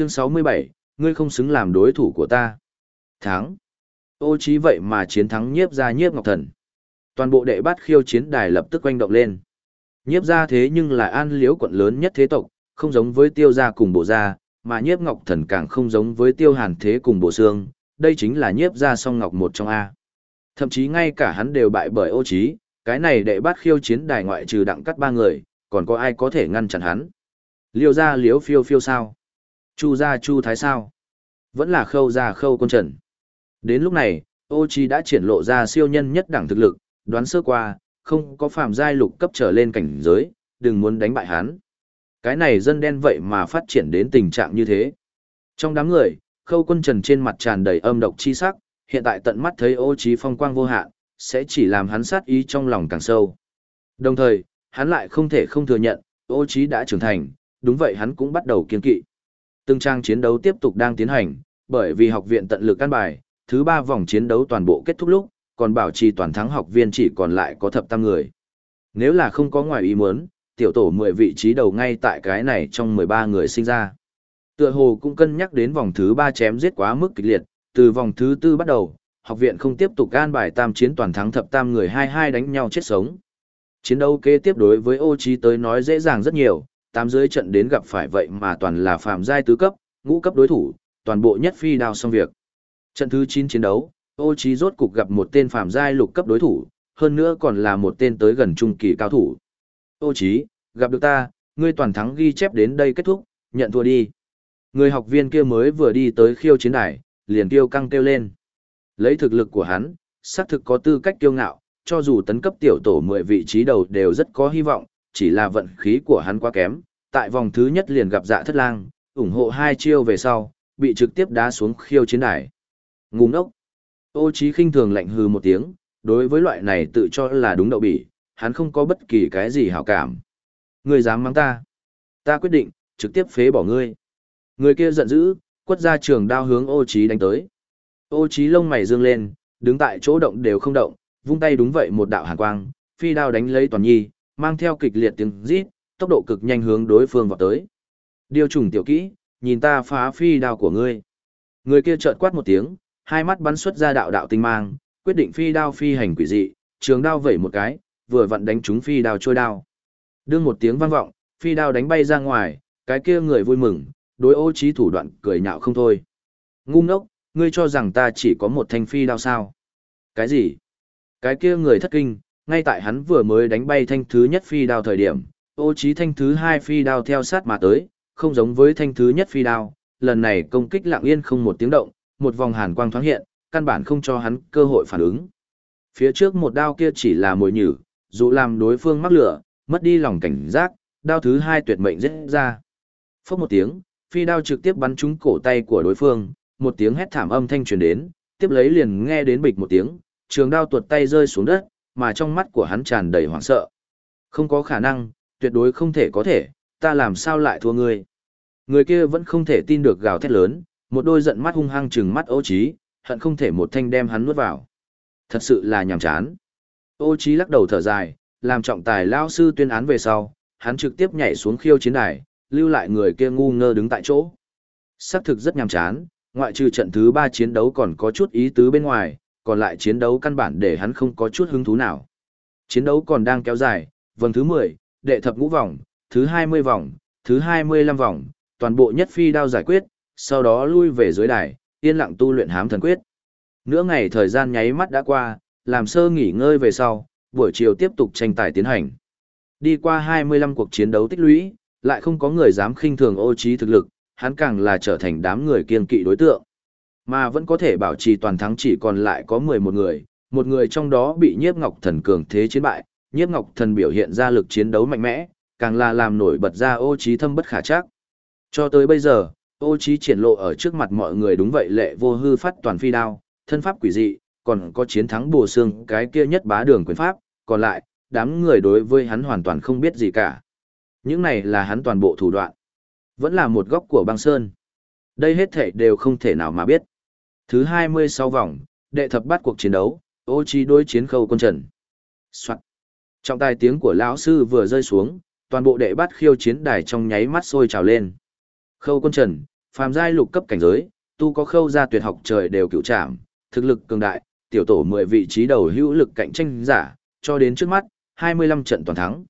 Chương 67, ngươi không xứng làm đối thủ của ta. Thắng. Ô chí vậy mà chiến thắng nhiếp gia nhiếp ngọc thần. Toàn bộ đệ bát khiêu chiến đài lập tức quanh động lên. Nhiếp gia thế nhưng là an liễu quận lớn nhất thế tộc, không giống với tiêu gia cùng bộ gia, mà nhiếp ngọc thần càng không giống với tiêu hàn thế cùng bộ xương, đây chính là nhiếp gia song ngọc một trong A. Thậm chí ngay cả hắn đều bại bởi ô trí, cái này đệ bát khiêu chiến đài ngoại trừ đặng cắt ba người, còn có ai có thể ngăn chặn hắn. Liêu gia liếu phiêu phiêu sao? Chu gia chu thái sao? Vẫn là khâu gia khâu quân trần. Đến lúc này, ô Chi đã triển lộ ra siêu nhân nhất đẳng thực lực, đoán sơ qua, không có phàm giai lục cấp trở lên cảnh giới, đừng muốn đánh bại hắn. Cái này dân đen vậy mà phát triển đến tình trạng như thế. Trong đám người, khâu quân trần trên mặt tràn đầy âm độc chi sắc, hiện tại tận mắt thấy ô trí phong quang vô hạn, sẽ chỉ làm hắn sát ý trong lòng càng sâu. Đồng thời, hắn lại không thể không thừa nhận, ô trí đã trưởng thành, đúng vậy hắn cũng bắt đầu kiên kỵ. Từng trang chiến đấu tiếp tục đang tiến hành, bởi vì học viện tận lực căn bài, thứ ba vòng chiến đấu toàn bộ kết thúc lúc, còn bảo trì toàn thắng học viên chỉ còn lại có thập tam người. Nếu là không có ngoài ý muốn, tiểu tổ 10 vị trí đầu ngay tại cái này trong 13 người sinh ra. Tựa hồ cũng cân nhắc đến vòng thứ 3 chém giết quá mức kịch liệt, từ vòng thứ 4 bắt đầu, học viện không tiếp tục gan bài tam chiến toàn thắng thập tam người 22 đánh nhau chết sống. Chiến đấu kế tiếp đối với ô trí tới nói dễ dàng rất nhiều, tám dưới trận đến gặp phải vậy mà toàn là phạm giai tứ cấp, ngũ cấp đối thủ, toàn bộ nhất phi đao xong việc. Trận thứ 9 chiến đấu, ô trí rốt cục gặp một tên phạm giai lục cấp đối thủ, hơn nữa còn là một tên tới gần trung kỳ cao thủ. Ô trí, gặp được ta, ngươi toàn thắng ghi chép đến đây kết thúc, nhận thua đi. Người học viên kia mới vừa đi tới khiêu chiến đài, liền kêu căng kêu lên. Lấy thực lực của hắn, xác thực có tư cách kiêu ngạo, cho dù tấn cấp tiểu tổ 10 vị trí đầu đều rất có hy vọng, chỉ là vận khí của hắn quá kém. Tại vòng thứ nhất liền gặp dạ thất lang, ủng hộ hai chiêu về sau, bị trực tiếp đá xuống khiêu chiến đài. Ngu ngốc. Ô Chí khinh thường lạnh hừ một tiếng, đối với loại này tự cho là đúng đậu bỉ, hắn không có bất kỳ cái gì hảo cảm. Ngươi dám mắng ta? Ta quyết định, trực tiếp phế bỏ ngươi. Người kia giận dữ, quất ra trường đao hướng ô Chí đánh tới. Ô Chí lông mày dương lên, đứng tại chỗ động đều không động, vung tay đúng vậy một đạo hàn quang, phi đao đánh lấy toàn nhi, mang theo kịch liệt tiếng rít, tốc độ cực nhanh hướng đối phương vào tới. Điều trùng tiểu kỹ, nhìn ta phá phi đao của ngươi. Người kia chợt quát một tiếng, hai mắt bắn xuất ra đạo đạo tinh mang, quyết định phi đao phi hành quỷ dị, trường đao vẩy một cái, vừa vặn đánh trúng phi đao trôi đao. Đương một tiếng vang vọng, phi đao đánh bay ra ngoài, cái kia người vui mừng, đối ô trí thủ đoạn cười nhạo không thôi. Ngu ngốc, ngươi cho rằng ta chỉ có một thanh phi đao sao? Cái gì? Cái kia người thất kinh, ngay tại hắn vừa mới đánh bay thanh thứ nhất phi đao thời điểm, ô trí thanh thứ hai phi đao theo sát mà tới, không giống với thanh thứ nhất phi đao, lần này công kích lặng yên không một tiếng động, một vòng hàn quang thoáng hiện, căn bản không cho hắn cơ hội phản ứng. Phía trước một đao kia chỉ là mồi nhử, dù làm đối phương mắc lửa, mất đi lòng cảnh giác, đao thứ hai tuyệt mệnh giết ra. Phốc một tiếng, phi đao trực tiếp bắn trúng cổ tay của đối phương, một tiếng hét thảm âm thanh truyền đến, tiếp lấy liền nghe đến bịch một tiếng, trường đao tuột tay rơi xuống đất, mà trong mắt của hắn tràn đầy hoảng sợ. Không có khả năng, tuyệt đối không thể có thể, ta làm sao lại thua ngươi. Người kia vẫn không thể tin được gào thét lớn, một đôi giận mắt hung hăng trừng mắt ô trí, hận không thể một thanh đem hắn nuốt vào. Thật sự là nhàm chán. Ô trí lắc đầu thở dài, làm trọng tài lao sư tuyên án về sau, hắn trực tiếp nhảy xuống khiêu chiến đài, lưu lại người kia ngu ngơ đứng tại chỗ. Sắc thực rất nhàm chán, ngoại trừ trận thứ ba chiến đấu còn có chút ý tứ bên ngoài, còn lại chiến đấu căn bản để hắn không có chút hứng thú nào. Chiến đấu còn đang kéo dài, vòng thứ 10, đệ thập ngũ vòng, thứ 20 vòng, thứ 25 vòng, toàn bộ nhất phi đao giải quyết, sau đó lui về dưới đài, yên lặng tu luyện hám thần quyết. Nửa ngày thời gian nháy mắt đã qua, làm sơ nghỉ ngơi về sau, buổi chiều tiếp tục tranh tài tiến hành. Đi qua 25 cuộc chiến đấu tích lũy, lại không có người dám khinh thường ô trí thực lực, hắn càng là trở thành đám người kiên kỵ đối tượng. Mà vẫn có thể bảo trì toàn thắng chỉ còn lại có 11 người, một người trong đó bị Nhiếp Ngọc Thần cường thế chiến bại, Nhiếp Ngọc Thần biểu hiện ra lực chiến đấu mạnh mẽ, càng là làm nổi bật ra ô trí thâm bất khả chắc. Cho tới bây giờ, ô trí triển lộ ở trước mặt mọi người đúng vậy lệ vô hư phát toàn phi đao, thân pháp quỷ dị, còn có chiến thắng bổ xương cái kia nhất bá đường quyền pháp, còn lại, đám người đối với hắn hoàn toàn không biết gì cả. Những này là hắn toàn bộ thủ đoạn. Vẫn là một góc của băng sơn. Đây hết thể đều không thể nào mà biết. Thứ 26 vòng, đệ thập bát cuộc chiến đấu, ô chi đối chiến khâu quân trần. Soạn. Trọng tài tiếng của lão sư vừa rơi xuống, toàn bộ đệ bát khiêu chiến đài trong nháy mắt sôi trào lên. Khâu quân trần, Phàm giai lục cấp cảnh giới, tu có khâu gia tuyệt học trời đều cựu trảm, thực lực cường đại, tiểu tổ 10 vị trí đầu hữu lực cạnh tranh giả, cho đến trước mắt, 25 trận toàn thắng.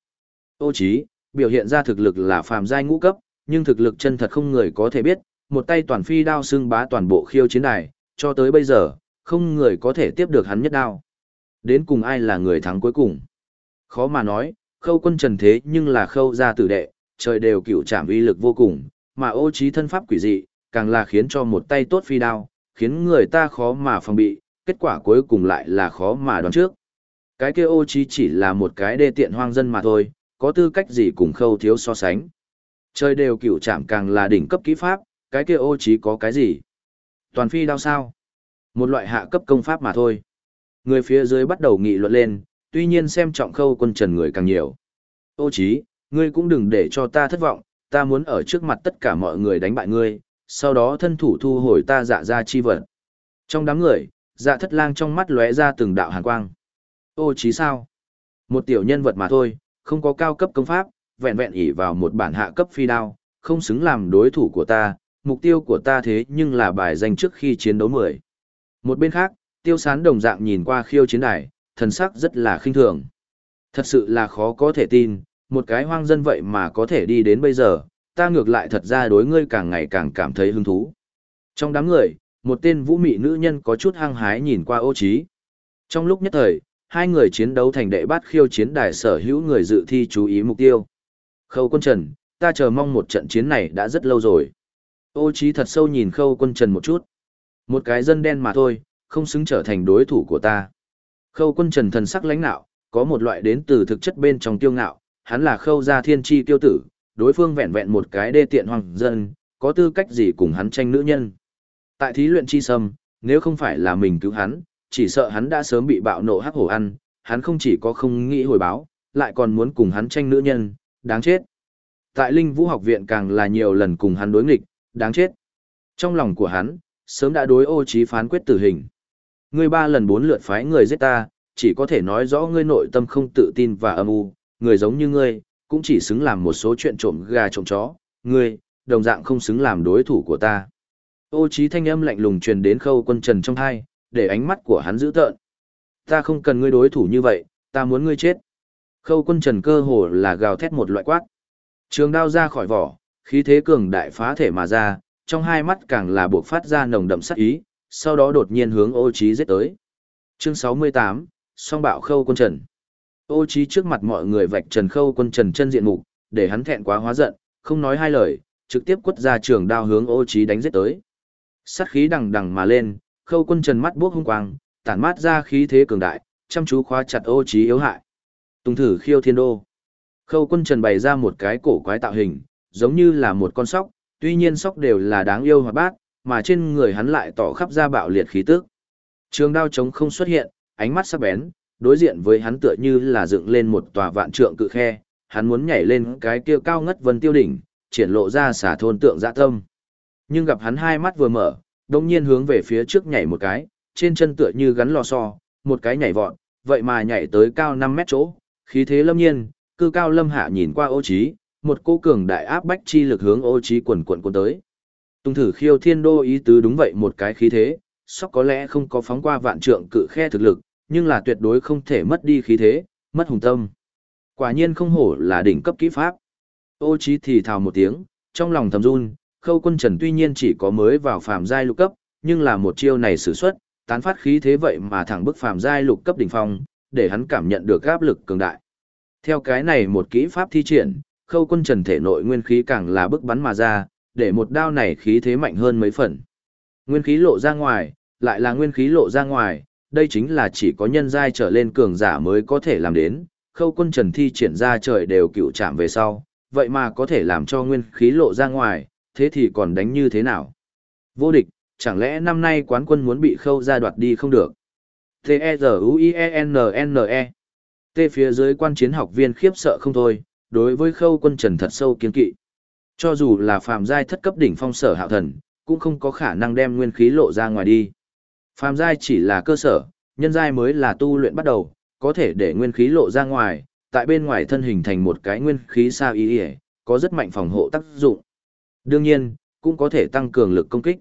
Ô Chí, biểu hiện ra thực lực là phàm giai ngũ cấp, nhưng thực lực chân thật không người có thể biết, một tay toàn phi đao xương bá toàn bộ khiêu chiến đài, cho tới bây giờ, không người có thể tiếp được hắn nhất đao. Đến cùng ai là người thắng cuối cùng? Khó mà nói, khâu quân trần thế nhưng là khâu gia tử đệ, trời đều cựu trảm uy lực vô cùng, mà ô trí thân pháp quỷ dị, càng là khiến cho một tay tốt phi đao, khiến người ta khó mà phòng bị, kết quả cuối cùng lại là khó mà đoán trước. Cái kia ô trí chỉ là một cái đê tiện hoang dân mà thôi, có tư cách gì cùng khâu thiếu so sánh. Trời đều cựu trảm càng là đỉnh cấp kỹ pháp, cái kia ô trí có cái gì? Toàn phi đao sao? Một loại hạ cấp công pháp mà thôi. Người phía dưới bắt đầu nghị luận lên, tuy nhiên xem trọng khâu quân trần người càng nhiều. Ô chí, ngươi cũng đừng để cho ta thất vọng, ta muốn ở trước mặt tất cả mọi người đánh bại ngươi, sau đó thân thủ thu hồi ta dạ ra chi vật. Trong đám người, dạ thất lang trong mắt lóe ra từng đạo hàn quang. Ô chí sao? Một tiểu nhân vật mà thôi, không có cao cấp công pháp, vẹn vẹn ỷ vào một bản hạ cấp phi đao, không xứng làm đối thủ của ta, mục tiêu của ta thế nhưng là bài danh trước khi chiến đấu 10. Một bên khác, tiêu sán đồng dạng nhìn qua khiêu chiến đài, thần sắc rất là khinh thường. Thật sự là khó có thể tin, một cái hoang dân vậy mà có thể đi đến bây giờ, ta ngược lại thật ra đối ngươi càng ngày càng cảm thấy hứng thú. Trong đám người, một tên vũ mị nữ nhân có chút hăng hái nhìn qua ô trí. Trong lúc nhất thời, hai người chiến đấu thành đệ bát khiêu chiến đài sở hữu người dự thi chú ý mục tiêu. Khâu quân trần, ta chờ mong một trận chiến này đã rất lâu rồi. Ô trí thật sâu nhìn khâu quân trần một chút. Một cái dân đen mà thôi, không xứng trở thành đối thủ của ta. Khâu quân trần thần sắc lãnh nạo, có một loại đến từ thực chất bên trong tiêu ngạo, hắn là khâu gia thiên chi tiêu tử, đối phương vẹn vẹn một cái đê tiện hoàng dân, có tư cách gì cùng hắn tranh nữ nhân. Tại thí luyện chi sâm, nếu không phải là mình cứu hắn, chỉ sợ hắn đã sớm bị bạo nộ hắc hổ ăn, hắn không chỉ có không nghĩ hồi báo, lại còn muốn cùng hắn tranh nữ nhân, đáng chết. Tại Linh Vũ học viện càng là nhiều lần cùng hắn đối nghịch, đáng chết. Trong lòng của hắn, sớm đã đối ô trí phán quyết tử hình. Ngươi ba lần bốn lượt phái người giết ta, chỉ có thể nói rõ ngươi nội tâm không tự tin và âm u, người giống như ngươi, cũng chỉ xứng làm một số chuyện trộm gà trộm chó, ngươi, đồng dạng không xứng làm đối thủ của ta. Ô trí thanh âm lạnh lùng truyền đến khâu quân trần trong hai, để ánh mắt của hắn dữ tợn. Ta không cần ngươi đối thủ như vậy, ta muốn ngươi chết. Khâu quân trần cơ hồ là gào thét một loại quát. Trường đao ra khỏi vỏ, khí thế cường đại phá thể mà ra, trong hai mắt càng là buộc phát ra nồng đậm sát ý, sau đó đột nhiên hướng ô trí giết tới. Chương 68, song bạo khâu quân trần. Ô trí trước mặt mọi người vạch trần khâu quân trần chân diện mục, để hắn thẹn quá hóa giận, không nói hai lời, trực tiếp quất ra trường đao hướng ô trí đánh giết tới. Sát khí đằng đằng mà lên, khâu quân trần mắt buốc hung quang, tản mát ra khí thế cường đại, chăm chú khóa chặt ô trí yếu hại. Tùng thử khiêu thiên đô. Khâu quân trần bày ra một cái cổ quái tạo hình, giống như là một con sóc, tuy nhiên sóc đều là đáng yêu hoạt bát, mà trên người hắn lại tỏ khắp ra bạo liệt khí tức. Trường đao chống không xuất hiện, ánh mắt sắc bén, đối diện với hắn tựa như là dựng lên một tòa vạn trượng cự khe, hắn muốn nhảy lên cái kia cao ngất vân tiêu đỉnh, triển lộ ra xả thôn tượng dạ tâm. Nhưng gặp hắn hai mắt vừa mở, đồng nhiên hướng về phía trước nhảy một cái, trên chân tựa như gắn lò xo, một cái nhảy vọt, vậy mà nhảy tới cao 5 mét chỗ, khí thế lâm nhiên, cư cao lâm hạ nhìn qua ô trí, một cô cường đại áp bách chi lực hướng ô trí quần quần cuốn tới. Tung thử khiêu thiên đô ý tứ đúng vậy một cái khí thế, sóc có lẽ không có phóng qua vạn trượng cự khe thực lực, nhưng là tuyệt đối không thể mất đi khí thế, mất hùng tâm. Quả nhiên không hổ là đỉnh cấp kỹ pháp. Ô trí thì thào một tiếng, trong lòng thầm run, khâu quân trần tuy nhiên chỉ có mới vào phàm giai lục cấp, nhưng là một chiêu này sử xuất, tán phát khí thế vậy mà thẳng bức phàm giai lục cấp đỉnh phong, để hắn cảm nhận được áp lực cường đại. Theo cái này một kỹ pháp thi triển, khâu quân trần thể nội nguyên khí càng là bức bắn mà ra, để một đao này khí thế mạnh hơn mấy phần. Nguyên khí lộ ra ngoài, lại là nguyên khí lộ ra ngoài, đây chính là chỉ có nhân giai trở lên cường giả mới có thể làm đến, khâu quân trần thi triển ra trời đều cựu chạm về sau, vậy mà có thể làm cho nguyên khí lộ ra ngoài, thế thì còn đánh như thế nào? Vô địch, chẳng lẽ năm nay quán quân muốn bị khâu ra đoạt đi không được? T-E-Z-U-I-E-N-N-E e T phía dưới quan chiến học viên khiếp sợ không thôi, đối với khâu quân trần thật sâu kiên kỵ. Cho dù là phàm giai thất cấp đỉnh phong sở hạo thần, cũng không có khả năng đem nguyên khí lộ ra ngoài đi. Phàm giai chỉ là cơ sở, nhân giai mới là tu luyện bắt đầu, có thể để nguyên khí lộ ra ngoài, tại bên ngoài thân hình thành một cái nguyên khí sao ý ý, có rất mạnh phòng hộ tác dụng. Đương nhiên, cũng có thể tăng cường lực công kích.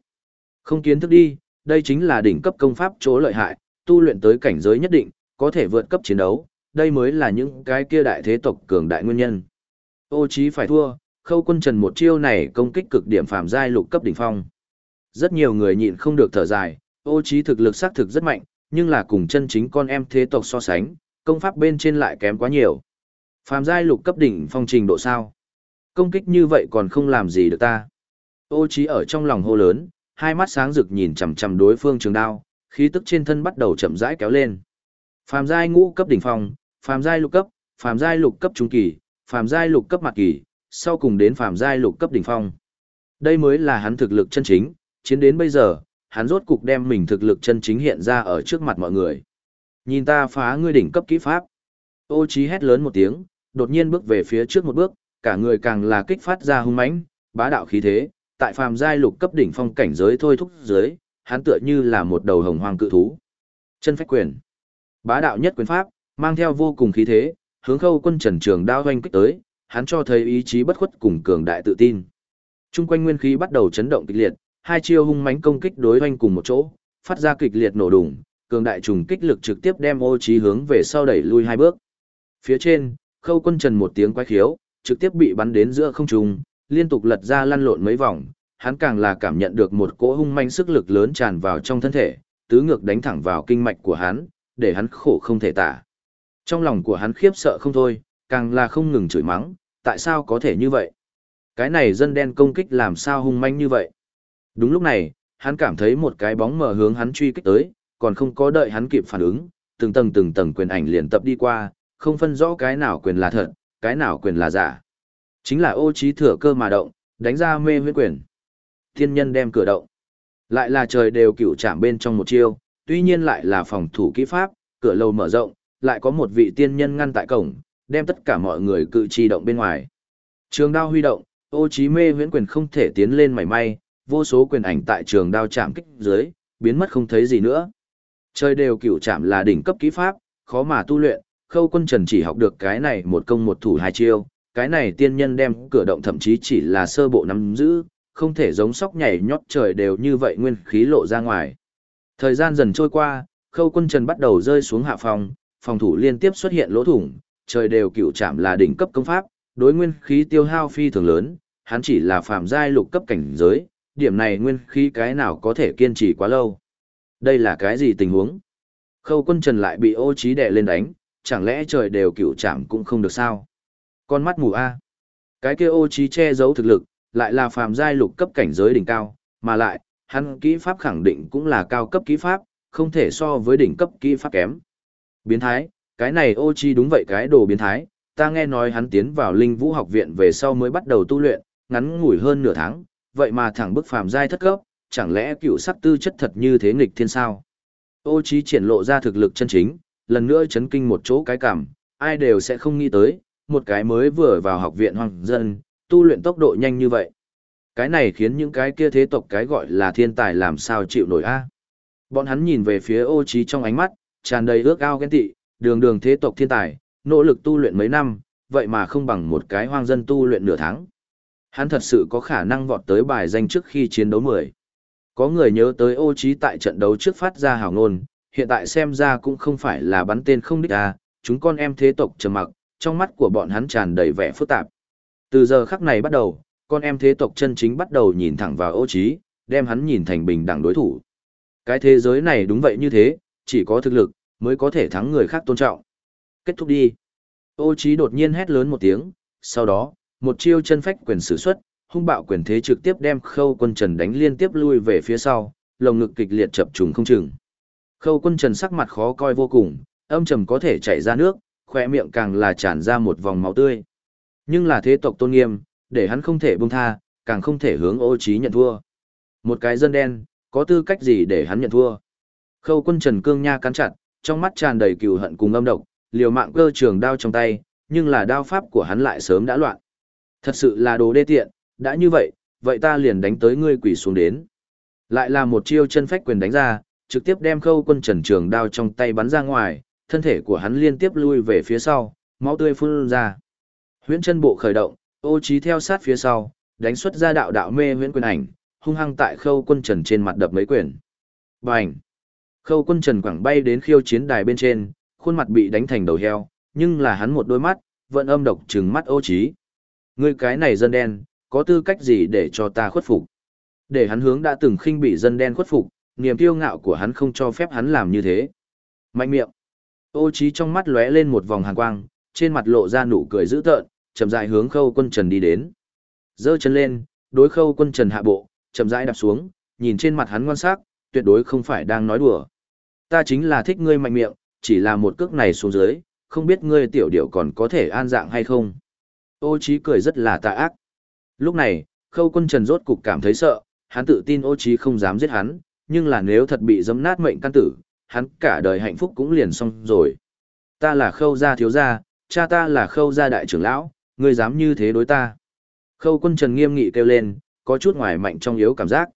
Không kiến thức đi, đây chính là đỉnh cấp công pháp chỗ lợi hại, tu luyện tới cảnh giới nhất định, có thể vượt cấp chiến đấu, đây mới là những cái kia đại thế tộc cường đại nguyên nhân. Ô chí phải thua, khâu quân trần một chiêu này công kích cực điểm phàm giai lục cấp đỉnh phong. Rất nhiều người nhịn không được thở dài, ô chí thực lực xác thực rất mạnh, nhưng là cùng chân chính con em thế tộc so sánh, công pháp bên trên lại kém quá nhiều. Phàm giai lục cấp đỉnh phong trình độ sao? Công kích như vậy còn không làm gì được ta. Ô chí ở trong lòng hô lớn, hai mắt sáng rực nhìn chằm chằm đối phương trường đao, khí tức trên thân bắt đầu chậm rãi kéo lên. Phàm giai ngũ cấp đỉnh phong, phàm giai lục cấp, phàm giai lục cấp trung kỳ, phàm giai lục cấp mặt kỳ, sau cùng đến phàm giai lục cấp đỉnh phong. Đây mới là hắn thực lực chân chính, chiến đến bây giờ, hắn rốt cục đem mình thực lực chân chính hiện ra ở trước mặt mọi người. Nhìn ta phá ngươi đỉnh cấp kỹ pháp. Ô Chí hét lớn một tiếng, đột nhiên bước về phía trước một bước, cả người càng là kích phát ra hung mãnh, bá đạo khí thế, tại phàm giai lục cấp đỉnh phong cảnh giới thôi thúc dưới, hắn tựa như là một đầu hồng hoang cự thú. Chân phách quyền. Bá đạo nhất quyền pháp, mang theo vô cùng khí thế, hướng khâu quân trần trường đao hoanh kích tới, hắn cho thấy ý chí bất khuất cùng cường đại tự tin. Trung quanh nguyên khí bắt đầu chấn động kịch liệt, hai chiêu hung mãnh công kích đối hoanh cùng một chỗ, phát ra kịch liệt nổ đùng, cường đại trùng kích lực trực tiếp đem ô chí hướng về sau đẩy lui hai bước. Phía trên, khâu quân trần một tiếng quái khiếu, trực tiếp bị bắn đến giữa không trung, liên tục lật ra lăn lộn mấy vòng, hắn càng là cảm nhận được một cỗ hung manh sức lực lớn tràn vào trong thân thể, tứ ngược đánh thẳng vào kinh mạch của hắn, để hắn khổ không thể tả. Trong lòng của hắn khiếp sợ không thôi, càng là không ngừng chửi mắng, tại sao có thể như vậy? Cái này dân đen công kích làm sao hung manh như vậy? Đúng lúc này, hắn cảm thấy một cái bóng mở hướng hắn truy kích tới, còn không có đợi hắn kịp phản ứng, từng tầng từng tầng quyền ảnh liền tập đi qua, không phân rõ cái nào quyền là thật, cái nào quyền là giả. Chính là ô trí thừa cơ mà động, đánh ra mê huyết quyền. Thiên nhân đem cửa động. Lại là trời đều cựu chạm bên trong một chiêu, tuy nhiên lại là phòng thủ kỹ pháp, cửa lầu mở rộng, lại có một vị tiên nhân ngăn tại cổng, đem tất cả mọi người cự trì động bên ngoài. Trường đao huy động, ô chí mê huyễn quyền không thể tiến lên mảy may, vô số quyền ảnh tại trường đao chạm kích dưới, biến mất không thấy gì nữa. Trời đều cửu chạm là đỉnh cấp kỹ pháp, khó mà tu luyện, khâu quân trần chỉ học được cái này một công một thủ hai chiêu, cái này tiên nhân đem cửa động thậm chí chỉ là sơ bộ nắm giữ, không thể giống sóc nhảy nhót trời đều như vậy nguyên khí lộ ra ngoài. Thời gian dần trôi qua, khâu quân trần bắt đầu rơi xuống hạ phòng, phòng thủ liên tiếp xuất hiện lỗ thủng, trời đều cựu chạm là đỉnh cấp công pháp, đối nguyên khí tiêu hao phi thường lớn, hắn chỉ là phàm giai lục cấp cảnh giới, điểm này nguyên khí cái nào có thể kiên trì quá lâu. Đây là cái gì tình huống? Khâu quân trần lại bị ô trí đè lên đánh, chẳng lẽ trời đều cựu chạm cũng không được sao? Con mắt mù A. Cái kia ô trí che giấu thực lực, lại là phàm giai lục cấp cảnh giới đỉnh cao, mà lại, hắn kỹ pháp khẳng định cũng là cao cấp kỹ pháp, không thể so với đỉnh cấp kỹ pháp kém. Biến thái, cái này ô chi đúng vậy cái đồ biến thái, ta nghe nói hắn tiến vào linh vũ học viện về sau mới bắt đầu tu luyện, ngắn ngủi hơn nửa tháng, vậy mà thẳng bức phàm giai thất cấp, chẳng lẽ cựu sắc tư chất thật như thế nghịch thiên sao? Ô chi triển lộ ra thực lực chân chính, lần nữa chấn kinh một chỗ cái cảm, ai đều sẽ không nghĩ tới, một cái mới vừa vào học viện hoàng dân, tu luyện tốc độ nhanh như vậy. Cái này khiến những cái kia thế tộc cái gọi là thiên tài làm sao chịu nổi a. Bọn hắn nhìn về phía ô Chi trong ánh mắt, tràn đầy ước ao ghen tị, đường đường thế tộc thiên tài, nỗ lực tu luyện mấy năm, vậy mà không bằng một cái hoang dân tu luyện nửa tháng. Hắn thật sự có khả năng vọt tới bài danh trước khi chiến đấu 10. Có người nhớ tới ô trí tại trận đấu trước phát ra hào ngôn, hiện tại xem ra cũng không phải là bắn tên không đích à, chúng con em thế tộc trầm mặc, trong mắt của bọn hắn tràn đầy vẻ phức tạp. Từ giờ khắc này bắt đầu, con em thế tộc chân chính bắt đầu nhìn thẳng vào ô trí, đem hắn nhìn thành bình đẳng đối thủ. Cái thế giới này đúng vậy như thế, chỉ có thực lực, mới có thể thắng người khác tôn trọng. Kết thúc đi. Ô Chí đột nhiên hét lớn một tiếng, sau đó, một chiêu chân phách quyền sử xuất, hung bạo quyền thế trực tiếp đem khâu quân trần đánh liên tiếp lui về phía sau, lồng ngực kịch liệt chập trùng không chừng. Khâu quân trần sắc mặt khó coi vô cùng, âm trầm có thể chảy ra nước, khỏe miệng càng là tràn ra một vòng máu tươi. Nhưng là thế tộc tôn nghiêm, để hắn không thể buông tha, càng không thể hướng ô Chí nhận thua. Một cái dân đen, có tư cách gì để hắn nhận thua? Khâu quân Trần Cương Nha cắn chặt, trong mắt tràn đầy cừu hận cùng âm độc, liều mạng cơ trường đao trong tay, nhưng là đao pháp của hắn lại sớm đã loạn. Thật sự là đồ đê tiện, đã như vậy, vậy ta liền đánh tới ngươi quỷ xuống đến. Lại là một chiêu chân phách quyền đánh ra, trực tiếp đem khâu quân trần trường đao trong tay bắn ra ngoài, thân thể của hắn liên tiếp lui về phía sau, máu tươi phun ra. Huyễn chân bộ khởi động, ô trí theo sát phía sau, đánh xuất ra đạo đạo mê huyễn quyền ảnh, hung hăng tại khâu quân trần trên mặt đập mấy quyền. Bành! Khâu quân trần quảng bay đến khiêu chiến đài bên trên, khuôn mặt bị đánh thành đầu heo, nhưng là hắn một đôi mắt, vẫn âm độc trừng mắt ô trí. Ngươi cái này dân đen, có tư cách gì để cho ta khuất phục? Để hắn hướng đã từng khinh bị dân đen khuất phục, niềm kiêu ngạo của hắn không cho phép hắn làm như thế. Mạnh miệng. Ô trí trong mắt lóe lên một vòng hàn quang, trên mặt lộ ra nụ cười dữ tợn, chậm rãi hướng khâu quân trần đi đến. Giơ chân lên, đối khâu quân trần hạ bộ, chậm rãi đạp xuống, nhìn trên mặt hắn ngoan sắc, tuyệt đối không phải đang nói đùa. Ta chính là thích ngươi mạnh miệng, chỉ là một cước này xuống dưới, không biết ngươi tiểu điệu còn có thể an dạng hay không. Ô Chí cười rất là tà ác. Lúc này, khâu quân trần rốt cục cảm thấy sợ, hắn tự tin ô Chí không dám giết hắn, nhưng là nếu thật bị dấm nát mệnh căn tử, hắn cả đời hạnh phúc cũng liền xong rồi. Ta là khâu gia thiếu gia, cha ta là khâu gia đại trưởng lão, ngươi dám như thế đối ta. Khâu quân trần nghiêm nghị kêu lên, có chút ngoài mạnh trong yếu cảm giác.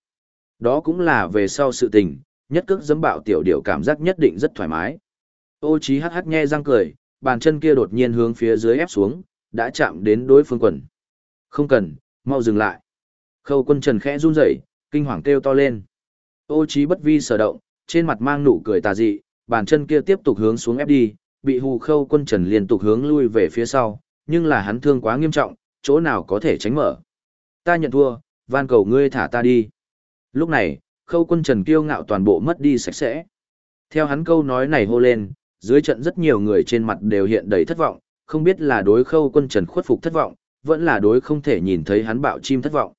Đó cũng là về sau sự tình, nhất cước dấm bạo tiểu điệu cảm giác nhất định rất thoải mái. Ô chí hắc hắc nhe răng cười, bàn chân kia đột nhiên hướng phía dưới ép xuống, đã chạm đến đối phương quần. Không cần, mau dừng lại. Khâu quân trần khẽ run rẩy, kinh hoàng kêu to lên. Ô chí bất vi sở động, trên mặt mang nụ cười tà dị, bàn chân kia tiếp tục hướng xuống ép đi, bị hù khâu quân trần liên tục hướng lui về phía sau, nhưng là hắn thương quá nghiêm trọng, chỗ nào có thể tránh mở. Ta nhận thua, van cầu ngươi thả ta đi. Lúc này, khâu quân trần kiêu ngạo toàn bộ mất đi sạch sẽ. Theo hắn câu nói này hô lên, dưới trận rất nhiều người trên mặt đều hiện đầy thất vọng, không biết là đối khâu quân trần khuất phục thất vọng, vẫn là đối không thể nhìn thấy hắn bạo chim thất vọng.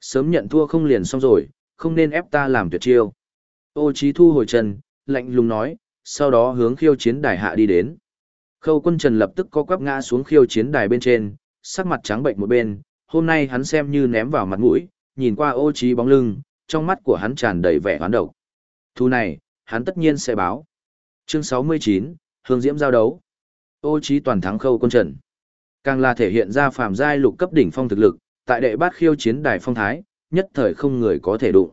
Sớm nhận thua không liền xong rồi, không nên ép ta làm tuyệt chiêu. Ô Chí thu hồi chân, lạnh lùng nói, sau đó hướng khiêu chiến đài hạ đi đến. Khâu quân trần lập tức có quắp ngã xuống khiêu chiến đài bên trên, sắc mặt trắng bệnh một bên, hôm nay hắn xem như ném vào mặt mũi, nhìn qua ô Chí bóng lưng, trong mắt của hắn tràn đầy vẻ hoán độc. Thu này, hắn tất nhiên sẽ báo. Chương 69, Hương Diễm giao đấu. Ô trí toàn thắng khâu quân trận, Càng là thể hiện ra phàm giai lục cấp đỉnh phong thực lực, tại đệ bát khiêu chiến đài phong thái, nhất thời không người có thể đụng.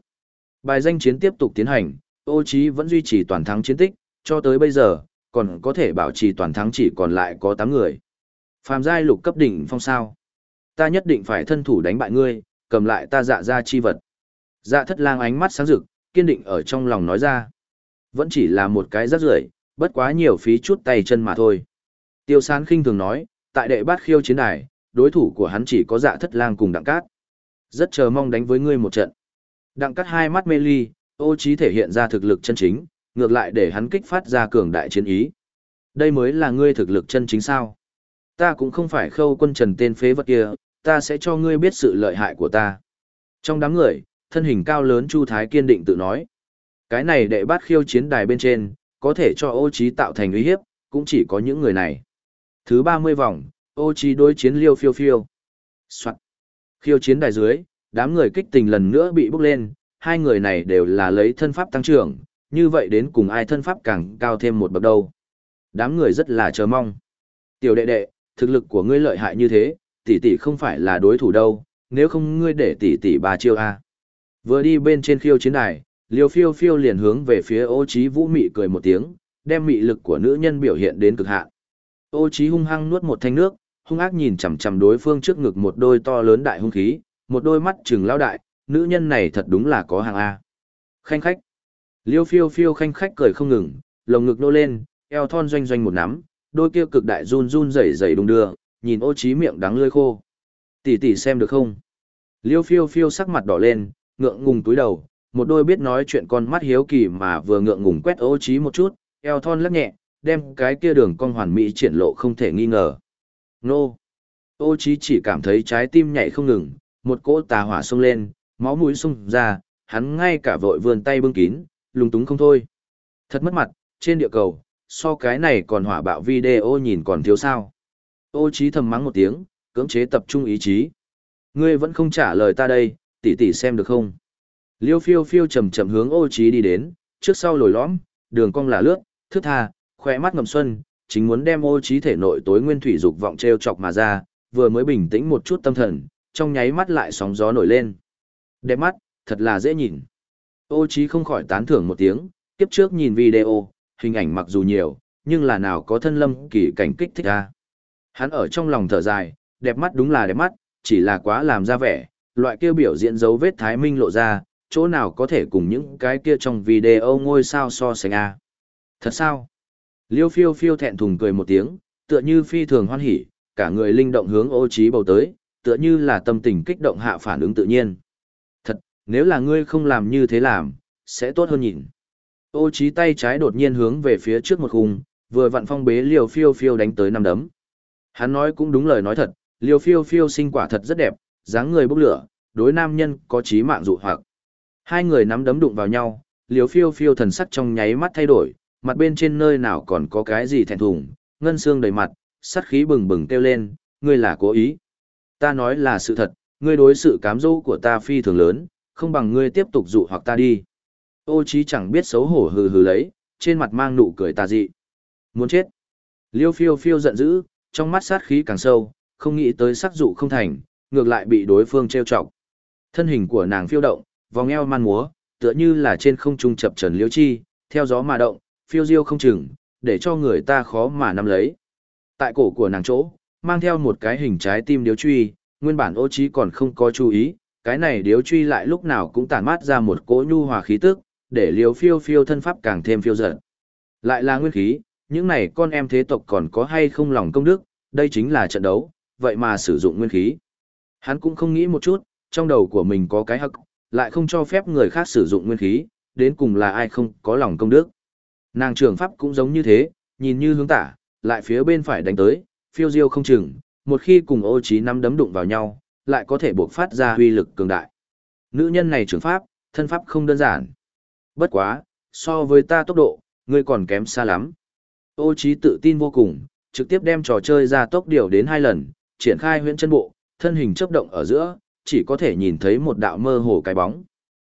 Bài danh chiến tiếp tục tiến hành, ô trí vẫn duy trì toàn thắng chiến tích, cho tới bây giờ, còn có thể bảo trì toàn thắng chỉ còn lại có 8 người. Phàm giai lục cấp đỉnh phong sao. Ta nhất định phải thân thủ đánh bại ngươi, cầm lại ta dạ ra chi vật. Dạ thất lang ánh mắt sáng rực, kiên định ở trong lòng nói ra. Vẫn chỉ là một cái rắc rưởi, bất quá nhiều phí chút tay chân mà thôi. Tiêu sán khinh thường nói, tại đệ bát khiêu chiến đài, đối thủ của hắn chỉ có dạ thất lang cùng đặng cát. Rất chờ mong đánh với ngươi một trận. Đặng cát hai mắt mê ly, ô trí thể hiện ra thực lực chân chính, ngược lại để hắn kích phát ra cường đại chiến ý. Đây mới là ngươi thực lực chân chính sao. Ta cũng không phải khâu quân trần tên phế vật kia, ta sẽ cho ngươi biết sự lợi hại của ta. Trong đám người, thân hình cao lớn Chu Thái kiên định tự nói. Cái này đệ bát khiêu chiến đài bên trên, có thể cho ô trí tạo thành uy hiếp, cũng chỉ có những người này. Thứ 30 vòng, ô trí đối chiến liêu phiêu phiêu. Soạn. Khiêu chiến đài dưới, đám người kích tình lần nữa bị bốc lên, hai người này đều là lấy thân pháp tăng trưởng, như vậy đến cùng ai thân pháp càng cao thêm một bậc đâu. Đám người rất là chờ mong. Tiểu đệ đệ, thực lực của ngươi lợi hại như thế, tỷ tỷ không phải là đối thủ đâu, nếu không ngươi để tỷ tỷ ba chiêu a. Vừa đi bên trên khiêu chiến đài, Liêu Phiêu Phiêu liền hướng về phía Ô Chí Vũ mị cười một tiếng, đem mị lực của nữ nhân biểu hiện đến cực hạn. Ô Chí hung hăng nuốt một thanh nước, hung ác nhìn chằm chằm đối phương trước ngực một đôi to lớn đại hung khí, một đôi mắt trừng lao đại, nữ nhân này thật đúng là có hàng A. Khanh khách. Liêu phiêu phiêu khanh khách cười không ngừng, lồng ngực nô lên, eo thon doanh doanh một nắm, đôi kia cực đại run run rẩy rẩy đung đưa, nhìn ô trí miệng đắng lưỡi khô. Tỷ tỷ xem được không? Liêu phiêu phiêu sắc mặt đỏ lên, ngượng ngùng túi đầu, một đôi biết nói chuyện con mắt hiếu kỳ mà vừa ngượng ngùng quét ô trí một chút, eo thon lắc nhẹ, đem cái kia đường cong hoàn mỹ triển lộ không thể nghi ngờ. Nô! Ô trí chỉ cảm thấy trái tim nhảy không ngừng, một cỗ tà hỏa xông lên, máu mũi xung ra, hắn ngay cả vội vươn tay bưng kín, lúng túng không thôi. Thật mất mặt, trên địa cầu, so cái này còn hỏa bạo video nhìn còn thiếu sao. Ô trí thầm mắng một tiếng, cưỡng chế tập trung ý chí. Ngươi vẫn không trả lời ta đây, tỷ tỷ xem được không? Liêu phiêu phiêu chậm chậm hướng ô trí đi đến, trước sau lồi lõm, đường cong là lướt, thước tha, khỏe mắt ngầm xuân, chính muốn đem ô trí thể nội tối nguyên thủy dục vọng treo chọc mà ra, vừa mới bình tĩnh một chút tâm thần, trong nháy mắt lại sóng gió nổi lên. Đẹp mắt, thật là dễ nhìn. Ô trí không khỏi tán thưởng một tiếng, tiếp trước nhìn video, hình ảnh mặc dù nhiều, nhưng là nào có thân lâm kỳ cảnh kích thích ra. Hắn ở trong lòng thở dài, đẹp mắt đúng là đẹp mắt, chỉ là quá làm ra vẻ, loại kia biểu diễn dấu vết thái minh lộ ra, chỗ nào có thể cùng những cái kia trong video ngôi sao so sánh a Thật sao? Liêu phiêu phiêu thẹn thùng cười một tiếng, tựa như phi thường hoan hỉ, cả người linh động hướng ô trí bầu tới, tựa như là tâm tình kích động hạ phản ứng tự nhiên. Thật, nếu là ngươi không làm như thế làm, sẽ tốt hơn nhìn. Ô trí tay trái đột nhiên hướng về phía trước một khung, vừa vặn phong bế liều phiêu phiêu đánh tới năm đấm. Hắn nói cũng đúng lời nói thật, liều phiêu phiêu sinh quả thật rất đẹp, dáng người bốc lửa, đối nam nhân có trí mạng dụ hoặc. Hai người nắm đấm đụng vào nhau, liều phiêu phiêu thần sắc trong nháy mắt thay đổi, mặt bên trên nơi nào còn có cái gì thẹn thùng, ngân xương đầy mặt, sắt khí bừng bừng kêu lên, ngươi là cố ý. Ta nói là sự thật, ngươi đối sự cám dỗ của ta phi thường lớn, không bằng ngươi tiếp tục dụ hoặc ta đi. Ô trí chẳng biết xấu hổ hừ hừ lấy, trên mặt mang nụ cười tà dị. Muốn chết. Liêu phiêu phiêu giận dữ, trong mắt sát khí càng sâu, không nghĩ tới sắc dụ không thành, ngược lại bị đối phương trêu chọc. Thân hình của nàng phiêu động, vòng eo man múa, tựa như là trên không trung chập trần liễu chi, theo gió mà động, phiêu diêu không chừng, để cho người ta khó mà nắm lấy. Tại cổ của nàng chỗ, mang theo một cái hình trái tim điếu truy, nguyên bản ô trí còn không có chú ý, cái này điếu truy lại lúc nào cũng tản mát ra một cỗ nhu hòa khí tức, để liều phiêu phiêu thân pháp càng thêm phiêu dật. Lại là nguyên khí, những này con em thế tộc còn có hay không lòng công đức, đây chính là trận đấu, vậy mà sử dụng nguyên khí. Hắn cũng không nghĩ một chút, trong đầu của mình có cái hắc, lại không cho phép người khác sử dụng nguyên khí, đến cùng là ai không có lòng công đức. Nàng trưởng pháp cũng giống như thế, nhìn như hướng tả, lại phía bên phải đánh tới, phiêu diêu không chừng, một khi cùng ô trí năm đấm đụng vào nhau, lại có thể buộc phát ra huy lực cường đại. Nữ nhân này trưởng pháp, thân pháp không đơn giản. Bất quá, so với ta tốc độ, ngươi còn kém xa lắm. Ô trí tự tin vô cùng, trực tiếp đem trò chơi ra tốc điều đến hai lần, triển khai huyễn chân bộ, thân hình chấp động ở giữa, chỉ có thể nhìn thấy một đạo mơ hồ cái bóng.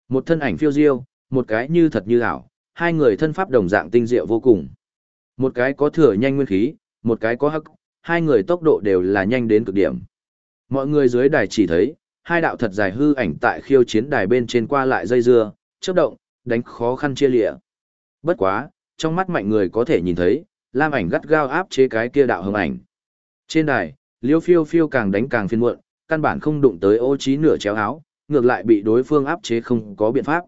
Một thân ảnh phiêu diêu, một cái như thật như ảo, hai người thân pháp đồng dạng tinh diệu vô cùng. Một cái có thừa nhanh nguyên khí, một cái có hắc, hai người tốc độ đều là nhanh đến cực điểm. Mọi người dưới đài chỉ thấy, hai đạo thật dài hư ảnh tại khiêu chiến đài bên trên qua lại dây dưa, chớp động, đánh khó khăn chia lịa. Bất quá, trong mắt mạnh người có thể nhìn thấy, lam ảnh gắt gao áp chế cái kia đạo hồng ảnh. Trên đài, liêu phiêu phiêu càng đánh càng phiên muộn, căn bản không đụng tới ô trí nửa chéo áo, ngược lại bị đối phương áp chế không có biện pháp.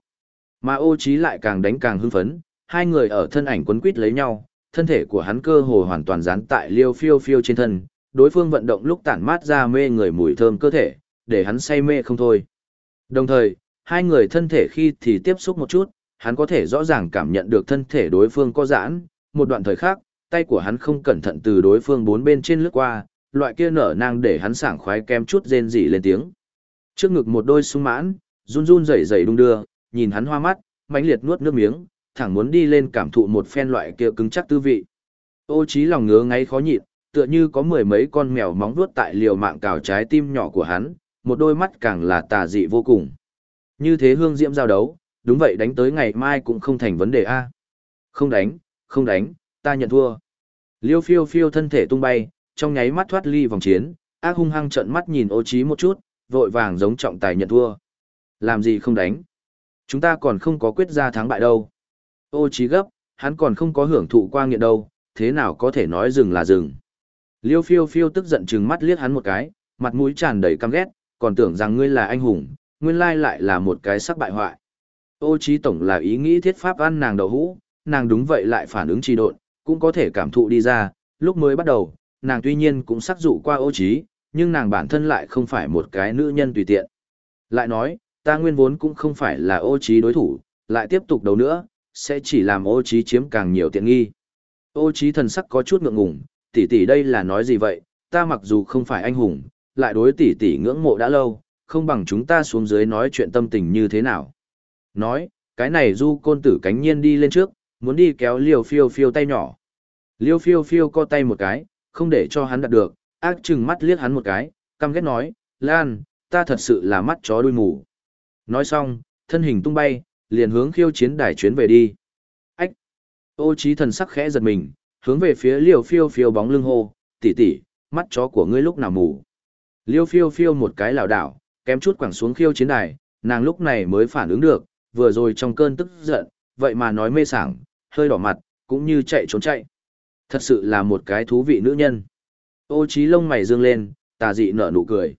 Mà ô trí lại càng đánh càng hưng phấn, hai người ở thân ảnh quấn quýt lấy nhau, thân thể của hắn cơ hồ hoàn toàn dán tại liêu phiêu phiêu trên thân, đối phương vận động lúc tản mát ra mê người mùi thơm cơ thể, để hắn say mê không thôi. Đồng thời, hai người thân thể khi thì tiếp xúc một chút, hắn có thể rõ ràng cảm nhận được thân thể đối phương có giãn, một đoạn thời khác, tay của hắn không cẩn thận từ đối phương bốn bên trên lướt qua, loại kia nở nang để hắn sảng khoái kem chút rên rỉ lên tiếng. Trước ngực một đôi sung mãn, run run rẩy rẩy đung đưa, nhìn hắn hoa mắt, mãnh liệt nuốt nước miếng, thẳng muốn đi lên cảm thụ một phen loại kia cứng chắc tư vị. Ô trí lòng ngứa ngáy khó nhịn, tựa như có mười mấy con mèo móng vuốt tại liều mạng cào trái tim nhỏ của hắn, một đôi mắt càng là tà dị vô cùng. Như thế hương diễm giao đấu, đúng vậy đánh tới ngày mai cũng không thành vấn đề a. Không đánh, không đánh, ta nhận thua. Liêu phiêu phiêu thân thể tung bay, trong nháy mắt thoát ly vòng chiến, ác hung hăng trợn mắt nhìn ô trí một chút, vội vàng giống trọng tài nhận thua. Làm gì không đánh? Chúng ta còn không có quyết ra thắng bại đâu. Ô trí gấp, hắn còn không có hưởng thụ qua nghiện đâu, thế nào có thể nói dừng là dừng. Liêu phiêu phiêu tức giận trừng mắt liếc hắn một cái, mặt mũi tràn đầy căm ghét, còn tưởng rằng ngươi là anh hùng, nguyên lai lại là một cái sắc bại hoại. Ô trí tổng là ý nghĩ thiết pháp ăn nàng đậu hũ, nàng đúng vậy lại phản ứng trì độn, cũng có thể cảm thụ đi ra, lúc mới bắt đầu, nàng tuy nhiên cũng sắc dụ qua ô trí, nhưng nàng bản thân lại không phải một cái nữ nhân tùy tiện. Lại nói, ta nguyên vốn cũng không phải là ô trí đối thủ, lại tiếp tục đấu nữa, sẽ chỉ làm ô trí chiếm càng nhiều tiện nghi. Ô trí thần sắc có chút ngượng ngùng, tỷ tỷ đây là nói gì vậy, ta mặc dù không phải anh hùng, lại đối tỷ tỷ ngưỡng mộ đã lâu, không bằng chúng ta xuống dưới nói chuyện tâm tình như thế nào. Nói, cái này du côn tử cánh nhiên đi lên trước, muốn đi kéo liều phiêu phiêu tay nhỏ. Liêu phiêu phiêu co tay một cái, không để cho hắn đạt được, ác chừng mắt liếc hắn một cái, căm ghét nói, Lan, ta thật sự là mắt chó đuôi mù. Nói xong, thân hình tung bay, liền hướng khiêu chiến đài chuyến về đi. Ách! Ô trí thần sắc khẽ giật mình, hướng về phía liêu phiêu phiêu bóng lưng hô, tỷ tỷ, mắt chó của ngươi lúc nào mù. Liêu phiêu phiêu một cái lảo đảo, kém chút quẳng xuống khiêu chiến đài, nàng lúc này mới phản ứng được, vừa rồi trong cơn tức giận, vậy mà nói mê sảng, hơi đỏ mặt, cũng như chạy trốn chạy. Thật sự là một cái thú vị nữ nhân. Ô trí lông mày dương lên, tà dị nở nụ cười.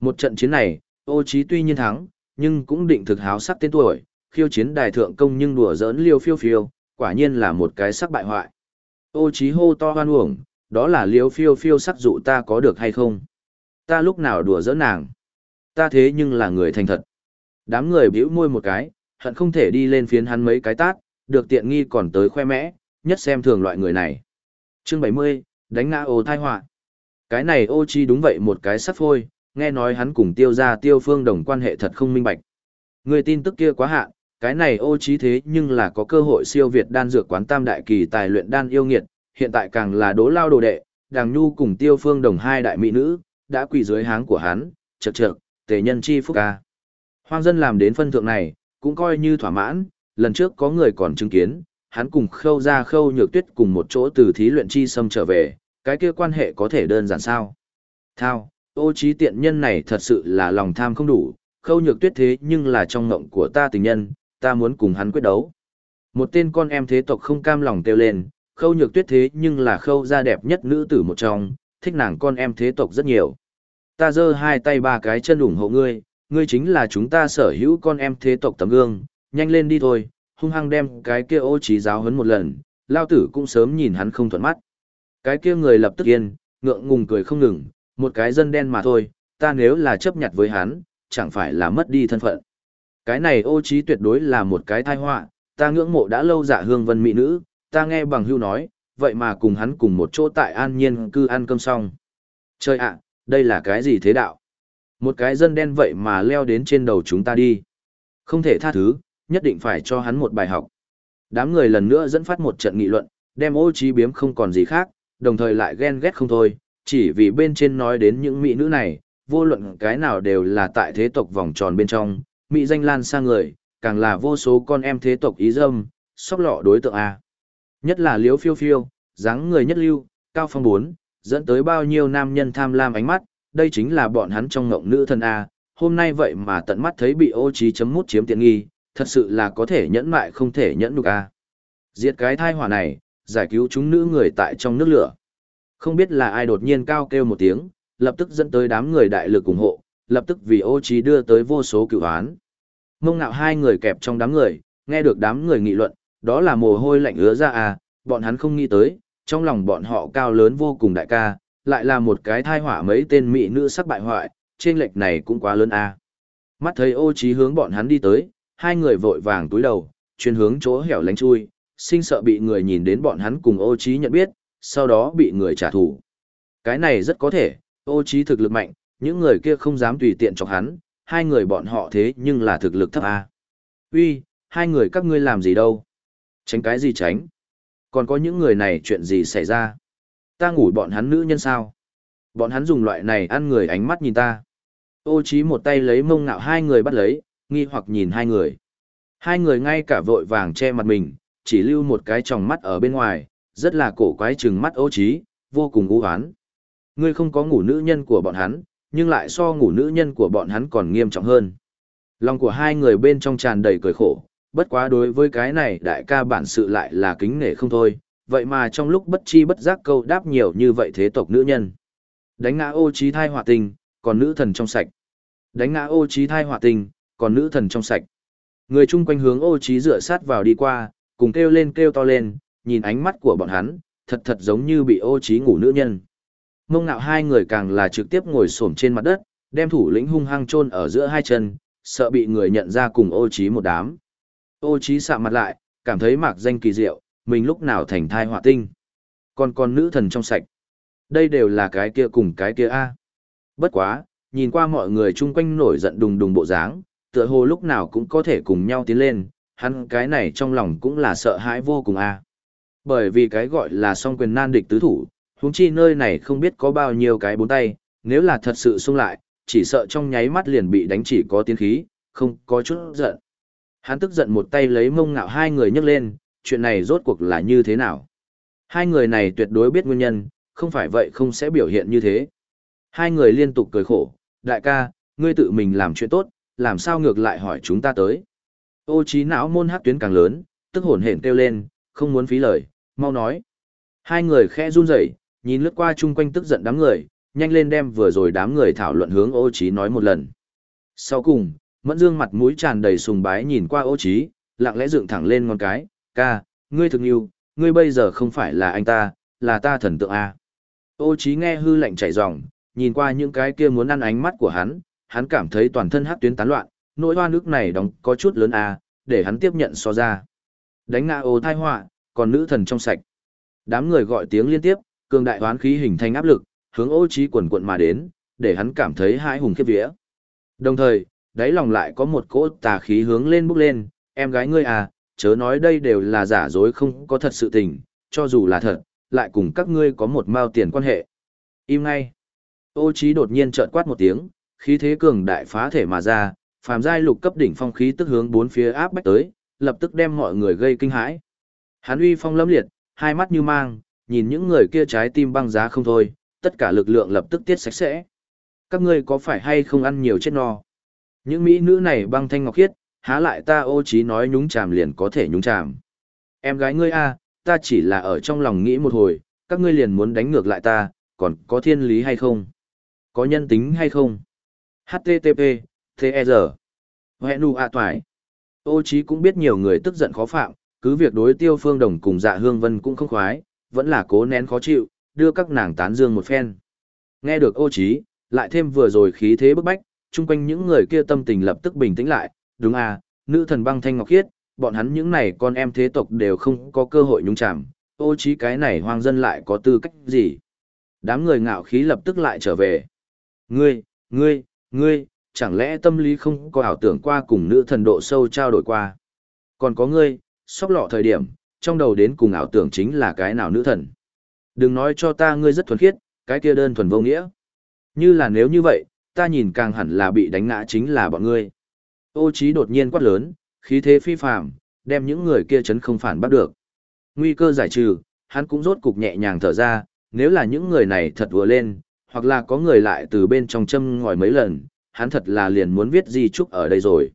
Một trận chiến này, Ô trí tuy nhiên thắng, nhưng cũng định thực háo sắc tên tuổi, khiêu chiến đài thượng công nhưng đùa giỡn liêu phiêu phiêu, quả nhiên là một cái sắc bại hoại. Ô trí hô to hoan uổng, đó là liêu phiêu phiêu sắc dụ ta có được hay không? Ta lúc nào đùa giỡn nàng? Ta thế nhưng là người thành thật. Đám người bĩu môi một cái, hận không thể đi lên phiến hắn mấy cái tát, được tiện nghi còn tới khoe mẽ, nhất xem thường loại người này. Chương 70, đánh ngã ô thai họa Cái này ô chi đúng vậy một cái sắp phôi, nghe nói hắn cùng tiêu ra tiêu phương đồng quan hệ thật không minh bạch. Người tin tức kia quá hạn, cái này ô chi thế nhưng là có cơ hội siêu việt đan dược quán tam đại kỳ tài luyện đan yêu nghiệt, hiện tại càng là đố lao đồ đệ, đàng nhu cùng tiêu phương đồng hai đại mỹ nữ, đã quỳ dưới háng của hắn, chật chật, tề nhân chi phúc ca. Hoang dân làm đến phân thượng này, cũng coi như thỏa mãn, lần trước có người còn chứng kiến, hắn cùng khâu ra khâu nhược tuyết cùng một chỗ từ thí luyện chi xâm trở về, cái kia quan hệ có thể đơn giản sao. Thao, ô trí tiện nhân này thật sự là lòng tham không đủ, khâu nhược tuyết thế nhưng là trong ngộng của ta tình nhân, ta muốn cùng hắn quyết đấu. Một tên con em thế tộc không cam lòng kêu lên, khâu nhược tuyết thế nhưng là khâu gia đẹp nhất nữ tử một trong, thích nàng con em thế tộc rất nhiều. Ta giơ hai tay ba cái chân ủng hộ ngươi, ngươi chính là chúng ta sở hữu con em thế tộc tấm gương, nhanh lên đi thôi, hung hăng đem cái kia ô trí giáo huấn một lần, lao tử cũng sớm nhìn hắn không thuận mắt. Cái kia người lập tức yên, ngượng ngùng cười không ngừng, một cái dân đen mà thôi, ta nếu là chấp nhặt với hắn, chẳng phải là mất đi thân phận. Cái này ô trí tuyệt đối là một cái tai họa, ta ngưỡng mộ đã lâu dạ hương vân mỹ nữ, ta nghe bằng hưu nói, vậy mà cùng hắn cùng một chỗ tại an nhiên cư ăn cơm xong. Trời ạ, đây là cái gì thế đạo? Một cái dân đen vậy mà leo đến trên đầu chúng ta đi. Không thể tha thứ, nhất định phải cho hắn một bài học. Đám người lần nữa dẫn phát một trận nghị luận, đem ô trí biếm không còn gì khác, đồng thời lại ghen ghét không thôi, chỉ vì bên trên nói đến những mỹ nữ này, vô luận cái nào đều là tại thế tộc vòng tròn bên trong, mỹ danh lan sang người, càng là vô số con em thế tộc ý dâm, sóc lọ đối tượng A. Nhất là liếu phiêu phiêu, dáng người nhất lưu, cao phong bốn, dẫn tới bao nhiêu nam nhân tham lam ánh mắt, đây chính là bọn hắn trong ngộng nữ thân A, hôm nay vậy mà tận mắt thấy bị ô trí chấm mút chiếm tiện nghi, thật sự là có thể nhẫn mại không thể nhẫn được A. Diệt cái thai hỏa này, giải cứu chúng nữ người tại trong nước lửa. Không biết là ai đột nhiên cao kêu một tiếng, lập tức dẫn tới đám người đại lực ủng hộ, lập tức vì ô trí đưa tới vô số cựu án. Mông ngạo hai người kẹp trong đám người, nghe được đám người nghị luận, đó là mồ hôi lạnh ứa ra à, bọn hắn không nghĩ tới, trong lòng bọn họ cao lớn vô cùng đại ca, lại là một cái thai hỏa mấy tên mỹ nữ sắc bại hoại, trên lệch này cũng quá lớn à. Mắt thấy ô trí hướng bọn hắn đi tới, hai người vội vàng túi đầu, chuyên hướng chỗ hẻo lánh chui, sinh sợ bị người nhìn đến bọn hắn cùng ô trí nhận biết, sau đó bị người trả thù. Cái này rất có thể, ô trí thực lực mạnh, những người kia không dám tùy tiện chọc hắn, hai người bọn họ thế nhưng là thực lực thấp à? Uy, hai người các ngươi làm gì đâu? Tránh cái gì tránh? Còn có những người này chuyện gì xảy ra? Ta ngủ bọn hắn nữ nhân sao? Bọn hắn dùng loại này ăn người ánh mắt nhìn ta. Ô trí một tay lấy mông ngạo hai người bắt lấy, nghi hoặc nhìn hai người. Hai người ngay cả vội vàng che mặt mình, chỉ lưu một cái tròng mắt ở bên ngoài, rất là cổ quái trừng mắt ô trí, vô cùng u hoán. Ngươi không có ngủ nữ nhân của bọn hắn, nhưng lại so ngủ nữ nhân của bọn hắn còn nghiêm trọng hơn. Lòng của hai người bên trong tràn đầy cười khổ, bất quá đối với cái này đại ca bản sự lại là kính nể không thôi, vậy mà trong lúc bất chi bất giác câu đáp nhiều như vậy thế tộc nữ nhân. Đánh ngã ô trí thai hỏa tình, còn nữ thần trong sạch. Đánh ngã ô trí thai hỏa tình, còn nữ thần trong sạch. Người chung quanh hướng ô trí dựa sát vào đi qua, cùng kêu lên kêu to lên, nhìn ánh mắt của bọn hắn, thật thật giống như bị ô trí ngủ nữ nhân. Mông ngạo hai người càng là trực tiếp ngồi xổm trên mặt đất, đem thủ lĩnh hung hăng chôn ở giữa hai chân, sợ bị người nhận ra cùng ô trí một đám. Ô trí sạm mặt lại, cảm thấy mạc danh kỳ diệu, mình lúc nào thành thai họa tinh. Còn con nữ thần trong sạch. Đây đều là cái kia cùng cái kia a. Bất quá, nhìn qua mọi người chung quanh nổi giận đùng đùng bộ dáng, tựa hồ lúc nào cũng có thể cùng nhau tiến lên, hắn cái này trong lòng cũng là sợ hãi vô cùng a. Bởi vì cái gọi là song quyền nan địch tứ thủ, huống chi nơi này không biết có bao nhiêu cái bốn tay, nếu là thật sự xung lại, chỉ sợ trong nháy mắt liền bị đánh chỉ có tiến khí, không có chút giận. Hắn tức giận một tay lấy mông ngạo hai người nhấc lên, chuyện này rốt cuộc là như thế nào? Hai người này tuyệt đối biết nguyên nhân, không phải vậy không sẽ biểu hiện như thế. Hai người liên tục cười khổ, đại ca, ngươi tự mình làm chuyện tốt, làm sao ngược lại hỏi chúng ta tới. Ô trí não môn hát tuyến càng lớn, tức hồn hển kêu lên, không muốn phí lời, mau nói. Hai người khẽ run rẩy, nhìn lướt qua chung quanh tức giận đám người, nhanh lên đem vừa rồi đám người thảo luận hướng ô trí nói một lần. Sau cùng, Mẫn Dương mặt mũi tràn đầy sùng bái nhìn qua ô trí, lặng lẽ dựng thẳng lên ngón cái, ca, ngươi thực yêu, ngươi bây giờ không phải là anh ta, là ta thần tượng A. Ô trí nghe hư lạnh chảy ròng, nhìn qua những cái kia muốn ăn ánh mắt của hắn, hắn cảm thấy toàn thân hát tuyến tán loạn, nỗi hoa nước này đóng có chút lớn à, để hắn tiếp nhận so ra. Đánh ngã ô thai họa, còn nữ thần trong sạch. Đám người gọi tiếng liên tiếp, cường đại hoán khí hình thành áp lực, hướng ô trí quần quận mà đến, để hắn cảm thấy hai hùng khiếp vía. Đồng thời, đáy lòng lại có một cỗ tà khí hướng lên bốc lên, em gái ngươi à, chớ nói đây đều là giả dối không có thật sự tình, cho dù là thật, lại cùng các ngươi có một mao tiền quan hệ. Im ngay. Ô trí đột nhiên trợn quát một tiếng, khí thế cường đại phá thể mà ra, phàm giai lục cấp đỉnh phong khí tức hướng bốn phía áp bách tới, lập tức đem mọi người gây kinh hãi. Hắn uy phong lâm liệt, hai mắt như mang, nhìn những người kia trái tim băng giá không thôi, tất cả lực lượng lập tức tiết sạch sẽ. Các ngươi có phải hay không ăn nhiều chết no? Những mỹ nữ này băng thanh ngọc khiết, há lại ta ô trí nói nhúng chàm liền có thể nhúng chàm. Em gái ngươi a, ta chỉ là ở trong lòng nghĩ một hồi, các ngươi liền muốn đánh ngược lại ta, còn có thiên lý hay không? Có nhân tính hay không? HTTP, TR. huệ đù ạ toải Ô trí cũng biết nhiều người tức giận khó phạm, cứ việc đối tiêu phương đồng cùng dạ hương vân cũng không khoái, vẫn là cố nén khó chịu, đưa các nàng tán dương một phen. Nghe được ô trí, lại thêm vừa rồi khí thế bức bách, chung quanh những người kia tâm tình lập tức bình tĩnh lại, đúng à, nữ thần băng thanh ngọc khiết, bọn hắn những này con em thế tộc đều không có cơ hội nhúng chạm, ô trí cái này hoang dân lại có tư cách gì. Đám người ngạo khí lập tức lại trở về. Ngươi, ngươi, ngươi, chẳng lẽ tâm lý không có ảo tưởng qua cùng nữ thần độ sâu trao đổi qua. Còn có ngươi, sóc lọ thời điểm, trong đầu đến cùng ảo tưởng chính là cái nào nữ thần. Đừng nói cho ta ngươi rất thuần khiết, cái kia đơn thuần vô nghĩa. Như là nếu như vậy, ta nhìn càng hẳn là bị đánh ngã chính là bọn ngươi. Ô trí đột nhiên quát lớn, khí thế phi phàm, đem những người kia chấn không phản bắt được. Nguy cơ giải trừ, hắn cũng rốt cục nhẹ nhàng thở ra, nếu là những người này thật vừa lên, hoặc là có người lại từ bên trong châm ngòi mấy lần, hắn thật là liền muốn viết di chúc ở đây rồi.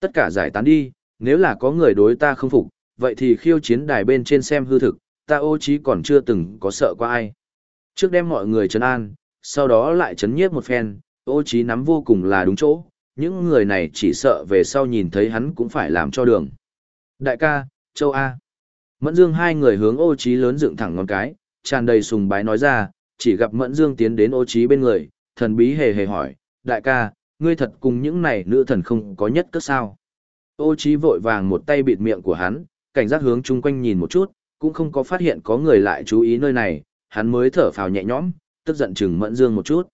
Tất cả giải tán đi, nếu là có người đối ta không phục, vậy thì khiêu chiến đài bên trên xem hư thực, ta ô trí còn chưa từng có sợ qua ai. Trước đem mọi người trấn an, sau đó lại chấn nhiếp một phen, ô trí nắm vô cùng là đúng chỗ, những người này chỉ sợ về sau nhìn thấy hắn cũng phải làm cho đường. Đại ca, châu A. Mẫn Dương hai người hướng ô trí lớn dựng thẳng ngón cái, tràn đầy sùng bái nói ra, chỉ gặp Mẫn Dương tiến đến ô trí bên người, thần bí hề hề hỏi, đại ca, ngươi thật cùng những này nữ thần không có nhất cất sao. Ô trí vội vàng một tay bịt miệng của hắn, cảnh giác hướng chung quanh nhìn một chút, cũng không có phát hiện có người lại chú ý nơi này, hắn mới thở phào nhẹ nhõm, tức giận chừng Mẫn Dương một chút.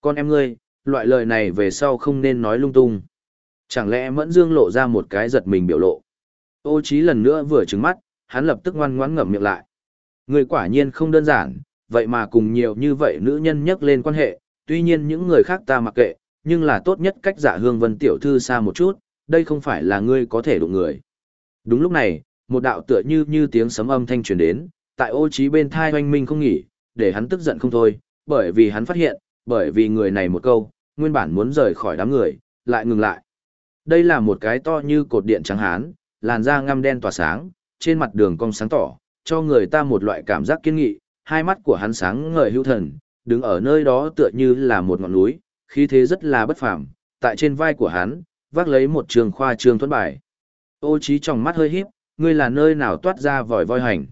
Con em ngươi, loại lời này về sau không nên nói lung tung. Chẳng lẽ Mẫn Dương lộ ra một cái giật mình biểu lộ. Ô trí lần nữa vừa trừng mắt, hắn lập tức ngoan ngoãn ngậm miệng lại. Người quả nhiên không đơn giản, vậy mà cùng nhiều như vậy nữ nhân nhắc lên quan hệ, tuy nhiên những người khác ta mặc kệ, nhưng là tốt nhất cách giả hương vân tiểu thư xa một chút, đây không phải là ngươi có thể đụng người. Đúng lúc này, một đạo tựa như như tiếng sấm âm thanh truyền đến, tại ô trí bên thai hoanh minh không nghỉ, để hắn tức giận không thôi, bởi vì hắn phát hiện, bởi vì người này một câu, nguyên bản muốn rời khỏi đám người, lại ngừng lại. Đây là một cái to như cột điện trắng hán, làn da ngăm đen tỏa sáng, trên mặt đường cong sáng tỏ, cho người ta một loại cảm giác kiên nghị, hai mắt của hắn sáng ngời hữu thần, đứng ở nơi đó tựa như là một ngọn núi, khí thế rất là bất phàm, tại trên vai của hắn, vác lấy một trường khoa trường thuẫn bài. Ô trí trong mắt hơi híp, ngươi là nơi nào toát ra vòi voi hành.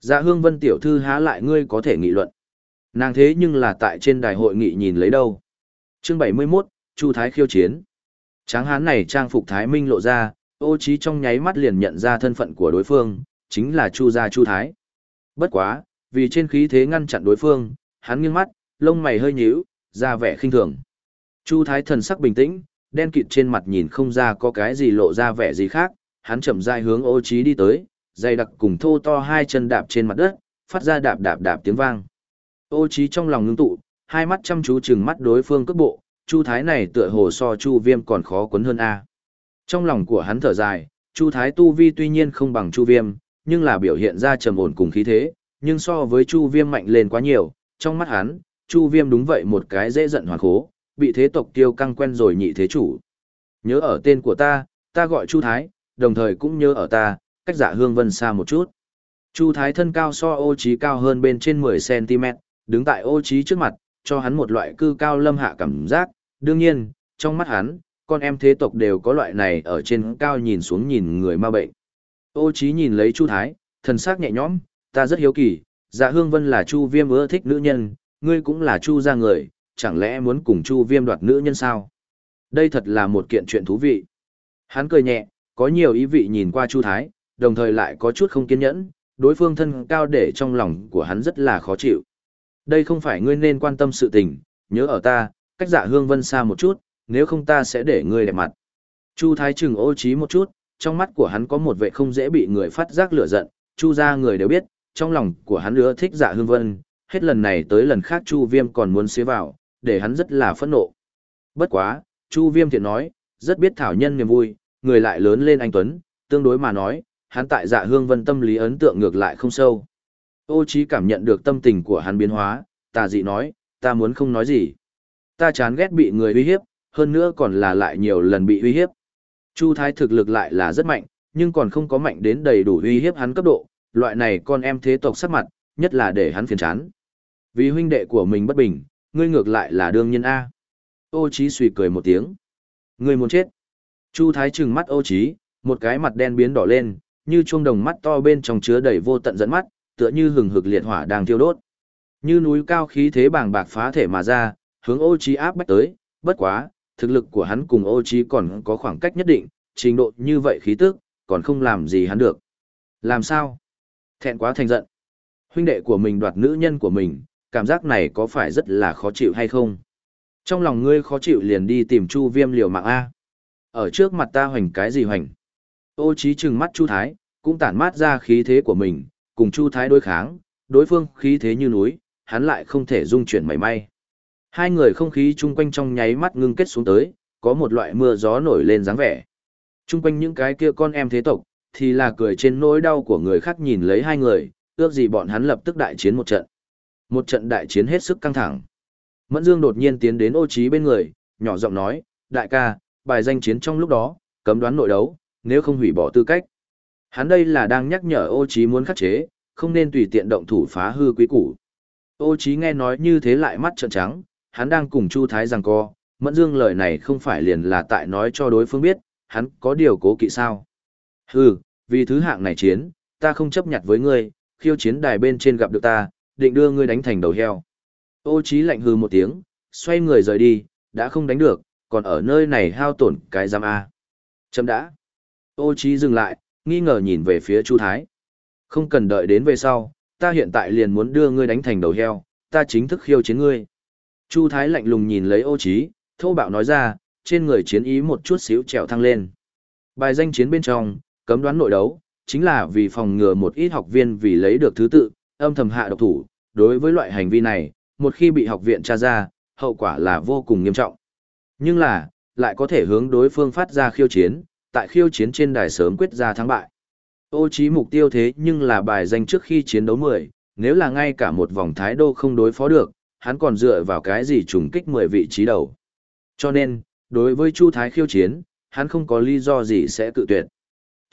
Dạ hương vân tiểu thư há lại ngươi có thể nghị luận. Nàng thế nhưng là tại trên đài hội nghị nhìn lấy đâu. Chương 71, Chu Thái khiêu chiến. Tráng hán này trang phục Thái Minh lộ ra, ô trí trong nháy mắt liền nhận ra thân phận của đối phương, chính là Chu gia Chu Thái. Bất quá, vì trên khí thế ngăn chặn đối phương, hắn nghiêng mắt, lông mày hơi nhíu, ra vẻ khinh thường. Chu Thái thần sắc bình tĩnh, đen kịt trên mặt nhìn không ra có cái gì lộ ra vẻ gì khác, hắn chậm rãi hướng ô Chí đi tới, dày đặc cùng thô to hai chân đạp trên mặt đất, phát ra đạp đạp đạp tiếng vang. Ô Chí trong lòng ngưng tụ, hai mắt chăm chú chừng mắt đối phương cước bộ, Chu Thái này tựa hồ so Chu Viêm còn khó quấn hơn a. Trong lòng của hắn thở dài, Chu Thái tu vi tuy nhiên không bằng Chu Viêm, nhưng là biểu hiện ra trầm ổn cùng khí thế, nhưng so với Chu Viêm mạnh lên quá nhiều, trong mắt hắn, Chu Viêm đúng vậy một cái dễ giận hoàn khố, bị thế tộc tiêu căng quen rồi nhị thế chủ. Nhớ ở tên của ta, ta gọi Chu Thái, đồng thời cũng nhớ ở ta, cách dạ hương vân xa một chút. Chu Thái thân cao so ô trí cao hơn bên trên 10cm, đứng tại ô trí trước mặt, cho hắn một loại cư cao lâm hạ cảm giác, đương nhiên, trong mắt hắn, con em thế tộc đều có loại này ở trên cao nhìn xuống nhìn người ma bệnh. Ô Chí nhìn lấy Chu Thái, thần sắc nhẹ nhõm, ta rất hiếu kỳ, dạ hương vân là Chu viêm ưa thích nữ nhân, ngươi cũng là Chu gia người, chẳng lẽ muốn cùng Chu viêm đoạt nữ nhân sao? Đây thật là một kiện chuyện thú vị. Hắn cười nhẹ, có nhiều ý vị nhìn qua Chu Thái, đồng thời lại có chút không kiên nhẫn, đối phương thân cao để trong lòng của hắn rất là khó chịu. Đây không phải ngươi nên quan tâm sự tình, nhớ ở ta, cách dạ hương vân xa một chút, nếu không ta sẽ để ngươi đẹp mặt. Chu Thái chừng ô trí một chút, trong mắt của hắn có một vệ không dễ bị người phát giác lửa giận, Chu gia người đều biết, trong lòng của hắn ưa thích dạ hương vân, hết lần này tới lần khác Chu Viêm còn muốn xế vào, để hắn rất là phẫn nộ. Bất quá, Chu Viêm thiện nói, rất biết thảo nhân niềm vui, người lại lớn lên anh Tuấn, tương đối mà nói, hắn tại dạ hương vân tâm lý ấn tượng ngược lại không sâu. Ô trí cảm nhận được tâm tình của hắn biến hóa, tà dị nói, ta muốn không nói gì. Ta chán ghét bị người uy hiếp, hơn nữa còn là lại nhiều lần bị uy hiếp. Chu Thái thực lực lại là rất mạnh, nhưng còn không có mạnh đến đầy đủ uy hiếp hắn cấp độ, loại này con em thế tộc sắc mặt, nhất là để hắn phiền chán. Vì huynh đệ của mình bất bình, ngươi ngược lại là đương nhân A. Ô Chí suy cười một tiếng. Ngươi muốn chết. Chu Thái trừng mắt ô Chí, một cái mặt đen biến đỏ lên, như chuông đồng mắt to bên trong chứa đầy vô tận dẫn mắt, tựa như hừng hực liệt hỏa đang thiêu đốt. Như núi cao khí thế bàng bạc phá thể mà ra, hướng ô Chí áp bách tới, bất quá, thực lực của hắn cùng ô Chí còn có khoảng cách nhất định, trình độ như vậy khí tức, còn không làm gì hắn được. Làm sao? Thẹn quá thành giận. Huynh đệ của mình đoạt nữ nhân của mình, cảm giác này có phải rất là khó chịu hay không? Trong lòng ngươi khó chịu liền đi tìm Chu Viêm liều mạng A. Ở trước mặt ta hoành cái gì hoành? Ô trí trừng mắt Chu Thái, cũng tản mát ra khí thế của mình, cùng Chu Thái đối kháng, đối phương khí thế như núi, hắn lại không thể dung chuyển mảy may. Hai người không khí chung quanh trong nháy mắt ngưng kết xuống tới, có một loại mưa gió nổi lên dáng vẻ. Chung quanh những cái kia con em thế tộc, thì là cười trên nỗi đau của người khác nhìn lấy hai người, ước gì bọn hắn lập tức đại chiến một trận. Một trận đại chiến hết sức căng thẳng. Mẫn Dương đột nhiên tiến đến ô trí bên người, nhỏ giọng nói, đại ca, bài danh chiến trong lúc đó, cấm đoán nội đấu, nếu không hủy bỏ tư cách. Hắn đây là đang nhắc nhở ô trí muốn khắc chế, không nên tùy tiện động thủ phá hư quý củ. Ô trí nghe nói như thế lại mắt trợn trắng, hắn đang cùng Chu Thái rằng co, Mẫn Dương lời này không phải liền là tại nói cho đối phương biết, hắn có điều cố kỵ sao. Hừ, vì thứ hạng này chiến, ta không chấp nhận với ngươi, khiêu chiến đài bên trên gặp được ta, định đưa ngươi đánh thành đầu heo. Ô Chí lạnh hừ một tiếng, xoay người rời đi, đã không đánh được, còn ở nơi này hao tổn cái giam A. Chấm đã. Ô Chí dừng lại, nghi ngờ nhìn về phía Chu Thái. Không cần đợi đến về sau, ta hiện tại liền muốn đưa ngươi đánh thành đầu heo, ta chính thức khiêu chiến ngươi. Chu Thái lạnh lùng nhìn lấy ô Chí, thô bạo nói ra, trên người chiến ý một chút xíu trèo thăng lên. Bài danh chiến bên trong, cấm đoán nội đấu, chính là vì phòng ngừa một ít học viên vì lấy được thứ tự, âm thầm hạ độc thủ, đối với loại hành vi này, một khi bị học viện tra ra, hậu quả là vô cùng nghiêm trọng. Nhưng là, lại có thể hướng đối phương phát ra khiêu chiến, tại khiêu chiến trên đài sớm quyết ra thắng bại. Ô trí mục tiêu thế nhưng là bài danh trước khi chiến đấu 10, nếu là ngay cả một vòng thái đô không đối phó được, hắn còn dựa vào cái gì trùng kích 10 vị trí đầu. Cho nên, đối với Chu Thái khiêu chiến, hắn không có lý do gì sẽ tự tuyệt.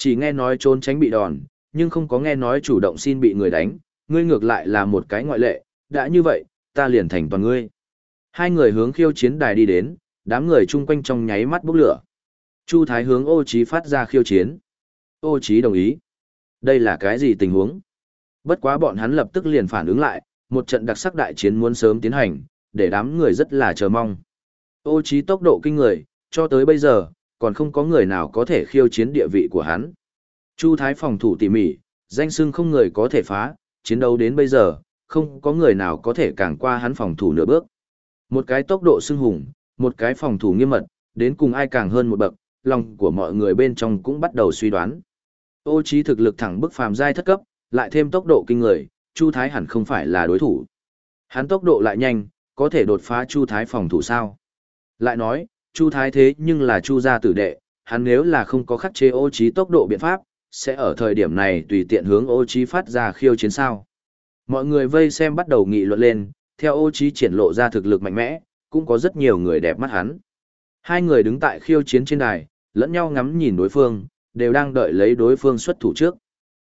Chỉ nghe nói trốn tránh bị đòn, nhưng không có nghe nói chủ động xin bị người đánh, ngươi ngược lại là một cái ngoại lệ, đã như vậy, ta liền thành toàn ngươi. Hai người hướng khiêu chiến đài đi đến, đám người chung quanh trong nháy mắt bốc lửa. Chu Thái hướng ô Chí phát ra khiêu chiến. Ô Chí đồng ý. Đây là cái gì tình huống? Bất quá bọn hắn lập tức liền phản ứng lại, một trận đặc sắc đại chiến muốn sớm tiến hành, để đám người rất là chờ mong. Ô Chí tốc độ kinh người, cho tới bây giờ, còn không có người nào có thể khiêu chiến địa vị của hắn. Chu Thái phòng thủ tỉ mỉ, danh xưng không người có thể phá, chiến đấu đến bây giờ, không có người nào có thể càng qua hắn phòng thủ nửa bước. Một cái tốc độ xưng hùng, một cái phòng thủ nghiêm mật, đến cùng ai càng hơn một bậc, lòng của mọi người bên trong cũng bắt đầu suy đoán. Ô trí thực lực thẳng bức phàm giai thất cấp, lại thêm tốc độ kinh người, Chu Thái hẳn không phải là đối thủ. Hắn tốc độ lại nhanh, có thể đột phá Chu Thái phòng thủ sao? Lại nói, Chu Thái thế nhưng là Chu gia tử đệ, hắn nếu là không có khắc chế ô trí tốc độ biện pháp, sẽ ở thời điểm này tùy tiện hướng ô trí phát ra khiêu chiến sao. Mọi người vây xem bắt đầu nghị luận lên, theo ô trí triển lộ ra thực lực mạnh mẽ, cũng có rất nhiều người đẹp mắt hắn. Hai người đứng tại khiêu chiến trên đài, lẫn nhau ngắm nhìn đối phương, đều đang đợi lấy đối phương xuất thủ trước.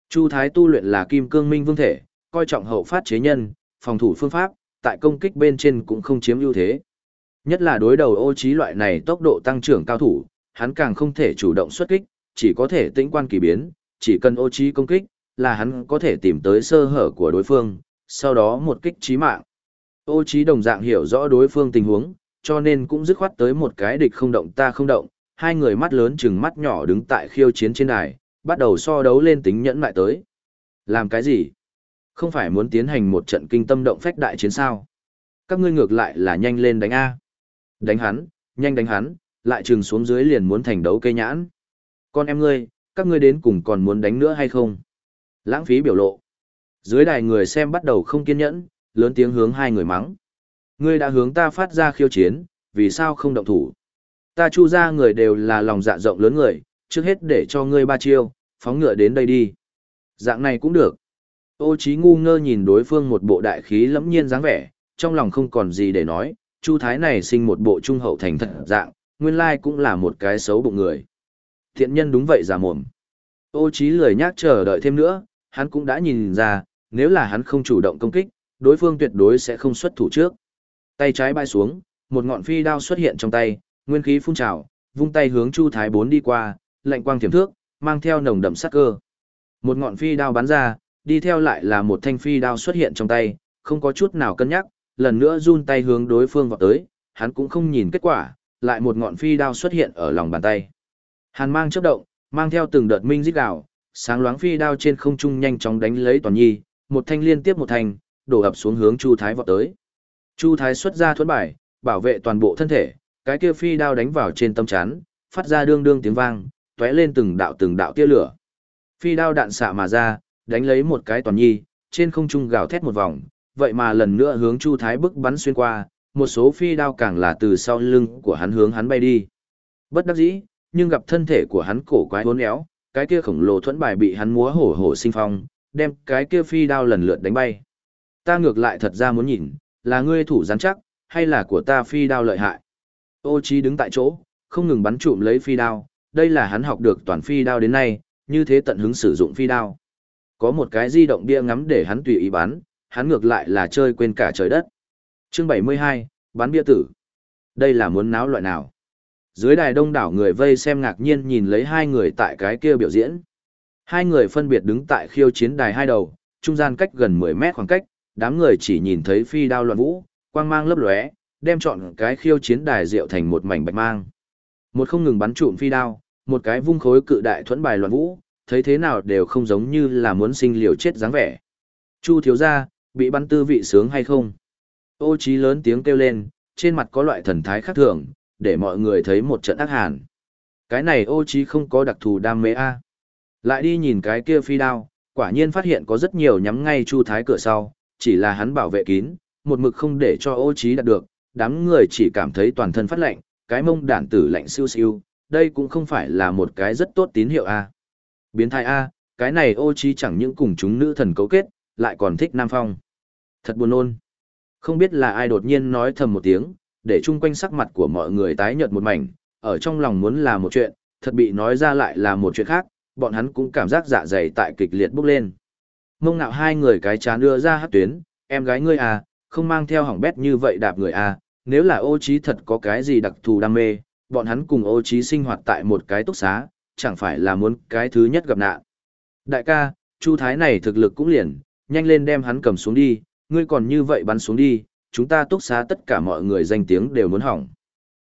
Chu Thái tu luyện là kim cương minh vương thể, coi trọng hậu phát chế nhân, phòng thủ phương pháp, tại công kích bên trên cũng không chiếm ưu thế. Nhất là đối đầu ô trí loại này tốc độ tăng trưởng cao thủ, hắn càng không thể chủ động xuất kích, chỉ có thể tĩnh quan kỳ biến, chỉ cần ô trí công kích, là hắn có thể tìm tới sơ hở của đối phương, sau đó một kích chí mạng. Ô trí đồng dạng hiểu rõ đối phương tình huống, cho nên cũng dứt khoát tới một cái địch không động ta không động, hai người mắt lớn chừng mắt nhỏ đứng tại khiêu chiến trên đài, bắt đầu so đấu lên tính nhẫn lại tới. Làm cái gì? Không phải muốn tiến hành một trận kinh tâm động phách đại chiến sao? Các ngươi ngược lại là nhanh lên đánh A. Đánh hắn, nhanh đánh hắn, lại trừng xuống dưới liền muốn thành đấu cây nhãn. Con em ngươi, các ngươi đến cùng còn muốn đánh nữa hay không? Lãng phí biểu lộ. Dưới đài người xem bắt đầu không kiên nhẫn, lớn tiếng hướng hai người mắng. Ngươi đã hướng ta phát ra khiêu chiến, vì sao không động thủ? Ta chu ra người đều là lòng dạ rộng lớn người, trước hết để cho ngươi ba chiêu, phóng ngựa đến đây đi. Dạng này cũng được. Ô trí ngu ngơ nhìn đối phương một bộ đại khí lẫm nhiên dáng vẻ, trong lòng không còn gì để nói, chu thái này sinh một bộ trung hậu thành thật dạng, nguyên lai cũng là một cái xấu bụng người. Thiện nhân đúng vậy giả mồm. Ô trí lười nhác chờ đợi thêm nữa, hắn cũng đã nhìn ra, nếu là hắn không chủ động công kích, đối phương tuyệt đối sẽ không xuất thủ trước. Tay trái bay xuống, một ngọn phi đao xuất hiện trong tay, nguyên khí phun trào, vung tay hướng Chu Thái bốn đi qua, lạnh quang thiểm thước, mang theo nồng đậm sát cơ. Một ngọn phi đao bắn ra, đi theo lại là một thanh phi đao xuất hiện trong tay, không có chút nào cân nhắc, lần nữa run tay hướng đối phương vào tới, hắn cũng không nhìn kết quả, lại một ngọn phi đao xuất hiện ở lòng bàn tay. Hàn mang chớp động, mang theo từng đợt minh rít gào, sáng loáng phi đao trên không trung nhanh chóng đánh lấy toàn nhi, một thanh liên tiếp một thanh, đổ ập xuống hướng Chu Thái vọt tới. Chu Thái xuất ra thuẫn bài, bảo vệ toàn bộ thân thể, cái kia phi đao đánh vào trên tâm chán, phát ra đương đương tiếng vang, tóe lên từng đạo từng đạo tia lửa. Phi đao đạn xạ mà ra, đánh lấy một cái toàn nhi, trên không trung gào thét một vòng, vậy mà lần nữa hướng Chu Thái bức bắn xuyên qua, một số phi đao càng là từ sau lưng của hắn hướng hắn bay đi. Bất đắc dĩ, nhưng gặp thân thể của hắn cổ quái uốn éo, cái kia khổng lồ thuẫn bài bị hắn múa hổ hổ sinh phong, đem cái kia phi đao lần lượt đánh bay. Ta ngược lại thật ra muốn nhìn, là ngươi thủ rắn chắc, hay là của ta phi đao lợi hại. Ô Chi đứng tại chỗ, không ngừng bắn trụm lấy phi đao, đây là hắn học được toàn phi đao đến nay, như thế tận hứng sử dụng phi đao. Có một cái di động bia ngắm để hắn tùy ý bắn, hắn ngược lại là chơi quên cả trời đất. Chương 72, bán bia tử. Đây là muốn náo loại nào? Dưới đài đông đảo người vây xem ngạc nhiên nhìn lấy hai người tại cái kia biểu diễn. Hai người phân biệt đứng tại khiêu chiến đài hai đầu, trung gian cách gần 10 mét khoảng cách, đám người chỉ nhìn thấy phi đao loạn vũ, quang mang lấp lóe, đem chọn cái khiêu chiến đài rượu thành một mảnh bạch mang. Một không ngừng bắn trụm phi đao, một cái vung khối cự đại thuẫn bài loạn vũ, thấy thế nào đều không giống như là muốn sinh liều chết dáng vẻ. Chu thiếu gia, bị bắn tư vị sướng hay không? Ô trí lớn tiếng kêu lên, trên mặt có loại thần thái khác thường, để mọi người thấy một trận ác hàn. Cái này ô trí không có đặc thù đam mê a. Lại đi nhìn cái kia phi đao, quả nhiên phát hiện có rất nhiều nhắm ngay chu thái cửa sau, chỉ là hắn bảo vệ kín, một mực không để cho ô trí đạt được, đám người chỉ cảm thấy toàn thân phát lạnh, cái mông đản tử lạnh siêu siêu, đây cũng không phải là một cái rất tốt tín hiệu a. Biến thái a, cái này ô trí chẳng những cùng chúng nữ thần cấu kết, lại còn thích Nam Phong. Thật buồn nôn. Không biết là ai đột nhiên nói thầm một tiếng, để chung quanh sắc mặt của mọi người tái nhợt một mảnh, ở trong lòng muốn là một chuyện, thật bị nói ra lại là một chuyện khác, bọn hắn cũng cảm giác dạ dày tại kịch liệt bốc lên. Mông nạo hai người cái chán đưa ra hát tuyến, em gái ngươi à, không mang theo hỏng bét như vậy đạp người à, nếu là ô trí thật có cái gì đặc thù đam mê, bọn hắn cùng ô trí sinh hoạt tại một cái túc xá, chẳng phải là muốn cái thứ nhất gặp nạn. Đại ca, Chu Thái này thực lực cũng liền, nhanh lên đem hắn cầm xuống đi, ngươi còn như vậy bắn xuống đi, chúng ta túc xá tất cả mọi người danh tiếng đều muốn hỏng.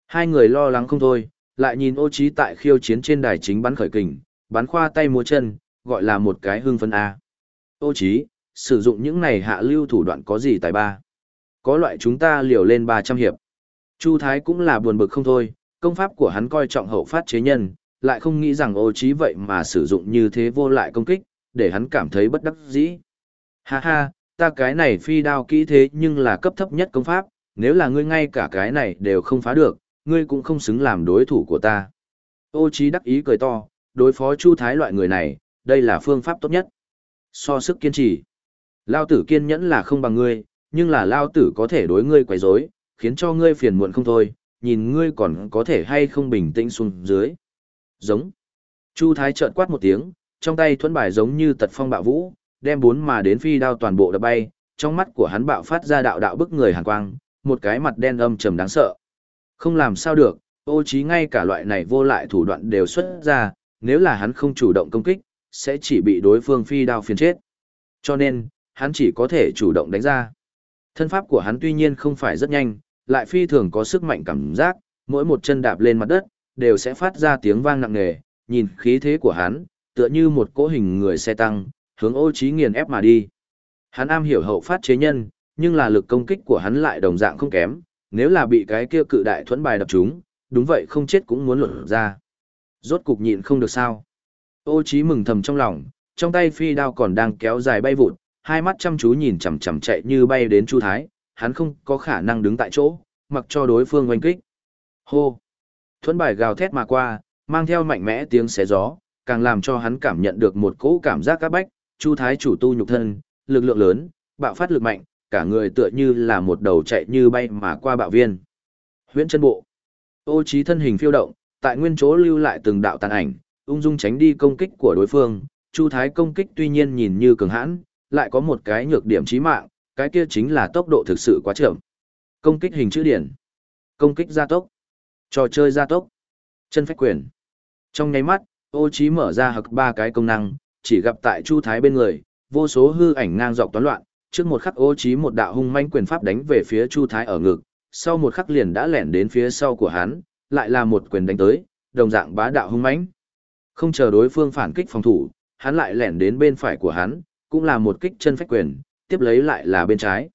Hai người lo lắng không thôi, lại nhìn ô trí tại khiêu chiến trên đài chính bắn khởi kình, bắn khoa tay múa chân, gọi là một cái hương phân A. Ô trí, sử dụng những này hạ lưu thủ đoạn có gì tài ba. Có loại chúng ta liều lên 300 hiệp. Chu Thái cũng là buồn bực không thôi, công pháp của hắn coi trọng hậu phát chế nhân, lại không nghĩ rằng ô trí vậy mà sử dụng như thế vô lại công kích, để hắn cảm thấy bất đắc dĩ. Ha ha, ta cái này phi đao kỹ thế nhưng là cấp thấp nhất công pháp, nếu là ngươi ngay cả cái này đều không phá được, ngươi cũng không xứng làm đối thủ của ta. Ô trí đắc ý cười to, đối phó Chu Thái loại người này, đây là phương pháp tốt nhất. So sức kiên trì. Lao tử kiên nhẫn là không bằng ngươi, nhưng là Lao tử có thể đối ngươi quấy rối, khiến cho ngươi phiền muộn không thôi, nhìn ngươi còn có thể hay không bình tĩnh xuống dưới. Giống. Chu Thái trợn quát một tiếng, trong tay thuẫn bài giống như tật phong bạo vũ, đem bốn mà đến phi đao toàn bộ đập bay, trong mắt của hắn bạo phát ra đạo đạo bức người hàn quang, một cái mặt đen âm trầm đáng sợ. Không làm sao được, ô trí ngay cả loại này vô lại thủ đoạn đều xuất ra, nếu là hắn không chủ động công kích, sẽ chỉ bị đối phương phi đao phiền chết. Cho nên, hắn chỉ có thể chủ động đánh ra. Thân pháp của hắn tuy nhiên không phải rất nhanh, lại phi thường có sức mạnh cảm giác, mỗi một chân đạp lên mặt đất, đều sẽ phát ra tiếng vang nặng nề, nhìn khí thế của hắn, tựa như một cỗ hình người xe tăng, hướng ô trí nghiền ép mà đi. Hắn am hiểu hậu phát chế nhân, nhưng là lực công kích của hắn lại đồng dạng không kém, nếu là bị cái kia cự đại thuẫn bài đập trúng, đúng vậy không chết cũng muốn luận ra. Rốt cục nhịn không được sao. Ô trí mừng thầm trong lòng, trong tay phi đao còn đang kéo dài bay vụt, hai mắt chăm chú nhìn chằm chằm chạy như bay đến Chu Thái, hắn không có khả năng đứng tại chỗ, mặc cho đối phương oanh kích. Hô! Thuẫn bài gào thét mà qua, mang theo mạnh mẽ tiếng xé gió, càng làm cho hắn cảm nhận được một cỗ cảm giác các bách, Chu Thái chủ tu nhục thân, lực lượng lớn, bạo phát lực mạnh, cả người tựa như là một đầu chạy như bay mà qua bạo viên. Huyễn chân bộ. Ô trí thân hình phiêu động, tại nguyên chỗ lưu lại từng đạo tàn ảnh, ung dung tránh đi công kích của đối phương. Chu Thái công kích tuy nhiên nhìn như cường hãn, lại có một cái nhược điểm chí mạng, cái kia chính là tốc độ thực sự quá chậm. Công kích hình chữ điển. Công kích gia tốc. Trò chơi gia tốc. Chân phách quyền. Trong nháy mắt, ô Chí mở ra hực ba cái công năng, chỉ gặp tại Chu Thái bên người, vô số hư ảnh ngang dọc toán loạn, trước một khắc ô trí một đạo hung manh quyền pháp đánh về phía Chu Thái ở ngực, sau một khắc liền đã lẻn đến phía sau của hắn, lại là một quyền đánh tới, đồng dạng bá đạo hung mãnh. Không chờ đối phương phản kích phòng thủ, hắn lại lẻn đến bên phải của hắn, cũng là một kích chân phách quyền, tiếp lấy lại là bên trái.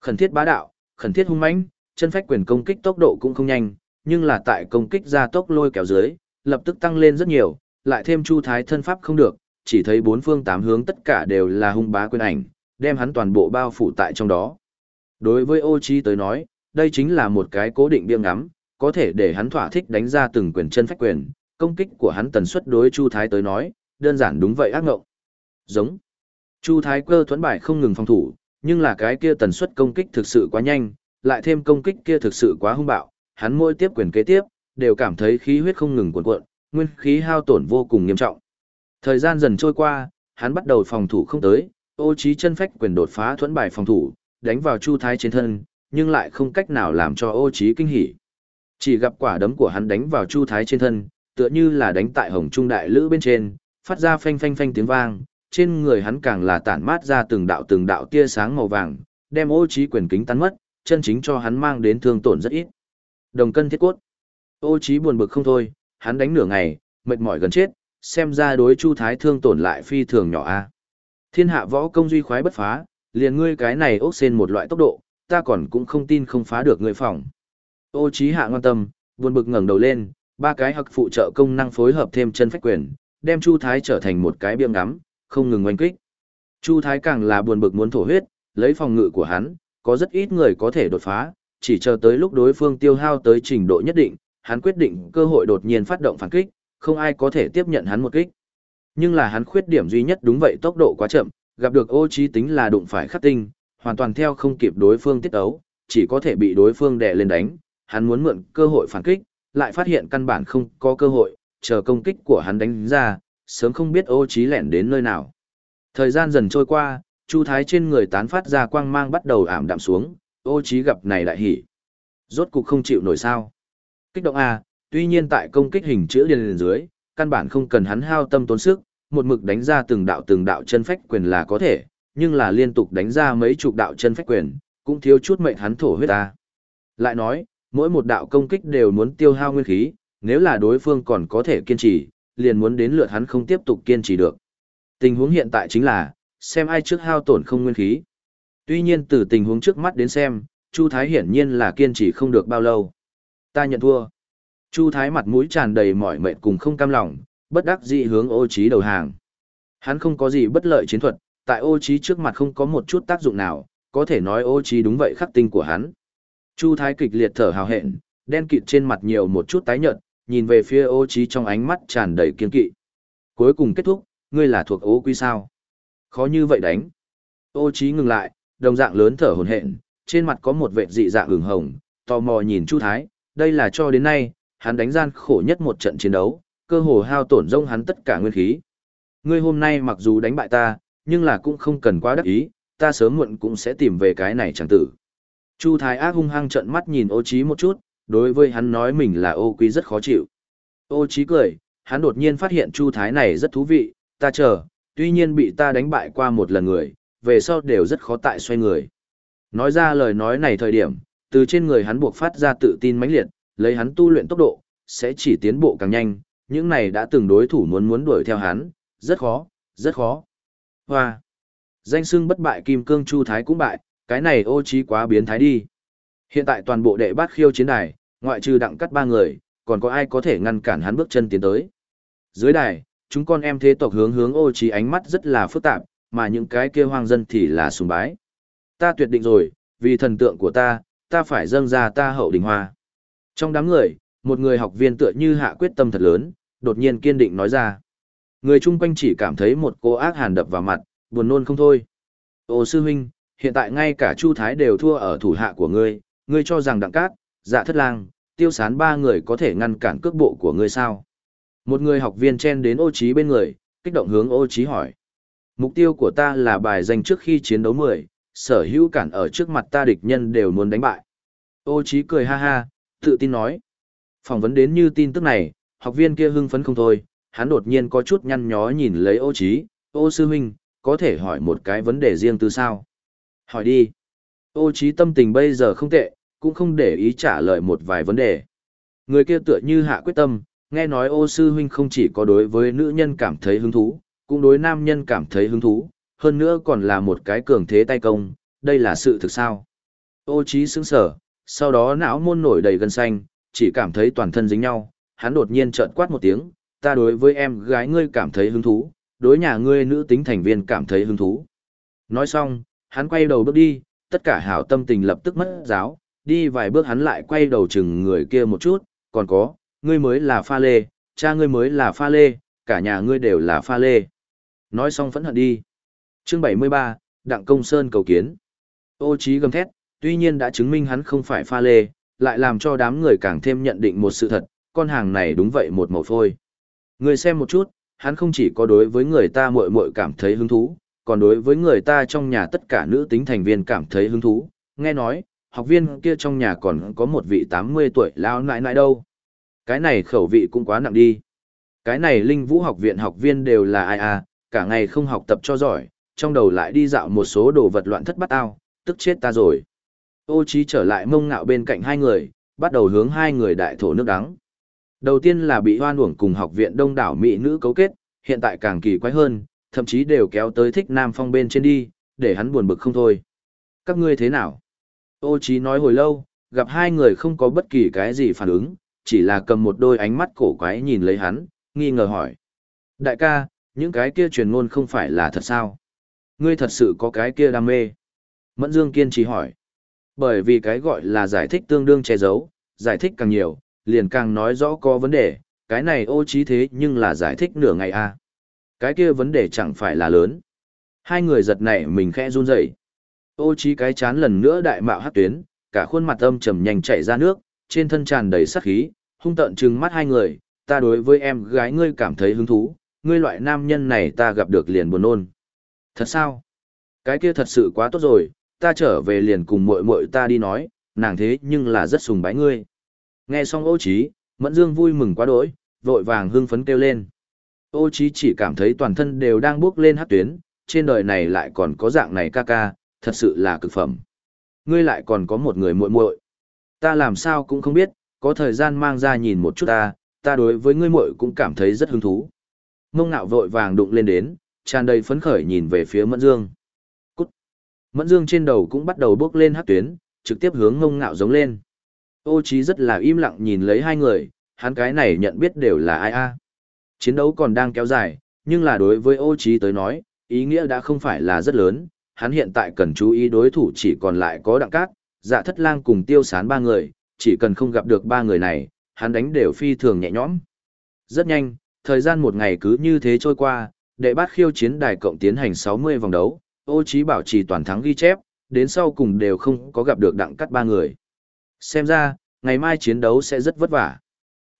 Khẩn thiết bá đạo, khẩn thiết hung mãnh, chân phách quyền công kích tốc độ cũng không nhanh, nhưng là tại công kích ra tốc lôi kéo dưới, lập tức tăng lên rất nhiều, lại thêm Chu Thái thân pháp không được, chỉ thấy bốn phương tám hướng tất cả đều là hung bá quyền ảnh, đem hắn toàn bộ bao phủ tại trong đó. Đối với ô chi tới nói, đây chính là một cái cố định biêng ngắm, có thể để hắn thỏa thích đánh ra từng quyền chân phách quyền, công kích của hắn tần suất đối Chu Thái tới nói, đơn giản đúng vậy ác ngộng. Giống. Chu Thái cơ thuẫn bài không ngừng phòng thủ, nhưng là cái kia tần suất công kích thực sự quá nhanh, lại thêm công kích kia thực sự quá hung bạo, hắn môi tiếp quyền kế tiếp, đều cảm thấy khí huyết không ngừng cuộn cuộn, nguyên khí hao tổn vô cùng nghiêm trọng. Thời gian dần trôi qua, hắn bắt đầu phòng thủ không tới, ô trí chân phách quyền đột phá thuẫn bài phòng thủ, đánh vào Chu Thái trên thân, nhưng lại không cách nào làm cho ô trí kinh hỉ. Chỉ gặp quả đấm của hắn đánh vào Chu Thái trên thân, tựa như là đánh tại hồng trung đại lữ bên trên, phát ra phanh phanh phanh tiếng vang, trên người hắn càng là tản mát ra từng đạo từng đạo tia sáng màu vàng, đem ô trí quyền kính tan mất, chân chính cho hắn mang đến thương tổn rất ít. Đồng cân thiết cốt. Ô trí buồn bực không thôi, hắn đánh nửa ngày, mệt mỏi gần chết, xem ra đối Chu Thái thương tổn lại phi thường nhỏ a. Thiên hạ võ công duy khoái bất phá, liền ngươi cái này ốc xên một loại tốc độ, ta còn cũng không tin không phá được ngươi phòng. Ô trí hạ ngoan tâm, buồn bực ngẩng đầu lên, ba cái hặc phụ trợ công năng phối hợp thêm chân phách quyền, đem Chu Thái trở thành một cái biêm ngắm, không ngừng oanh kích. Chu Thái càng là buồn bực muốn thổ huyết, lấy phòng ngự của hắn, có rất ít người có thể đột phá, chỉ chờ tới lúc đối phương tiêu hao tới trình độ nhất định, hắn quyết định cơ hội đột nhiên phát động phản kích, không ai có thể tiếp nhận hắn một kích. Nhưng là hắn khuyết điểm duy nhất đúng vậy tốc độ quá chậm, gặp được ô trí tính là đụng phải khắc tinh, hoàn toàn theo không kịp đối phương tiết ấu, chỉ có thể bị đối phương đè lên đánh, hắn muốn mượn cơ hội phản kích, lại phát hiện căn bản không có cơ hội, chờ công kích của hắn đánh ra, sớm không biết ô trí lẻn đến nơi nào. Thời gian dần trôi qua, Chu Thái trên người tán phát ra quang mang bắt đầu ảm đạm xuống, ô trí gặp này lại hỉ. Rốt cục không chịu nổi sao. Kích động à? Tuy nhiên tại công kích hình chữ điền liền dưới, căn bản không cần hắn hao tâm tốn sức, một mực đánh ra từng đạo từng đạo chân phách quyền là có thể, nhưng là liên tục đánh ra mấy chục đạo chân phách quyền, cũng thiếu chút mệnh hắn thổ huyết ta. Lại nói, mỗi một đạo công kích đều muốn tiêu hao nguyên khí, nếu là đối phương còn có thể kiên trì, liền muốn đến lượt hắn không tiếp tục kiên trì được. Tình huống hiện tại chính là, xem ai trước hao tổn không nguyên khí. Tuy nhiên từ tình huống trước mắt đến xem, Chu Thái hiển nhiên là kiên trì không được bao lâu. Ta nhận thua. Chu Thái mặt mũi tràn đầy mỏi mệt cùng không cam lòng, bất đắc dĩ hướng ô Chí đầu hàng. Hắn không có gì bất lợi chiến thuật, tại ô Chí trước mặt không có một chút tác dụng nào, có thể nói ô Chí đúng vậy khắc tinh của hắn. Chu Thái kịch liệt thở hào hẹn, đen kịt trên mặt nhiều một chút tái nhợt, nhìn về phía ô Chí trong ánh mắt tràn đầy kiên kỵ. Cuối cùng kết thúc, ngươi là thuộc ô quy sao? Khó như vậy đánh. Ô Chí ngừng lại, đồng dạng lớn thở hổn hển, trên mặt có một vệt dị dạng ửng hồng, tò mò nhìn Chu Thái, đây là cho đến nay, hắn đánh gian khổ nhất một trận chiến đấu, cơ hồ hao tổn rông hắn tất cả nguyên khí. Ngươi hôm nay mặc dù đánh bại ta, nhưng là cũng không cần quá đắc ý, ta sớm muộn cũng sẽ tìm về cái này chẳng tử. Chu Thái ác hung hăng trận mắt nhìn ô Chí một chút, đối với hắn nói mình là ô quý rất khó chịu. Ô Chí cười, hắn đột nhiên phát hiện Chu Thái này rất thú vị, ta chờ, tuy nhiên bị ta đánh bại qua một lần người, về sau đều rất khó tại xoay người. Nói ra lời nói này thời điểm, từ trên người hắn buộc phát ra tự tin mãnh liệt, lấy hắn tu luyện tốc độ, sẽ chỉ tiến bộ càng nhanh, những này đã từng đối thủ muốn muốn đuổi theo hắn, rất khó, rất khó. Hoa! Danh xưng bất bại kim cương Chu Thái cũng bại, cái này ô trí quá biến thái đi. Hiện tại toàn bộ đệ bát khiêu chiến đài, ngoại trừ đặng cắt ba người, còn có ai có thể ngăn cản hắn bước chân tiến tới. Dưới đài, chúng con em thế tộc hướng hướng ô trí ánh mắt rất là phức tạp, mà những cái kia hoang dân thì là sùng bái. Ta tuyệt định rồi, vì thần tượng của ta, ta phải dâng ra ta hậu đình hoa. Trong đám người, một người học viên tựa như hạ quyết tâm thật lớn, đột nhiên kiên định nói ra. Người chung quanh chỉ cảm thấy một cô ác hàn đập vào mặt, buồn nôn không thôi. Ô sư huynh, hiện tại ngay cả Chu Thái đều thua ở thủ hạ của ngươi, ngươi cho rằng đặng cát, dạ thất lang, tiêu sán ba người có thể ngăn cản cước bộ của ngươi sao? Một người học viên chen đến ô trí bên người, kích động hướng ô trí hỏi. Mục tiêu của ta là bài danh trước khi chiến đấu 10, sở hữu cản ở trước mặt ta địch nhân đều muốn đánh bại. Ô trí cười ha ha, tự tin nói. Phỏng vấn đến như tin tức này, học viên kia hưng phấn không thôi, hắn đột nhiên có chút nhăn nhó nhìn lấy ô trí, ô sư huynh, có thể hỏi một cái vấn đề riêng tư sao? Hỏi đi. Ô trí tâm tình bây giờ không tệ, cũng không để ý trả lời một vài vấn đề. Người kia tựa như hạ quyết tâm, nghe nói ô sư huynh không chỉ có đối với nữ nhân cảm thấy hứng thú, cũng đối nam nhân cảm thấy hứng thú, hơn nữa còn là một cái cường thế tay công, đây là sự thực sao. Ô trí sững sở, sau đó não môn nổi đầy gân xanh, chỉ cảm thấy toàn thân dính nhau, hắn đột nhiên trợn quát một tiếng, ta đối với em gái ngươi cảm thấy hứng thú, đối nhà ngươi nữ tính thành viên cảm thấy hứng thú. Nói xong, hắn quay đầu bước đi, tất cả hảo tâm tình lập tức mất giáo, đi vài bước hắn lại quay đầu chừng người kia một chút, còn có, ngươi mới là pha lê, cha ngươi mới là pha lê, cả nhà ngươi đều là pha lê. Nói xong phẫn hận đi. Chương 73, Đặng Công Sơn cầu kiến. Ô trí gầm thét, tuy nhiên đã chứng minh hắn không phải pha lê, lại làm cho đám người càng thêm nhận định một sự thật, con hàng này đúng vậy một màu phôi. Người xem một chút, hắn không chỉ có đối với người ta muội muội cảm thấy hứng thú, còn đối với người ta trong nhà tất cả nữ tính thành viên cảm thấy hứng thú. Nghe nói, học viên kia trong nhà còn có một vị 80 tuổi lao nại nại đâu. Cái này khẩu vị cũng quá nặng đi. Cái này linh vũ học viện học viên đều là ai à, cả ngày không học tập cho giỏi, trong đầu lại đi dạo một số đồ vật loạn thất bắt ao, tức chết ta rồi. Ô trí trở lại mông ngạo bên cạnh hai người, bắt đầu hướng hai người đại thổ nước đắng. Đầu tiên là bị hoan uổng cùng học viện đông đảo mỹ nữ cấu kết, hiện tại càng kỳ quái hơn, thậm chí đều kéo tới thích nam phong bên trên đi, để hắn buồn bực không thôi. Các ngươi thế nào? Ô trí nói hồi lâu, gặp hai người không có bất kỳ cái gì phản ứng, chỉ là cầm một đôi ánh mắt cổ quái nhìn lấy hắn, nghi ngờ hỏi. Đại ca, những cái kia truyền ngôn không phải là thật sao? Ngươi thật sự có cái kia đam mê? Mẫn Dương kiên trì hỏi. Bởi vì cái gọi là giải thích tương đương che giấu, giải thích càng nhiều, liền càng nói rõ có vấn đề, cái này ô trí thế nhưng là giải thích nửa ngày a. À. Cái kia vấn đề chẳng phải là lớn. Hai người giật nảy mình khẽ run rẩy. Ô trí cái chán lần nữa đại mạo hát tuyến, cả khuôn mặt âm trầm nhanh chảy ra nước, trên thân tràn đầy sát khí, hung tợn trừng mắt hai người, ta đối với em gái ngươi cảm thấy hứng thú, ngươi loại nam nhân này ta gặp được liền buồn nôn. Thật sao? Cái kia thật sự quá tốt rồi, ta trở về liền cùng muội muội ta đi nói, nàng thế nhưng là rất sùng bái ngươi. Nghe xong ô trí, mẫn dương vui mừng quá đỗi, vội vàng hưng phấn kêu lên. Ô trí chỉ cảm thấy toàn thân đều đang bước lên hát tuyến, trên đời này lại còn có dạng này ca ca, thật sự là cực phẩm. Ngươi lại còn có một người muội muội. Ta làm sao cũng không biết, có thời gian mang ra nhìn một chút ta, ta đối với ngươi muội cũng cảm thấy rất hứng thú. Mông ngạo vội vàng đụng lên đến, tràn đầy phấn khởi nhìn về phía Mẫn Dương. Mẫn Dương trên đầu cũng bắt đầu bước lên hát tuyến, trực tiếp hướng ngông ngạo giống lên. Ô Chí rất là im lặng nhìn lấy hai người, hắn cái này nhận biết đều là ai a. À? Chiến đấu còn đang kéo dài, nhưng là đối với ô Chí tới nói, ý nghĩa đã không phải là rất lớn, hắn hiện tại cần chú ý đối thủ chỉ còn lại có đặng cát, dạ thất lang cùng tiêu sán ba người, chỉ cần không gặp được ba người này, hắn đánh đều phi thường nhẹ nhõm. Rất nhanh, thời gian một ngày cứ như thế trôi qua, đệ bát khiêu chiến đài cộng tiến hành 60 vòng đấu, ô Chí bảo trì toàn thắng ghi chép, đến sau cùng đều không có gặp được đặng cắt ba người. Xem ra, ngày mai chiến đấu sẽ rất vất vả.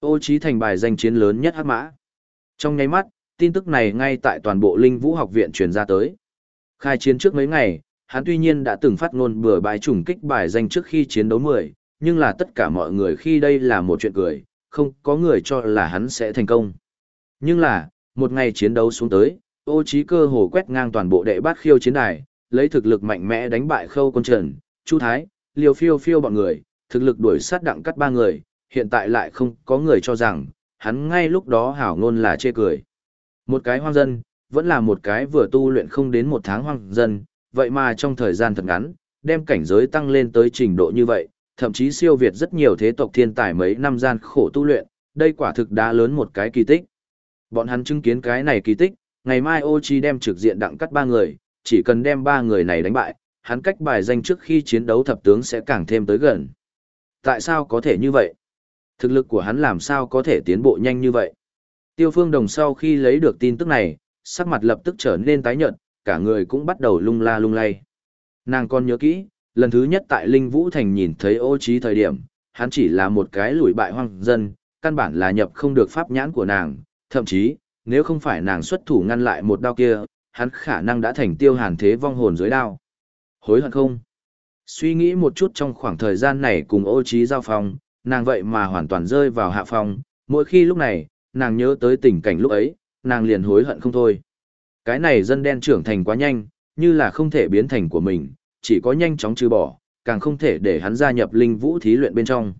Ô Chí thành bài danh chiến lớn nhất hắc mã. Trong nháy mắt, tin tức này ngay tại toàn bộ linh vũ học viện truyền ra tới. Khai chiến trước mấy ngày, hắn tuy nhiên đã từng phát ngôn bừa bãi trùng kích bài danh trước khi chiến đấu 10, nhưng là tất cả mọi người khi đây là một chuyện cười, không có người cho là hắn sẽ thành công. Nhưng là, một ngày chiến đấu xuống tới, ô trí cơ hồ quét ngang toàn bộ đệ bát khiêu chiến đài, lấy thực lực mạnh mẽ đánh bại khâu quân trần, chu thái, liều phiêu phiêu bọn người, thực lực đuổi sát đặng cắt ba người, hiện tại lại không có người cho rằng, hắn ngay lúc đó hảo ngôn là chê cười. Một cái hoang dân, vẫn là một cái vừa tu luyện không đến một tháng hoang dân, vậy mà trong thời gian thật ngắn, đem cảnh giới tăng lên tới trình độ như vậy, thậm chí siêu việt rất nhiều thế tộc thiên tài mấy năm gian khổ tu luyện, đây quả thực đã lớn một cái kỳ tích. Bọn hắn chứng kiến cái này kỳ tích, ngày mai ô chi đem trực diện đặng cắt ba người, chỉ cần đem ba người này đánh bại, hắn cách bài danh trước khi chiến đấu thập tướng sẽ càng thêm tới gần. Tại sao có thể như vậy? Thực lực của hắn làm sao có thể tiến bộ nhanh như vậy? Tiêu phương đồng sau khi lấy được tin tức này, sắc mặt lập tức trở nên tái nhợt, cả người cũng bắt đầu lung la lung lay. Nàng còn nhớ kỹ, lần thứ nhất tại Linh Vũ Thành nhìn thấy ô trí thời điểm, hắn chỉ là một cái lùi bại hoang dân, căn bản là nhập không được pháp nhãn của nàng, thậm chí, nếu không phải nàng xuất thủ ngăn lại một đao kia, hắn khả năng đã thành tiêu hàn thế vong hồn dưới đao. Hối hận không? Suy nghĩ một chút trong khoảng thời gian này cùng ô trí giao phong, nàng vậy mà hoàn toàn rơi vào hạ phong, mỗi khi lúc này, nàng nhớ tới tình cảnh lúc ấy, nàng liền hối hận không thôi. Cái này dân đen trưởng thành quá nhanh, như là không thể biến thành của mình, chỉ có nhanh chóng trừ bỏ, càng không thể để hắn gia nhập linh vũ thí luyện bên trong.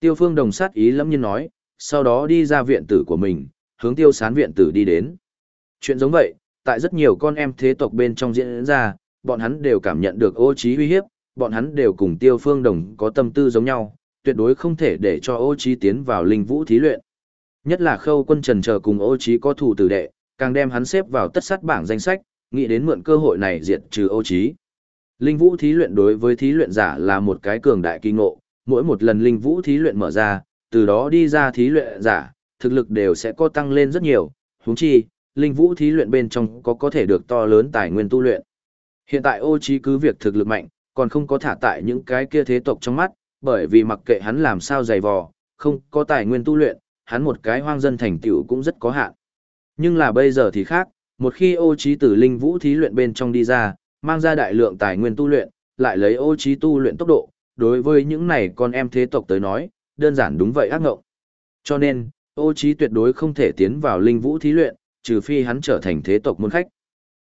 Tiêu phương đồng sát ý lắm nhiên nói, sau đó đi ra viện tử của mình, hướng tiêu sán viện tử đi đến. Chuyện giống vậy, tại rất nhiều con em thế tộc bên trong diễn ra, bọn hắn đều cảm nhận được ô trí uy hiếp, bọn hắn đều cùng tiêu phương đồng có tâm tư giống nhau, tuyệt đối không thể để cho ô trí tiến vào linh vũ thí luyện. Nhất là khâu quân trần chờ cùng ô trí có thủ tử đệ, càng đem hắn xếp vào tất sát bảng danh sách, nghĩ đến mượn cơ hội này diệt trừ ô trí. Linh vũ thí luyện đối với thí luyện giả là một cái cường đại kỳ ngộ, mỗi một lần linh vũ thí luyện mở ra, từ đó đi ra thí luyện giả, thực lực đều sẽ có tăng lên rất nhiều, huống chi, linh vũ thí luyện bên trong có có thể được to lớn tài nguyên tu luyện. Hiện tại ô trí cứ việc thực lực mạnh, còn không có thả tại những cái kia thế tộc trong mắt, bởi vì mặc kệ hắn làm sao dày vò, không có tài nguyên tu luyện, hắn một cái hoang dân thành tựu cũng rất có hạn. Nhưng là bây giờ thì khác, một khi ô trí từ linh vũ thí luyện bên trong đi ra, mang ra đại lượng tài nguyên tu luyện, lại lấy ô trí tu luyện tốc độ, đối với những này con em thế tộc tới nói, đơn giản đúng vậy ác ngộng. Cho nên, ô trí tuyệt đối không thể tiến vào linh vũ thí luyện, trừ phi hắn trở thành thế tộc môn khách.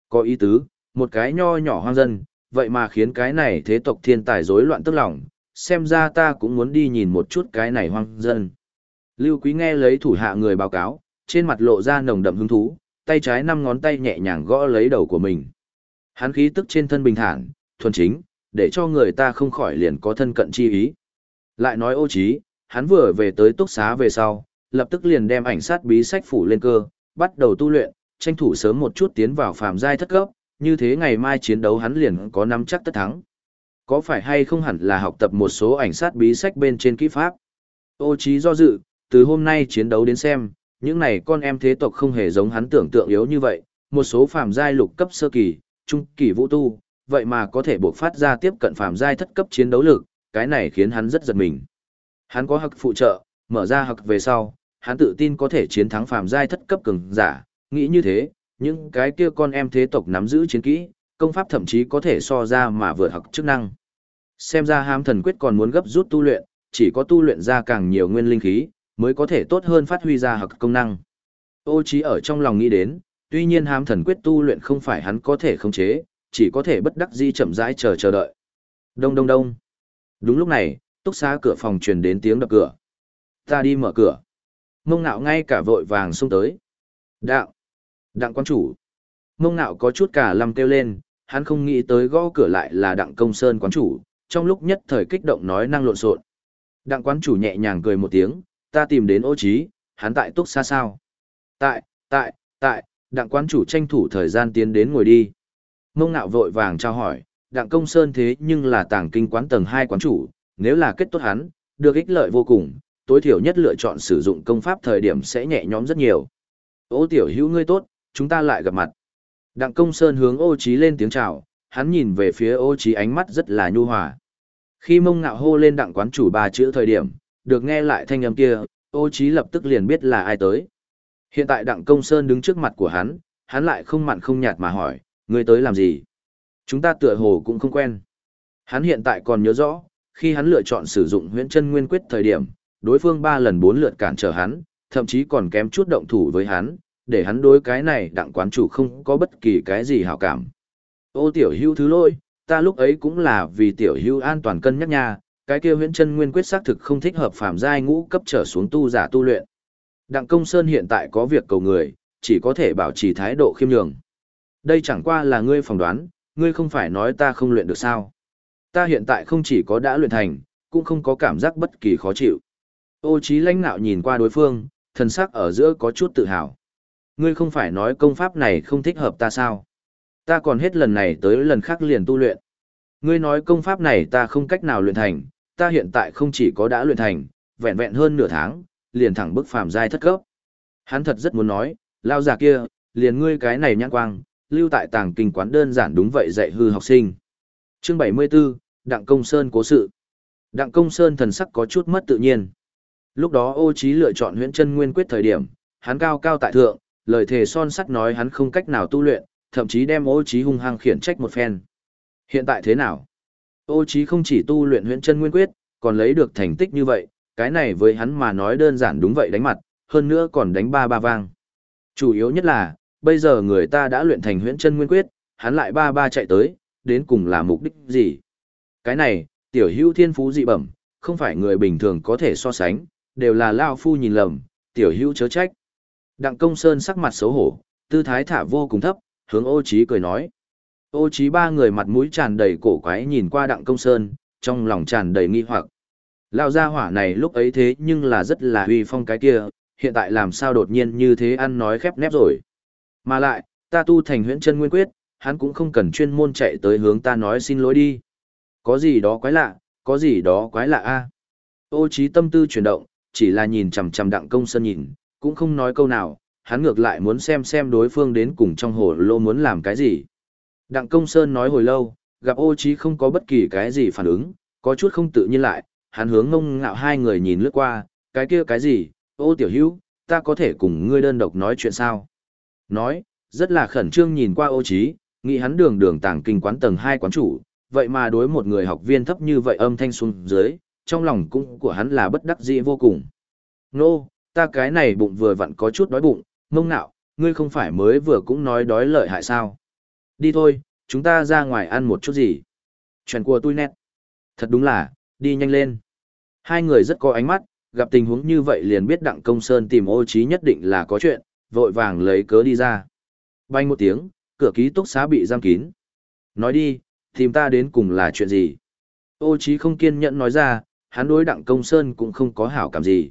Có ý tứ, một cái nho nhỏ hoang dân, vậy mà khiến cái này thế tộc thiên tài rối loạn tức lòng, xem ra ta cũng muốn đi nhìn một chút cái này hoang dân. Lưu Quý nghe lấy thủ hạ người báo cáo, trên mặt lộ ra nồng đậm hứng thú, tay trái năm ngón tay nhẹ nhàng gõ lấy đầu của mình. Hắn khí tức trên thân bình thản, thuần chính, để cho người ta không khỏi liền có thân cận chi ý. Lại nói ô trí, hắn vừa về tới túc xá về sau, lập tức liền đem ảnh sát bí sách phủ lên cơ, bắt đầu tu luyện, tranh thủ sớm một chút tiến vào phàm giai thất cấp, như thế ngày mai chiến đấu hắn liền có nắm chắc tất thắng. Có phải hay không hẳn là học tập một số ảnh sát bí sách bên trên kỹ pháp? Ô trí do dự, từ hôm nay chiến đấu đến xem, những này con em thế tộc không hề giống hắn tưởng tượng yếu như vậy, một số phàm giai lục cấp sơ kỳ, trung kỳ vũ tu, vậy mà có thể buộc phát ra tiếp cận phàm giai thất cấp chiến đấu lực, cái này khiến hắn rất giật mình. Hắn có hặc phụ trợ, mở ra hặc về sau, hắn tự tin có thể chiến thắng phàm giai thất cấp cường giả, nghĩ như thế, những cái kia con em thế tộc nắm giữ chiến kỹ, công pháp thậm chí có thể so ra mà vượt học chức năng. Xem ra hám thần quyết còn muốn gấp rút tu luyện, chỉ có tu luyện ra càng nhiều nguyên linh khí, mới có thể tốt hơn phát huy ra học công năng. Ô trí ở trong lòng nghĩ đến, tuy nhiên hám thần quyết tu luyện không phải hắn có thể khống chế, chỉ có thể bất đắc dĩ chậm rãi chờ chờ đợi. Đông đông đông. Đúng lúc này, túc xá cửa phòng truyền đến tiếng đập cửa. Ta đi mở cửa. Mông nạo ngay cả vội vàng xông tới. Đạo. Đặng quan chủ. Mông nạo có chút cả lầm kêu lên, hắn không nghĩ tới gõ cửa lại là đặng công sơn quán chủ, trong lúc nhất thời kích động nói năng lộn xộn. Đặng quán chủ nhẹ nhàng cười một tiếng, ta tìm đến ô trí, hắn tại túc xa sao. Tại, tại, tại, đặng quán chủ tranh thủ thời gian tiến đến ngồi đi. Mông nạo vội vàng trao hỏi, đặng công sơn thế nhưng là tàng kinh quán tầng 2 quán chủ, nếu là kết tốt hắn, được ích lợi vô cùng, tối thiểu nhất lựa chọn sử dụng công pháp thời điểm sẽ nhẹ nhõm rất nhiều. Ô tiểu hữu ngươi tốt, chúng ta lại gặp mặt. Đặng công sơn hướng ô trí lên tiếng chào, hắn nhìn về phía ô trí ánh mắt rất là nhu hòa. Khi mông ngạo hô lên đặng quán chủ ba chữ thời điểm, được nghe lại thanh âm kia, ô trí lập tức liền biết là ai tới. Hiện tại đặng công sơn đứng trước mặt của hắn, hắn lại không mặn không nhạt mà hỏi, ngươi tới làm gì? Chúng ta tựa hồ cũng không quen. Hắn hiện tại còn nhớ rõ, Khi hắn lựa chọn sử dụng huyễn chân nguyên quyết thời điểm, đối phương ba lần bốn lượt cản trở hắn, thậm chí còn kém chút động thủ với hắn, để hắn đối cái này đặng quán chủ không có bất kỳ cái gì hảo cảm. Ô tiểu hưu thứ lỗi, ta lúc ấy cũng là vì tiểu hưu an toàn cân nhắc nha, cái kia huyễn chân nguyên quyết xác thực không thích hợp phàm giai ngũ cấp trở xuống tu giả tu luyện. Đặng Công Sơn hiện tại có việc cầu người, chỉ có thể bảo trì thái độ khiêm nhường. Đây chẳng qua là ngươi phỏng đoán, ngươi không phải nói ta không luyện được sao. Ta hiện tại không chỉ có đã luyện thành, cũng không có cảm giác bất kỳ khó chịu. Ô trí lãnh nạo nhìn qua đối phương, thần sắc ở giữa có chút tự hào. Ngươi không phải nói công pháp này không thích hợp ta sao? Ta còn hết lần này tới lần khác liền tu luyện. Ngươi nói công pháp này ta không cách nào luyện thành, ta hiện tại không chỉ có đã luyện thành, vẹn vẹn hơn nửa tháng, liền thẳng bức phàm giai thất cấp. Hắn thật rất muốn nói, lao già kia, liền ngươi cái này nhãn quang, lưu tại tàng kinh quán đơn giản đúng vậy dạy hư học sinh. Chương 74, Đặng Công Sơn cố sự. Đặng Công Sơn thần sắc có chút mất tự nhiên. Lúc đó ô Chí lựa chọn huyễn chân nguyên quyết thời điểm, hắn cao cao tại thượng, lời thề son sắt nói hắn không cách nào tu luyện, thậm chí đem ô Chí hung hăng khiển trách một phen. Hiện tại thế nào? Ô Chí không chỉ tu luyện huyễn chân nguyên quyết, còn lấy được thành tích như vậy, cái này với hắn mà nói đơn giản đúng vậy đánh mặt, hơn nữa còn đánh ba ba vang. Chủ yếu nhất là, bây giờ người ta đã luyện thành huyễn chân nguyên quyết, hắn lại ba ba chạy tới, đến cùng là mục đích gì? Cái này, tiểu hữu thiên phú dị bẩm, không phải người bình thường có thể so sánh, đều là lao phu nhìn lầm, tiểu hữu chớ trách. Đặng công sơn sắc mặt xấu hổ, tư thái thả vô cùng thấp, hướng ô trí cười nói. Ô trí ba người mặt mũi tràn đầy cổ quái nhìn qua đặng công sơn, trong lòng tràn đầy nghi hoặc. Lao gia hỏa này lúc ấy thế nhưng là rất là uy phong cái kia, hiện tại làm sao đột nhiên như thế ăn nói khép nép rồi. Mà lại, ta tu thành huyễn chân nguyên quyết, hắn cũng không cần chuyên môn chạy tới hướng ta nói xin lỗi đi. Có gì đó quái lạ, có gì đó quái lạ a. Ô trí tâm tư chuyển động, chỉ là nhìn chằm chằm đặng công sơn nhìn, cũng không nói câu nào, hắn ngược lại muốn xem xem đối phương đến cùng trong hồ lô muốn làm cái gì. Đặng công sơn nói hồi lâu, gặp ô trí không có bất kỳ cái gì phản ứng, có chút không tự nhiên lại, hắn hướng ngông ngạo hai người nhìn lướt qua, cái kia cái gì, ô tiểu hữu, ta có thể cùng ngươi đơn độc nói chuyện sao? Nói, rất là khẩn trương nhìn qua ô trí, nghĩ hắn đường đường tàng kinh quán tầng hai quán chủ, vậy mà đối một người học viên thấp như vậy âm thanh xuống dưới, trong lòng cũng của hắn là bất đắc dĩ vô cùng. Nô, ta cái này bụng vừa vặn có chút đói bụng, mông nạo, ngươi không phải mới vừa cũng nói đói lợi hại sao? Đi thôi, chúng ta ra ngoài ăn một chút gì. Chuyện của tôi nét. Thật đúng là, đi nhanh lên. Hai người rất có ánh mắt, gặp tình huống như vậy liền biết Đặng Công Sơn tìm ô trí nhất định là có chuyện, vội vàng lấy cớ đi ra. Bay một tiếng, cửa ký túc xá bị giam kín. Nói đi, tìm ta đến cùng là chuyện gì? Ô trí không kiên nhẫn nói ra, hắn đối Đặng Công Sơn cũng không có hảo cảm gì.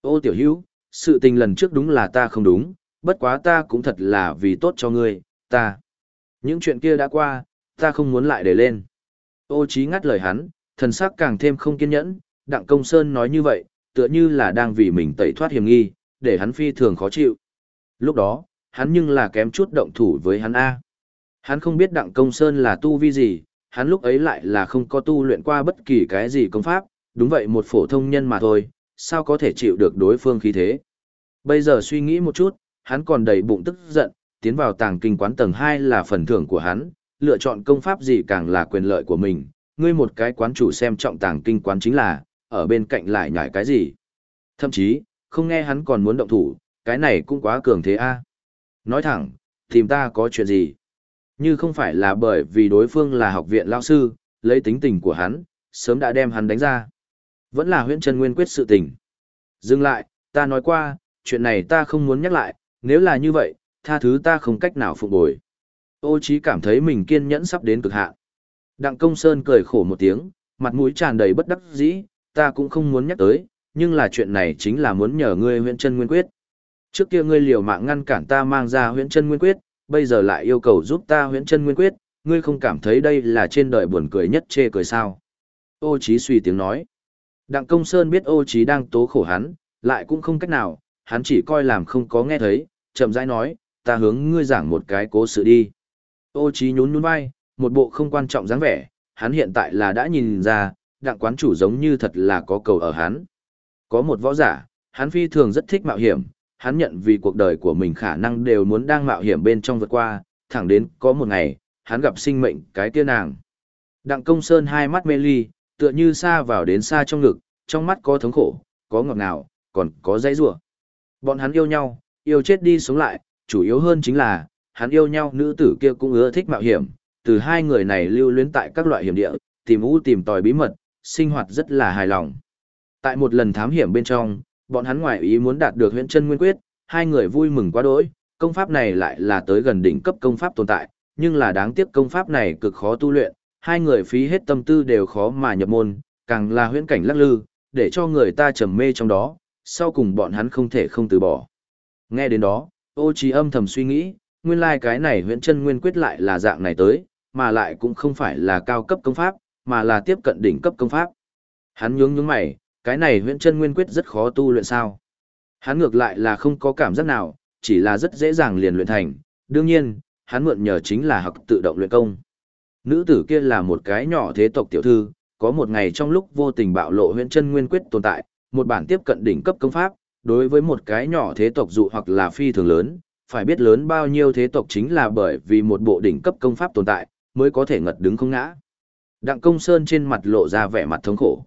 Ô tiểu hữu, sự tình lần trước đúng là ta không đúng, bất quá ta cũng thật là vì tốt cho ngươi, ta. Những chuyện kia đã qua, ta không muốn lại để lên. Ô trí ngắt lời hắn, thần sắc càng thêm không kiên nhẫn, Đặng Công Sơn nói như vậy, tựa như là đang vì mình tẩy thoát hiểm nghi, để hắn phi thường khó chịu. Lúc đó, hắn nhưng là kém chút động thủ với hắn A. Hắn không biết Đặng Công Sơn là tu vi gì, hắn lúc ấy lại là không có tu luyện qua bất kỳ cái gì công pháp, đúng vậy một phổ thông nhân mà thôi, sao có thể chịu được đối phương khí thế. Bây giờ suy nghĩ một chút, hắn còn đầy bụng tức giận, tiến vào tàng kinh quán tầng 2 là phần thưởng của hắn, lựa chọn công pháp gì càng là quyền lợi của mình, ngươi một cái quán chủ xem trọng tàng kinh quán chính là, ở bên cạnh lại nhảy cái gì. Thậm chí, không nghe hắn còn muốn động thủ, cái này cũng quá cường thế a. Nói thẳng, tìm ta có chuyện gì? Như không phải là bởi vì đối phương là học viện lao sư, lấy tính tình của hắn, sớm đã đem hắn đánh ra. Vẫn là huyễn Trần Nguyên quyết sự tình. Dừng lại, ta nói qua, chuyện này ta không muốn nhắc lại, nếu là như vậy, tha thứ ta không cách nào phục bồi. Ô chí cảm thấy mình kiên nhẫn sắp đến cực hạn. Đặng công sơn cười khổ một tiếng, mặt mũi tràn đầy bất đắc dĩ, ta cũng không muốn nhắc tới, nhưng là chuyện này chính là muốn nhờ ngươi huyện chân nguyên quyết. Trước kia ngươi liều mạng ngăn cản ta mang ra huyện chân nguyên quyết, bây giờ lại yêu cầu giúp ta huyện chân nguyên quyết, ngươi không cảm thấy đây là trên đời buồn cười nhất chê cười sao. Ô Chí suy tiếng nói. Đặng công sơn biết ô Chí đang tố khổ hắn, lại cũng không cách nào, hắn chỉ coi làm không có nghe thấy, chậm rãi nói, ta hướng ngươi giảng một cái cố sự đi. Ô Chí nhún nhún vai, một bộ không quan trọng dáng vẻ, hắn hiện tại là đã nhìn ra, đặng quán chủ giống như thật là có cầu ở hắn. Có một võ giả, hắn phi thường rất thích mạo hiểm, hắn nhận vì cuộc đời của mình khả năng đều muốn đang mạo hiểm bên trong vượt qua, thẳng đến có một ngày, hắn gặp sinh mệnh cái tiên nàng. Đặng công sơn hai mắt mê ly, tựa như xa vào đến xa trong ngực, trong mắt có thống khổ, có ngọt ngào, còn có dãy rủa. Bọn hắn yêu nhau, yêu chết đi sống lại, chủ yếu hơn chính là, hắn yêu nhau nữ tử kia cũng ưa thích mạo hiểm, từ hai người này lưu luyến tại các loại hiểm địa, tìm u tìm tòi bí mật, sinh hoạt rất là hài lòng. Tại một lần thám hiểm bên trong, bọn hắn ngoại ý muốn đạt được huyện chân nguyên quyết, hai người vui mừng quá đỗi, công pháp này lại là tới gần đỉnh cấp công pháp tồn tại, nhưng là đáng tiếc công pháp này cực khó tu luyện, hai người phí hết tâm tư đều khó mà nhập môn, càng là huyễn cảnh lắc lư, để cho người ta trầm mê trong đó, sau cùng bọn hắn không thể không từ bỏ. Nghe đến đó, ô trí âm thầm suy nghĩ, nguyên lai like cái này huyễn chân nguyên quyết lại là dạng này tới, mà lại cũng không phải là cao cấp công pháp, mà là tiếp cận đỉnh cấp công pháp. Hắn nhướng nhướng mày, cái này huyễn chân nguyên quyết rất khó tu luyện sao. Hắn ngược lại là không có cảm giác nào, chỉ là rất dễ dàng liền luyện thành, đương nhiên, hắn mượn nhờ chính là học tự động luyện công. Nữ tử kia là một cái nhỏ thế tộc tiểu thư, có một ngày trong lúc vô tình bạo lộ huyễn chân nguyên quyết tồn tại, một bản tiếp cận đỉnh cấp công pháp, đối với một cái nhỏ thế tộc dụ hoặc là phi thường lớn, phải biết lớn bao nhiêu thế tộc chính là bởi vì một bộ đỉnh cấp công pháp tồn tại, mới có thể ngật đứng không ngã. Đặng công sơn trên mặt lộ ra vẻ mặt thống khổ.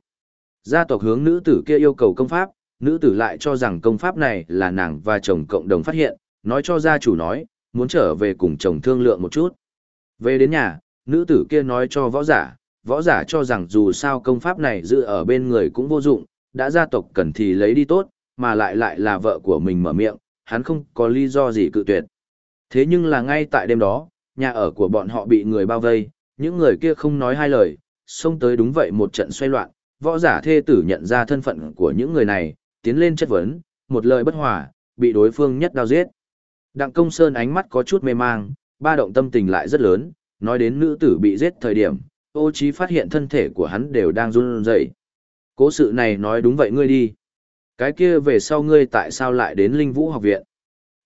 Gia tộc hướng nữ tử kia yêu cầu công pháp, nữ tử lại cho rằng công pháp này là nàng và chồng cộng đồng phát hiện, nói cho gia chủ nói, muốn trở về cùng chồng thương lượng một chút. Về đến nhà, nữ tử kia nói cho võ giả, võ giả cho rằng dù sao công pháp này giữ ở bên người cũng vô dụng, đã gia tộc cần thì lấy đi tốt, mà lại lại là vợ của mình mở miệng, hắn không có lý do gì cự tuyệt. Thế nhưng là ngay tại đêm đó, nhà ở của bọn họ bị người bao vây, những người kia không nói hai lời, xông tới đúng vậy một trận xoay loạn, võ giả thê tử nhận ra thân phận của những người này, tiến lên chất vấn, một lời bất hòa, bị đối phương nhất đao giết. Đặng công sơn ánh mắt có chút mê mang, ba động tâm tình lại rất lớn, nói đến nữ tử bị giết thời điểm, ô trí phát hiện thân thể của hắn đều đang run rẩy. Cố sự này nói đúng vậy ngươi đi. Cái kia về sau ngươi tại sao lại đến linh vũ học viện?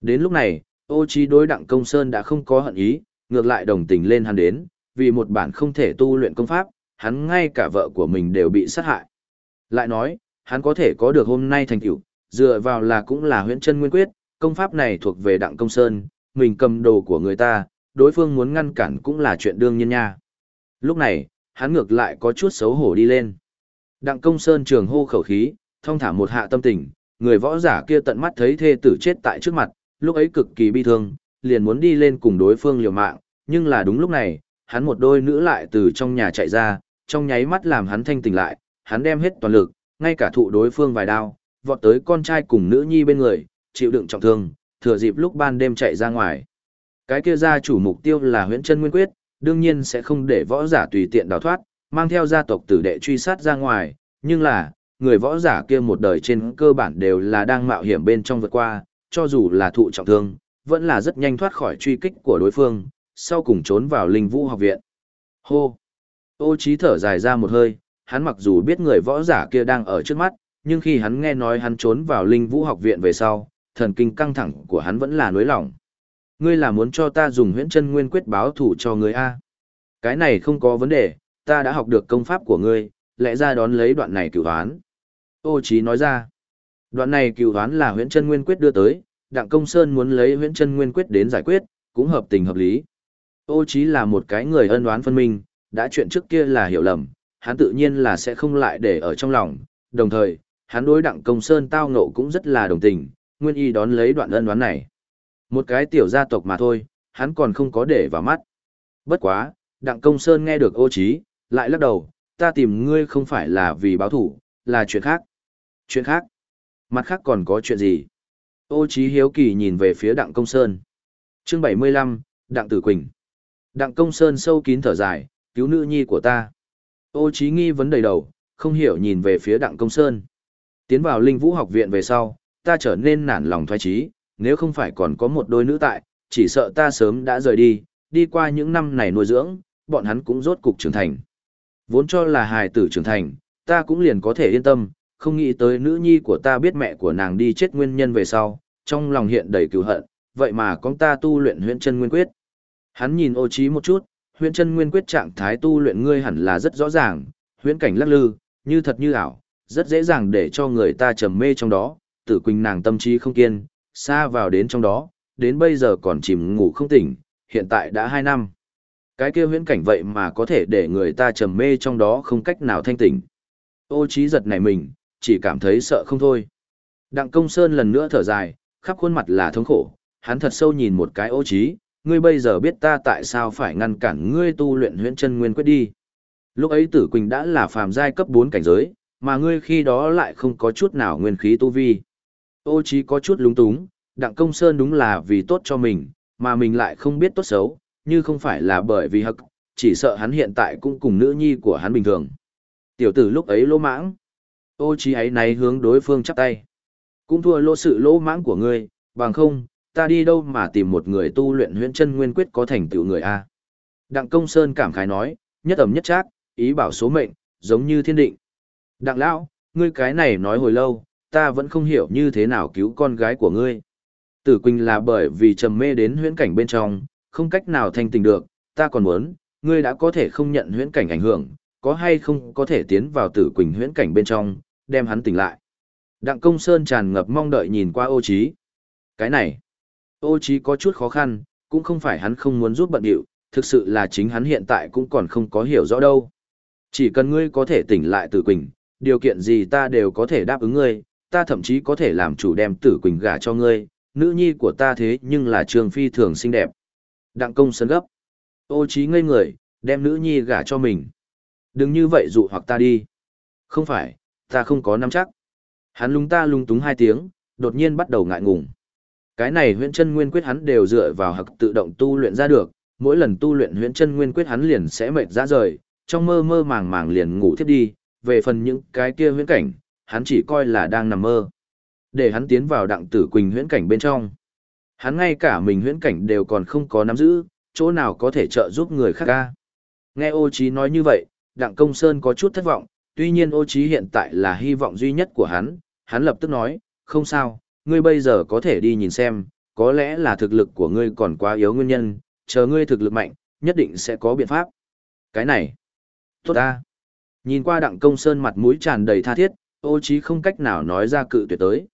Đến lúc này, ô trí đối đặng công sơn đã không có hận ý, ngược lại đồng tình lên hắn đến, vì một bản không thể tu luyện công pháp, hắn ngay cả vợ của mình đều bị sát hại. Lại nói, hắn có thể có được hôm nay thành tựu, dựa vào là cũng là huyễn chân nguyên quyết, công pháp này thuộc về đặng công sơn, mình cầm đồ của người ta, đối phương muốn ngăn cản cũng là chuyện đương nhiên nha. Lúc này, hắn ngược lại có chút xấu hổ đi lên. Đặng công sơn trường hô khẩu khí, thông thả một hạ tâm tình, người võ giả kia tận mắt thấy thê tử chết tại trước mặt, lúc ấy cực kỳ bi thương, liền muốn đi lên cùng đối phương liều mạng, nhưng là đúng lúc này, hắn một đôi nữ lại từ trong nhà chạy ra, trong nháy mắt làm hắn thanh tỉnh lại, hắn đem hết toàn lực, ngay cả thụ đối phương vài đao, vọt tới con trai cùng nữ nhi bên người, chịu đựng trọng thương, thừa dịp lúc ban đêm chạy ra ngoài. Cái kia gia chủ mục tiêu là huyễn chân nguyên quyết, đương nhiên sẽ không để võ giả tùy tiện đào thoát, mang theo gia tộc tử đệ truy sát ra ngoài, nhưng là, người võ giả kia một đời trên cơ bản đều là đang mạo hiểm bên trong vượt qua, cho dù là thụ trọng thương, vẫn là rất nhanh thoát khỏi truy kích của đối phương, sau cùng trốn vào linh vũ học viện. Hô! Ô trí thở dài ra một hơi, hắn mặc dù biết người võ giả kia đang ở trước mắt, nhưng khi hắn nghe nói hắn trốn vào linh vũ học viện về sau, thần kinh căng thẳng của hắn vẫn là nối lòng. Ngươi là muốn cho ta dùng huyễn chân nguyên quyết báo thủ cho ngươi A. Cái này không có vấn đề, ta đã học được công pháp của ngươi, lẽ ra đón lấy đoạn này cửu hoán. Ô Chí nói ra, đoạn này cửu hoán là huyễn chân nguyên quyết đưa tới, đặng công sơn muốn lấy huyễn chân nguyên quyết đến giải quyết, cũng hợp tình hợp lý. Ô Chí là một cái người ân oán phân minh, đã chuyện trước kia là hiểu lầm, hắn tự nhiên là sẽ không lại để ở trong lòng, đồng thời, hắn đối đặng công sơn tao ngộ cũng rất là đồng tình, nguyên y đón lấy đoạn ân oán này. Một cái tiểu gia tộc mà thôi, hắn còn không có để vào mắt. Bất quá, đặng công sơn nghe được ô trí, lại lắc đầu, ta tìm ngươi không phải là vì báo thủ, là chuyện khác. Chuyện khác? Mặt khác còn có chuyện gì? Ô trí hiếu kỳ nhìn về phía đặng công sơn. Chương 75, Đặng Tử Quỳnh. Đặng công sơn sâu kín thở dài, cứu nữ nhi của ta. Ô trí nghi vấn đầy đầu, không hiểu nhìn về phía đặng công sơn. Tiến vào linh vũ học viện về sau, ta trở nên nản lòng thoái trí, nếu không phải còn có một đôi nữ tại, chỉ sợ ta sớm đã rời đi, đi qua những năm này nuôi dưỡng, bọn hắn cũng rốt cục trưởng thành. Vốn cho là hài tử trưởng thành, ta cũng liền có thể yên tâm, không nghĩ tới nữ nhi của ta biết mẹ của nàng đi chết nguyên nhân về sau, trong lòng hiện đầy cứu hận, vậy mà con ta tu luyện huyễn chân nguyên quyết. Hắn nhìn ô trí một chút, huyễn chân nguyên quyết trạng thái tu luyện ngươi hẳn là rất rõ ràng, huyễn cảnh lắc lư, như thật như ảo, rất dễ dàng để cho người ta trầm mê trong đó, tử quỳnh nàng tâm trí không kiên, xa vào đến trong đó, đến bây giờ còn chìm ngủ không tỉnh, hiện tại đã 2 năm. Cái kia huyễn cảnh vậy mà có thể để người ta trầm mê trong đó không cách nào thanh tỉnh. Ô trí giật nảy mình, chỉ cảm thấy sợ không thôi. Đặng công sơn lần nữa thở dài, khắp khuôn mặt là thống khổ, hắn thật sâu nhìn một cái ô trí, ngươi bây giờ biết ta tại sao phải ngăn cản ngươi tu luyện huyễn chân nguyên quyết đi. Lúc ấy tử quỳnh đã là phàm giai cấp 4 cảnh giới, mà ngươi khi đó lại không có chút nào nguyên khí tu vi. Ô Chí có chút lúng túng, đặng công sơn đúng là vì tốt cho mình, mà mình lại không biết tốt xấu, như không phải là bởi vì hậc, chỉ sợ hắn hiện tại cũng cùng nữ nhi của hắn bình thường. Tiểu tử lúc ấy lỗ mãng. Ô Chí ấy này hướng đối phương chắp tay. Cũng thua lỗ sự lỗ mãng của ngươi, bằng không, ta đi đâu mà tìm một người tu luyện huyễn chân nguyên quyết có thành tựu người a. Đặng Công Sơn cảm khái nói, nhất ẩm nhất trác, ý bảo số mệnh, giống như thiên định. Đặng lão, ngươi cái này nói hồi lâu, ta vẫn không hiểu như thế nào cứu con gái của ngươi. Tử Quỳnh là bởi vì trầm mê đến huyễn cảnh bên trong, không cách nào thanh tình được, ta còn muốn, ngươi đã có thể không nhận huyễn cảnh ảnh hưởng, có hay không có thể tiến vào Tử Quỳnh huyễn cảnh bên trong, đem hắn tỉnh lại. Đặng Công Sơn tràn ngập mong đợi nhìn qua ô Chí. Cái này, ô Chí có chút khó khăn, cũng không phải hắn không muốn giúp bận điệu, thực sự là chính hắn hiện tại cũng còn không có hiểu rõ đâu. Chỉ cần ngươi có thể tỉnh lại Tử Quỳnh, điều kiện gì ta đều có thể đáp ứng ngươi, ta thậm chí có thể làm chủ đem Tử Quỳnh gả cho ngươi, nữ nhi của ta thế nhưng là trường phi thường xinh đẹp. Đặng công sân gấp. Ô trí ngây người, đem nữ nhi gả cho mình. Đừng như vậy dụ hoặc ta đi. Không phải, ta không có nắm chắc. Hắn lúng ta lung túng hai tiếng, đột nhiên bắt đầu ngại ngùng. Cái này huyễn chân nguyên quyết hắn đều dựa vào hặc tự động tu luyện ra được, mỗi lần tu luyện huyễn chân nguyên quyết hắn liền sẽ mệt ra rời, trong mơ mơ màng màng liền ngủ thiếp đi, về phần những cái kia huyễn cảnh, hắn chỉ coi là đang nằm mơ. Để hắn tiến vào đặng tử quỳnh huyễn cảnh bên trong. Hắn ngay cả mình huyễn cảnh đều còn không có nắm giữ, chỗ nào có thể trợ giúp người khác ca. Nghe ô trí nói như vậy, đặng công sơn có chút thất vọng, tuy nhiên ô trí hiện tại là hy vọng duy nhất của hắn, hắn lập tức nói, không sao, ngươi bây giờ có thể đi nhìn xem, có lẽ là thực lực của ngươi còn quá yếu nguyên nhân, chờ ngươi thực lực mạnh, nhất định sẽ có biện pháp. Cái này, tốt ta. Nhìn qua đặng công sơn mặt mũi tràn đầy tha thiết, ô trí không cách nào nói ra cự tuyệt tới.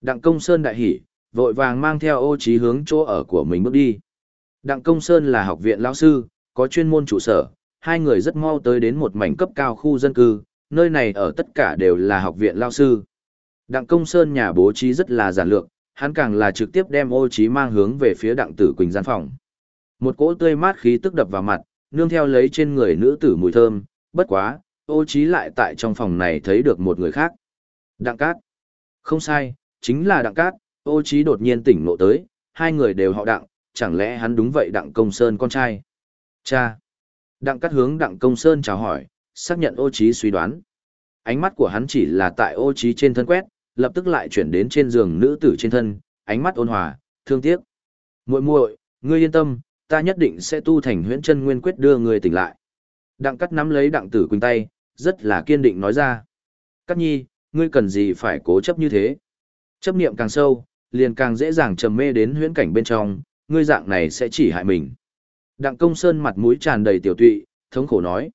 Đặng công sơn đại hỉ, vội vàng mang theo ô trí hướng chỗ ở của mình bước đi. Đặng công sơn là học viện lão sư, có chuyên môn trụ sở, hai người rất mau tới đến một mảnh cấp cao khu dân cư, nơi này ở tất cả đều là học viện lao sư. Đặng công sơn nhà bố trí rất là giản lược, hắn càng là trực tiếp đem ô trí mang hướng về phía đặng tử quỳnh gian phòng. Một cỗ tươi mát khí tức đập vào mặt, nương theo lấy trên người nữ tử mùi thơm, bất quá, ô trí lại tại trong phòng này thấy được một người khác. Đặng cát. Không sai, chính là đặng cát, ô trí đột nhiên tỉnh ngộ tới, hai người đều họ đặng, chẳng lẽ hắn đúng vậy đặng công sơn con trai. Cha. Đặng cát hướng đặng công sơn chào hỏi, xác nhận ô trí suy đoán. Ánh mắt của hắn chỉ là tại ô trí trên thân quét, lập tức lại chuyển đến trên giường nữ tử trên thân, ánh mắt ôn hòa, thương tiếc. muội muội, ngươi yên tâm, ta nhất định sẽ tu thành huyễn chân nguyên quyết đưa ngươi tỉnh lại. Đặng cắt nắm lấy đặng tử quỳnh tay, rất là kiên định nói ra. Cắt nhi, ngươi cần gì phải cố chấp như thế? Chấp niệm càng sâu, liền càng dễ dàng trầm mê đến huyễn cảnh bên trong, ngươi dạng này sẽ chỉ hại mình. Đặng công sơn mặt mũi tràn đầy tiểu tụy, thống khổ nói.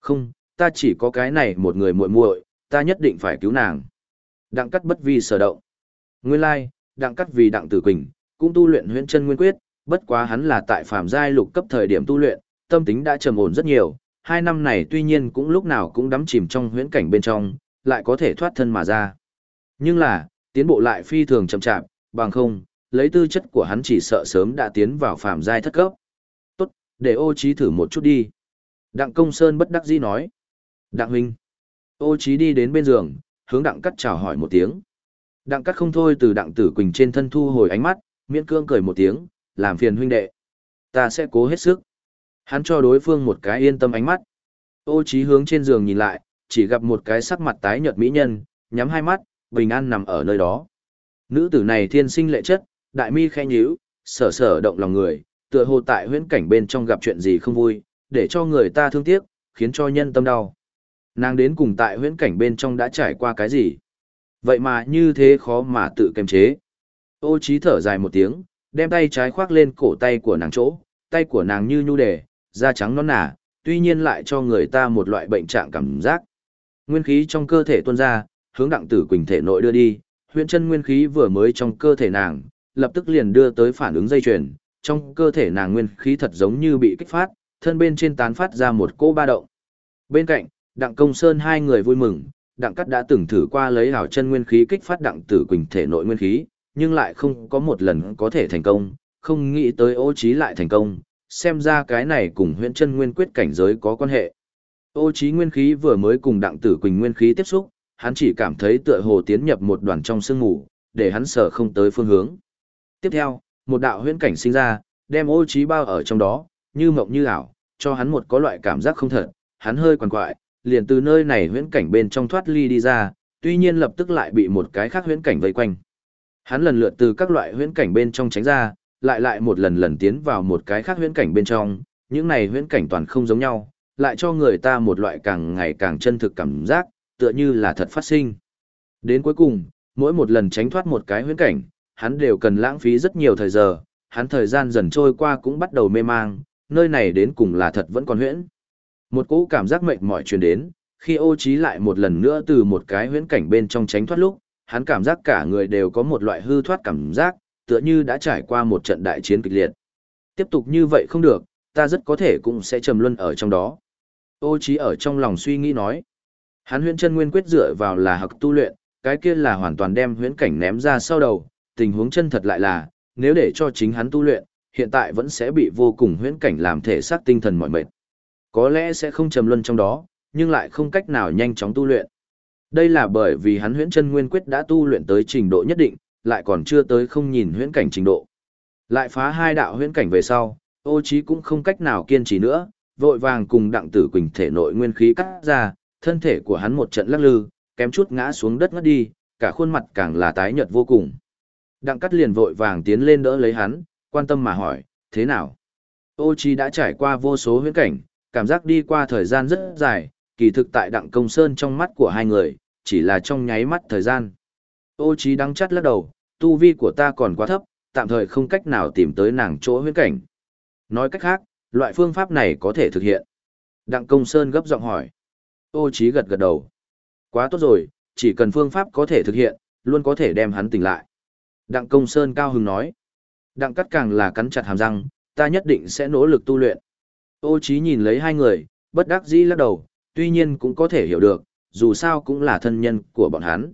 Không, ta chỉ có cái này một người muội muội, ta nhất định phải cứu nàng. Đặng cắt bất vi sở động. Nguyên lai, đặng cắt vì đặng tử quỳnh, cũng tu luyện huyễn chân nguyên quyết, bất quá hắn là tại phàm giai lục cấp thời điểm tu luyện, tâm tính đã trầm ổn rất nhiều, hai năm này tuy nhiên cũng lúc nào cũng đắm chìm trong huyễn cảnh bên trong, lại có thể thoát thân mà ra. Nhưng là, tiến bộ lại phi thường chậm chạp, bằng không, lấy tư chất của hắn chỉ sợ sớm đã tiến vào phàm giai thất cấp. Tốt, để ô trí thử một chút đi. Đặng công sơn bất đắc dĩ nói. Đặng huynh. Ô trí đi đến bên giường, hướng đặng cắt chào hỏi một tiếng. Đặng cắt không thôi từ đặng tử quỳnh trên thân thu hồi ánh mắt, miễn cương cười một tiếng, làm phiền huynh đệ. Ta sẽ cố hết sức. Hắn cho đối phương một cái yên tâm ánh mắt. Ô trí hướng trên giường nhìn lại, chỉ gặp một cái sắc mặt tái nhợt mỹ nhân, nhắm hai mắt, bình an nằm ở nơi đó. Nữ tử này thiên sinh lệ chất, đại mi khẽ nhíu, sở sở động lòng người, tựa hồ tại huyễn cảnh bên trong gặp chuyện gì không vui, để cho người ta thương tiếc, khiến cho nhân tâm đau. Nàng đến cùng tại huyễn cảnh bên trong đã trải qua cái gì? Vậy mà như thế khó mà tự kiềm chế. Ô trí thở dài một tiếng, đem tay trái khoác lên cổ tay của nàng chỗ, tay của nàng như nhu đề, da trắng non nả, tuy nhiên lại cho người ta một loại bệnh trạng cảm giác. Nguyên khí trong cơ thể tuôn ra, hướng đặng tử quỳnh thể nội đưa đi, huyện chân nguyên khí vừa mới trong cơ thể nàng, lập tức liền đưa tới phản ứng dây chuyền, trong cơ thể nàng nguyên khí thật giống như bị kích phát, thân bên trên tán phát ra một cỗ ba động. Bên cạnh, Đặng Công Sơn hai người vui mừng, Đặng Cắt đã từng thử qua lấy hảo chân nguyên khí kích phát Đặng Tử Quỳnh thể nội nguyên khí, nhưng lại không có một lần có thể thành công, không nghĩ tới ô trí lại thành công, xem ra cái này cùng huyễn chân nguyên quyết cảnh giới có quan hệ. Ô trí nguyên khí vừa mới cùng Đặng Tử Quỳnh nguyên khí tiếp xúc, hắn chỉ cảm thấy tựa hồ tiến nhập một đoàn trong sương mù, để hắn sợ không tới phương hướng. Tiếp theo, một đạo huyễn cảnh sinh ra, đem ô trí bao ở trong đó, như mộng như ảo, cho hắn một có loại cảm giác không thật, hắn hơi quằn quại, liền từ nơi này huyễn cảnh bên trong thoát ly đi ra, tuy nhiên lập tức lại bị một cái khác huyễn cảnh vây quanh. Hắn lần lượt từ các loại huyễn cảnh bên trong tránh ra, lại lại một lần lần tiến vào một cái khác huyễn cảnh bên trong, những này huyễn cảnh toàn không giống nhau, lại cho người ta một loại càng ngày càng chân thực cảm giác, tựa như là thật phát sinh. Đến cuối cùng, mỗi một lần tránh thoát một cái huyễn cảnh, hắn đều cần lãng phí rất nhiều thời giờ, hắn thời gian dần trôi qua cũng bắt đầu mê mang, nơi này đến cùng là thật vẫn còn huyễn. Một cỗ cảm giác mệt mỏi truyền đến, khi ô trí lại một lần nữa từ một cái huyễn cảnh bên trong tránh thoát lúc, hắn cảm giác cả người đều có một loại hư thoát cảm giác, tựa như đã trải qua một trận đại chiến kịch liệt. Tiếp tục như vậy không được, ta rất có thể cũng sẽ trầm luân ở trong đó. Ô trí ở trong lòng suy nghĩ nói. Hắn huyễn chân nguyên quyết dựa vào là học tu luyện, cái kia là hoàn toàn đem huyễn cảnh ném ra sau đầu, tình huống chân thật lại là, nếu để cho chính hắn tu luyện, hiện tại vẫn sẽ bị vô cùng huyễn cảnh làm thể xác tinh thần mỏi mệt. Có lẽ sẽ không trầm luân trong đó, nhưng lại không cách nào nhanh chóng tu luyện. Đây là bởi vì hắn huyễn chân nguyên quyết đã tu luyện tới trình độ nhất định, lại còn chưa tới không nhìn huyễn cảnh trình độ. Lại phá hai đạo huyễn cảnh về sau, ô trí cũng không cách nào kiên trì nữa, vội vàng cùng đặng tử quỳnh thể nội nguyên khí cắt ra, thân thể của hắn một trận lắc lư, kém chút ngã xuống đất ngất đi, cả khuôn mặt càng là tái nhợt vô cùng. Đặng cắt liền vội vàng tiến lên đỡ lấy hắn, quan tâm mà hỏi, thế nào? Ô trí đã trải qua vô số huyễn cảnh, cảm giác đi qua thời gian rất dài, kỳ thực tại đặng công sơn trong mắt của hai người, chỉ là trong nháy mắt thời gian. Ô trí đắng chắt lắc đầu, tu vi của ta còn quá thấp, tạm thời không cách nào tìm tới nàng chỗ huyễn cảnh. Nói cách khác, loại phương pháp này có thể thực hiện. Đặng công sơn gấp giọng hỏi. Ô trí gật gật đầu. Quá tốt rồi, chỉ cần phương pháp có thể thực hiện, luôn có thể đem hắn tỉnh lại. Đặng công sơn cao hứng nói. Đặng cắt càng là cắn chặt hàm răng, ta nhất định sẽ nỗ lực tu luyện. Ô Chí nhìn lấy hai người, bất đắc dĩ lắc đầu, tuy nhiên cũng có thể hiểu được, dù sao cũng là thân nhân của bọn hắn.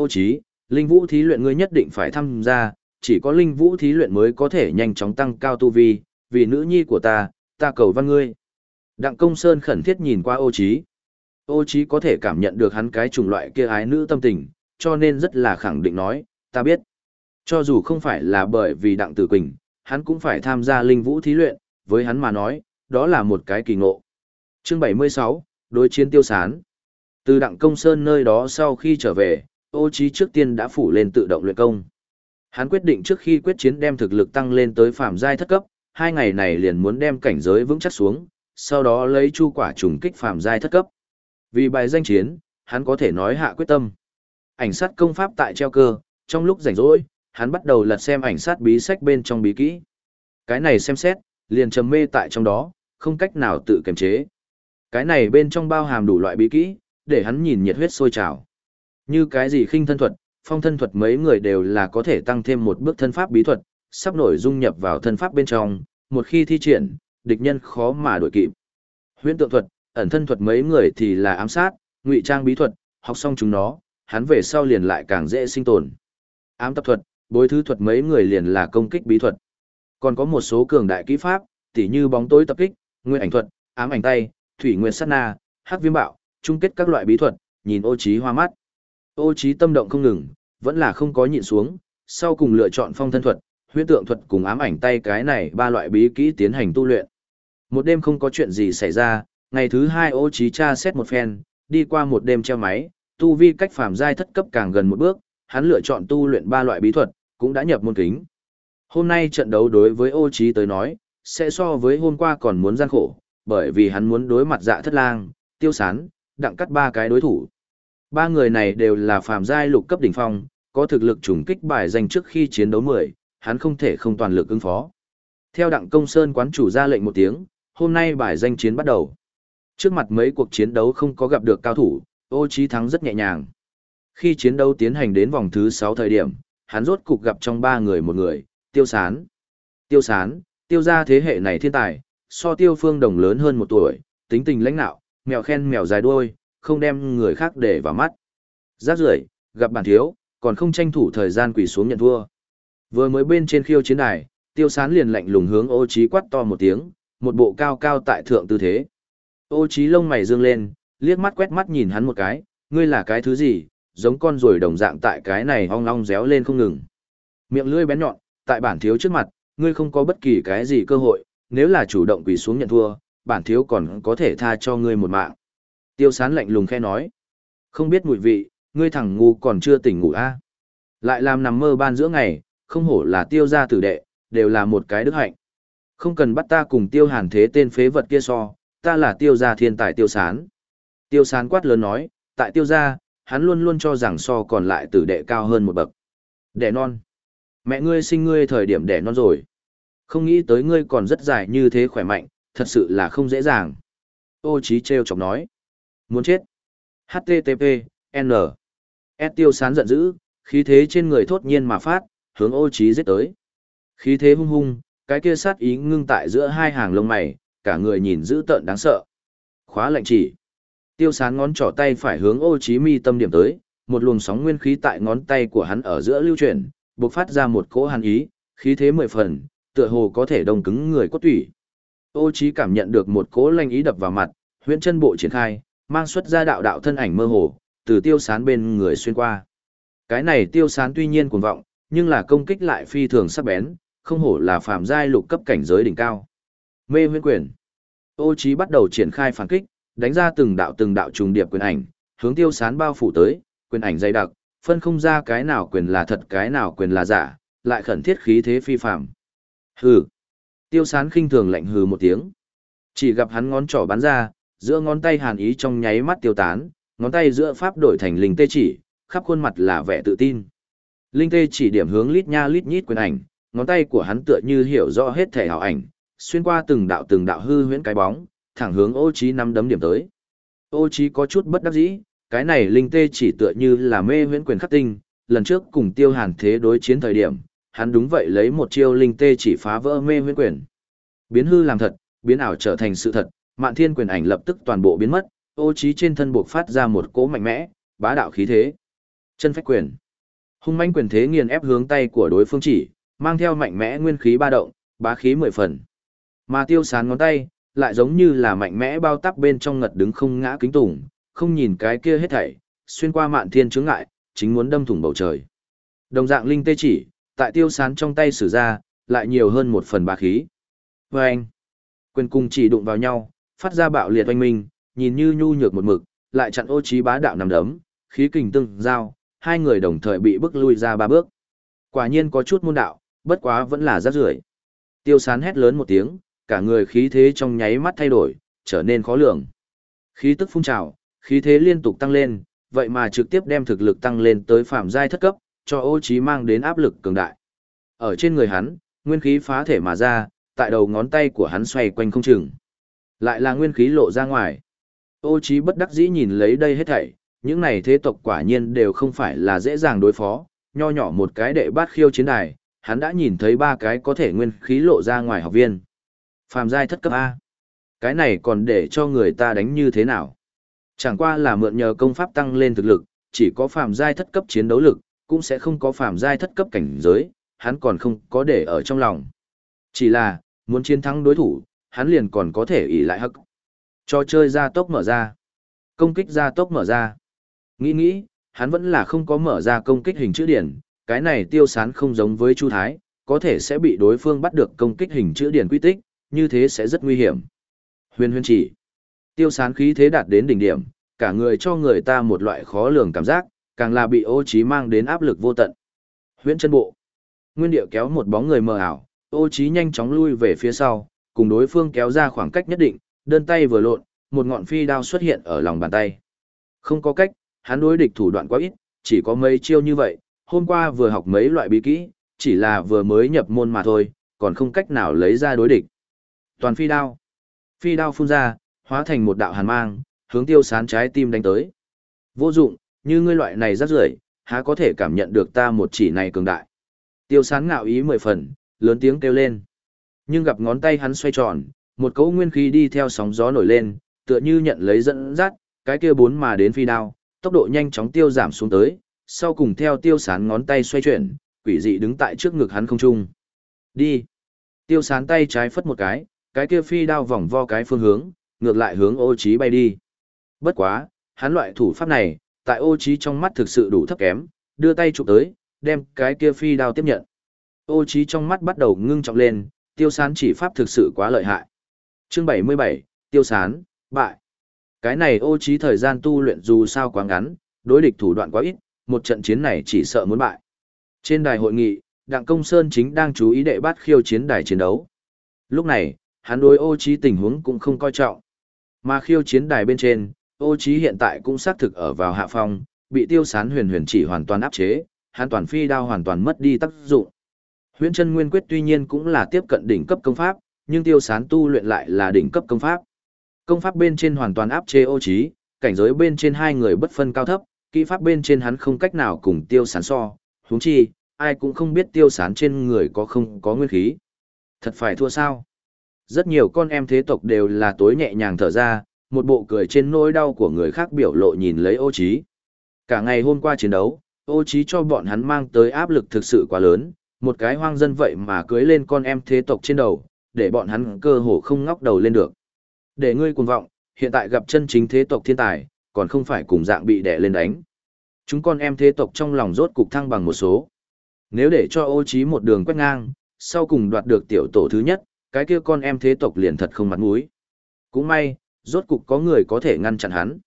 Ô Chí, linh vũ thí luyện ngươi nhất định phải tham gia, chỉ có linh vũ thí luyện mới có thể nhanh chóng tăng cao tu vi, vì nữ nhi của ta, ta cầu văn ngươi. Đặng công sơn khẩn thiết nhìn qua ô Chí. Ô Chí có thể cảm nhận được hắn cái chủng loại kia ái nữ tâm tình, cho nên rất là khẳng định nói, ta biết. Cho dù không phải là bởi vì đặng tử quỳnh, hắn cũng phải tham gia linh vũ thí luyện, với hắn mà nói, đó là một cái kỳ ngộ. Chương 76, đối chiến tiêu sán. Từ đặng công sơn nơi đó sau khi trở về, ô trí trước tiên đã phủ lên tự động luyện công. Hắn quyết định trước khi quyết chiến đem thực lực tăng lên tới phạm giai thất cấp, hai ngày này liền muốn đem cảnh giới vững chắc xuống, sau đó lấy chu quả trùng kích phạm giai thất cấp. Vì bài danh chiến, hắn có thể nói hạ quyết tâm. Ảnh sát công pháp tại treo cơ, trong lúc rảnh rỗi, hắn bắt đầu lật xem ảnh sát bí sách bên trong bí kỹ. Cái này xem xét, liền trầm mê tại trong đó, không cách nào tự kiềm chế. Cái này bên trong bao hàm đủ loại bí kỹ, để hắn nhìn nhiệt huyết sôi trào. Như cái gì khinh thân thuật, phong thân thuật mấy người đều là có thể tăng thêm một bước thân pháp bí thuật, sắp nổi dung nhập vào thân pháp bên trong, một khi thi triển, địch nhân khó mà đuổi kịp. Huyễn tượng thuật, ẩn thân thuật mấy người thì là ám sát, ngụy trang bí thuật, học xong chúng nó, hắn về sau liền lại càng dễ sinh tồn. Ám tập thuật, bối thứ thuật mấy người liền là công kích bí thuật. Còn có một số cường đại kỹ pháp, tỉ như bóng tối tập kích, nguyên ảnh thuật, ám ảnh tay, thủy nguyên sát na, hắc viêm bạo, chung kết các loại bí thuật, nhìn ô trí hoa mắt. Ô trí tâm động không ngừng, vẫn là không có nhịn xuống, sau cùng lựa chọn phong thân thuật, huyễn tượng thuật cùng ám ảnh tay cái này ba loại bí kỹ tiến hành tu luyện. Một đêm không có chuyện gì xảy ra, ngày thứ hai ô trí tra xét một phen, đi qua một đêm treo máy, tu vi cách phàm giai thất cấp càng gần một bước, hắn lựa chọn tu luyện ba loại bí thuật, cũng đã nhập môn kính. Hôm nay trận đấu đối với ô trí tới nói, sẽ so với hôm qua còn muốn gian khổ, bởi vì hắn muốn đối mặt dạ thất lang, tiêu sán, đặng cắt ba cái đối thủ. Ba người này đều là phàm giai lục cấp đỉnh phong, có thực lực trùng kích bài danh trước khi chiến đấu 10, hắn không thể không toàn lực ứng phó. Theo đặng công sơn quán chủ ra lệnh một tiếng, hôm nay bài danh chiến bắt đầu. Trước mặt mấy cuộc chiến đấu không có gặp được cao thủ, ô trí thắng rất nhẹ nhàng. Khi chiến đấu tiến hành đến vòng thứ 6 thời điểm, hắn rốt cục gặp trong ba người một người, tiêu sán. Tiêu sán, tiêu gia thế hệ này thiên tài, so tiêu phương đồng lớn hơn một tuổi, tính tình lãnh nạo, mèo khen mèo dài đuôi, không đem người khác để vào mắt. Giác rưởi gặp bản thiếu, còn không tranh thủ thời gian quỳ xuống nhận thua. Vừa mới bên trên khiêu chiến đài, tiêu sán liền lạnh lùng hướng ô trí quát to một tiếng, một bộ cao cao tại thượng tư thế. Ô trí lông mày dương lên, liếc mắt quét mắt nhìn hắn một cái, ngươi là cái thứ gì, giống con ruồi đồng dạng tại cái này ong ong réo lên không ngừng. Miệng lưỡi bén nhọn, tại bản thiếu trước mặt, ngươi không có bất kỳ cái gì cơ hội, nếu là chủ động quỳ xuống nhận thua, bản thiếu còn có thể tha cho ngươi một mạng. Tiêu sán lạnh lùng khe nói, không biết mùi vị, ngươi thằng ngu còn chưa tỉnh ngủ a à? Lại làm nằm mơ ban giữa ngày, không hổ là tiêu gia tử đệ, đều là một cái đức hạnh. Không cần bắt ta cùng tiêu hàn thế tên phế vật kia so, ta là tiêu gia thiên tài tiêu sán. Tiêu sán quát lớn nói, tại tiêu gia, hắn luôn luôn cho rằng so còn lại tử đệ cao hơn một bậc. Đẻ non. Mẹ ngươi sinh ngươi thời điểm đẻ non rồi. Không nghĩ tới ngươi còn rất dài như thế khỏe mạnh, thật sự là không dễ dàng. Ô trí treo chọc nói. Muốn chết. HTTP, N. S tiêu sán giận dữ, khí thế trên người thốt nhiên mà phát, hướng ô trí giết tới. Khí thế hung hung, cái kia sát ý ngưng tại giữa hai hàng lông mày, cả người nhìn dữ tợn đáng sợ. Khóa lệnh chỉ. Tiêu sán ngón trỏ tay phải hướng ô trí mi tâm điểm tới, một luồng sóng nguyên khí tại ngón tay của hắn ở giữa lưu chuyển, bộc phát ra một cỗ hàn ý, khí thế mười phần, tựa hồ có thể đông cứng người cốt tủy. Ô trí cảm nhận được một cỗ lanh ý đập vào mặt, huyễn chân bộ triển khai, mang xuất ra đạo đạo thân ảnh mơ hồ, từ tiêu sán bên người xuyên qua. Cái này tiêu sán tuy nhiên cuồng vọng, nhưng là công kích lại phi thường sắc bén, không hổ là phàm giai lục cấp cảnh giới đỉnh cao. Mê huyễn quyền. Ô Chí bắt đầu triển khai phản kích, đánh ra từng đạo từng đạo trùng điệp quyền ảnh, hướng tiêu sán bao phủ tới, quyền ảnh dày đặc, phân không ra cái nào quyền là thật cái nào quyền là giả, lại khẩn thiết khí thế phi phàm. Hừ. Tiêu sán khinh thường lạnh hừ một tiếng. Chỉ gặp hắn ngón trỏ bắn ra, giữa ngón tay hàn ý trong nháy mắt tiêu tán, ngón tay giữa pháp đổi thành linh tê chỉ, khắp khuôn mặt là vẻ tự tin. Linh tê chỉ điểm hướng lít nha lít nhít quyền ảnh, ngón tay của hắn tựa như hiểu rõ hết thể hảo ảnh, xuyên qua từng đạo từng đạo hư huyễn cái bóng, thẳng hướng ô trí nắm đấm điểm tới. Ô trí có chút bất đắc dĩ, cái này linh tê chỉ tựa như là mê huyễn quyền khắc tinh, lần trước cùng tiêu hàn thế đối chiến thời điểm, hắn đúng vậy lấy một chiêu linh tê chỉ phá vỡ mê huyễn quyền. Biến hư làm thật, biến ảo trở thành sự thật, mạn thiên quyền ảnh lập tức toàn bộ biến mất, ô trí trên thân buộc phát ra một cỗ mạnh mẽ, bá đạo khí thế. Chân phách quyền. Hung mãnh quyền thế nghiền ép hướng tay của đối phương chỉ, mang theo mạnh mẽ nguyên khí ba động, bá khí mười phần. Mà tiêu sán ngón tay, lại giống như là mạnh mẽ bao tắp bên trong ngật đứng không ngã kính tủng, không nhìn cái kia hết thảy, xuyên qua mạn thiên chướng ngại, chính muốn đâm thủng bầu trời. Đồng dạng linh tê chỉ, tại tiêu sán trong tay sử ra, lại nhiều hơn một phần bá khí. Và anh, quyền cùng chỉ đụng vào nhau, phát ra bạo liệt oanh minh, nhìn như nhu nhược một mực, lại chặn ô trí bá đạo nằm đấm, khí kình tương giao, hai người đồng thời bị bức lui ra ba bước. Quả nhiên có chút môn đạo, bất quá vẫn là rác rưởi. Tiêu sán hét lớn một tiếng, cả người khí thế trong nháy mắt thay đổi, trở nên khó lường. Khí tức phun trào, khí thế liên tục tăng lên, vậy mà trực tiếp đem thực lực tăng lên tới phạm giai thất cấp, cho ô trí mang đến áp lực cường đại. Ở trên người hắn, nguyên khí phá thể mà ra, tại đầu ngón tay của hắn xoay quanh không chừng. Lại là nguyên khí lộ ra ngoài. Ô trí bất đắc dĩ nhìn lấy đây hết thảy, những này thế tộc quả nhiên đều không phải là dễ dàng đối phó, nho nhỏ một cái đệ bát khiêu chiến đài, hắn đã nhìn thấy ba cái có thể nguyên khí lộ ra ngoài học viên. Phàm giai thất cấp A. Cái này còn để cho người ta đánh như thế nào? Chẳng qua là mượn nhờ công pháp tăng lên thực lực, chỉ có phàm giai thất cấp chiến đấu lực, cũng sẽ không có phàm giai thất cấp cảnh giới, hắn còn không có để ở trong lòng. Chỉ là, muốn chiến thắng đối thủ, hắn liền còn có thể ỉ lại hắc. Cho chơi ra tốc mở ra. Công kích ra tốc mở ra. Nghĩ nghĩ, hắn vẫn là không có mở ra công kích hình chữ điển, cái này tiêu sán không giống với Chu Thái, có thể sẽ bị đối phương bắt được công kích hình chữ điển quy tích, như thế sẽ rất nguy hiểm. Huyền huyền chỉ. Tiêu sán khí thế đạt đến đỉnh điểm, cả người cho người ta một loại khó lường cảm giác, càng là bị ô trí mang đến áp lực vô tận. Huyễn chân bộ. Nguyên điệu kéo một bóng người mờ ảo, ô trí nhanh chóng lui về phía sau, cùng đối phương kéo ra khoảng cách nhất định, đơn tay vừa lộn, một ngọn phi đao xuất hiện ở lòng bàn tay. Không có cách, hắn đối địch thủ đoạn quá ít, chỉ có mấy chiêu như vậy, hôm qua vừa học mấy loại bí kỹ, chỉ là vừa mới nhập môn mà thôi, còn không cách nào lấy ra đối địch. Toàn phi đao. Phi đao phun ra, hóa thành một đạo hàn mang, hướng tiêu sán trái tim đánh tới. Vô dụng, như ngươi loại này rất rưởi, há có thể cảm nhận được ta một chỉ này cường đại. Tiêu sán ngạo ý mười phần, lớn tiếng kêu lên. Nhưng gặp ngón tay hắn xoay tròn, Một cỗ nguyên khí đi theo sóng gió nổi lên, tựa như nhận lấy dẫn dắt, cái kia bốn mà đến phi đao, tốc độ nhanh chóng tiêu giảm xuống tới, sau cùng theo tiêu sán ngón tay xoay chuyển, quỷ dị đứng tại trước ngực hắn không trung. Đi. Tiêu sán tay trái phất một cái, cái kia phi đao vòng vo cái phương hướng, ngược lại hướng ô trí bay đi. Bất quá, hắn loại thủ pháp này, tại ô trí trong mắt thực sự đủ thấp kém, đưa tay chụp tới, đem cái kia phi đao tiếp nhận. Ô trí trong mắt bắt đầu ngưng trọng lên, tiêu sán chỉ pháp thực sự quá lợi hại. Chương 77, tiêu sán, bại. Cái này ô trí thời gian tu luyện dù sao quá ngắn, đối địch thủ đoạn quá ít, một trận chiến này chỉ sợ muốn bại. Trên đài hội nghị, Đặng Công Sơn chính đang chú ý đệ bát khiêu chiến đài chiến đấu. Lúc này, hắn đối ô trí tình huống cũng không coi trọng. Mà khiêu chiến đài bên trên, ô trí hiện tại cũng xác thực ở vào hạ phong, bị tiêu sán huyền huyền chỉ hoàn toàn áp chế, hắn toàn phi đao hoàn toàn mất đi tác dụng. Huyễn chân nguyên quyết tuy nhiên cũng là tiếp cận đỉnh cấp công pháp, nhưng tiêu sán tu luyện lại là đỉnh cấp công pháp. Công pháp bên trên hoàn toàn áp chế ô trí, cảnh giới bên trên hai người bất phân cao thấp, kỹ pháp bên trên hắn không cách nào cùng tiêu sán so, huống chi, ai cũng không biết tiêu sán trên người có không có nguyên khí. Thật phải thua sao? Rất nhiều con em thế tộc đều là tối nhẹ nhàng thở ra, một bộ cười trên nỗi đau của người khác biểu lộ nhìn lấy ô trí. Cả ngày hôm qua chiến đấu, ô trí cho bọn hắn mang tới áp lực thực sự quá lớn, một cái hoang dân vậy mà cưới lên con em thế tộc trên đầu, để bọn hắn cơ hồ không ngóc đầu lên được. Để ngươi cuồng vọng, hiện tại gặp chân chính thế tộc thiên tài, còn không phải cùng dạng bị đè lên đánh. Chúng con em thế tộc trong lòng rốt cục thăng bằng một số. Nếu để cho ô trí một đường quét ngang, sau cùng đoạt được tiểu tổ thứ nhất, cái kia con em thế tộc liền thật không mặt mũi. Cũng may, rốt cục có người có thể ngăn chặn hắn.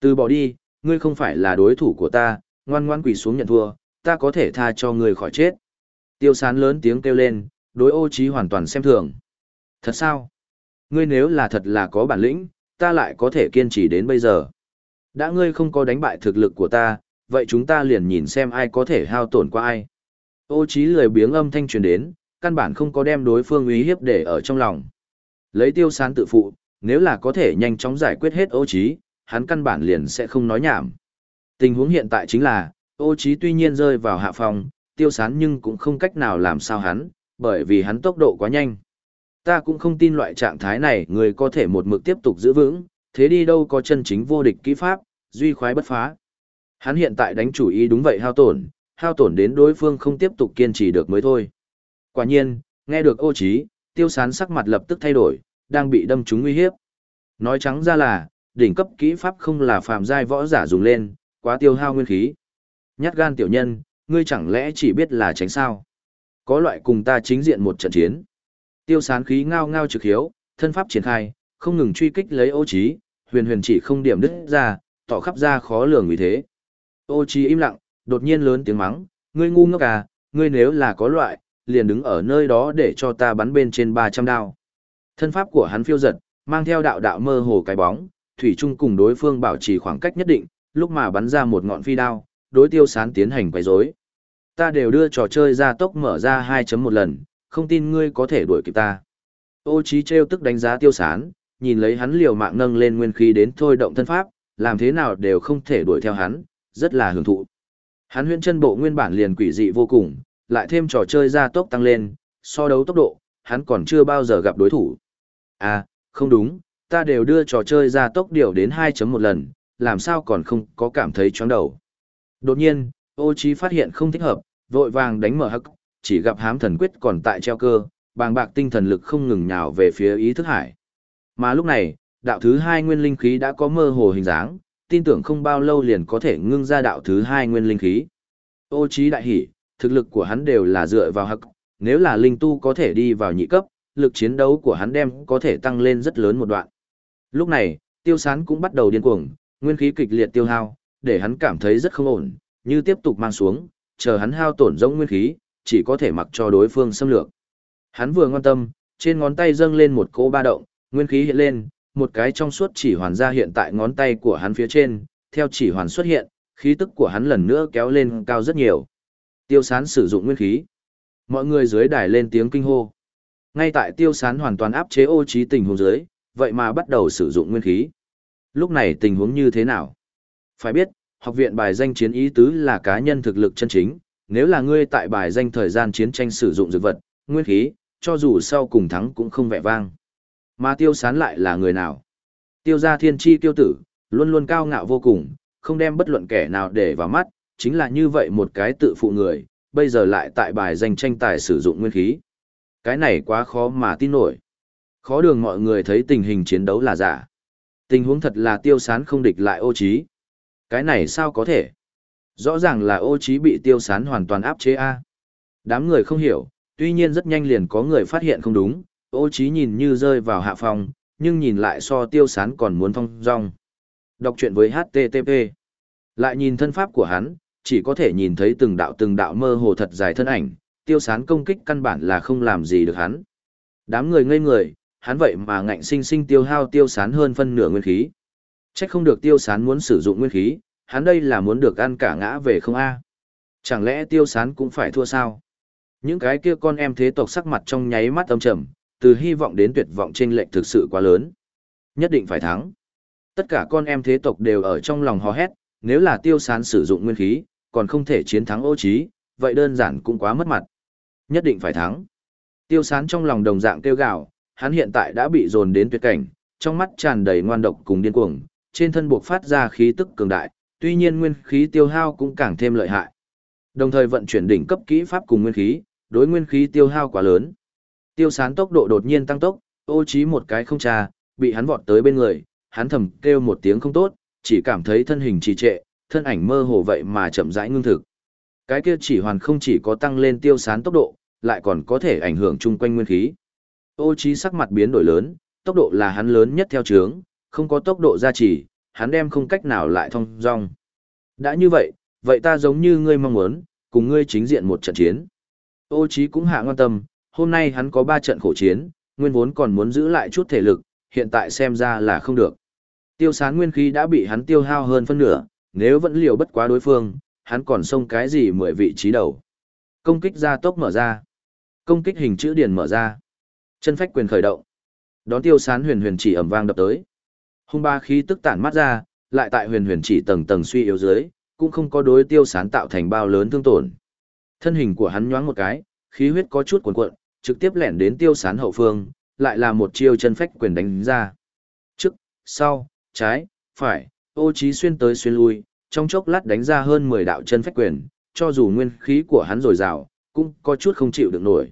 Từ bỏ đi, ngươi không phải là đối thủ của ta, ngoan ngoan quỳ xuống nhận thua, ta có thể tha cho ngươi khỏi chết. Tiêu sán lớn tiếng kêu lên, đối ô trí hoàn toàn xem thường. Thật sao? Ngươi nếu là thật là có bản lĩnh, ta lại có thể kiên trì đến bây giờ. Đã ngươi không có đánh bại thực lực của ta, vậy chúng ta liền nhìn xem ai có thể hao tổn qua ai. Ô trí lười biếng âm thanh truyền đến, căn bản không có đem đối phương uy hiếp để ở trong lòng. Lấy tiêu sán tự phụ, nếu là có thể nhanh chóng giải quyết hết ô trí, hắn căn bản liền sẽ không nói nhảm. Tình huống hiện tại chính là, ô trí tuy nhiên rơi vào hạ phòng, tiêu sán nhưng cũng không cách nào làm sao hắn, bởi vì hắn tốc độ quá nhanh. Ta cũng không tin loại trạng thái này người có thể một mực tiếp tục giữ vững, thế đi đâu có chân chính vô địch kỹ pháp, duy khoái bất phá. Hắn hiện tại đánh chủ ý đúng vậy hao tổn, hao tổn đến đối phương không tiếp tục kiên trì được mới thôi. Quả nhiên, nghe được ô trí, tiêu sán sắc mặt lập tức thay đổi, đang bị đâm trúng nguy hiếp. Nói trắng ra là, đỉnh cấp kỹ pháp không là phàm giai võ giả dùng lên, quá tiêu hao nguyên khí. Nhát gan tiểu nhân, ngươi chẳng lẽ chỉ biết là tránh sao? Có loại cùng ta chính diện một trận chiến. Tiêu sán khí ngao ngao trực hiếu, thân pháp triển khai, không ngừng truy kích lấy ô trí, huyền huyền chỉ không điểm đứt ra, tỏ khắp ra khó lường vì thế. Ô trí im lặng, đột nhiên lớn tiếng mắng, ngươi ngu ngốc à, ngươi nếu là có loại, liền đứng ở nơi đó để cho ta bắn bên trên 300 đao. Thân pháp của hắn phiêu giật, mang theo đạo đạo mơ hồ cái bóng, thủy chung cùng đối phương bảo trì khoảng cách nhất định, lúc mà bắn ra một ngọn phi đao, đối tiêu sán tiến hành quấy rối. Ta đều đưa trò chơi ra tốc mở ra 2.1 lần, không tin ngươi có thể đuổi kịp ta. Ô trí treo tức đánh giá tiêu sán, nhìn lấy hắn liều mạng nâng lên nguyên khí đến thôi động thân pháp, làm thế nào đều không thể đuổi theo hắn, rất là hưởng thụ. Hắn huyễn chân bộ nguyên bản liền quỷ dị vô cùng, lại thêm trò chơi ra tốc tăng lên, so đấu tốc độ, hắn còn chưa bao giờ gặp đối thủ. À, không đúng, ta đều đưa trò chơi ra tốc điều đến 2.1 lần, làm sao còn không có cảm thấy chóng đầu. Đột nhiên, ô trí phát hiện không thích hợp, vội vàng đánh mở hắc, chỉ gặp hám thần quyết còn tại treo cơ, bàng bạc tinh thần lực không ngừng nhào về phía ý thức hải. Mà lúc này, đạo thứ hai nguyên linh khí đã có mơ hồ hình dáng, tin tưởng không bao lâu liền có thể ngưng ra đạo thứ hai nguyên linh khí. Ô trí đại hỉ, thực lực của hắn đều là dựa vào hắc, nếu là linh tu có thể đi vào nhị cấp, lực chiến đấu của hắn đem có thể tăng lên rất lớn một đoạn. Lúc này, tiêu sán cũng bắt đầu điên cuồng, nguyên khí kịch liệt tiêu hao, để hắn cảm thấy rất không ổn, như tiếp tục mang xuống, chờ hắn hao tổn rỗng nguyên khí, chỉ có thể mặc cho đối phương xâm lược. Hắn vừa ngoan tâm, trên ngón tay dâng lên một cỗ ba động, nguyên khí hiện lên, một cái trong suốt chỉ hoàn ra hiện tại ngón tay của hắn phía trên, theo chỉ hoàn xuất hiện, khí tức của hắn lần nữa kéo lên cao rất nhiều. Tiêu sán sử dụng nguyên khí. Mọi người dưới đài lên tiếng kinh hô. Ngay tại tiêu sán hoàn toàn áp chế ô trí tình huống dưới, vậy mà bắt đầu sử dụng nguyên khí. Lúc này tình huống như thế nào? Phải biết, học viện bài danh chiến ý tứ là cá nhân thực lực chân chính, nếu là ngươi tại bài danh thời gian chiến tranh sử dụng dược vật, nguyên khí, cho dù sau cùng thắng cũng không vẻ vang. Mà tiêu sán lại là người nào? Tiêu gia thiên chi tiêu tử, luôn luôn cao ngạo vô cùng, không đem bất luận kẻ nào để vào mắt, chính là như vậy một cái tự phụ người, bây giờ lại tại bài danh tranh tài sử dụng nguyên khí. Cái này quá khó mà tin nổi. Khó đường mọi người thấy tình hình chiến đấu là giả. Tình huống thật là tiêu sán không địch lại ô trí. Cái này sao có thể? Rõ ràng là ô trí bị tiêu sán hoàn toàn áp chế A. Đám người không hiểu, tuy nhiên rất nhanh liền có người phát hiện không đúng, ô trí nhìn như rơi vào hạ phòng, nhưng nhìn lại so tiêu sán còn muốn thong dong. Đọc truyện với HTTP. Lại nhìn thân pháp của hắn, chỉ có thể nhìn thấy từng đạo từng đạo mơ hồ thật dài thân ảnh, tiêu sán công kích căn bản là không làm gì được hắn. Đám người ngây người, hắn vậy mà ngạnh sinh sinh tiêu hao tiêu sán hơn phân nửa nguyên khí. Chắc không được tiêu sán muốn sử dụng nguyên khí, hắn đây là muốn được ăn cả ngã về không a Chẳng lẽ tiêu sán cũng phải thua sao? Những cái kia con em thế tộc sắc mặt trong nháy mắt âm trầm, từ hy vọng đến tuyệt vọng trên lệnh thực sự quá lớn. Nhất định phải thắng. Tất cả con em thế tộc đều ở trong lòng hò hét, nếu là tiêu sán sử dụng nguyên khí, còn không thể chiến thắng ô trí, vậy đơn giản cũng quá mất mặt. Nhất định phải thắng. Tiêu sán trong lòng đồng dạng kêu gào, hắn hiện tại đã bị dồn đến tuyệt cảnh, trong mắt tràn đầy ngoan độc cùng điên cuồng, trên thân buộc phát ra khí tức cường đại, tuy nhiên nguyên khí tiêu hao cũng càng thêm lợi hại. Đồng thời vận chuyển đỉnh cấp kỹ pháp cùng nguyên khí, đối nguyên khí tiêu hao quá lớn. Tiêu sán tốc độ đột nhiên tăng tốc, ô trí một cái không trà, bị hắn vọt tới bên người, hắn thầm kêu một tiếng không tốt, chỉ cảm thấy thân hình trì trệ, thân ảnh mơ hồ vậy mà chậm rãi ngưng thực. Cái kia chỉ hoàn không chỉ có tăng lên tiêu sán tốc độ, lại còn có thể ảnh hưởng chung quanh nguyên khí. Ô trí sắc mặt biến đổi lớn, tốc độ là hắn lớn nhất theo chướng, không có tốc độ gia trì, hắn đem không cách nào lại thông dong. Đã như vậy, vậy ta giống như ngươi mong muốn, cùng ngươi chính diện một trận chiến. Ô Chí cũng hạ ngoan tâm, hôm nay hắn có 3 trận khổ chiến, nguyên vốn còn muốn giữ lại chút thể lực, hiện tại xem ra là không được. Tiêu sán nguyên khí đã bị hắn tiêu hao hơn phân nửa, nếu vẫn liều bất quá đối phương, hắn còn xông cái gì mười vị trí đầu. Công kích ra tốc mở ra. Công kích hình chữ điển mở ra. Chân phách quyền khởi động. Đón tiêu sán huyền huyền chỉ ầm vang đập tới. Hung ba khí tức tản mát ra, lại tại huyền huyền chỉ tầng tầng suy yếu dưới, cũng không có đối tiêu sán tạo thành bao lớn thương tổn. Thân hình của hắn nhoáng một cái, khí huyết có chút cuồn cuộn, trực tiếp lẻn đến tiêu sán hậu phương, lại là một chiêu chân phách quyền đánh ra. Trước, sau, trái, phải, ô trí xuyên tới xuyên lui, trong chốc lát đánh ra hơn 10 đạo chân phách quyền, cho dù nguyên khí của hắn dồi dào, cũng có chút không chịu được nổi.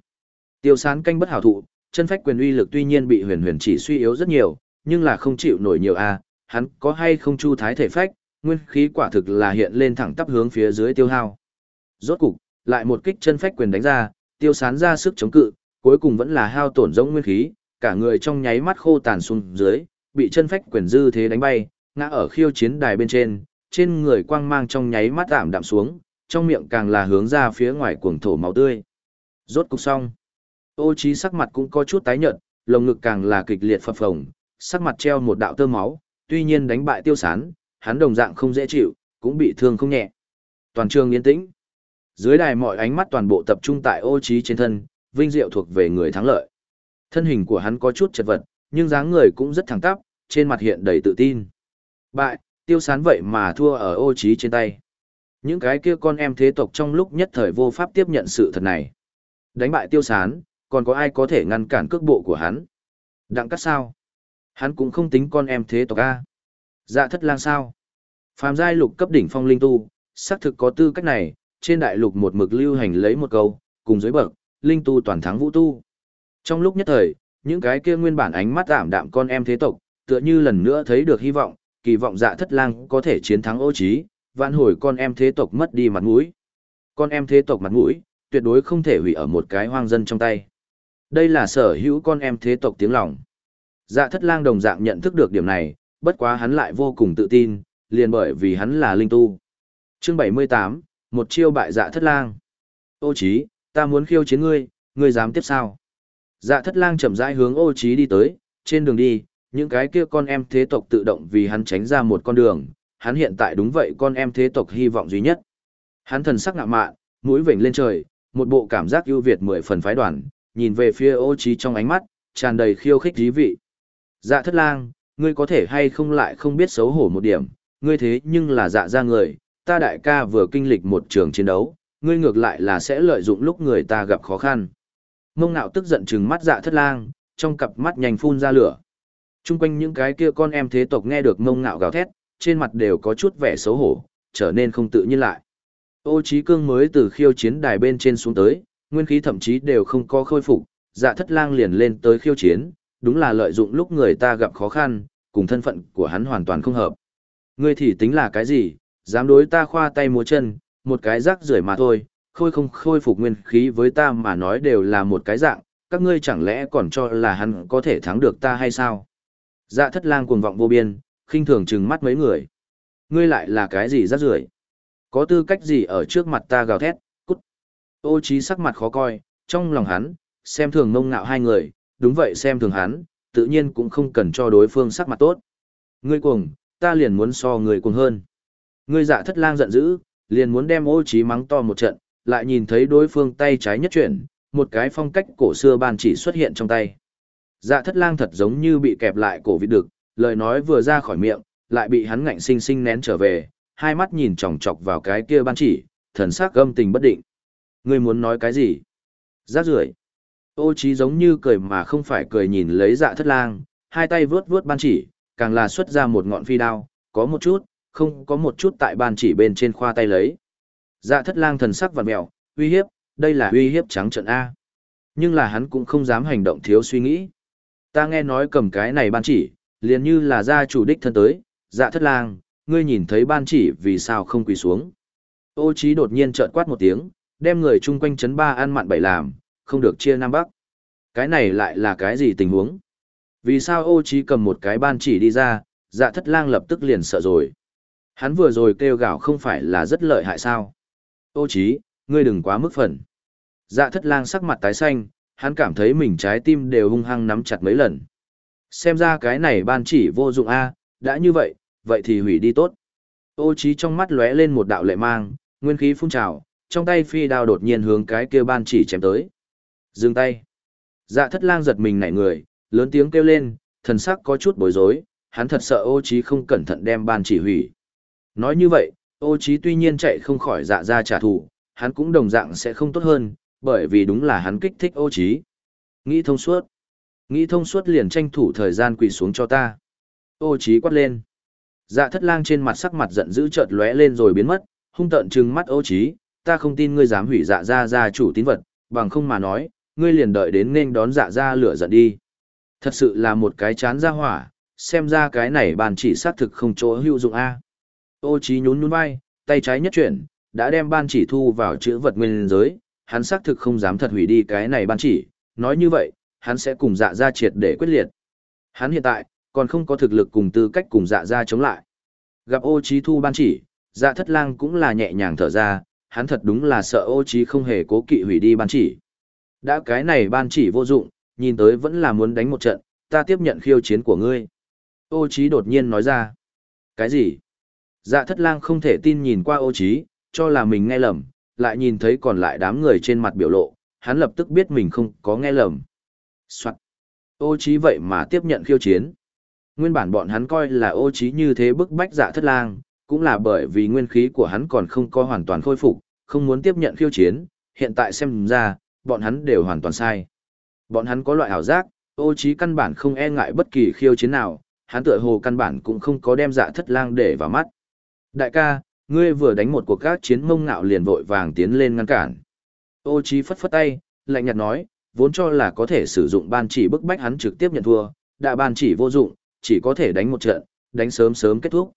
Tiêu sán canh bất hảo thụ, chân phách quyền uy lực tuy nhiên bị huyền huyền chỉ suy yếu rất nhiều, nhưng là không chịu nổi nhiều a, hắn có hay không chu thái thể phách, nguyên khí quả thực là hiện lên thẳng tắp hướng phía dưới tiêu hao. Rốt cục, lại một kích chân phách quyền đánh ra, tiêu sán ra sức chống cự, cuối cùng vẫn là hao tổn giống nguyên khí, cả người trong nháy mắt khô tàn xuống dưới, bị chân phách quyền dư thế đánh bay, ngã ở khiêu chiến đài bên trên, trên người quang mang trong nháy mắt giảm đạm xuống, trong miệng càng là hướng ra phía ngoài cuồng thổ máu tươi. Rốt cục xong. Ô trí sắc mặt cũng có chút tái nhợt, lồng ngực càng là kịch liệt phập phồng, sắc mặt treo một đạo tơ máu, tuy nhiên đánh bại tiêu sán, hắn đồng dạng không dễ chịu, cũng bị thương không nhẹ. Toàn trường yên tĩnh. Dưới đài mọi ánh mắt toàn bộ tập trung tại ô trí trên thân, vinh diệu thuộc về người thắng lợi. Thân hình của hắn có chút chật vật, nhưng dáng người cũng rất thẳng tắp, trên mặt hiện đầy tự tin. Bại, tiêu sán vậy mà thua ở ô trí trên tay. Những cái kia con em thế tộc trong lúc nhất thời vô pháp tiếp nhận sự thật này. Đánh bại tiêu sán, còn có ai có thể ngăn cản cước bộ của hắn? Đặng cắt sao? Hắn cũng không tính con em thế tộc A. Dạ thất lang sao? Phàm giai lục cấp đỉnh phong linh tu, xác thực có tư cách này, trên đại lục một mực lưu hành lấy một câu, cùng dưới bậc, linh tu toàn thắng vũ tu. Trong lúc nhất thời, những cái kia nguyên bản ánh mắt ảm đạm con em thế tộc, tựa như lần nữa thấy được hy vọng, kỳ vọng dạ thất lang có thể chiến thắng ô trí, vạn hồi con em thế tộc mất đi mặt mũi. Con em thế tộc mặt mũi, tuyệt đối không thể hủy ở một cái hoang dân trong tay. Đây là sở hữu con em thế tộc tiếng lòng. Dạ thất lang đồng dạng nhận thức được điểm này, bất quá hắn lại vô cùng tự tin, liền bởi vì hắn là linh tu. Chương 78, một chiêu bại dạ thất lang. Ô Chí, ta muốn khiêu chiến ngươi, ngươi dám tiếp sao? Dạ thất lang chậm rãi hướng ô Chí đi tới, trên đường đi, những cái kia con em thế tộc tự động vì hắn tránh ra một con đường, hắn hiện tại đúng vậy con em thế tộc hy vọng duy nhất. Hắn thần sắc ngạo mạn, mũi vểnh lên trời, một bộ cảm giác ưu việt mười phần phái đoàn, nhìn về phía ô Chí trong ánh mắt, tràn đầy khiêu khích dí vị. Dạ thất lang, ngươi có thể hay không lại không biết xấu hổ một điểm, ngươi thế nhưng là dạ ra người, ta đại ca vừa kinh lịch một trường chiến đấu, ngươi ngược lại là sẽ lợi dụng lúc người ta gặp khó khăn. Mông nạo tức giận trừng mắt dạ thất lang, trong cặp mắt nhanh phun ra lửa. Trung quanh những cái kia con em thế tộc nghe được mông ngạo gào thét, trên mặt đều có chút vẻ xấu hổ, trở nên không tự nhiên lại. Ô Chí Cương mới từ khiêu chiến đài bên trên xuống tới, nguyên khí thậm chí đều không có khôi phục, dạ thất lang liền lên tới khiêu chiến, đúng là lợi dụng lúc người ta gặp khó khăn, cùng thân phận của hắn hoàn toàn không hợp. Ngươi thì tính là cái gì, dám đối ta khoa tay múa chân, một cái rác rưởi mà thôi, khôi không khôi phục nguyên khí với ta mà nói đều là một cái dạng, các ngươi chẳng lẽ còn cho là hắn có thể thắng được ta hay sao? Dạ thất lang cuồng vọng vô biên, khinh thường trừng mắt mấy người. Ngươi lại là cái gì rác rưởi? Có tư cách gì ở trước mặt ta gào thét, cút. Ô trí sắc mặt khó coi, trong lòng hắn, xem thường ngông ngạo hai người, đúng vậy xem thường hắn, tự nhiên cũng không cần cho đối phương sắc mặt tốt. Ngươi cuồng, ta liền muốn so người cuồng hơn. Ngươi dạ thất lang giận dữ, liền muốn đem ô trí mắng to một trận, lại nhìn thấy đối phương tay trái nhất chuyển, một cái phong cách cổ xưa ban chỉ xuất hiện trong tay. Dạ thất lang thật giống như bị kẹp lại cổ vịt đực, lời nói vừa ra khỏi miệng, lại bị hắn ngạnh sinh sinh nén trở về, hai mắt nhìn chòng chọc vào cái kia ban chỉ, thần sắc gâm tình bất định. Ngươi muốn nói cái gì? Giác rưởi. Ô trí giống như cười mà không phải cười nhìn lấy dạ thất lang, hai tay vướt vướt ban chỉ, càng là xuất ra một ngọn phi đao, có một chút, không có một chút tại ban chỉ bên trên khoa tay lấy. Dạ thất lang thần sắc vặn mèo, uy hiếp, đây là uy hiếp trắng trận A. Nhưng là hắn cũng không dám hành động thiếu suy nghĩ. Ta nghe nói cầm cái này ban chỉ, liền như là gia chủ đích thân tới, dạ thất lang, ngươi nhìn thấy ban chỉ vì sao không quỳ xuống. Ô trí đột nhiên trợn quát một tiếng, đem người chung quanh chấn ba ăn mặn bảy làm, không được chia Nam Bắc. Cái này lại là cái gì tình huống? Vì sao ô trí cầm một cái ban chỉ đi ra, dạ thất lang lập tức liền sợ rồi. Hắn vừa rồi kêu gào không phải là rất lợi hại sao? Ô trí, ngươi đừng quá mức phần. Dạ thất lang sắc mặt tái xanh, hắn cảm thấy mình trái tim đều hung hăng nắm chặt mấy lần. Xem ra cái này ban chỉ vô dụng a, đã như vậy, vậy thì hủy đi tốt. Ô trí trong mắt lóe lên một đạo lệ mang, nguyên khí phun trào, trong tay phi đao đột nhiên hướng cái kia ban chỉ chém tới. Dừng tay. Dạ thất lang giật mình nảy người, lớn tiếng kêu lên, thần sắc có chút bối rối, hắn thật sợ ô trí không cẩn thận đem ban chỉ hủy. Nói như vậy, ô trí tuy nhiên chạy không khỏi dạ ra trả thù, hắn cũng đồng dạng sẽ không tốt hơn, bởi vì đúng là hắn kích thích ô trí. Nghĩ thông suốt. Nghĩ thông suốt liền tranh thủ thời gian quỳ xuống cho ta. Ô trí quát lên. Dạ thất lang trên mặt sắc mặt giận dữ chợt lóe lên rồi biến mất, hung tợn trừng mắt ô trí, ta không tin ngươi dám hủy dạ ra gia chủ tín vật, bằng không mà nói, ngươi liền đợi đến nên đón dạ ra lửa giận đi. Thật sự là một cái chán ra hỏa, xem ra cái này bàn chỉ xác thực không chỗ hữu dụng a. Ô Chí nhún nhún vai, tay trái nhất chuyển, đã đem ban chỉ thu vào chữ vật nguyên giới, hắn xác thực không dám thật hủy đi cái này ban chỉ, nói như vậy, hắn sẽ cùng dạ ra triệt để quyết liệt. Hắn hiện tại, còn không có thực lực cùng tư cách cùng dạ ra chống lại. Gặp ô Chí thu ban chỉ, dạ thất lang cũng là nhẹ nhàng thở ra, hắn thật đúng là sợ ô Chí không hề cố kỵ hủy đi ban chỉ. Đã cái này ban chỉ vô dụng, nhìn tới vẫn là muốn đánh một trận, ta tiếp nhận khiêu chiến của ngươi. Ô Chí đột nhiên nói ra. Cái gì? Dạ thất lang không thể tin nhìn qua ô Chí, cho là mình nghe lầm, lại nhìn thấy còn lại đám người trên mặt biểu lộ, hắn lập tức biết mình không có nghe lầm. Soạn. Ô Chí vậy mà tiếp nhận khiêu chiến. Nguyên bản bọn hắn coi là ô Chí như thế bức bách dạ thất lang, cũng là bởi vì nguyên khí của hắn còn không có hoàn toàn khôi phục, không muốn tiếp nhận khiêu chiến, hiện tại xem ra, bọn hắn đều hoàn toàn sai. Bọn hắn có loại ảo giác, ô trí căn bản không e ngại bất kỳ khiêu chiến nào, hắn tựa hồ căn bản cũng không có đem dạ thất lang để vào mắt. Đại ca, ngươi vừa đánh một cuộc các chiến mông ngạo liền vội vàng tiến lên ngăn cản. Ô trí phất phất tay, lạnh nhạt nói, vốn cho là có thể sử dụng ban chỉ bức bách hắn trực tiếp nhận thua, đã ban chỉ vô dụng, chỉ có thể đánh một trận, đánh sớm sớm kết thúc.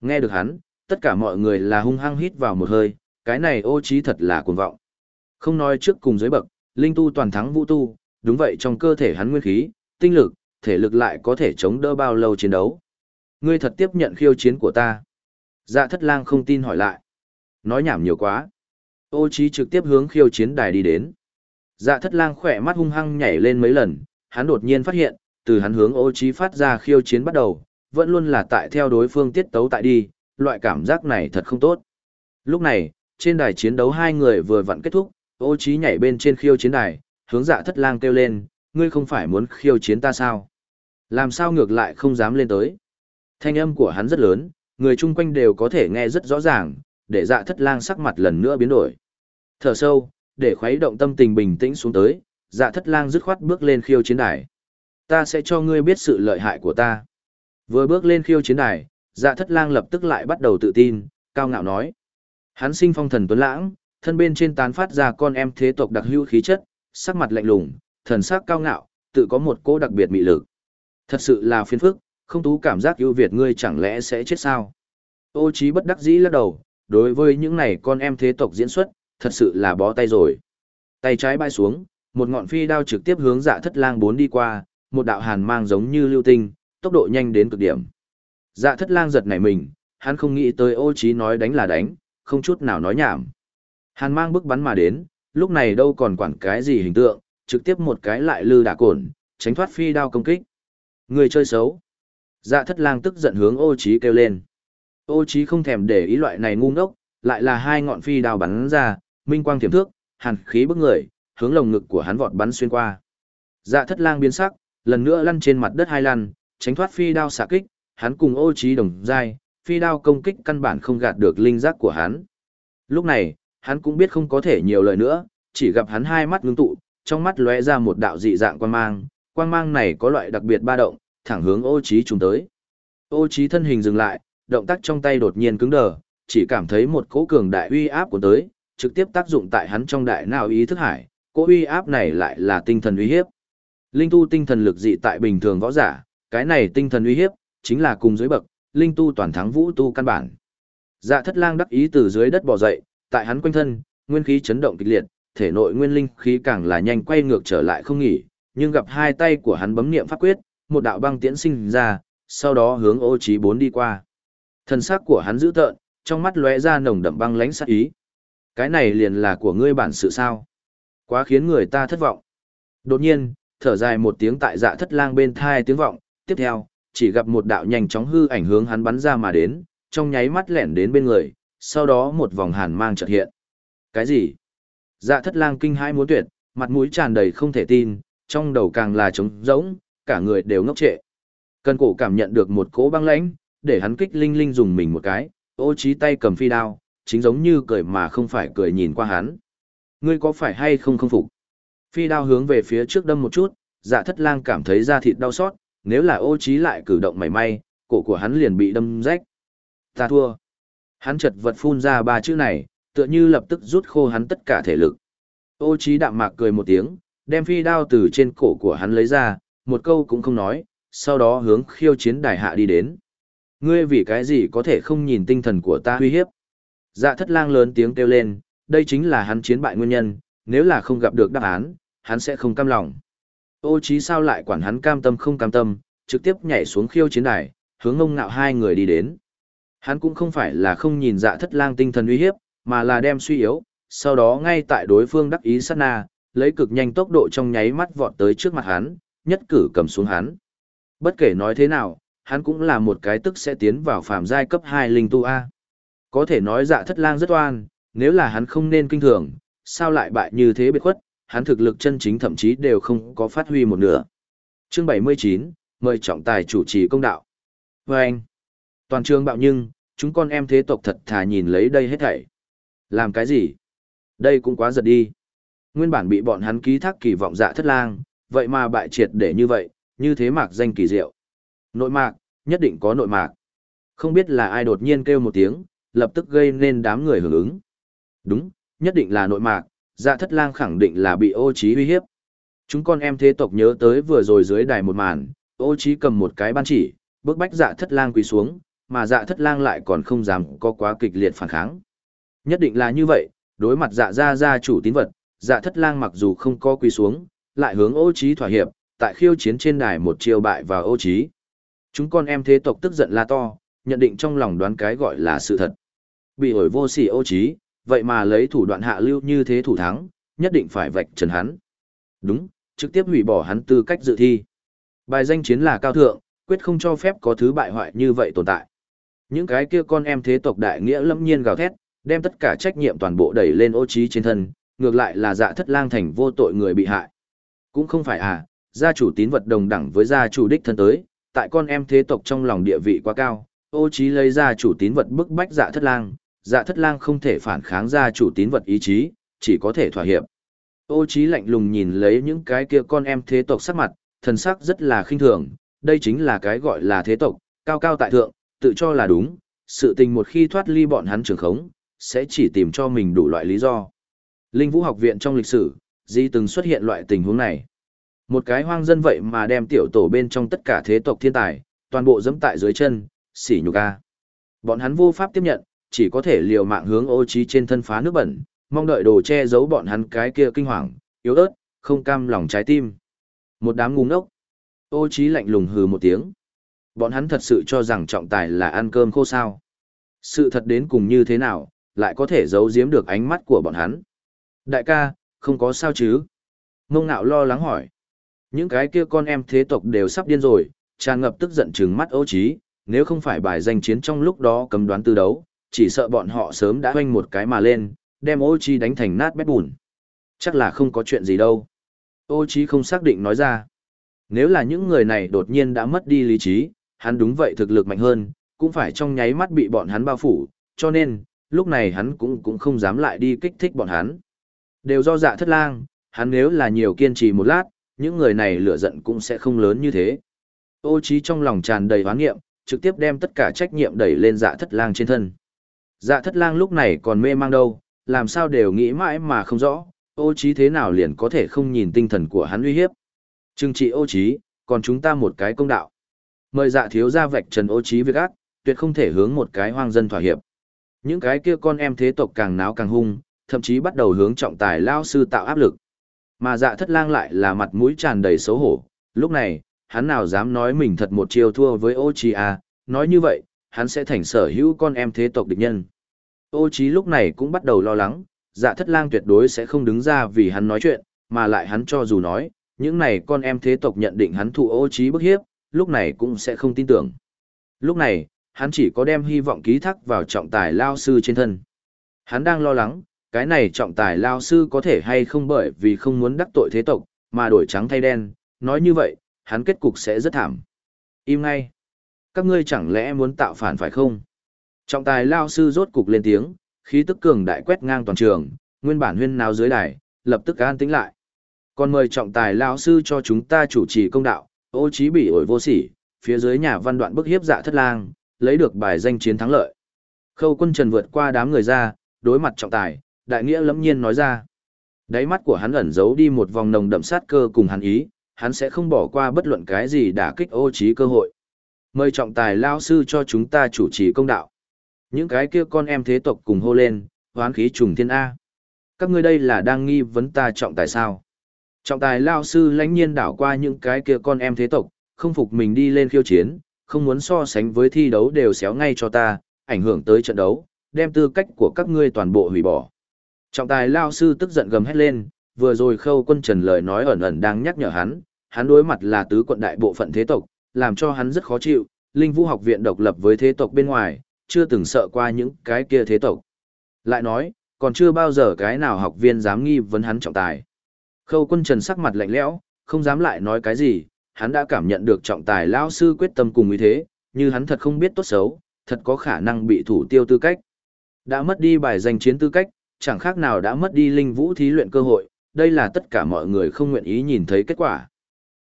Nghe được hắn, tất cả mọi người là hung hăng hít vào một hơi, cái này ô trí thật là cuồng vọng. Không nói trước cùng dưới bậc, linh tu toàn thắng vũ tu, đúng vậy trong cơ thể hắn nguyên khí, tinh lực, thể lực lại có thể chống đỡ bao lâu chiến đấu. Ngươi thật tiếp nhận khiêu chiến của ta. Dạ thất lang không tin hỏi lại. Nói nhảm nhiều quá. Ô trí trực tiếp hướng khiêu chiến đài đi đến. Dạ thất lang khỏe mắt hung hăng nhảy lên mấy lần, hắn đột nhiên phát hiện, từ hắn hướng ô trí phát ra khiêu chiến bắt đầu, vẫn luôn là tại theo đối phương tiết tấu tại đi, loại cảm giác này thật không tốt. Lúc này, trên đài chiến đấu hai người vừa vặn kết thúc, ô trí nhảy bên trên khiêu chiến đài, hướng dạ thất lang kêu lên, ngươi không phải muốn khiêu chiến ta sao? Làm sao ngược lại không dám lên tới? Thanh âm của hắn rất lớn, người chung quanh đều có thể nghe rất rõ ràng, để dạ thất lang sắc mặt lần nữa biến đổi. Thở sâu, để khuấy động tâm tình bình tĩnh xuống tới, dạ thất lang dứt khoát bước lên khiêu chiến đài. Ta sẽ cho ngươi biết sự lợi hại của ta. Vừa bước lên khiêu chiến đài, dạ thất lang lập tức lại bắt đầu tự tin, cao ngạo nói. Hắn sinh phong thần tuấn lãng, thân bên trên tán phát ra con em thế tộc đặc hữu khí chất, sắc mặt lạnh lùng, thần sắc cao ngạo, tự có một cô đặc biệt mị lực. Thật sự là phiền phức, không tú cảm giác ưu việt ngươi chẳng lẽ sẽ chết sao? Ô trí bất đắc dĩ lắc đầu, đối với những này con em thế tộc diễn xuất, thật sự là bó tay rồi. Tay trái bay xuống, một ngọn phi đao trực tiếp hướng dạ thất lang bốn đi qua, một đạo hàn mang giống như lưu tinh, tốc độ nhanh đến cực điểm. Dạ thất lang giật nảy mình, hắn không nghĩ tới ô trí nói đánh là đánh, không chút nào nói nhảm. Hàn mang bức bắn mà đến, lúc này đâu còn quản cái gì hình tượng, trực tiếp một cái lại lư đả cồn, tránh thoát phi đao công kích. Người chơi xấu. Dạ thất lang tức giận hướng ô trí kêu lên. Ô trí không thèm để ý loại này ngu ngốc, lại là hai ngọn phi đao bắn ra, minh quang thiểm thước, hàn khí bức người, hướng lồng ngực của hắn vọt bắn xuyên qua. Dạ thất lang biến sắc, lần nữa lăn trên mặt đất hai lăn, tránh thoát phi đao xạ kích, hắn cùng ô trí đồng dai, phi đao công kích căn bản không gạt được linh giác của hắn. Lúc này, hắn cũng biết không có thể nhiều lời nữa, chỉ gặp hắn hai mắt ngưng tụ, trong mắt lóe ra một đạo dị dạng quang mang, quang mang này có loại đặc biệt ba động, thẳng hướng ô Chí trùng tới. Ô Chí thân hình dừng lại, động tác trong tay đột nhiên cứng đờ, chỉ cảm thấy một cỗ cường đại uy áp của tới, trực tiếp tác dụng tại hắn trong đại não ý thức hải, cỗ uy áp này lại là tinh thần uy hiếp. Linh tu tinh thần lực dị tại bình thường võ giả, cái này tinh thần uy hiếp, chính là cùng dưới bậc, linh tu toàn thắng vũ tu căn bản. Dạ thất lang đắc ý từ dưới đất bò dậy, tại hắn quanh thân, nguyên khí chấn động kịch liệt, thể nội nguyên linh khí càng là nhanh quay ngược trở lại không nghỉ, nhưng gặp hai tay của hắn bấm niệm pháp quyết, một đạo băng tiễn sinh ra, sau đó hướng ô trí bốn đi qua. Thần sắc của hắn dữ tợn, trong mắt lóe ra nồng đậm băng lãnh sát ý. Cái này liền là của ngươi bản sự sao? Quá khiến người ta thất vọng. Đột nhiên, thở dài một tiếng tại dạ thất lang bên thai tiếng vọng, tiếp theo, chỉ gặp một đạo nhanh chóng hư ảnh hướng hắn bắn ra mà đến, trong nháy mắt lẻn đến bên người, sau đó một vòng hàn mang chợt hiện. Cái gì? Dạ thất lang kinh hãi muốn tuyệt, mặt mũi tràn đầy không thể tin, trong đầu càng là trống rỗng, cả người đều ngốc trệ. Cần cổ cảm nhận được một cỗ băng lãnh, để hắn kích linh linh dùng mình một cái, ô trí tay cầm phi đao, chính giống như cười mà không phải cười nhìn qua hắn. Ngươi có phải hay không không phục? Phi đao hướng về phía trước đâm một chút, dạ thất lang cảm thấy da thịt đau xót, nếu là ô trí lại cử động mảy may, cổ của hắn liền bị đâm rách. Ta thua. Hắn chật vật phun ra ba chữ này, tựa như lập tức rút khô hắn tất cả thể lực. Ô trí đạm mạc cười một tiếng, đem phi đao từ trên cổ của hắn lấy ra, một câu cũng không nói, sau đó hướng khiêu chiến đài hạ đi đến. Ngươi vì cái gì có thể không nhìn tinh thần của ta uy hiếp? Dạ thất lang lớn tiếng kêu lên, đây chính là hắn chiến bại nguyên nhân, nếu là không gặp được đáp án, hắn sẽ không cam lòng. Ô trí sao lại quản hắn cam tâm không cam tâm, trực tiếp nhảy xuống khiêu chiến đài, hướng ngông ngạo hai người đi đến. Hắn cũng không phải là không nhìn dạ thất lang tinh thần uy hiếp, mà là đem suy yếu, sau đó ngay tại đối phương đắc ý sát na, lấy cực nhanh tốc độ trong nháy mắt vọt tới trước mặt hắn, nhất cử cầm xuống hắn. Bất kể nói thế nào, hắn cũng là một cái tức sẽ tiến vào phàm giai cấp 2 linh tu A. Có thể nói dạ thất lang rất oan, nếu là hắn không nên kinh thường, sao lại bại như thế biệt khuất, hắn thực lực chân chính thậm chí đều không có phát huy một nửa. Chương 79, mời trọng tài chủ trì công đạo. Và anh, toàn trường bạo nhưng, chúng con em thế tộc thật thà nhìn lấy đây hết thảy. Làm cái gì? Đây cũng quá giật đi. Nguyên bản bị bọn hắn ký thác kỳ vọng dạ thất lang, vậy mà bại triệt để như vậy, như thế mạc danh kỳ diệu. Nội mạc, nhất định có nội mạc. Không biết là ai đột nhiên kêu một tiếng, lập tức gây nên đám người hưởng ứng. Đúng, nhất định là nội mạc, dạ thất lang khẳng định là bị ô trí uy hiếp. Chúng con em thế tộc nhớ tới vừa rồi dưới đài một màn, ô trí cầm một cái ban chỉ, bước bách dạ thất lang quỳ xuống, mà dạ thất lang lại còn không dám có quá kịch liệt phản kháng. Nhất định là như vậy, đối mặt dạ gia gia chủ tín vật, dạ thất lang mặc dù không có quỳ xuống, lại hướng ô trí thỏa hiệp, tại khiêu chiến trên đài một chiêu bại vào ô trí. Chúng con em thế tộc tức giận la to, nhận định trong lòng đoán cái gọi là sự thật. Bị ổi vô sỉ ô trí, vậy mà lấy thủ đoạn hạ lưu như thế thủ thắng, nhất định phải vạch trần hắn. Đúng, trực tiếp hủy bỏ hắn tư cách dự thi. Bài danh chiến là cao thượng, quyết không cho phép có thứ bại hoại như vậy tồn tại. Những cái kia con em thế tộc đại nghĩa lâm nhiên gào thét, đem tất cả trách nhiệm toàn bộ đẩy lên ô trí trên thân, ngược lại là dạ thất lang thành vô tội người bị hại. Cũng không phải à, gia chủ tín vật đồng đẳng với gia chủ đích thân tới, tại con em thế tộc trong lòng địa vị quá cao, ô trí lấy gia chủ tín vật bức bách dạ thất lang, dạ thất lang không thể phản kháng gia chủ tín vật ý chí, chỉ có thể thỏa hiệp. Ô trí lạnh lùng nhìn lấy những cái kia con em thế tộc sắc mặt, thần sắc rất là khinh thường, đây chính là cái gọi là thế tộc, cao cao tại thượng, tự cho là đúng, sự tình một khi thoát ly bọn hắn trường khống, sẽ chỉ tìm cho mình đủ loại lý do. Linh Vũ học viện trong lịch sử, Di từng xuất hiện loại tình huống này. Một cái hoang dân vậy mà đem tiểu tổ bên trong tất cả thế tộc thiên tài, toàn bộ dẫm tại dưới chân, xỉ nhục a. Bọn hắn vô pháp tiếp nhận, chỉ có thể liều mạng hướng ô trí trên thân phá nước bẩn, mong đợi đồ che giấu bọn hắn cái kia kinh hoàng, yếu ớt, không cam lòng trái tim. Một đám ngu ngốc. Ô trí lạnh lùng hừ một tiếng. Bọn hắn thật sự cho rằng trọng tài là ăn cơm khô sao. Sự thật đến cùng như thế nào, lại có thể giấu giếm được ánh mắt của bọn hắn. Đại ca, không có sao chứ? Mông nạo lo lắng hỏi. Những cái kia con em thế tộc đều sắp điên rồi, tràn ngập tức giận trừng mắt ô trí, nếu không phải bài danh chiến trong lúc đó cấm đoán tư đấu, chỉ sợ bọn họ sớm đã hoanh một cái mà lên, đem ô trí đánh thành nát bét bùn. Chắc là không có chuyện gì đâu. Ô trí không xác định nói ra. Nếu là những người này đột nhiên đã mất đi lý trí, hắn đúng vậy thực lực mạnh hơn, cũng phải trong nháy mắt bị bọn hắn bao phủ, cho nên, lúc này hắn cũng cũng không dám lại đi kích thích bọn hắn. Đều do dạ thất lang, hắn nếu là nhiều kiên trì một lát, những người này lửa giận cũng sẽ không lớn như thế. Ô trí trong lòng tràn đầy hoán nghiệm, trực tiếp đem tất cả trách nhiệm đẩy lên dạ thất lang trên thân. Dạ thất lang lúc này còn mê mang đâu, làm sao đều nghĩ mãi mà không rõ, ô trí thế nào liền có thể không nhìn tinh thần của hắn uy hiếp. Trừng trị ô trí, còn chúng ta một cái công đạo. Mời dạ thiếu gia vạch trần ô trí việc ác, tuyệt không thể hướng một cái hoang dân thỏa hiệp. Những cái kia con em thế tộc càng náo càng hung, thậm chí bắt đầu hướng trọng tài lao sư tạo áp lực. Mà dạ thất lang lại là mặt mũi tràn đầy xấu hổ, lúc này, hắn nào dám nói mình thật một chiêu thua với ô trí à, nói như vậy, hắn sẽ thành sở hữu con em thế tộc địch nhân. Ô trí lúc này cũng bắt đầu lo lắng, dạ thất lang tuyệt đối sẽ không đứng ra vì hắn nói chuyện, mà lại hắn cho dù nói, những này con em thế tộc nhận định hắn thụ ô trí bức hiếp, lúc này cũng sẽ không tin tưởng. Lúc này, hắn chỉ có đem hy vọng ký thác vào trọng tài lao sư trên thân. Hắn đang lo lắng, cái này trọng tài lao sư có thể hay không bởi vì không muốn đắc tội thế tộc, mà đổi trắng thay đen, nói như vậy, hắn kết cục sẽ rất thảm. Im ngay. Các ngươi chẳng lẽ muốn tạo phản phải không? Trọng tài lao sư rốt cục lên tiếng, khí tức cường đại quét ngang toàn trường, nguyên bản huyên nào dưới đài, lập tức an tĩnh lại. Còn mời trọng tài lao sư cho chúng ta chủ trì công đạo, ô trí bị ổi vô sỉ, phía dưới nhà văn đoạn bức hiếp dạ thất lang, lấy được bài danh chiến thắng lợi. Khâu quân trần vượt qua đám người ra, đối mặt trọng tài, đại nghĩa lẫm nhiên nói ra. Đáy mắt của hắn ẩn giấu đi một vòng nồng đậm sát cơ cùng hắn ý, hắn sẽ không bỏ qua bất luận cái gì đả kích ô trí cơ hội. Mời trọng tài lao sư cho chúng ta chủ trì công đạo. Những cái kia con em thế tộc cùng hô lên, hoán khí trùng thiên A. Các ngươi đây là đang nghi vấn ta trọng tài sao? Trọng tài lao sư lãnh nhiên đảo qua những cái kia con em thế tộc, không phục mình đi lên khiêu chiến, không muốn so sánh với thi đấu đều xéo ngay cho ta, ảnh hưởng tới trận đấu, đem tư cách của các ngươi toàn bộ hủy bỏ. Trọng tài lao sư tức giận gầm hét lên, vừa rồi khâu quân trần lời nói ẩn ẩn đang nhắc nhở hắn, hắn đối mặt là tứ quận đại bộ phận thế tộc, làm cho hắn rất khó chịu, linh vũ học viện độc lập với thế tộc bên ngoài, chưa từng sợ qua những cái kia thế tộc. Lại nói, còn chưa bao giờ cái nào học viên dám nghi vấn hắn trọng tài. Khâu quân trần sắc mặt lạnh lẽo, không dám lại nói cái gì, hắn đã cảm nhận được trọng tài lão sư quyết tâm cùng ý thế, như hắn thật không biết tốt xấu, thật có khả năng bị thủ tiêu tư cách. Đã mất đi bài danh chiến tư cách, chẳng khác nào đã mất đi linh vũ thí luyện cơ hội, đây là tất cả mọi người không nguyện ý nhìn thấy kết quả.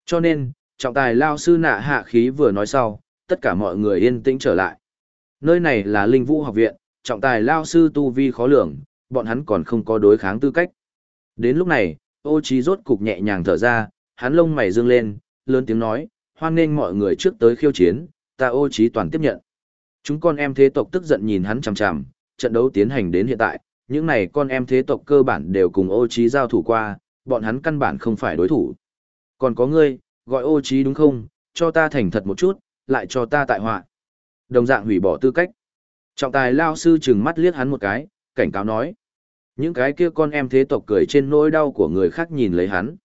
Cho nên, trọng tài lao sư nạ hạ khí vừa nói sau, tất cả mọi người yên tĩnh trở lại. Nơi này là linh vũ học viện, trọng tài lao sư tu vi khó lường, bọn hắn còn không có đối kháng tư cách. Đến lúc này, ô trí rốt cục nhẹ nhàng thở ra, hắn lông mày dương lên, lớn tiếng nói, hoan nghênh mọi người trước tới khiêu chiến, ta ô trí toàn tiếp nhận. Chúng con em thế tộc tức giận nhìn hắn chằm chằm, trận đấu tiến hành đến hiện tại, những này con em thế tộc cơ bản đều cùng ô trí giao thủ qua, bọn hắn căn bản không phải đối thủ. Còn có ngươi, gọi ô trí đúng không, cho ta thành thật một chút, lại cho ta tại họa. Đồng dạng hủy bỏ tư cách. Trọng tài lao sư chừng mắt liếc hắn một cái, cảnh cáo nói. Những cái kia con em thế tộc cười trên nỗi đau của người khác nhìn lấy hắn.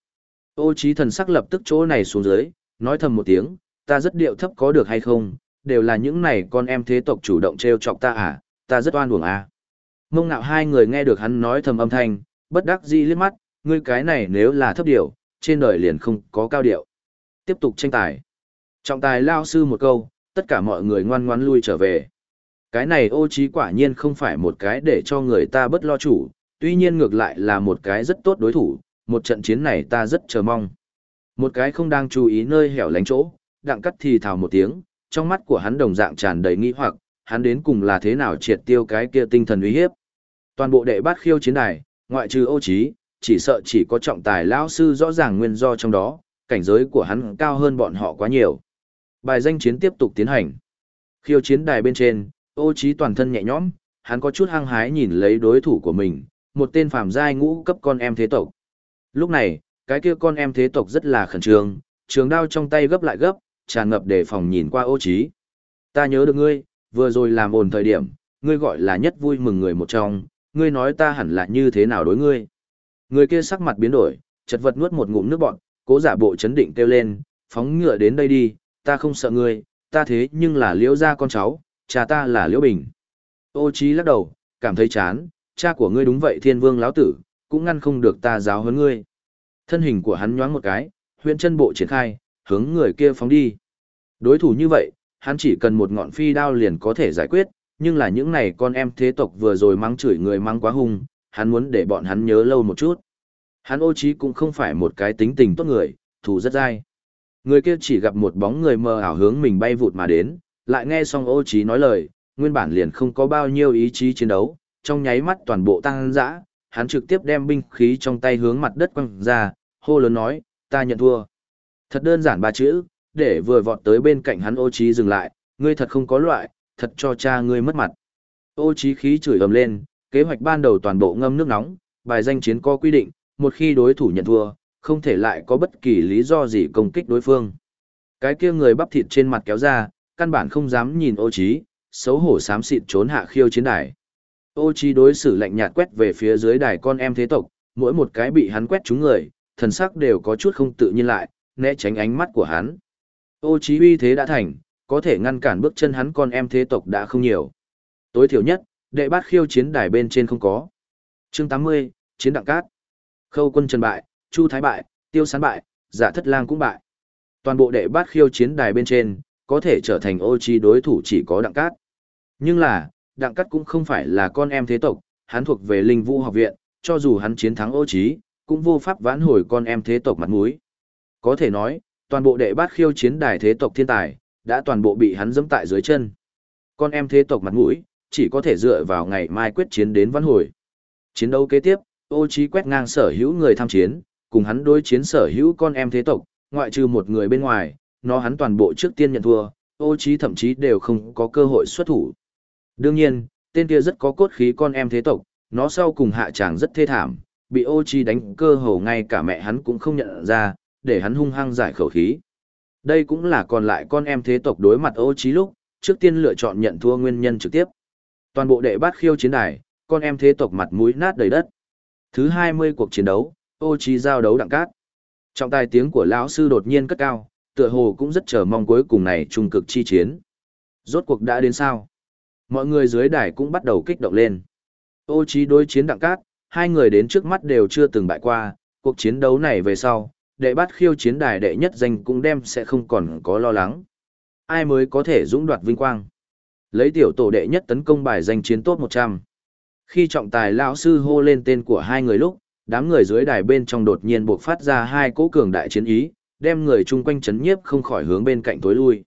Ô trí thần sắc lập tức chỗ này xuống dưới, nói thầm một tiếng, ta rất điệu thấp có được hay không, đều là những này con em thế tộc chủ động treo chọc ta à, ta rất oan uổng à. Mông ngạo hai người nghe được hắn nói thầm âm thanh, bất đắc dĩ liếc mắt, ngươi cái này nếu là thấp điệu, trên đời liền không có cao điệu. Tiếp tục tranh tài. Trọng tài lao sư một câu, tất cả mọi người ngoan ngoan lui trở về. Cái này ô trí quả nhiên không phải một cái để cho người ta bất lo chủ, tuy nhiên ngược lại là một cái rất tốt đối thủ, một trận chiến này ta rất chờ mong. Một cái không đang chú ý nơi hẻo lánh chỗ, đặng cắt thì thào một tiếng, trong mắt của hắn đồng dạng tràn đầy nghi hoặc, hắn đến cùng là thế nào triệt tiêu cái kia tinh thần uy hiếp. Toàn bộ đệ bát khiêu chiến đài, ngoại trừ ô trí, chỉ sợ chỉ có trọng tài lão sư rõ ràng nguyên do trong đó, cảnh giới của hắn cao hơn bọn họ quá nhiều. Bài danh chiến tiếp tục tiến hành. Khiêu chiến đài bên trên, ô trí toàn thân nhẹ nhõm, hắn có chút hăng hái nhìn lấy đối thủ của mình, một tên phàm giai ngũ cấp con em thế tộc. Lúc này, cái kia con em thế tộc rất là khẩn trương, trường đao trong tay gấp lại gấp, tràn ngập để phòng nhìn qua ô trí. Ta nhớ được ngươi, vừa rồi làm ồn thời điểm, ngươi gọi là nhất vui mừng người một trong, ngươi nói ta hẳn là như thế nào đối ngươi. Người kia sắc mặt biến đổi, chật vật nuốt một ngụm nước bọt, cố giả bộ chấn định kêu lên, phóng ngựa đến đây đi, ta không sợ ngươi, ta thế nhưng là liễu gia con cháu, cha ta là liễu bình. Ô trí lắc đầu, cảm thấy chán, cha của ngươi đúng vậy thiên vương lão tử, cũng ngăn không được ta giáo huấn ngươi. Thân hình của hắn nhoáng một cái, huyện chân bộ triển khai, hướng người kia phóng đi. Đối thủ như vậy, hắn chỉ cần một ngọn phi đao liền có thể giải quyết, nhưng là những này con em thế tộc vừa rồi mắng chửi người mắng quá hung, hắn muốn để bọn hắn nhớ lâu một chút. Hắn ô trí cũng không phải một cái tính tình tốt người, thù rất dai. Người kia chỉ gặp một bóng người mờ ảo hướng mình bay vụt mà đến, lại nghe xong ô trí nói lời, nguyên bản liền không có bao nhiêu ý chí chiến đấu, trong nháy mắt toàn bộ tăng dã, hắn trực tiếp đem binh khí trong tay hướng mặt đất quăng ra, hô lớn nói, ta nhận thua. Thật đơn giản ba chữ, để vừa vọt tới bên cạnh hắn ô trí dừng lại, ngươi thật không có loại, thật cho cha ngươi mất mặt. Ô trí khí chửi ầm lên, kế hoạch ban đầu toàn bộ ngâm nước nóng, bài danh chiến có quy định, một khi đối thủ nhận thua, không thể lại có bất kỳ lý do gì công kích đối phương. Cái kia người bắp thịt trên mặt kéo ra, căn bản không dám nhìn ô trí, xấu hổ sám xịt trốn hạ khiêu chiến đài. Ô Chi đối xử lạnh nhạt quét về phía dưới đài con em thế tộc, mỗi một cái bị hắn quét trúng người, thần sắc đều có chút không tự nhiên lại, né tránh ánh mắt của hắn. Ô Chi uy thế đã thành, có thể ngăn cản bước chân hắn con em thế tộc đã không nhiều. Tối thiểu nhất, đệ bát khiêu chiến đài bên trên không có. Chương 80, chiến đặng cát. Khâu quân trần bại, Chu Thái bại, Tiêu Sán bại, Giả Thất Lang cũng bại. Toàn bộ đệ bát khiêu chiến đài bên trên, có thể trở thành ô chi đối thủ chỉ có đặng cát. Nhưng là, đặng cát cũng không phải là con em thế tộc, hắn thuộc về linh vũ học viện, cho dù hắn chiến thắng ô trí, cũng vô pháp vãn hồi con em thế tộc mặt mũi. Có thể nói, toàn bộ đệ bát khiêu chiến đài thế tộc thiên tài, đã toàn bộ bị hắn dẫm tại dưới chân. Con em thế tộc mặt mũi, chỉ có thể dựa vào ngày mai quyết chiến đến vãn hồi. Chiến đấu kế tiếp, ô trí quét ngang sở hữu người tham chiến, cùng hắn đối chiến sở hữu con em thế tộc, ngoại trừ một người bên ngoài, nó hắn toàn bộ trước tiên nhận thua, ô trí thậm chí đều không có cơ hội xuất thủ. Đương nhiên, tên kia rất có cốt khí con em thế tộc, nó sau cùng hạ tràng rất thê thảm, bị ô chi đánh cơ hồ ngay cả mẹ hắn cũng không nhận ra, để hắn hung hăng giải khẩu khí. Đây cũng là còn lại con em thế tộc đối mặt ô chi lúc, trước tiên lựa chọn nhận thua nguyên nhân trực tiếp. Toàn bộ đệ bát khiêu chiến đài, con em thế tộc mặt mũi nát đầy đất. Thứ 20 cuộc chiến đấu, ô chi giao đấu đặng cát. Trọng tài tiếng của lão sư đột nhiên cất cao, tựa hồ cũng rất chờ mong cuối cùng này trung cực chi chiến. Rốt cuộc đã đến sao? Mọi người dưới đài cũng bắt đầu kích động lên. Ô trí đối chiến đặng cát, hai người đến trước mắt đều chưa từng bại qua, cuộc chiến đấu này về sau, đệ bắt khiêu chiến đài đệ nhất danh cũng đem sẽ không còn có lo lắng. Ai mới có thể dũng đoạt vinh quang? Lấy tiểu tổ đệ nhất tấn công bài danh chiến tốt 100. Khi trọng tài lão sư hô lên tên của hai người lúc, đám người dưới đài bên trong đột nhiên buộc phát ra hai cỗ cường đại chiến ý, đem người chung quanh chấn nhiếp không khỏi hướng bên cạnh tối lui.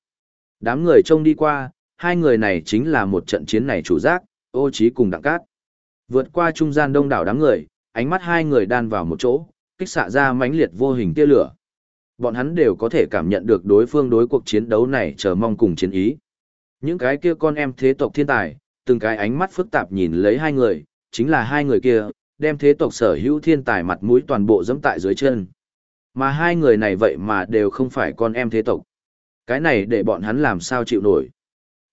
Đám người trông đi qua, hai người này chính là một trận chiến này chủ giác, ô trí cùng đặng cát. Vượt qua trung gian đông đảo đám người, ánh mắt hai người đan vào một chỗ, kích xạ ra mãnh liệt vô hình tia lửa. Bọn hắn đều có thể cảm nhận được đối phương đối cuộc chiến đấu này chờ mong cùng chiến ý. Những cái kia con em thế tộc thiên tài, từng cái ánh mắt phức tạp nhìn lấy hai người, chính là hai người kia, đem thế tộc sở hữu thiên tài mặt mũi toàn bộ dẫm tại dưới chân. Mà hai người này vậy mà đều không phải con em thế tộc. Cái này để bọn hắn làm sao chịu nổi.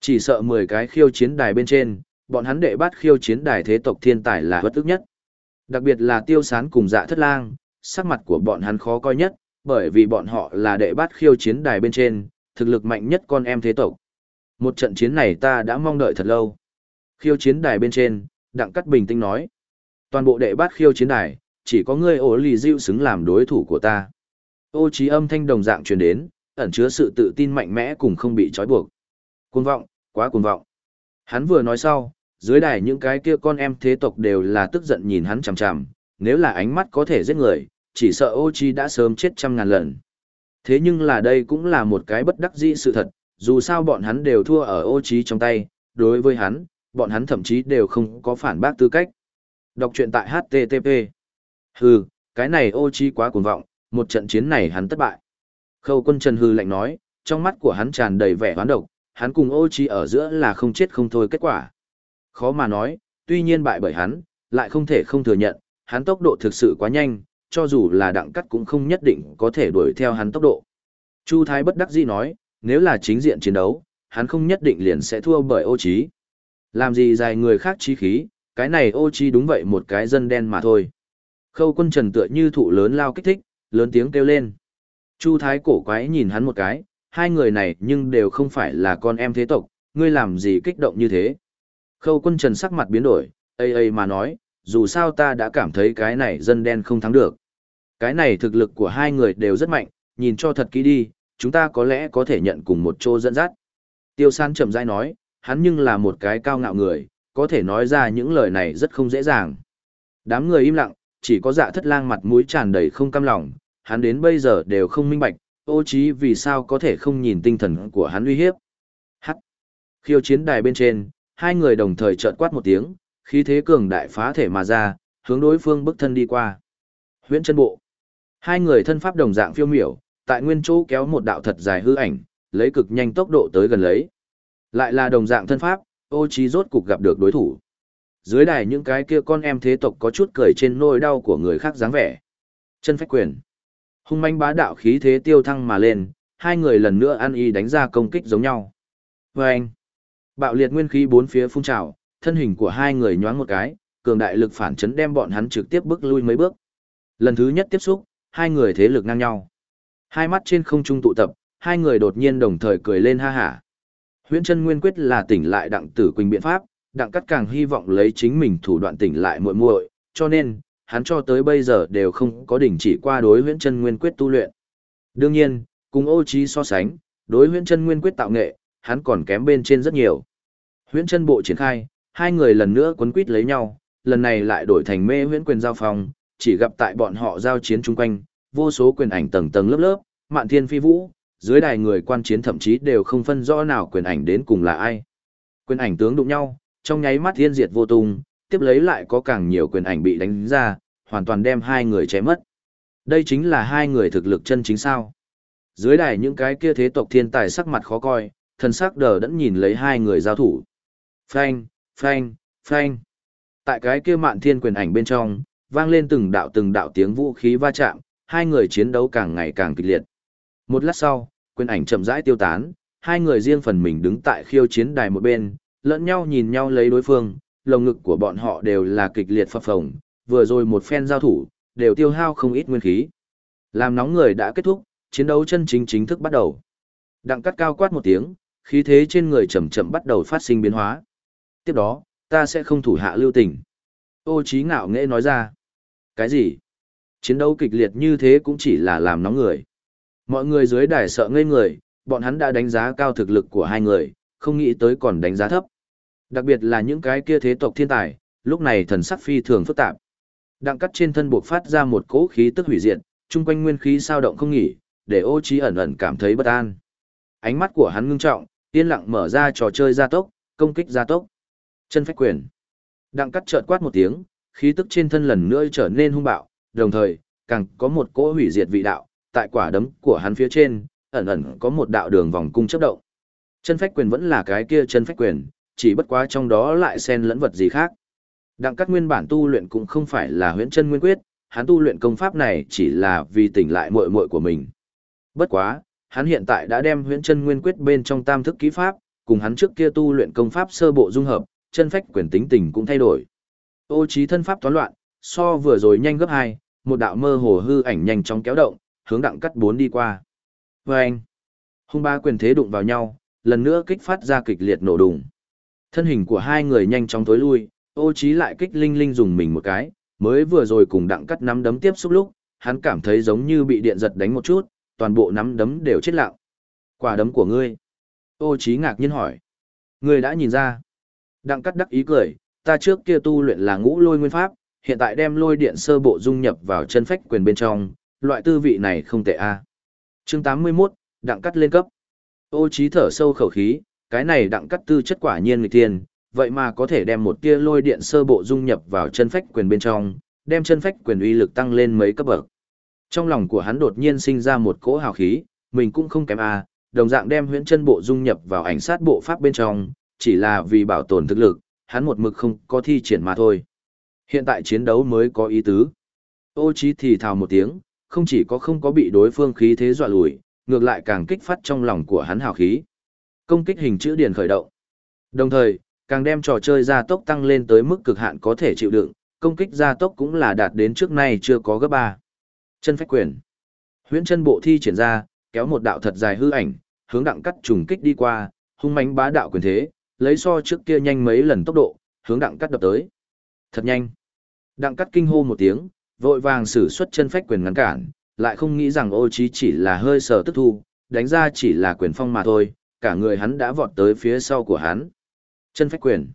Chỉ sợ 10 cái khiêu chiến đài bên trên, bọn hắn đệ bát khiêu chiến đài thế tộc thiên tài là bất ức nhất. Đặc biệt là tiêu sán cùng dạ thất lang, sắc mặt của bọn hắn khó coi nhất, bởi vì bọn họ là đệ bát khiêu chiến đài bên trên, thực lực mạnh nhất con em thế tộc. Một trận chiến này ta đã mong đợi thật lâu. Khiêu chiến đài bên trên, Đặng Cắt bình tĩnh nói. Toàn bộ đệ bát khiêu chiến đài, chỉ có ngươi ổ lì diệu xứng làm đối thủ của ta. Ô trí âm thanh đồng dạng truyền đến, ẩn chứa sự tự tin mạnh mẽ cùng không bị trói buộc. Cuồng vọng, quá cuồng vọng. Hắn vừa nói sau, dưới đài những cái kia con em thế tộc đều là tức giận nhìn hắn chằm chằm, nếu là ánh mắt có thể giết người, chỉ sợ ô chi đã sớm chết trăm ngàn lần. Thế nhưng là đây cũng là một cái bất đắc dĩ sự thật, dù sao bọn hắn đều thua ở ô trí trong tay, đối với hắn, bọn hắn thậm chí đều không có phản bác tư cách. Đọc truyện tại HTTP. Hừ, cái này ô trí quá cuồng vọng, một trận chiến này hắn thất bại. Khâu quân Trần hư lạnh nói, trong mắt của hắn tràn đầy vẻ hoán độc, hắn cùng ô trí ở giữa là không chết không thôi kết quả. Khó mà nói, tuy nhiên bại bởi hắn, lại không thể không thừa nhận, hắn tốc độ thực sự quá nhanh, cho dù là đặng cắt cũng không nhất định có thể đuổi theo hắn tốc độ. Chu Thái bất đắc dĩ nói, nếu là chính diện chiến đấu, hắn không nhất định liền sẽ thua bởi ô trí. Làm gì dài người khác chí khí, cái này ô trí đúng vậy một cái dân đen mà thôi. Khâu quân trần tựa như thụ lớn lao kích thích, lớn tiếng kêu lên. Chu Thái cổ quái nhìn hắn một cái, hai người này nhưng đều không phải là con em thế tộc, ngươi làm gì kích động như thế. Khâu quân trần sắc mặt biến đổi, ây ây mà nói, dù sao ta đã cảm thấy cái này dân đen không thắng được. Cái này thực lực của hai người đều rất mạnh, nhìn cho thật kỹ đi, chúng ta có lẽ có thể nhận cùng một chỗ dẫn dắt. Tiêu san chậm rãi nói, hắn nhưng là một cái cao ngạo người, có thể nói ra những lời này rất không dễ dàng. Đám người im lặng, chỉ có dạ thất lang mặt mũi tràn đầy không cam lòng, hắn đến bây giờ đều không minh bạch, ô trí vì sao có thể không nhìn tinh thần của hắn uy hiếp. Hắc. Khiêu chiến đài bên trên, hai người đồng thời trợn quát một tiếng, khí thế cường đại phá thể mà ra, hướng đối phương bức thân đi qua. Huyễn chân bộ. Hai người thân pháp đồng dạng phiêu miểu, tại nguyên chỗ kéo một đạo thật dài hư ảnh, lấy cực nhanh tốc độ tới gần lấy. Lại là đồng dạng thân pháp, ô trí rốt cục gặp được đối thủ. Dưới đài những cái kia con em thế tộc có chút cười trên nỗi đau của người khác dáng vẻ. Chân phách quyền. Hung manh bá đạo khí thế tiêu thăng mà lên, hai người lần nữa ăn y đánh ra công kích giống nhau. Vâng! Bạo liệt nguyên khí bốn phía phun trào, thân hình của hai người nhoáng một cái, cường đại lực phản chấn đem bọn hắn trực tiếp bước lui mấy bước. Lần thứ nhất tiếp xúc, hai người thế lực ngang nhau. Hai mắt trên không trung tụ tập, hai người đột nhiên đồng thời cười lên ha hả. Huyễn chân nguyên quyết là tỉnh lại đặng tử quỳnh biện pháp, đặng cắt càng hy vọng lấy chính mình thủ đoạn tỉnh lại muội muội, cho nên, hắn cho tới bây giờ đều không có đỉnh chỉ qua đối huyễn chân nguyên quyết tu luyện. Đương nhiên, cùng ô trí so sánh, đối huyễn chân nguyên quyết tạo nghệ, hắn còn kém bên trên rất nhiều. Huyễn chân bộ triển khai, hai người lần nữa quấn quýt lấy nhau, lần này lại đổi thành mê huyễn quyền giao phòng, chỉ gặp tại bọn họ giao chiến chung quanh, vô số quyền ảnh tầng tầng lớp lớp, mạn thiên phi vũ, dưới đài người quan chiến thậm chí đều không phân rõ nào quyền ảnh đến cùng là ai. Quyền ảnh tướng đụng nhau, trong nháy mắt thiên diệt vô tung, tiếp lấy lại có càng nhiều quyền ảnh bị đánh ra, hoàn toàn đem hai người chém mất. Đây chính là hai người thực lực chân chính sao. Dưới đài những cái kia thế tộc thiên tài sắc mặt khó coi, thần sắc đờ đẫn nhìn lấy hai người giao thủ. Phanh, phanh, phanh. Tại cái kia mạn thiên quyền ảnh bên trong, vang lên từng đạo từng đạo tiếng vũ khí va chạm, hai người chiến đấu càng ngày càng kịch liệt. Một lát sau, quyền ảnh chậm rãi tiêu tán, hai người riêng phần mình đứng tại khiêu chiến đài một bên, lẫn nhau nhìn nhau lấy đối phương, lồng ngực của bọn họ đều là kịch liệt phập phồng, vừa rồi một phen giao thủ, đều tiêu hao không ít nguyên khí. Làm nóng người đã kết thúc, chiến đấu chân chính chính thức bắt đầu. Đặng cắt cao quát một tiếng, khí thế trên người chậm chậm bắt đầu phát sinh biến hóa. Tiếp đó, ta sẽ không thủ hạ lưu tình. Ô trí ngạo nghễ nói ra. Cái gì? Chiến đấu kịch liệt như thế cũng chỉ là làm nóng người. Mọi người dưới đài sợ ngây người, bọn hắn đã đánh giá cao thực lực của hai người, không nghĩ tới còn đánh giá thấp. Đặc biệt là những cái kia thế tộc thiên tài, lúc này thần sắc phi thường phức tạp. Đặng cắt trên thân buộc phát ra một cỗ khí tức hủy diệt, chung quanh nguyên khí sao động không nghỉ, để ô trí ẩn ẩn cảm thấy bất an. Ánh mắt của hắn ngưng trọng, yên lặng mở ra trò chơi gia tốc, công kích gia tốc. Chân phách quyền. Đặng cắt chợt quát một tiếng, khí tức trên thân lần nữa trở nên hung bạo, đồng thời, càng có một cỗ hủy diệt vị đạo, tại quả đấm của hắn phía trên, ẩn ẩn có một đạo đường vòng cung chấp động. Chân phách quyền vẫn là cái kia chân phách quyền, chỉ bất quá trong đó lại xen lẫn vật gì khác. Đặng cắt nguyên bản tu luyện cũng không phải là huyễn chân nguyên quyết, hắn tu luyện công pháp này chỉ là vì tỉnh lại muội muội của mình. Bất quá, hắn hiện tại đã đem huyễn chân nguyên quyết bên trong tam thức kỹ pháp, cùng hắn trước kia tu luyện công pháp sơ bộ dung hợp, chân phách quyền tính tình cũng thay đổi. Ô trí thân pháp toán loạn, so vừa rồi nhanh gấp hai, một đạo mơ hồ hư ảnh nhanh chóng kéo động, hướng đặng cắt bốn đi qua. Vâng! anh, hung ba quyền thế đụng vào nhau, lần nữa kích phát ra kịch liệt nổ đùng. Thân hình của hai người nhanh chóng tối lui, ô trí lại kích linh linh dùng mình một cái, mới vừa rồi cùng đặng cắt nắm đấm tiếp xúc lúc, hắn cảm thấy giống như bị điện giật đánh một chút, toàn bộ nắm đấm đều chết lặng. Quả đấm của ngươi. Ô trí ngạc nhiên hỏi. Ngươi đã nhìn ra. Đặng cắt đắc ý cười, ta trước kia tu luyện là ngũ lôi nguyên pháp, hiện tại đem lôi điện sơ bộ dung nhập vào chân phách quyền bên trong, loại tư vị này không tệ a. Chương 81, đặng cắt lên cấp. Ô Chí thở sâu khẩu khí, cái này đặng cắt tư chất quả nhiên người tiên, vậy mà có thể đem một tia lôi điện sơ bộ dung nhập vào chân phách quyền bên trong, đem chân phách quyền uy lực tăng lên mấy cấp bậc. Trong lòng của hắn đột nhiên sinh ra một cỗ hào khí, mình cũng không kém a, đồng dạng đem huyễn chân bộ dung nhập vào ảnh sát bộ pháp bên trong, chỉ là vì bảo tồn thực lực, hắn một mực không có thi triển mà thôi. Hiện tại chiến đấu mới có ý tứ. Ô Chí thì thào một tiếng, không chỉ có không có bị đối phương khí thế dọa lùi, ngược lại càng kích phát trong lòng của hắn hào khí. Công kích hình chữ điển khởi động. Đồng thời, càng đem trò chơi gia tốc tăng lên tới mức cực hạn có thể chịu đựng, công kích gia tốc cũng là đạt đến trước nay chưa có gấp 3. Chân phách quyền. Huyễn chân bộ thi triển ra, kéo một đạo thật dài hư ảnh, hướng đặng cắt trùng kích đi qua, hung mãnh bá đạo quyền thế, lấy so trước kia nhanh mấy lần tốc độ, hướng đặng cắt đập tới. Thật nhanh. Đặng cắt kinh hô một tiếng, vội vàng sử xuất chân phách quyền ngăn cản, lại không nghĩ rằng ô trí chỉ là hơi sở tức thu, đánh ra chỉ là quyền phong mà thôi, cả người hắn đã vọt tới phía sau của hắn. Chân phách quyền.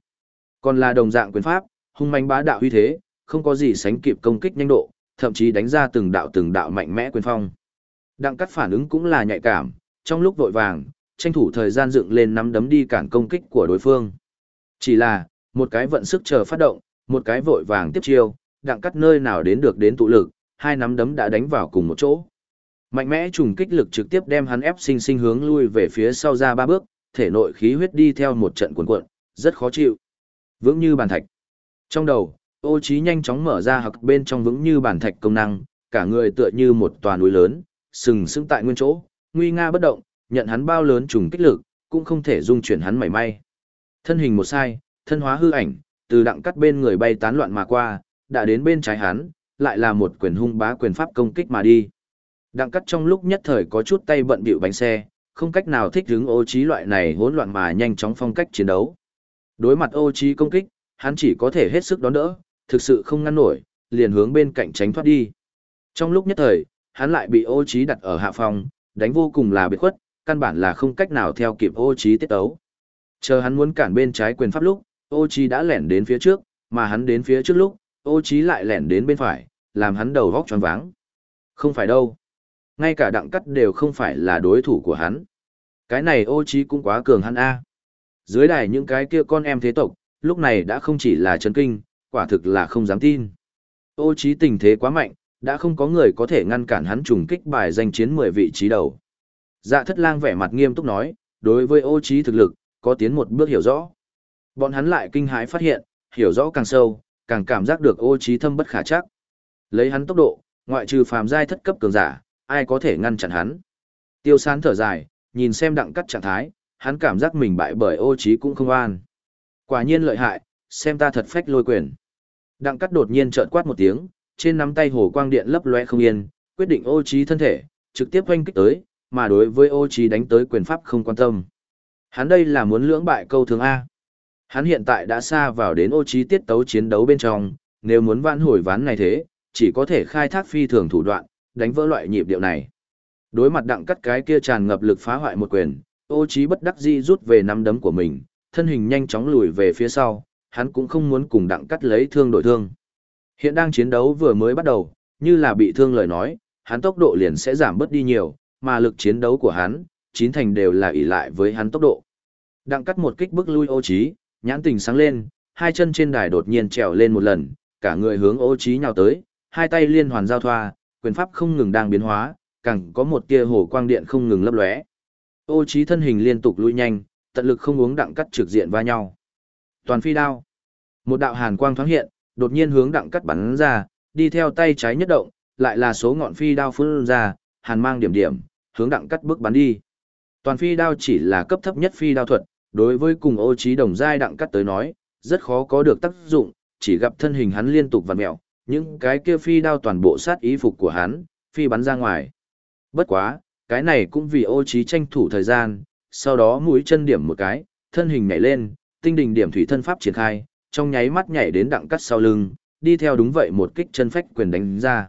Còn là đồng dạng quyền pháp, hung manh bá đạo uy thế, không có gì sánh kịp công kích nhanh độ, thậm chí đánh ra từng đạo từng đạo mạnh mẽ quyền phong. Đặng cắt phản ứng cũng là nhạy cảm, trong lúc vội vàng, tranh thủ thời gian dựng lên nắm đấm đi cản công kích của đối phương. Chỉ là, một cái vận sức chờ phát động, một cái vội vàng tiếp chiêu, đặng cắt nơi nào đến được đến tụ lực, hai nắm đấm đã đánh vào cùng một chỗ. Mạnh mẽ trùng kích lực trực tiếp đem hắn ép sinh sinh hướng lui về phía sau ra ba bước, thể nội khí huyết đi theo một trận cuộn cuộn, rất khó chịu. Vững như bàn thạch. Trong đầu, ô trí nhanh chóng mở ra hặc bên trong vững như bàn thạch công năng, cả người tựa như một tòa núi lớn, sừng sững tại nguyên chỗ, nguy nga bất động, nhận hắn bao lớn trùng kích lực, cũng không thể dung chuyển hắn mảy may. Thân hình một sai, thân hóa hư ảnh, từ đặng cắt bên người bay tán loạn mà qua, đã đến bên trái hắn, lại là một quyền hung bá quyền pháp công kích mà đi. Đặng cắt trong lúc nhất thời có chút tay bận bịu bánh xe, không cách nào thích ứng ô trí loại này hỗn loạn mà nhanh chóng phong cách chiến đấu. Đối mặt ô trí công kích, hắn chỉ có thể hết sức đón đỡ, thực sự không ngăn nổi, liền hướng bên cạnh tránh thoát đi. Trong lúc nhất thời, hắn lại bị ô trí đặt ở hạ phòng, đánh vô cùng là biệt khuất, căn bản là không cách nào theo kịp ô trí tiết tấu. Chờ hắn muốn cản bên trái quyền pháp lúc, ô trí đã lẻn đến phía trước, mà hắn đến phía trước lúc, ô trí lại lẻn đến bên phải, làm hắn đầu vóc tròn váng. Không phải đâu. Ngay cả đặng cắt đều không phải là đối thủ của hắn. Cái này ô trí cũng quá cường hắn A. Dưới đài những cái kia con em thế tộc, lúc này đã không chỉ là chấn kinh, quả thực là không dám tin. Ô trí tình thế quá mạnh, đã không có người có thể ngăn cản hắn trùng kích bài danh chiến 10 vị trí đầu. Dạ thất lang vẻ mặt nghiêm túc nói, đối với ô trí thực lực, có tiến một bước hiểu rõ. Bọn hắn lại kinh hãi phát hiện, hiểu rõ càng sâu, càng cảm giác được ô trí thâm bất khả chắc. Lấy hắn tốc độ, ngoại trừ phàm giai thất cấp cường giả, ai có thể ngăn chặn hắn. Tiêu sán thở dài, nhìn xem đặng cắt trạng thái, hắn cảm giác mình bại bởi ô trí cũng không an. Quả nhiên lợi hại, xem ta thật phách lôi quyền. Đặng cắt đột nhiên trợn quát một tiếng, trên nắm tay hồ quang điện lấp loe không yên, quyết định ô trí thân thể, trực tiếp hoanh kích tới, mà đối với ô trí đánh tới quyền pháp không quan tâm. Hắn đây là muốn lưỡng bại câu thương A. Hắn hiện tại đã xa vào đến ô trí tiết tấu chiến đấu bên trong, nếu muốn vãn hồi ván này thế, chỉ có thể khai thác phi thường thủ đoạn, đánh vỡ loại nhịp điệu này. Đối mặt đặng cắt cái kia tràn ngập lực phá hoại một quyền, ô trí bất đắc dĩ rút về nắm đấm của mình, thân hình nhanh chóng lùi về phía sau, hắn cũng không muốn cùng đặng cắt lấy thương đổi thương. Hiện đang chiến đấu vừa mới bắt đầu, như là bị thương lời nói, hắn tốc độ liền sẽ giảm bớt đi nhiều, mà lực chiến đấu của hắn, chín thành đều là ỷ lại với hắn tốc độ. Đặng cắt một kích bước lui ô trí, nhãn tình sáng lên, hai chân trên đài đột nhiên trèo lên một lần, cả người hướng ô trí nhào tới, hai tay liên hoàn giao thoa, quyền pháp không ngừng đang biến hóa, càng có một tia hồ quang điện không ngừng lấp lóe. Ô Chí thân hình liên tục lui nhanh, tận lực không uống đặng cắt trực diện va nhau. Toàn phi đao. Một đạo hàn quang thoáng hiện, đột nhiên hướng đặng cắt bắn ra, đi theo tay trái nhất động, lại là số ngọn phi đao phun ra, hàn mang điểm điểm, hướng đặng cắt bước bắn đi. Toàn phi đao chỉ là cấp thấp nhất phi đao thuật, đối với cùng ô Chí đồng giai đặng cắt tới nói, rất khó có được tác dụng, chỉ gặp thân hình hắn liên tục vặn mèo, những cái kia phi đao toàn bộ sát ý phục của hắn, phi bắn ra ngoài. Bất quá, cái này cũng vì ô trí tranh thủ thời gian, sau đó mũi chân điểm một cái, thân hình nhảy lên, tinh đình điểm thủy thân pháp triển khai, trong nháy mắt nhảy đến đặng cắt sau lưng, đi theo đúng vậy một kích chân phách quyền đánh ra.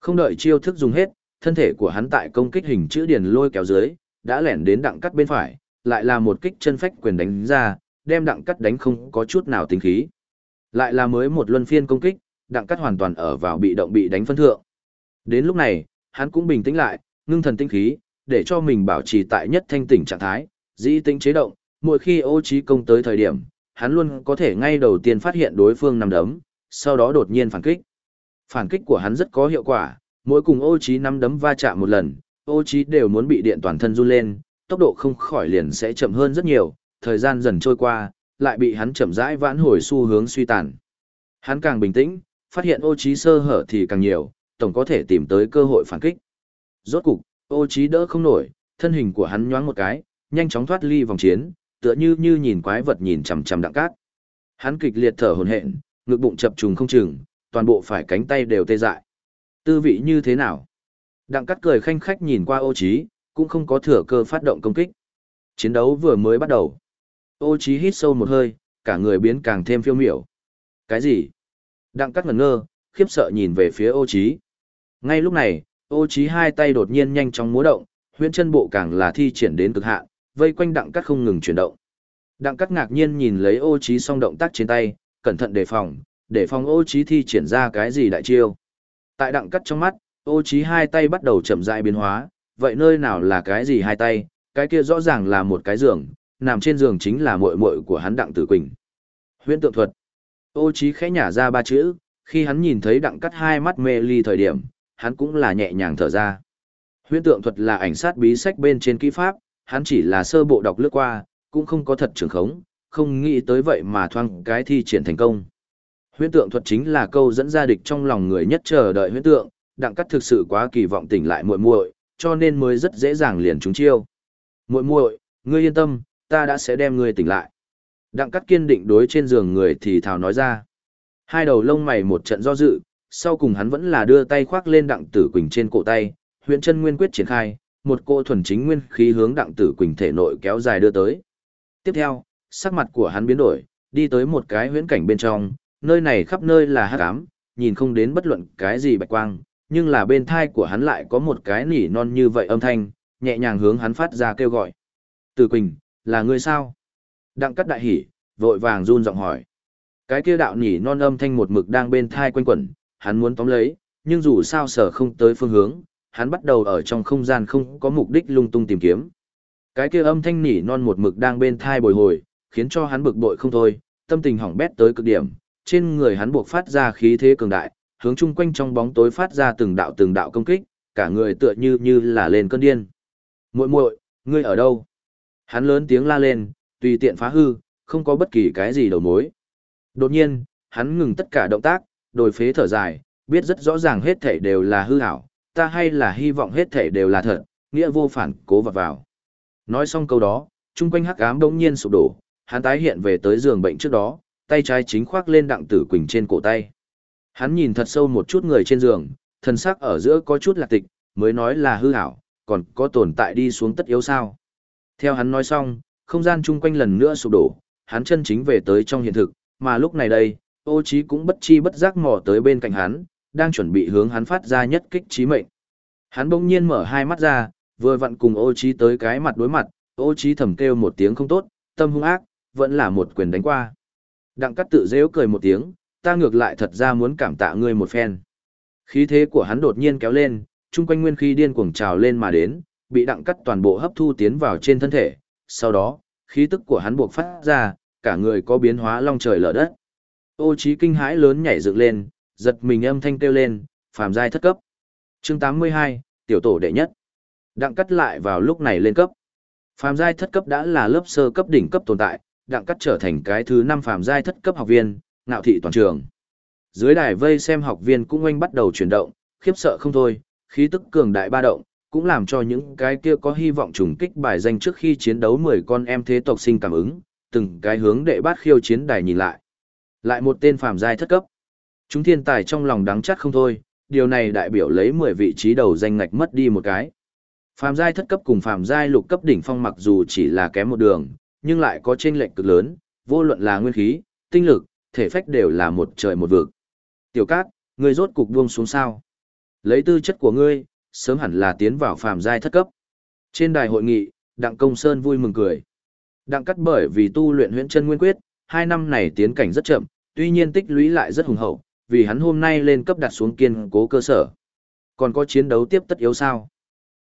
Không đợi chiêu thức dùng hết, thân thể của hắn tại công kích hình chữ điền lôi kéo dưới, đã lẻn đến đặng cắt bên phải, lại là một kích chân phách quyền đánh ra, đem đặng cắt đánh không có chút nào tính khí. Lại là mới một luân phiên công kích, đặng cắt hoàn toàn ở vào bị động bị đánh phân thượng. Đến lúc này, hắn cũng bình tĩnh lại, ngưng thần tinh khí, để cho mình bảo trì tại nhất thanh tỉnh trạng thái, dĩ tinh chế động, mỗi khi ô trí công tới thời điểm, hắn luôn có thể ngay đầu tiên phát hiện đối phương nằm đấm, sau đó đột nhiên phản kích. Phản kích của hắn rất có hiệu quả, mỗi cùng ô trí nắm đấm va chạm một lần, ô trí đều muốn bị điện toàn thân run lên, tốc độ không khỏi liền sẽ chậm hơn rất nhiều, thời gian dần trôi qua, lại bị hắn chậm rãi vãn hồi xu hướng suy tàn. Hắn càng bình tĩnh, phát hiện ô trí sơ hở thì càng nhiều, tổng có thể tìm tới cơ hội phản kích. Rốt cục, ô trí đỡ không nổi, thân hình của hắn nhoáng một cái, nhanh chóng thoát ly vòng chiến, tựa như như nhìn quái vật nhìn chằm chằm đặng cát. Hắn kịch liệt thở hổn hển, ngực bụng chập trùng không chừng, toàn bộ phải cánh tay đều tê dại. Tư vị như thế nào? Đặng cát cười khanh khách nhìn qua ô trí, cũng không có thừa cơ phát động công kích. Chiến đấu vừa mới bắt đầu. Ô trí hít sâu một hơi, cả người biến càng thêm phiêu miểu. Cái gì? Đặng cắt ngẩn ngơ, khiếp sợ nhìn về phía ô trí. Ngay lúc này, ô trí hai tay đột nhiên nhanh chóng múa động, huyễn chân bộ càng là thi triển đến cực hạn, vây quanh đặng cắt không ngừng chuyển động. Đặng cắt ngạc nhiên nhìn lấy ô trí song động tác trên tay, cẩn thận đề phòng, để phòng ô trí thi triển ra cái gì đại chiêu. Tại đặng cắt trong mắt, ô trí hai tay bắt đầu chậm rãi biến hóa, vậy nơi nào là cái gì hai tay, cái kia rõ ràng là một cái giường, nằm trên giường chính là muội muội của hắn đặng tử quỳnh. Huyễn tượng thuật. Ô trí khẽ nhả ra ba chữ, khi hắn nhìn thấy đặng cắt hai mắt mê ly thời điểm, hắn cũng là nhẹ nhàng thở ra. Huyễn tượng thuật là ảnh sát bí sách bên trên kỹ pháp, hắn chỉ là sơ bộ đọc lướt qua, cũng không có thật trường khống, không nghĩ tới vậy mà thoang cái thi triển thành công. Huyễn tượng thuật chính là câu dẫn ra địch trong lòng người nhất chờ đợi huyễn tượng, đặng cắt thực sự quá kỳ vọng tỉnh lại muội muội, cho nên mới rất dễ dàng liền trúng chiêu. Muội muội, ngươi yên tâm, ta đã sẽ đem ngươi tỉnh lại. Đặng cắt kiên định đối trên giường người thì thào nói ra. Hai đầu lông mày một trận do dự, sau cùng hắn vẫn là đưa tay khoác lên đặng tử quỳnh trên cổ tay, huyện chân nguyên quyết triển khai, một cô thuần chính nguyên khí hướng đặng tử quỳnh thể nội kéo dài đưa tới. Tiếp theo, sắc mặt của hắn biến đổi, đi tới một cái huyễn cảnh bên trong, nơi này khắp nơi là hắc ám, nhìn không đến bất luận cái gì bạch quang, nhưng là bên thai của hắn lại có một cái nỉ non như vậy âm thanh, nhẹ nhàng hướng hắn phát ra kêu gọi. Tử Quỳnh, là ngươi sao? Đặng cắt đại hỉ, vội vàng run giọng hỏi. Cái kia đạo nhỉ non âm thanh một mực đang bên thai quanh quẩn, hắn muốn tóm lấy, nhưng dù sao sở không tới phương hướng, hắn bắt đầu ở trong không gian không có mục đích lung tung tìm kiếm. Cái kia âm thanh nỉ non một mực đang bên thai bồi hồi, khiến cho hắn bực bội không thôi, tâm tình hỏng bét tới cực điểm, trên người hắn buộc phát ra khí thế cường đại, hướng chung quanh trong bóng tối phát ra từng đạo từng đạo công kích, cả người tựa như như là lên cơn điên. Muội muội, ngươi ở đâu? Hắn lớn tiếng la lên, tùy tiện phá hư, không có bất kỳ cái gì đầu mối. Đột nhiên, hắn ngừng tất cả động tác, đồi phế thở dài, biết rất rõ ràng hết thể đều là hư ảo, ta hay là hy vọng hết thể đều là thật, nghĩa vô phản cố vào vào. Nói xong câu đó, trung quanh hắc ám bỗng nhiên sụp đổ, hắn tái hiện về tới giường bệnh trước đó, tay trái chính khoác lên đặng tử quỳnh trên cổ tay. Hắn nhìn thật sâu một chút người trên giường, thân xác ở giữa có chút lạc tịch, mới nói là hư ảo, còn có tồn tại đi xuống tất yếu sao. Theo hắn nói xong, không gian chung quanh lần nữa sụp đổ, hắn chân chính về tới trong hiện thực, mà lúc này đây, ô trí cũng bất chi bất giác mò tới bên cạnh hắn, đang chuẩn bị hướng hắn phát ra nhất kích trí mệnh. Hắn bỗng nhiên mở hai mắt ra, vừa vặn cùng ô trí tới cái mặt đối mặt, ô trí thầm kêu một tiếng không tốt, tâm hung ác, vẫn là một quyền đánh qua. Đặng cắt tự dễ cười một tiếng, ta ngược lại thật ra muốn cảm tạ ngươi một phen. Khí thế của hắn đột nhiên kéo lên, chung quanh nguyên khí điên cuồng trào lên mà đến, bị đặng cắt toàn bộ hấp thu tiến vào trên thân thể. Sau đó, khí tức của hắn buộc phát ra, cả người có biến hóa long trời lở đất. Ô trí kinh hãi lớn nhảy dựng lên, giật mình âm thanh kêu lên, phàm giai thất cấp. Chương 82, tiểu tổ đệ nhất. Đặng cắt lại vào lúc này lên cấp. Phàm giai thất cấp đã là lớp sơ cấp đỉnh cấp tồn tại, đặng cắt trở thành cái thứ năm phàm giai thất cấp học viên, ngạo thị toàn trường. Dưới đài vây xem học viên cũng oanh bắt đầu chuyển động, khiếp sợ không thôi, khí tức cường đại ba động, cũng làm cho những cái kia có hy vọng trùng kích bài danh trước khi chiến đấu 10 con em thế tộc sinh cảm ứng, từng cái hướng đệ bát khiêu chiến đài nhìn lại. Lại một tên phàm giai thất cấp. Chúng thiên tài trong lòng đắng chát không thôi, điều này đại biểu lấy 10 vị trí đầu danh ngạch mất đi một cái. Phàm giai thất cấp cùng phàm giai lục cấp đỉnh phong mặc dù chỉ là kém một đường, nhưng lại có chênh lệch cực lớn, vô luận là nguyên khí, tinh lực, thể phách đều là một trời một vực. Tiểu Cát, ngươi rốt cục buông xuống sao? Lấy tư chất của ngươi, sớm hẳn là tiến vào phàm giai thất cấp. Trên đài hội nghị, Đặng Công Sơn vui mừng cười. Đặng cắt bởi vì tu luyện huyễn chân nguyên quyết, hai năm này tiến cảnh rất chậm, tuy nhiên tích lũy lại rất hùng hậu, vì hắn hôm nay lên cấp đặt xuống kiên cố cơ sở. Còn có chiến đấu tiếp tất yếu sao?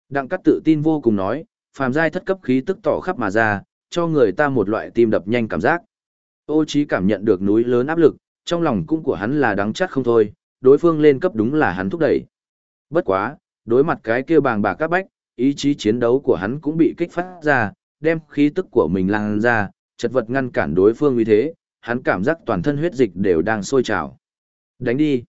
Đặng cắt tự tin vô cùng nói, phàm giai thất cấp khí tức tỏ khắp mà ra, cho người ta một loại tim đập nhanh cảm giác. Ô Chí cảm nhận được núi lớn áp lực, trong lòng cũng của hắn là đắng chát không thôi, đối phương lên cấp đúng là hắn thúc đẩy. Bất quá, đối mặt cái kia bàng bạc các bách, ý chí chiến đấu của hắn cũng bị kích phát ra, đem khí tức của mình lan ra, chật vật ngăn cản đối phương như thế, hắn cảm giác toàn thân huyết dịch đều đang sôi trào. Đánh đi.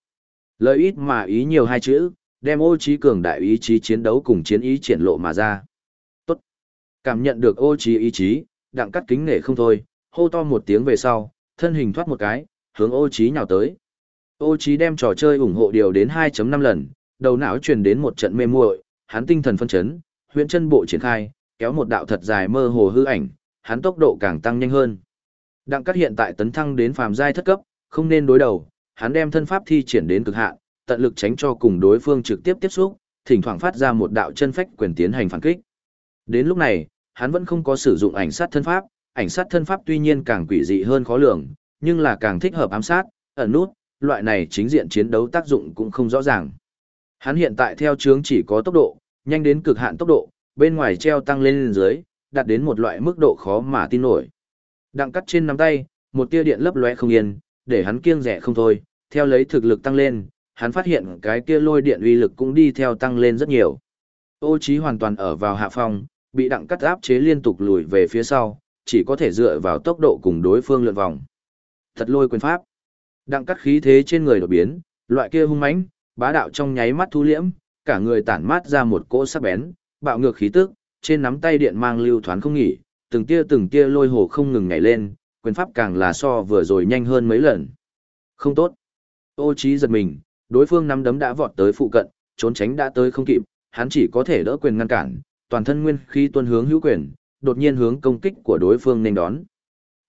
Lời ít mà ý nhiều hai chữ, đem ô trí cường đại ý chí chiến đấu cùng chiến ý triển lộ mà ra. Tốt. Cảm nhận được ô trí ý chí, đặng cắt kính nể không thôi, hô to một tiếng về sau, thân hình thoát một cái, hướng ô trí nhào tới. Ô trí đem trò chơi ủng hộ điều đến 2.5 lần, đầu não truyền đến một trận mê muội, hắn tinh thần phân chấn, huyện chân bộ triển khai, kéo một đạo thật dài mơ hồ hư ảnh, hắn tốc độ càng tăng nhanh hơn. Đặng Cát hiện tại tấn thăng đến phàm giai thất cấp, không nên đối đầu, hắn đem thân pháp thi triển đến cực hạn, tận lực tránh cho cùng đối phương trực tiếp tiếp xúc, thỉnh thoảng phát ra một đạo chân phách quyền tiến hành phản kích. Đến lúc này, hắn vẫn không có sử dụng ảnh sát thân pháp, ảnh sát thân pháp tuy nhiên càng quỷ dị hơn khó lường, nhưng là càng thích hợp ám sát, ẩn nút, loại này chính diện chiến đấu tác dụng cũng không rõ ràng. Hắn hiện tại theo chướng chỉ có tốc độ, nhanh đến cực hạn tốc độ, bên ngoài treo tăng lên lên dưới, đạt đến một loại mức độ khó mà tin nổi. Đặng cắt trên nắm tay, một tia điện lấp lóe không yên, để hắn kiêng rẻ không thôi, theo lấy thực lực tăng lên, hắn phát hiện cái kia lôi điện uy lực cũng đi theo tăng lên rất nhiều. Ô trí hoàn toàn ở vào hạ phong, bị đặng cắt áp chế liên tục lùi về phía sau, chỉ có thể dựa vào tốc độ cùng đối phương lượn vòng. Thật lôi quyền pháp. Đặng cắt khí thế trên người đột biến, loại kia hung mãnh, bá đạo trong nháy mắt thu liễm, cả người tản mát ra một cỗ sắc bén, bạo ngược khí tức, trên nắm tay điện mang lưu thoáng không nghỉ, từng tia từng tia lôi hồ không ngừng nhảy lên, quyền pháp càng là so vừa rồi nhanh hơn mấy lần. Không tốt. Ô Chí giật mình, đối phương nắm đấm đã vọt tới phụ cận, trốn tránh đã tới không kịp, hắn chỉ có thể đỡ quyền ngăn cản, toàn thân nguyên khí tuôn hướng hữu quyền, đột nhiên hướng công kích của đối phương nên đón.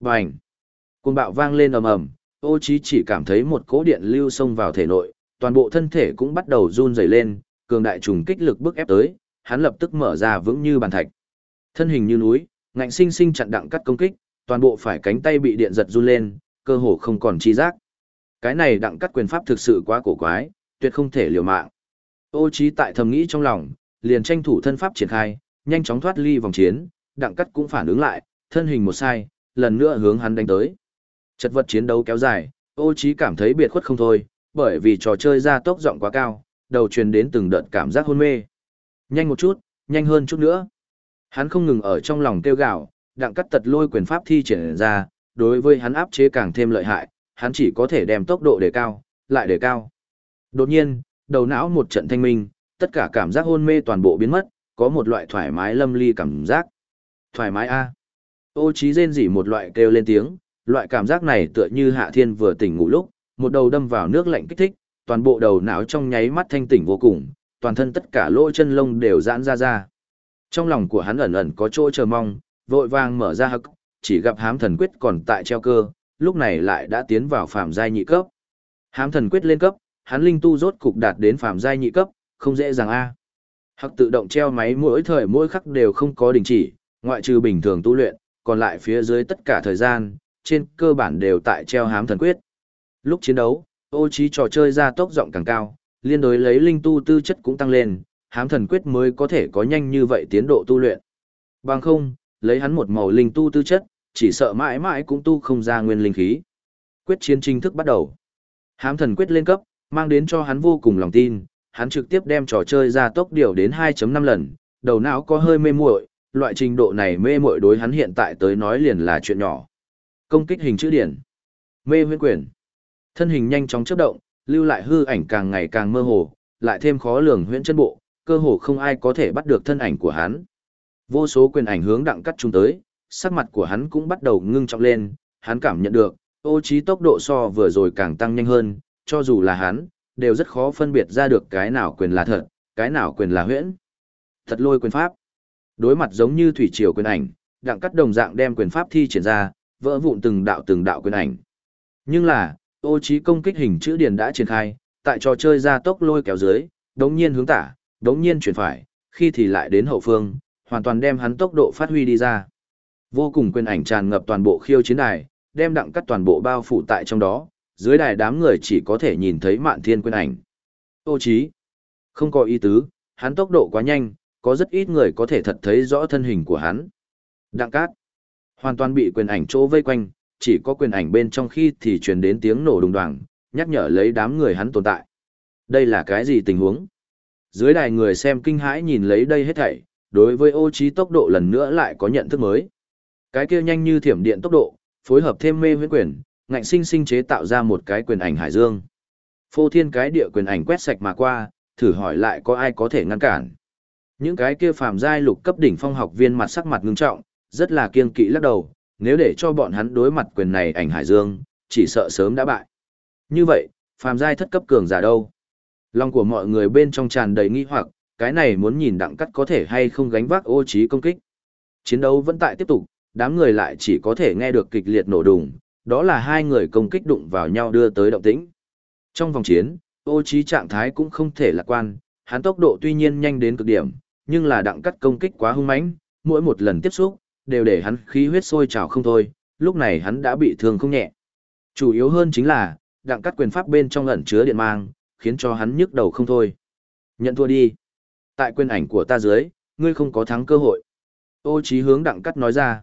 Bành! Cuồng bạo vang lên ầm ầm, ô chí chỉ cảm thấy một cỗ điện lưu xông vào thể nội, toàn bộ thân thể cũng bắt đầu run rẩy lên, cường đại trùng kích lực bức ép tới, hắn lập tức mở ra vững như bàn thạch. Thân hình như núi, ngạnh sinh sinh chặn đặng cắt công kích, toàn bộ phải cánh tay bị điện giật run lên, cơ hồ không còn chi giác. Cái này đặng cắt quyền pháp thực sự quá cổ quái, tuyệt không thể liều mạng. Ô trí tại thầm nghĩ trong lòng, liền tranh thủ thân pháp triển khai, nhanh chóng thoát ly vòng chiến, đặng cắt cũng phản ứng lại, thân hình một sai, lần nữa hướng hắn đánh tới. Chật vật chiến đấu kéo dài, ô trí cảm thấy biệt khuất không thôi, bởi vì trò chơi ra tốc giọng quá cao, đầu truyền đến từng đợt cảm giác hôn mê. Nhanh một chút, nhanh hơn chút nữa. Hắn không ngừng ở trong lòng kêu gào, đặng cắt tật lôi quyền pháp thi triển ra, đối với hắn áp chế càng thêm lợi hại, hắn chỉ có thể đem tốc độ đề cao, lại đề cao. Đột nhiên, đầu não một trận thanh minh, tất cả cảm giác hôn mê toàn bộ biến mất, có một loại thoải mái lâm ly cảm giác. Thoải mái a. Ô trí rên rỉ một loại kêu lên tiếng, loại cảm giác này tựa như hạ thiên vừa tỉnh ngủ lúc, một đầu đâm vào nước lạnh kích thích, toàn bộ đầu não trong nháy mắt thanh tỉnh vô cùng, toàn thân tất cả lỗ chân lông đều giãn ra ra. Trong lòng của hắn ẩn ẩn có chỗ chờ mong, vội vàng mở ra hực, chỉ gặp hám thần quyết còn tại treo cơ, lúc này lại đã tiến vào phạm giai nhị cấp. Hám thần quyết lên cấp, hắn linh tu rốt cục đạt đến phạm giai nhị cấp, không dễ dàng a. Hắc tự động treo máy mỗi thời mỗi khắc đều không có đình chỉ, ngoại trừ bình thường tu luyện, còn lại phía dưới tất cả thời gian, trên cơ bản đều tại treo hám thần quyết. Lúc chiến đấu, ô trí trò chơi ra tốc rộng càng cao, liên đối lấy linh tu tư chất cũng tăng lên, hám thần quyết mới có thể có nhanh như vậy tiến độ tu luyện. Bằng không, lấy hắn một màu linh tu tư chất, chỉ sợ mãi mãi cũng tu không ra nguyên linh khí. Quyết chiến chính thức bắt đầu. Hám thần quyết lên cấp, mang đến cho hắn vô cùng lòng tin, hắn trực tiếp đem trò chơi ra tốc điều đến 2.5 lần, đầu não có hơi mê muội, loại trình độ này mê muội đối hắn hiện tại tới nói liền là chuyện nhỏ. Công kích hình chữ điển. Mê huyễn quyền. Thân hình nhanh chóng chớp động, lưu lại hư ảnh càng ngày càng mơ hồ, lại thêm khó lường huyễn chân bộ, cơ hồ không ai có thể bắt được thân ảnh của hắn. Vô số quyền ảnh hướng đặng cắt chúng tới, sắc mặt của hắn cũng bắt đầu ngưng trọng lên, hắn cảm nhận được, ô trí tốc độ so vừa rồi càng tăng nhanh hơn, cho dù là hắn, đều rất khó phân biệt ra được cái nào quyền là thật, cái nào quyền là huyễn. Thật lôi quyền pháp. Đối mặt giống như thủy triều quyền ảnh, đặng cắt đồng dạng đem quyền pháp thi triển ra, vỡ vụn từng đạo từng đạo quyền ảnh. Nhưng là, ô trí công kích hình chữ điền đã triển khai, tại trò chơi ra tốc lôi kéo dưới, đống nhiên hướng tả, đống nhiên chuyển phải, khi thì lại đến hậu phương, hoàn toàn đem hắn tốc độ phát huy đi ra. Vô cùng quyền ảnh tràn ngập toàn bộ khiêu chiến đài, đem đặng cắt toàn bộ bao phủ tại trong đó, dưới đài đám người chỉ có thể nhìn thấy mạn thiên quyền ảnh. Ô trí, không có ý tứ, hắn tốc độ quá nhanh, có rất ít người có thể thật thấy rõ thân hình của hắn. Đặng cát, hoàn toàn bị quyền ảnh chỗ vây quanh, chỉ có quyền ảnh bên trong khi thì truyền đến tiếng nổ đùng đoàng, nhắc nhở lấy đám người hắn tồn tại. Đây là cái gì tình huống? Dưới đài người xem kinh hãi nhìn lấy đây hết thảy, đối với ô trí tốc độ lần nữa lại có nhận thức mới. Cái kia nhanh như thiểm điện tốc độ, phối hợp thêm mê huyễn quyền, ngạnh sinh sinh chế tạo ra một cái quyền ảnh hải dương. Phô thiên cái địa quyền ảnh quét sạch mà qua, thử hỏi lại có ai có thể ngăn cản. Những cái kia phàm giai lục cấp đỉnh phong học viên mặt sắc mặt ngưng trọng, rất là kiên kỵ lắc đầu, nếu để cho bọn hắn đối mặt quyền này ảnh hải dương, chỉ sợ sớm đã bại. Như vậy, phàm giai thất cấp cường giả đâu? Lòng của mọi người bên trong tràn đầy nghi hoặc, cái này muốn nhìn đặng cắt có thể hay không gánh vác ô trí công kích. Chiến đấu vẫn tại tiếp tục, đám người lại chỉ có thể nghe được kịch liệt nổ đùng, đó là hai người công kích đụng vào nhau đưa tới động tĩnh. Trong vòng chiến, ô trí trạng thái cũng không thể lạc quan, hắn tốc độ tuy nhiên nhanh đến cực điểm, nhưng là đặng cắt công kích quá hung mãnh, mỗi một lần tiếp xúc, đều để hắn khí huyết sôi trào không thôi, lúc này hắn đã bị thương không nhẹ. Chủ yếu hơn chính là, đặng cắt quyền pháp bên trong ẩn chứa điện mang, khiến cho hắn nhức đầu không thôi. Nhận thua đi. Tại quyền ảnh của ta dưới, ngươi không có thắng cơ hội. Ô trí hướng đặng cắt nói ra.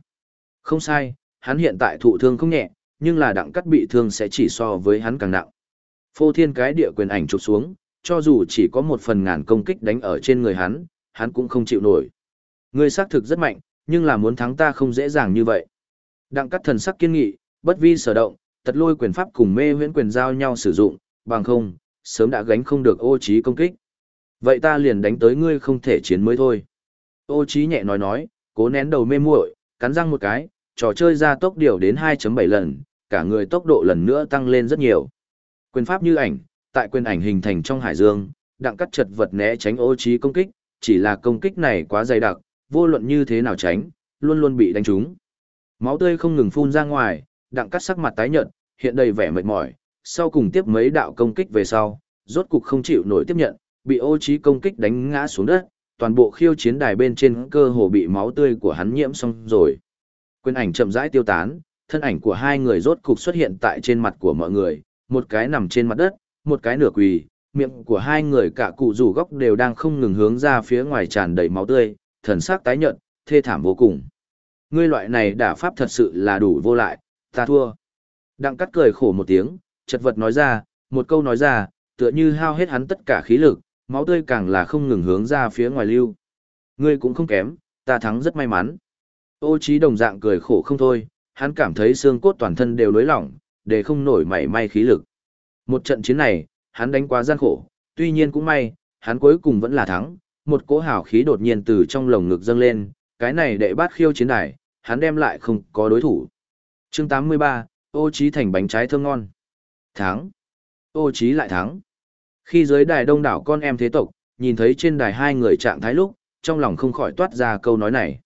Không sai, hắn hiện tại thụ thương không nhẹ, nhưng là đặng cắt bị thương sẽ chỉ so với hắn càng nặng. Phô thiên cái địa quyền ảnh chụp xuống, cho dù chỉ có một phần ngàn công kích đánh ở trên người hắn, hắn cũng không chịu nổi. Ngươi xác thực rất mạnh, nhưng là muốn thắng ta không dễ dàng như vậy. Đặng cắt thần sắc kiên nghị, bất vi sở động, tật lôi quyền pháp cùng mê huyễn quyền giao nhau sử dụng, bằng không, sớm đã gánh không được ô trí công kích. Vậy ta liền đánh tới ngươi không thể chiến mới thôi. Ô trí nhẹ nói nói, cố nén đầu mê muội, cắn răng một cái, trò chơi ra tốc điều đến 2.7 lần, cả người tốc độ lần nữa tăng lên rất nhiều. Quyền pháp như ảnh, tại quyền ảnh hình thành trong hải dương, đặng cắt chật vật né tránh ô trí công kích, chỉ là công kích này quá dày đặc, vô luận như thế nào tránh, luôn luôn bị đánh trúng. Máu tươi không ngừng phun ra ngoài, đặng cắt sắc mặt tái nhợt, hiện đầy vẻ mệt mỏi, sau cùng tiếp mấy đạo công kích về sau, rốt cục không chịu nổi tiếp nhận, bị ô trí công kích đánh ngã xuống đất, toàn bộ khiêu chiến đài bên trên cơ hồ bị máu tươi của hắn nhiễm xong rồi. Quyền ảnh chậm rãi tiêu tán, thân ảnh của hai người rốt cục xuất hiện tại trên mặt của mọi người, một cái nằm trên mặt đất, một cái nửa quỳ, miệng của hai người cả cụ rủ góc đều đang không ngừng hướng ra phía ngoài tràn đầy máu tươi, thần sắc tái nhợt, thê thảm vô cùng. Ngươi loại này đả pháp thật sự là đủ vô lại, ta thua. Đặng cắt cười khổ một tiếng, chật vật nói ra, một câu nói ra, tựa như hao hết hắn tất cả khí lực, máu tươi càng là không ngừng hướng ra phía ngoài lưu. Ngươi cũng không kém, ta thắng rất may mắn. Ô trí đồng dạng cười khổ không thôi, hắn cảm thấy xương cốt toàn thân đều lối lỏng, để không nổi mảy may khí lực. Một trận chiến này, hắn đánh quá gian khổ, tuy nhiên cũng may, hắn cuối cùng vẫn là thắng, một cỗ hào khí đột nhiên từ trong lồng ngực dâng lên, cái này đệ bát khiêu chiến đài, hắn đem lại không có đối thủ. Chương 83, ô trí thành bánh trái thơm ngon. Thắng. Ô trí lại thắng. Khi dưới đài đông đảo con em thế tộc, nhìn thấy trên đài hai người trạng thái lúc, trong lòng không khỏi toát ra câu nói này.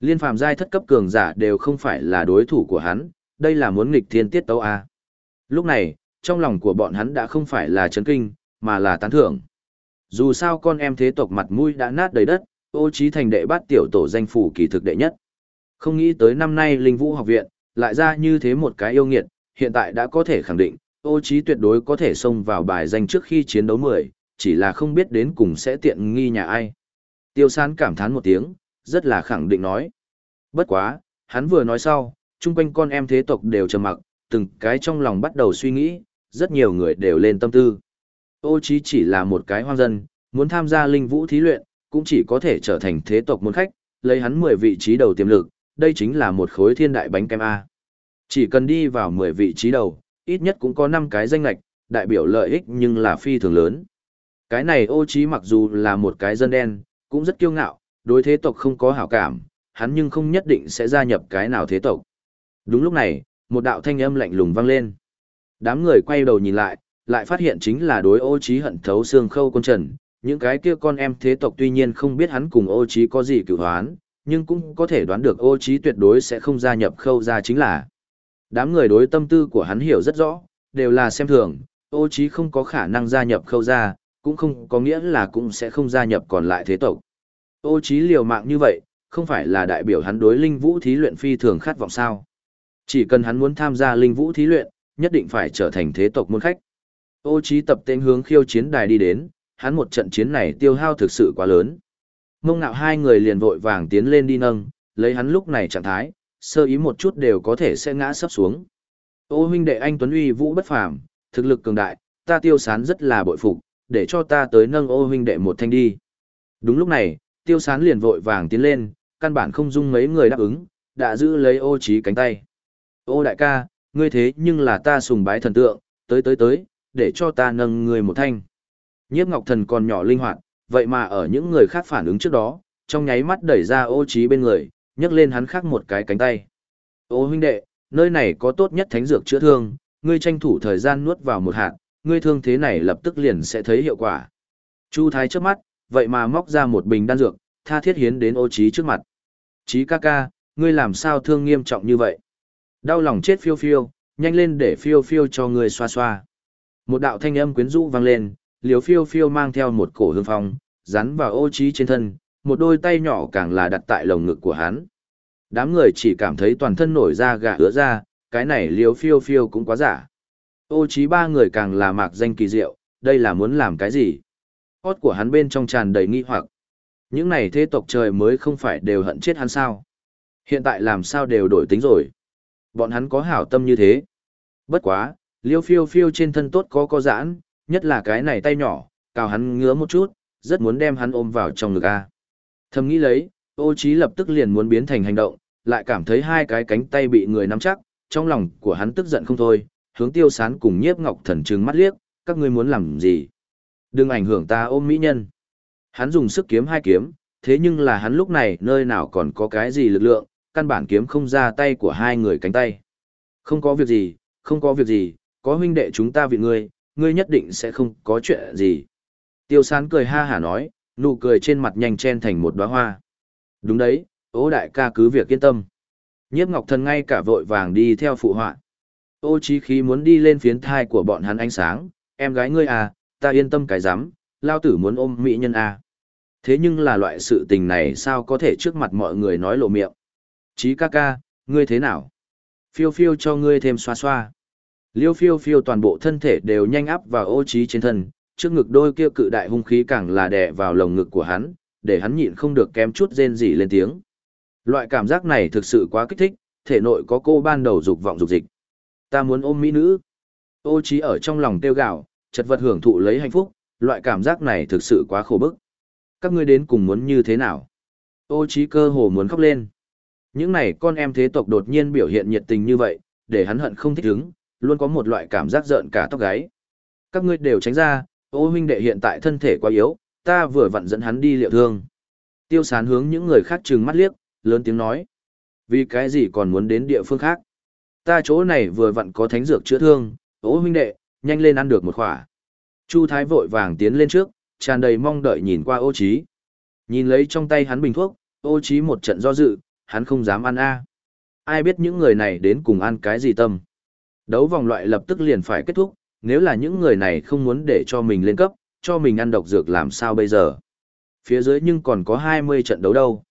Liên phàm giai thất cấp cường giả đều không phải là đối thủ của hắn, đây là muốn nghịch thiên tiết tấu a. Lúc này, trong lòng của bọn hắn đã không phải là chấn kinh, mà là tán thưởng. Dù sao con em thế tộc mặt mũi đã nát đầy đất, ô trí thành đệ bát tiểu tổ danh phủ kỳ thực đệ nhất. Không nghĩ tới năm nay linh vũ học viện, lại ra như thế một cái yêu nghiệt, hiện tại đã có thể khẳng định, ô trí tuyệt đối có thể xông vào bài danh trước khi chiến đấu 10, chỉ là không biết đến cùng sẽ tiện nghi nhà ai. Tiêu sán cảm thán một tiếng, rất là khẳng định nói. Bất quá, hắn vừa nói sau, chung quanh con em thế tộc đều trầm mặc, từng cái trong lòng bắt đầu suy nghĩ, rất nhiều người đều lên tâm tư. Ô chí chỉ là một cái hoang dân, muốn tham gia linh vũ thí luyện, cũng chỉ có thể trở thành thế tộc môn khách, lấy hắn 10 vị trí đầu tiềm lực, đây chính là một khối thiên đại bánh kem A. Chỉ cần đi vào 10 vị trí đầu, ít nhất cũng có 5 cái danh lạch, đại biểu lợi ích nhưng là phi thường lớn. Cái này ô chí mặc dù là một cái dân đen, cũng rất kiêu ngạo, đối thế tộc không có hảo cảm, hắn nhưng không nhất định sẽ gia nhập cái nào thế tộc. Đúng lúc này, một đạo thanh âm lạnh lùng vang lên. Đám người quay đầu nhìn lại, lại phát hiện chính là đối ô trí hận thấu xương khâu quân trần. Những cái kia con em thế tộc tuy nhiên không biết hắn cùng ô trí có gì cửu hoán, nhưng cũng có thể đoán được ô trí tuyệt đối sẽ không gia nhập khâu gia chính là. Đám người đối tâm tư của hắn hiểu rất rõ, đều là xem thường, ô trí không có khả năng gia nhập khâu gia cũng không có nghĩa là cũng sẽ không gia nhập còn lại thế tộc. Ô trí liều mạng như vậy, không phải là đại biểu hắn đối linh vũ thí luyện phi thường khát vọng sao. Chỉ cần hắn muốn tham gia linh vũ thí luyện, nhất định phải trở thành thế tộc môn khách. Ô trí tập tên hướng khiêu chiến đài đi đến, hắn một trận chiến này tiêu hao thực sự quá lớn. Mông ngạo hai người liền vội vàng tiến lên đi nâng, lấy hắn lúc này trạng thái, sơ ý một chút đều có thể sẽ ngã sấp xuống. Ô huynh đệ anh Tuấn Uy vũ bất phàm, thực lực cường đại, ta tiêu sán rất là bội phục, để cho ta tới nâng ô huynh đệ một thanh đi. Đúng lúc này, tiêu sán liền vội vàng tiến lên, căn bản không dung mấy người đáp ứng, đã giữ lấy ô trí cánh tay. Ô đại ca, ngươi thế nhưng là ta sùng bái thần tượng, tới tới tới, để cho ta nâng người một thanh. Nhiếp ngọc thần còn nhỏ linh hoạt, vậy mà ở những người khác phản ứng trước đó, trong nháy mắt đẩy ra ô trí bên người, nhấc lên hắn khác một cái cánh tay. Ô huynh đệ, nơi này có tốt nhất thánh dược chữa thương, ngươi tranh thủ thời gian nuốt vào một hạt, ngươi thương thế này lập tức liền sẽ thấy hiệu quả. Chu Thái trước mắt, vậy mà móc ra một bình đan dược, tha thiết hiến đến ô trí trước mặt. Chí ca ca, ngươi làm sao thương nghiêm trọng như vậy? Đau lòng chết phiêu phiêu, nhanh lên để phiêu phiêu cho ngươi xoa xoa. Một đạo thanh âm quyến rũ vang lên, liều phiêu phiêu mang theo một cổ hương phong, rắn vào ô trí trên thân, một đôi tay nhỏ càng là đặt tại lồng ngực của hắn. Đám người chỉ cảm thấy toàn thân nổi da gà ứa ra, cái này liều phiêu phiêu cũng quá giả. Ô trí ba người càng là mạc danh kỳ diệu, đây là muốn làm cái gì? Hót của hắn bên trong tràn đầy nghi hoặc. Những này thế tộc trời mới không phải đều hận chết hắn sao? Hiện tại làm sao đều đổi tính rồi? Bọn hắn có hảo tâm như thế. Bất quá, liêu phiêu phiêu trên thân tốt có có giãn, nhất là cái này tay nhỏ, cào hắn ngứa một chút, rất muốn đem hắn ôm vào trong ngực A. Thầm nghĩ lấy, ô trí lập tức liền muốn biến thành hành động, lại cảm thấy hai cái cánh tay bị người nắm chắc, trong lòng của hắn tức giận không thôi, hướng tiêu sán cùng nhiếp ngọc thần trừng mắt liếc, các ngươi muốn làm gì? Đừng ảnh hưởng ta ôm mỹ nhân. Hắn dùng sức kiếm hai kiếm, thế nhưng là hắn lúc này nơi nào còn có cái gì lực lượng, căn bản kiếm không ra tay của hai người cánh tay. Không có việc gì, không có việc gì, có huynh đệ chúng ta vì ngươi, ngươi nhất định sẽ không có chuyện gì. Tiêu sán cười ha hả nói, nụ cười trên mặt nhanh chen thành một đóa hoa. Đúng đấy, ô đại ca cứ việc yên tâm. Nhiếp ngọc thần ngay cả vội vàng đi theo phụ họa. Ô chí khí muốn đi lên phiến thai của bọn hắn ánh sáng, em gái ngươi à, ta yên tâm cái dám, lao tử muốn ôm mỹ nhân à. Thế nhưng là loại sự tình này sao có thể trước mặt mọi người nói lộ miệng. Chí ca ca, ngươi thế nào? Phiêu phiêu cho ngươi thêm xoa xoa. Liêu phiêu phiêu toàn bộ thân thể đều nhanh áp vào ô trí trên thân, trước ngực đôi kia cự đại hung khí càng là đè vào lồng ngực của hắn, để hắn nhịn không được kém chút rên rỉ lên tiếng. Loại cảm giác này thực sự quá kích thích, thể nội có cô ban đầu dục vọng dục dịch. Ta muốn ôm mỹ nữ. Ô trí ở trong lòng tiêu gạo, chật vật hưởng thụ lấy hạnh phúc, loại cảm giác này thực sự quá khổ bức. Các ngươi đến cùng muốn như thế nào? Ô trí cơ hồ muốn khóc lên. Những này con em thế tộc đột nhiên biểu hiện nhiệt tình như vậy, để hắn hận không thích hứng, luôn có một loại cảm giác giận cả tóc gáy. Các ngươi đều tránh ra, ô huynh đệ hiện tại thân thể quá yếu, ta vừa vặn dẫn hắn đi liệu thương. Tiêu sán hướng những người khác trừng mắt liếc, lớn tiếng nói. Vì cái gì còn muốn đến địa phương khác? Ta chỗ này vừa vặn có thánh dược chữa thương, ô huynh đệ, nhanh lên ăn được một khỏa. Chu Thái vội vàng tiến lên trước, tràn đầy mong đợi nhìn qua ô Chí. Nhìn lấy trong tay hắn bình thuốc, ô Chí một trận do dự, hắn không dám ăn a. Ai biết những người này đến cùng ăn cái gì tâm. Đấu vòng loại lập tức liền phải kết thúc, nếu là những người này không muốn để cho mình lên cấp, cho mình ăn độc dược làm sao bây giờ. Phía dưới nhưng còn có 20 trận đấu đâu.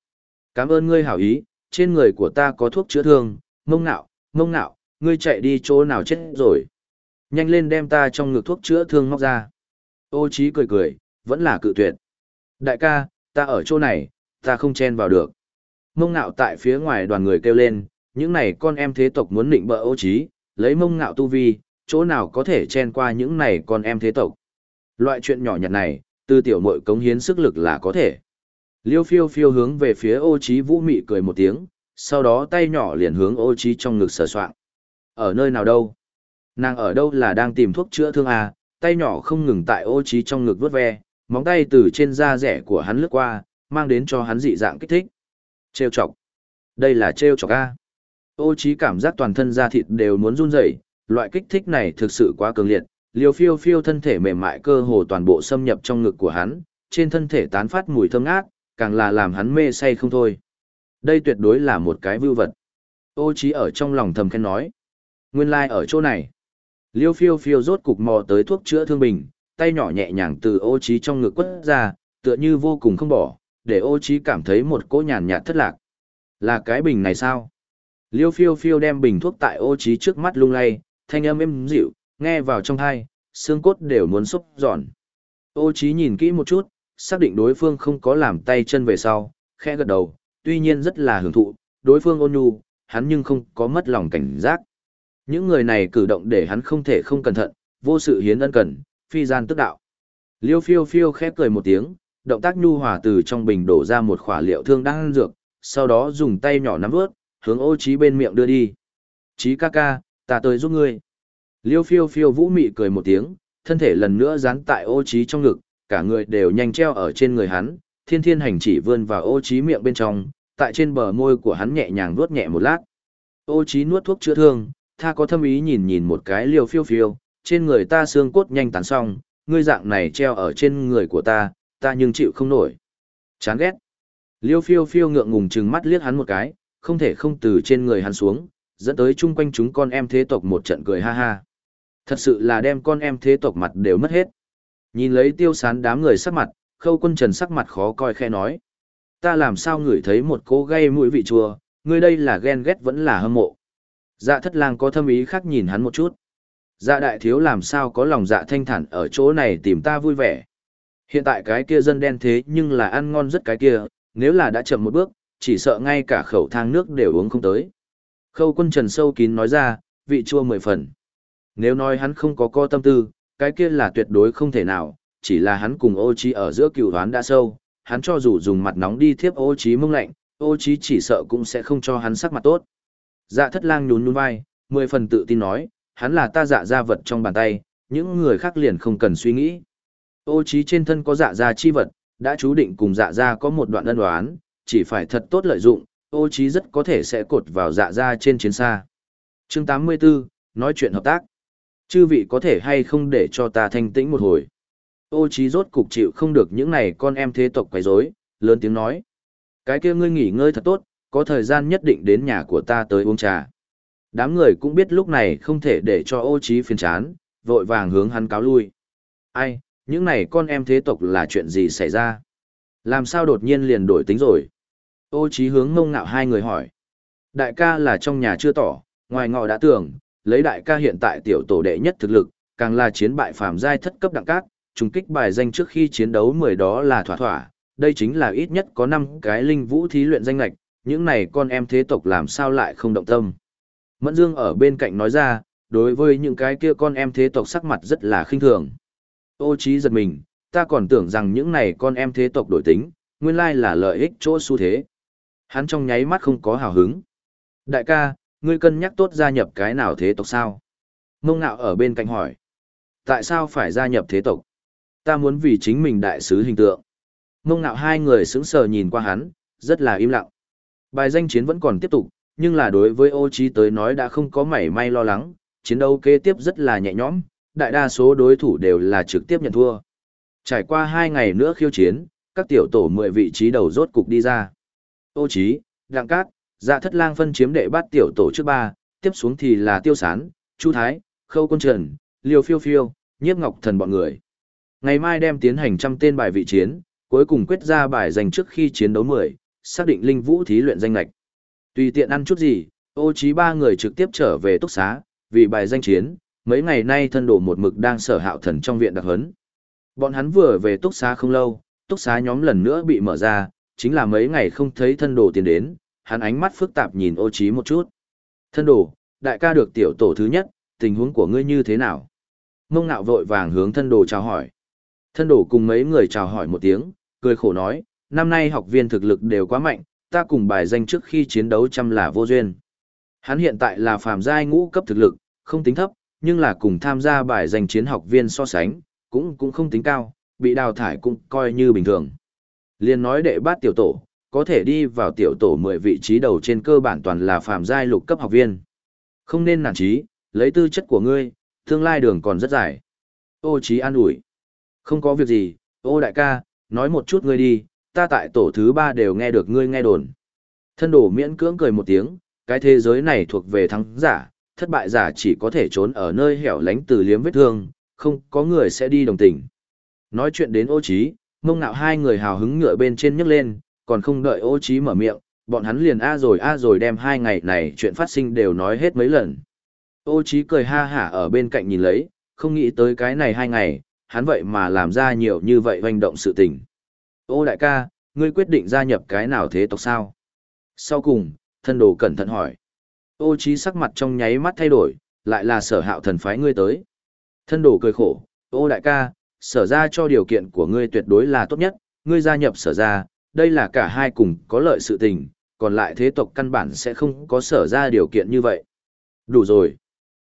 Cảm ơn ngươi hảo ý, trên người của ta có thuốc chữa thương, mông nạo, mông nạo, ngươi chạy đi chỗ nào chết rồi. Nhanh lên đem ta trong ngực thuốc chữa thương móc ra. Ô trí cười cười, vẫn là cự tuyệt. Đại ca, ta ở chỗ này, ta không chen vào được. Mông nạo tại phía ngoài đoàn người kêu lên, những này con em thế tộc muốn định bỡ ô trí, lấy mông ngạo tu vi, chỗ nào có thể chen qua những này con em thế tộc. Loại chuyện nhỏ nhặt này, từ tiểu muội cống hiến sức lực là có thể. Liêu phiêu phiêu hướng về phía ô trí vũ mị cười một tiếng, sau đó tay nhỏ liền hướng ô trí trong ngực sờ soạn. Ở nơi nào đâu? Nàng ở đâu là đang tìm thuốc chữa thương à, tay nhỏ không ngừng tại ô trí trong ngực vướt ve, móng tay từ trên da rẻ của hắn lướt qua, mang đến cho hắn dị dạng kích thích. Trêu chọc. Đây là trêu chọc a. Ô trí cảm giác toàn thân da thịt đều muốn run rẩy, loại kích thích này thực sự quá cường liệt, liều phiêu phiêu thân thể mềm mại cơ hồ toàn bộ xâm nhập trong ngực của hắn, trên thân thể tán phát mùi thơm ngát, càng là làm hắn mê say không thôi. Đây tuyệt đối là một cái vưu vật. Ô trí ở trong lòng thầm khen nói. Nguyên lai like ở chỗ này. Liêu phiêu phiêu rốt cục mò tới thuốc chữa thương bình, tay nhỏ nhẹ nhàng từ ô trí trong ngực quất ra, tựa như vô cùng không bỏ, để ô trí cảm thấy một cỗ nhàn nhạt thất lạc. Là cái bình này sao? Liêu phiêu phiêu đem bình thuốc tại ô trí trước mắt lung lay, thanh âm êm dịu, nghe vào trong thai, xương cốt đều muốn xúc giòn. Ô trí nhìn kỹ một chút, xác định đối phương không có làm tay chân về sau, khẽ gật đầu, tuy nhiên rất là hưởng thụ, đối phương ôn nhu, hắn nhưng không có mất lòng cảnh giác. Những người này cử động để hắn không thể không cẩn thận, vô sự hiến ân cần, phi gian tức đạo. Liêu phiêu phiêu khẽ cười một tiếng, động tác nhu hòa từ trong bình đổ ra một khỏa liệu thương đang dược, sau đó dùng tay nhỏ nắm vớt, hướng ô trí bên miệng đưa đi. Chí ca ca, ta tới giúp ngươi. Liêu phiêu phiêu vũ mị cười một tiếng, thân thể lần nữa dán tại ô trí trong ngực, cả người đều nhanh treo ở trên người hắn, thiên thiên hành chỉ vươn vào ô trí miệng bên trong, tại trên bờ môi của hắn nhẹ nhàng nuốt nhẹ một lát. Ô trí nuốt thuốc chữa thương, tha có thâm ý nhìn nhìn một cái liêu phiêu phiêu, trên người ta xương cốt nhanh tán xong, ngươi dạng này treo ở trên người của ta, ta nhưng chịu không nổi. Chán ghét. Liêu phiêu phiêu ngượng ngùng trừng mắt liếc hắn một cái, không thể không từ trên người hắn xuống, dẫn tới chung quanh chúng con em thế tộc một trận cười ha ha. Thật sự là đem con em thế tộc mặt đều mất hết. Nhìn lấy tiêu sán đám người sắc mặt, khâu quân trần sắc mặt khó coi khe nói. Ta làm sao ngửi thấy một cô gây mũi vị chua, ngươi đây là ghen ghét vẫn là hâm mộ. Dạ thất lang có thâm ý khác nhìn hắn một chút. Dạ đại thiếu làm sao có lòng dạ thanh thản ở chỗ này tìm ta vui vẻ. Hiện tại cái kia dân đen thế nhưng là ăn ngon rất cái kia, nếu là đã chậm một bước, chỉ sợ ngay cả khẩu thang nước đều uống không tới. Khâu quân trần sâu kín nói ra, vị chua mười phần. Nếu nói hắn không có co tâm tư, cái kia là tuyệt đối không thể nào, chỉ là hắn cùng ô trí ở giữa cựu hoán đã sâu, hắn cho dù dùng mặt nóng đi thiếp ô trí mông lạnh, ô trí chỉ sợ cũng sẽ không cho hắn sắc mặt tốt. Dạ thất lang nhún nhún vai, mười phần tự tin nói, hắn là ta dạ ra vật trong bàn tay, những người khác liền không cần suy nghĩ. Ô trí trên thân có dạ ra chi vật, đã chú định cùng dạ ra có một đoạn ân đoán, chỉ phải thật tốt lợi dụng, ô trí rất có thể sẽ cột vào dạ ra trên chiến xa. Chương 84, nói chuyện hợp tác. Chư vị có thể hay không để cho ta thanh tĩnh một hồi. Ô trí rốt cục chịu không được những này con em thế tộc quấy rối, lớn tiếng nói. Cái kia ngươi nghỉ ngơi thật tốt, có thời gian nhất định đến nhà của ta tới uống trà. Đám người cũng biết lúc này không thể để cho ô trí phiền chán, vội vàng hướng hắn cáo lui. Ai, những này con em thế tộc là chuyện gì xảy ra? Làm sao đột nhiên liền đổi tính rồi? Ô trí hướng ngông ngạo hai người hỏi. Đại ca là trong nhà chưa tỏ, ngoài ngọ đã tưởng, lấy đại ca hiện tại tiểu tổ đệ nhất thực lực, càng là chiến bại phàm giai thất cấp đẳng cát, trùng kích bài danh trước khi chiến đấu 10 đó là thỏa thỏa, đây chính là ít nhất có 5 cái linh vũ thí luyện danh lạch, những này con em thế tộc làm sao lại không động tâm. Mẫn Dương ở bên cạnh nói ra, đối với những cái kia con em thế tộc sắc mặt rất là khinh thường. Ô trí giật mình, ta còn tưởng rằng những này con em thế tộc đổi tính, nguyên lai là lợi ích chỗ xu thế. Hắn trong nháy mắt không có hào hứng. Đại ca, ngươi cân nhắc tốt gia nhập cái nào thế tộc sao? Mông ngạo ở bên cạnh hỏi. Tại sao phải gia nhập thế tộc? Ta muốn vì chính mình đại sứ hình tượng. Mông ngạo hai người sững sờ nhìn qua hắn, rất là im lặng. Bài danh chiến vẫn còn tiếp tục, nhưng là đối với ô trí tới nói đã không có mảy may lo lắng, chiến đấu kế tiếp rất là nhẹ nhõm, đại đa số đối thủ đều là trực tiếp nhận thua. Trải qua hai ngày nữa khiêu chiến, các tiểu tổ 10 vị trí đầu rốt cục đi ra. Ô Chí, Đặng Cát, Dạ Thất Lang phân chiếm đệ bát tiểu tổ trước ba, tiếp xuống thì là Tiêu Sán, Chu Thái, Khâu Quân Trần, Liêu Phiêu Phiêu, Nhiếp Ngọc Thần bọn người. Ngày mai đem tiến hành trăm tên bài vị chiến, cuối cùng quyết ra bài dành trước khi chiến đấu 10, xác định linh vũ thí luyện danh lạch. Tùy tiện ăn chút gì, ô Chí ba người trực tiếp trở về túc xá, vì bài danh chiến, mấy ngày nay thân đồ một mực đang sở hạo thần trong viện đặc huấn. Bọn hắn vừa về túc xá không lâu, túc xá nhóm lần nữa bị mở ra, chính là mấy ngày không thấy thân đồ tiền đến, hắn ánh mắt phức tạp nhìn ô trí một chút. Thân đồ, đại ca được tiểu tổ thứ nhất, tình huống của ngươi như thế nào? Mông nạo vội vàng hướng thân đồ chào hỏi. Thân đồ cùng mấy người chào hỏi một tiếng, cười khổ nói, năm nay học viên thực lực đều quá mạnh, ta cùng bài danh trước khi chiến đấu chăm là vô duyên. Hắn hiện tại là phàm giai ngũ cấp thực lực, không tính thấp, nhưng là cùng tham gia bài danh chiến học viên so sánh, cũng cũng không tính cao, bị đào thải cũng coi như bình thường. Liên nói đệ bát tiểu tổ, có thể đi vào tiểu tổ 10 vị trí đầu trên cơ bản toàn là phàm giai lục cấp học viên. Không nên nản chí lấy tư chất của ngươi, tương lai đường còn rất dài. Ô chí an ủi. Không có việc gì, ô đại ca, nói một chút ngươi đi, ta tại tổ thứ ba đều nghe được ngươi nghe đồn. Thân đổ miễn cưỡng cười một tiếng, cái thế giới này thuộc về thắng giả, thất bại giả chỉ có thể trốn ở nơi hẻo lánh từ liếm vết thương, không có người sẽ đi đồng tình. Nói chuyện đến ô trí, mông ngạo hai người hào hứng ngựa bên trên nhấc lên, còn không đợi ô trí mở miệng, bọn hắn liền a rồi a rồi đem hai ngày này chuyện phát sinh đều nói hết mấy lần. Ô trí cười ha hả ở bên cạnh nhìn lấy, không nghĩ tới cái này hai ngày, hắn vậy mà làm ra nhiều như vậy hoành động sự tình. Ô đại ca, ngươi quyết định gia nhập cái nào thế tộc sao? Sau cùng, thân đồ cẩn thận hỏi. Ô trí sắc mặt trong nháy mắt thay đổi, lại là sở hạo thần phái ngươi tới. Thân đồ cười khổ, ô đại ca, sở ra cho điều kiện của ngươi tuyệt đối là tốt nhất, ngươi gia nhập sở ra, đây là cả hai cùng có lợi sự tình, còn lại thế tộc căn bản sẽ không có sở ra điều kiện như vậy. Đủ rồi.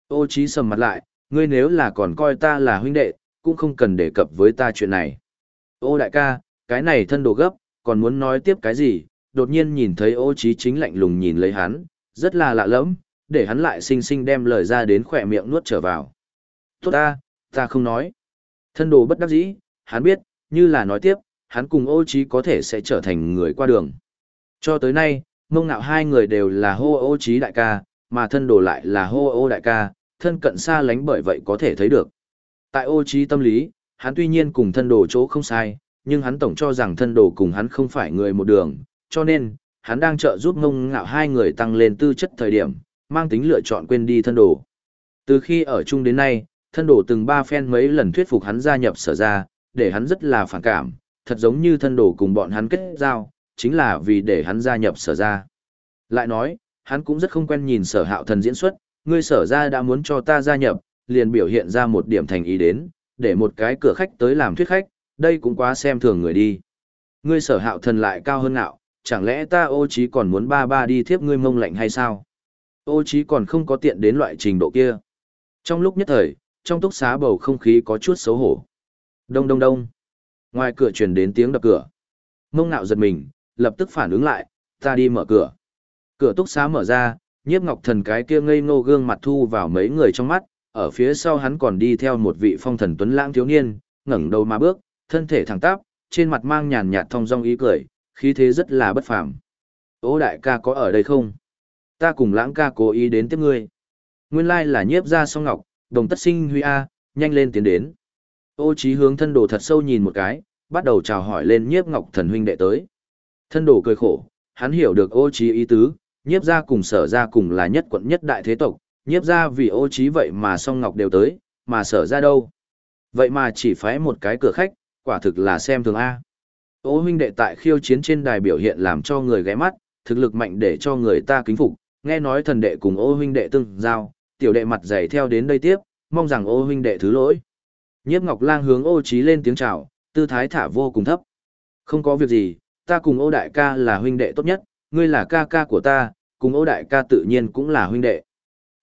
Ô trí sầm mặt lại, ngươi nếu là còn coi ta là huynh đệ, cũng không cần đề cập với ta chuyện này. Ô đại ca, cái này thân đồ gấp, còn muốn nói tiếp cái gì, đột nhiên nhìn thấy ô trí chính lạnh lùng nhìn lấy hắn, rất là lạ lẫm, để hắn lại xinh xinh đem lời ra đến khỏe miệng nuốt trở vào. Tốt ta, ta không nói. Thân đồ bất đắc dĩ, hắn biết, như là nói tiếp, hắn cùng ô Chí có thể sẽ trở thành người qua đường. Cho tới nay, mông ngạo hai người đều là hô ô Chí đại ca, mà thân đồ lại là hô ô đại ca, thân cận xa lánh bởi vậy có thể thấy được. Tại ô Chí tâm lý, hắn tuy nhiên cùng thân đồ chỗ không sai, nhưng hắn tổng cho rằng thân đồ cùng hắn không phải người một đường, cho nên, hắn đang trợ giúp mông ngạo hai người tăng lên tư chất thời điểm, mang tính lựa chọn quên đi thân đồ. Từ khi ở chung đến nay, thân đồ từng ba phen mấy lần thuyết phục hắn gia nhập sở ra, để hắn rất là phản cảm, thật giống như thân đồ cùng bọn hắn kết giao, chính là vì để hắn gia nhập sở ra. Lại nói, hắn cũng rất không quen nhìn sở hạo thần diễn xuất, ngươi sở ra đã muốn cho ta gia nhập, liền biểu hiện ra một điểm thành ý đến, để một cái cửa khách tới làm thuyết khách, đây cũng quá xem thường người đi. Ngươi sở hạo thần lại cao hơn ngạo, chẳng lẽ ta ô trí còn muốn ba ba đi thiếp ngươi mông lạnh hay sao? Ô trí còn không có tiện đến loại trình độ kia. Trong lúc nhất thời, trong túc xá bầu không khí có chút xấu hổ. Đông đông đông. Ngoài cửa truyền đến tiếng đập cửa. Mông ngạo giật mình, lập tức phản ứng lại, ta đi mở cửa. Cửa túc xá mở ra, nhiếp ngọc thần cái kia ngây ngô gương mặt thu vào mấy người trong mắt, ở phía sau hắn còn đi theo một vị phong thần tuấn lãng thiếu niên, ngẩng đầu mà bước, thân thể thẳng tắp, trên mặt mang nhàn nhạt thong dong ý cười, khí thế rất là bất phàm. Ô đại ca có ở đây không? Ta cùng lãng ca cố ý đến tiếp ngươi. Nguyên lai là nhiếp ra song ngọc, đồng tất sinh huy A, nhanh lên tiến đến. Ô trí hướng thân đồ thật sâu nhìn một cái, bắt đầu chào hỏi lên nhiếp ngọc thần huynh đệ tới. Thân đồ cười khổ, hắn hiểu được ô trí ý tứ, nhiếp gia cùng sở gia cùng là nhất quận nhất đại thế tộc, nhiếp gia vì ô trí vậy mà song ngọc đều tới, mà sở gia đâu. Vậy mà chỉ phái một cái cửa khách, quả thực là xem thường A. Ô huynh đệ tại khiêu chiến trên đài biểu hiện làm cho người ghé mắt, thực lực mạnh để cho người ta kính phục, nghe nói thần đệ cùng ô huynh đệ tương giao, tiểu đệ mặt dày theo đến đây tiếp, mong rằng ô huynh đệ thứ lỗi. Nhiếp Ngọc Lang hướng ô trí lên tiếng chào, tư thái thả vô cùng thấp. Không có việc gì, ta cùng ô đại ca là huynh đệ tốt nhất, ngươi là ca ca của ta, cùng ô đại ca tự nhiên cũng là huynh đệ.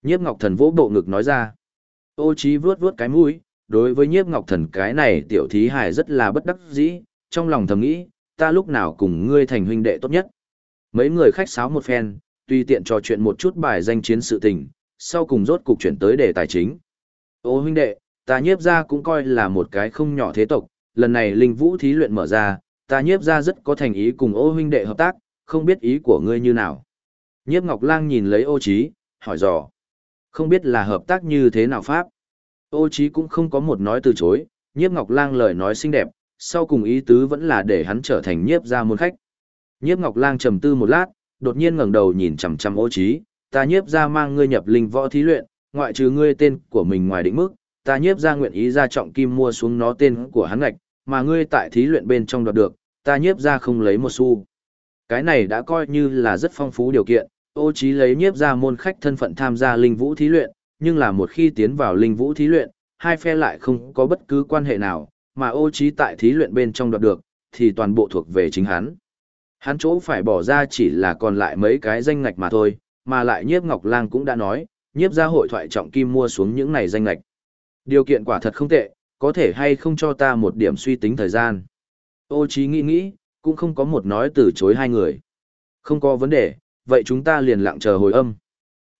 Nhiếp Ngọc Thần vỗ bộ ngực nói ra. Ô trí vuốt vuốt cái mũi, đối với Nhiếp Ngọc Thần cái này tiểu thí hài rất là bất đắc dĩ, trong lòng thầm nghĩ, ta lúc nào cùng ngươi thành huynh đệ tốt nhất. Mấy người khách sáo một phen, tùy tiện trò chuyện một chút bài danh chiến sự tình, sau cùng rốt cục chuyển tới đề tài chính. Ô huynh đệ, ta nhiếp ra cũng coi là một cái không nhỏ thế tộc, lần này linh vũ thí luyện mở ra, ta nhiếp ra rất có thành ý cùng ô huynh đệ hợp tác, không biết ý của ngươi như nào. Nhiếp Ngọc Lang nhìn lấy ô chí, hỏi dò. Không biết là hợp tác như thế nào pháp. Ô chí cũng không có một nói từ chối, Nhiếp Ngọc Lang lời nói xinh đẹp, sau cùng ý tứ vẫn là để hắn trở thành nhiếp ra môn khách. Nhiếp Ngọc Lang trầm tư một lát, đột nhiên ngẩng đầu nhìn chằm chằm ô chí ta nhiếp ra mang ngươi nhập linh võ thí luyện, ngoại trừ ngươi tên của mình ngoài định mức, ta nhiếp ra nguyện ý ra trọng kim mua xuống nó tên của hắn ngạch, mà ngươi tại thí luyện bên trong đoạt được, ta nhiếp ra không lấy một xu. Cái này đã coi như là rất phong phú điều kiện, ô trí lấy nhiếp ra môn khách thân phận tham gia linh vũ thí luyện, nhưng là một khi tiến vào linh vũ thí luyện, hai phe lại không có bất cứ quan hệ nào, mà ô trí tại thí luyện bên trong đoạt được, thì toàn bộ thuộc về chính hắn. Hắn chỗ phải bỏ ra chỉ là còn lại mấy cái danh ngạch mà thôi, mà lại nhiếp ngọc lang cũng đã nói, nhiếp gia hội thoại trọng kim mua xuống những này danh lệch Điều kiện quả thật không tệ, có thể hay không cho ta một điểm suy tính thời gian. Ô trí nghĩ nghĩ, cũng không có một nói từ chối hai người. Không có vấn đề, vậy chúng ta liền lặng chờ hồi âm.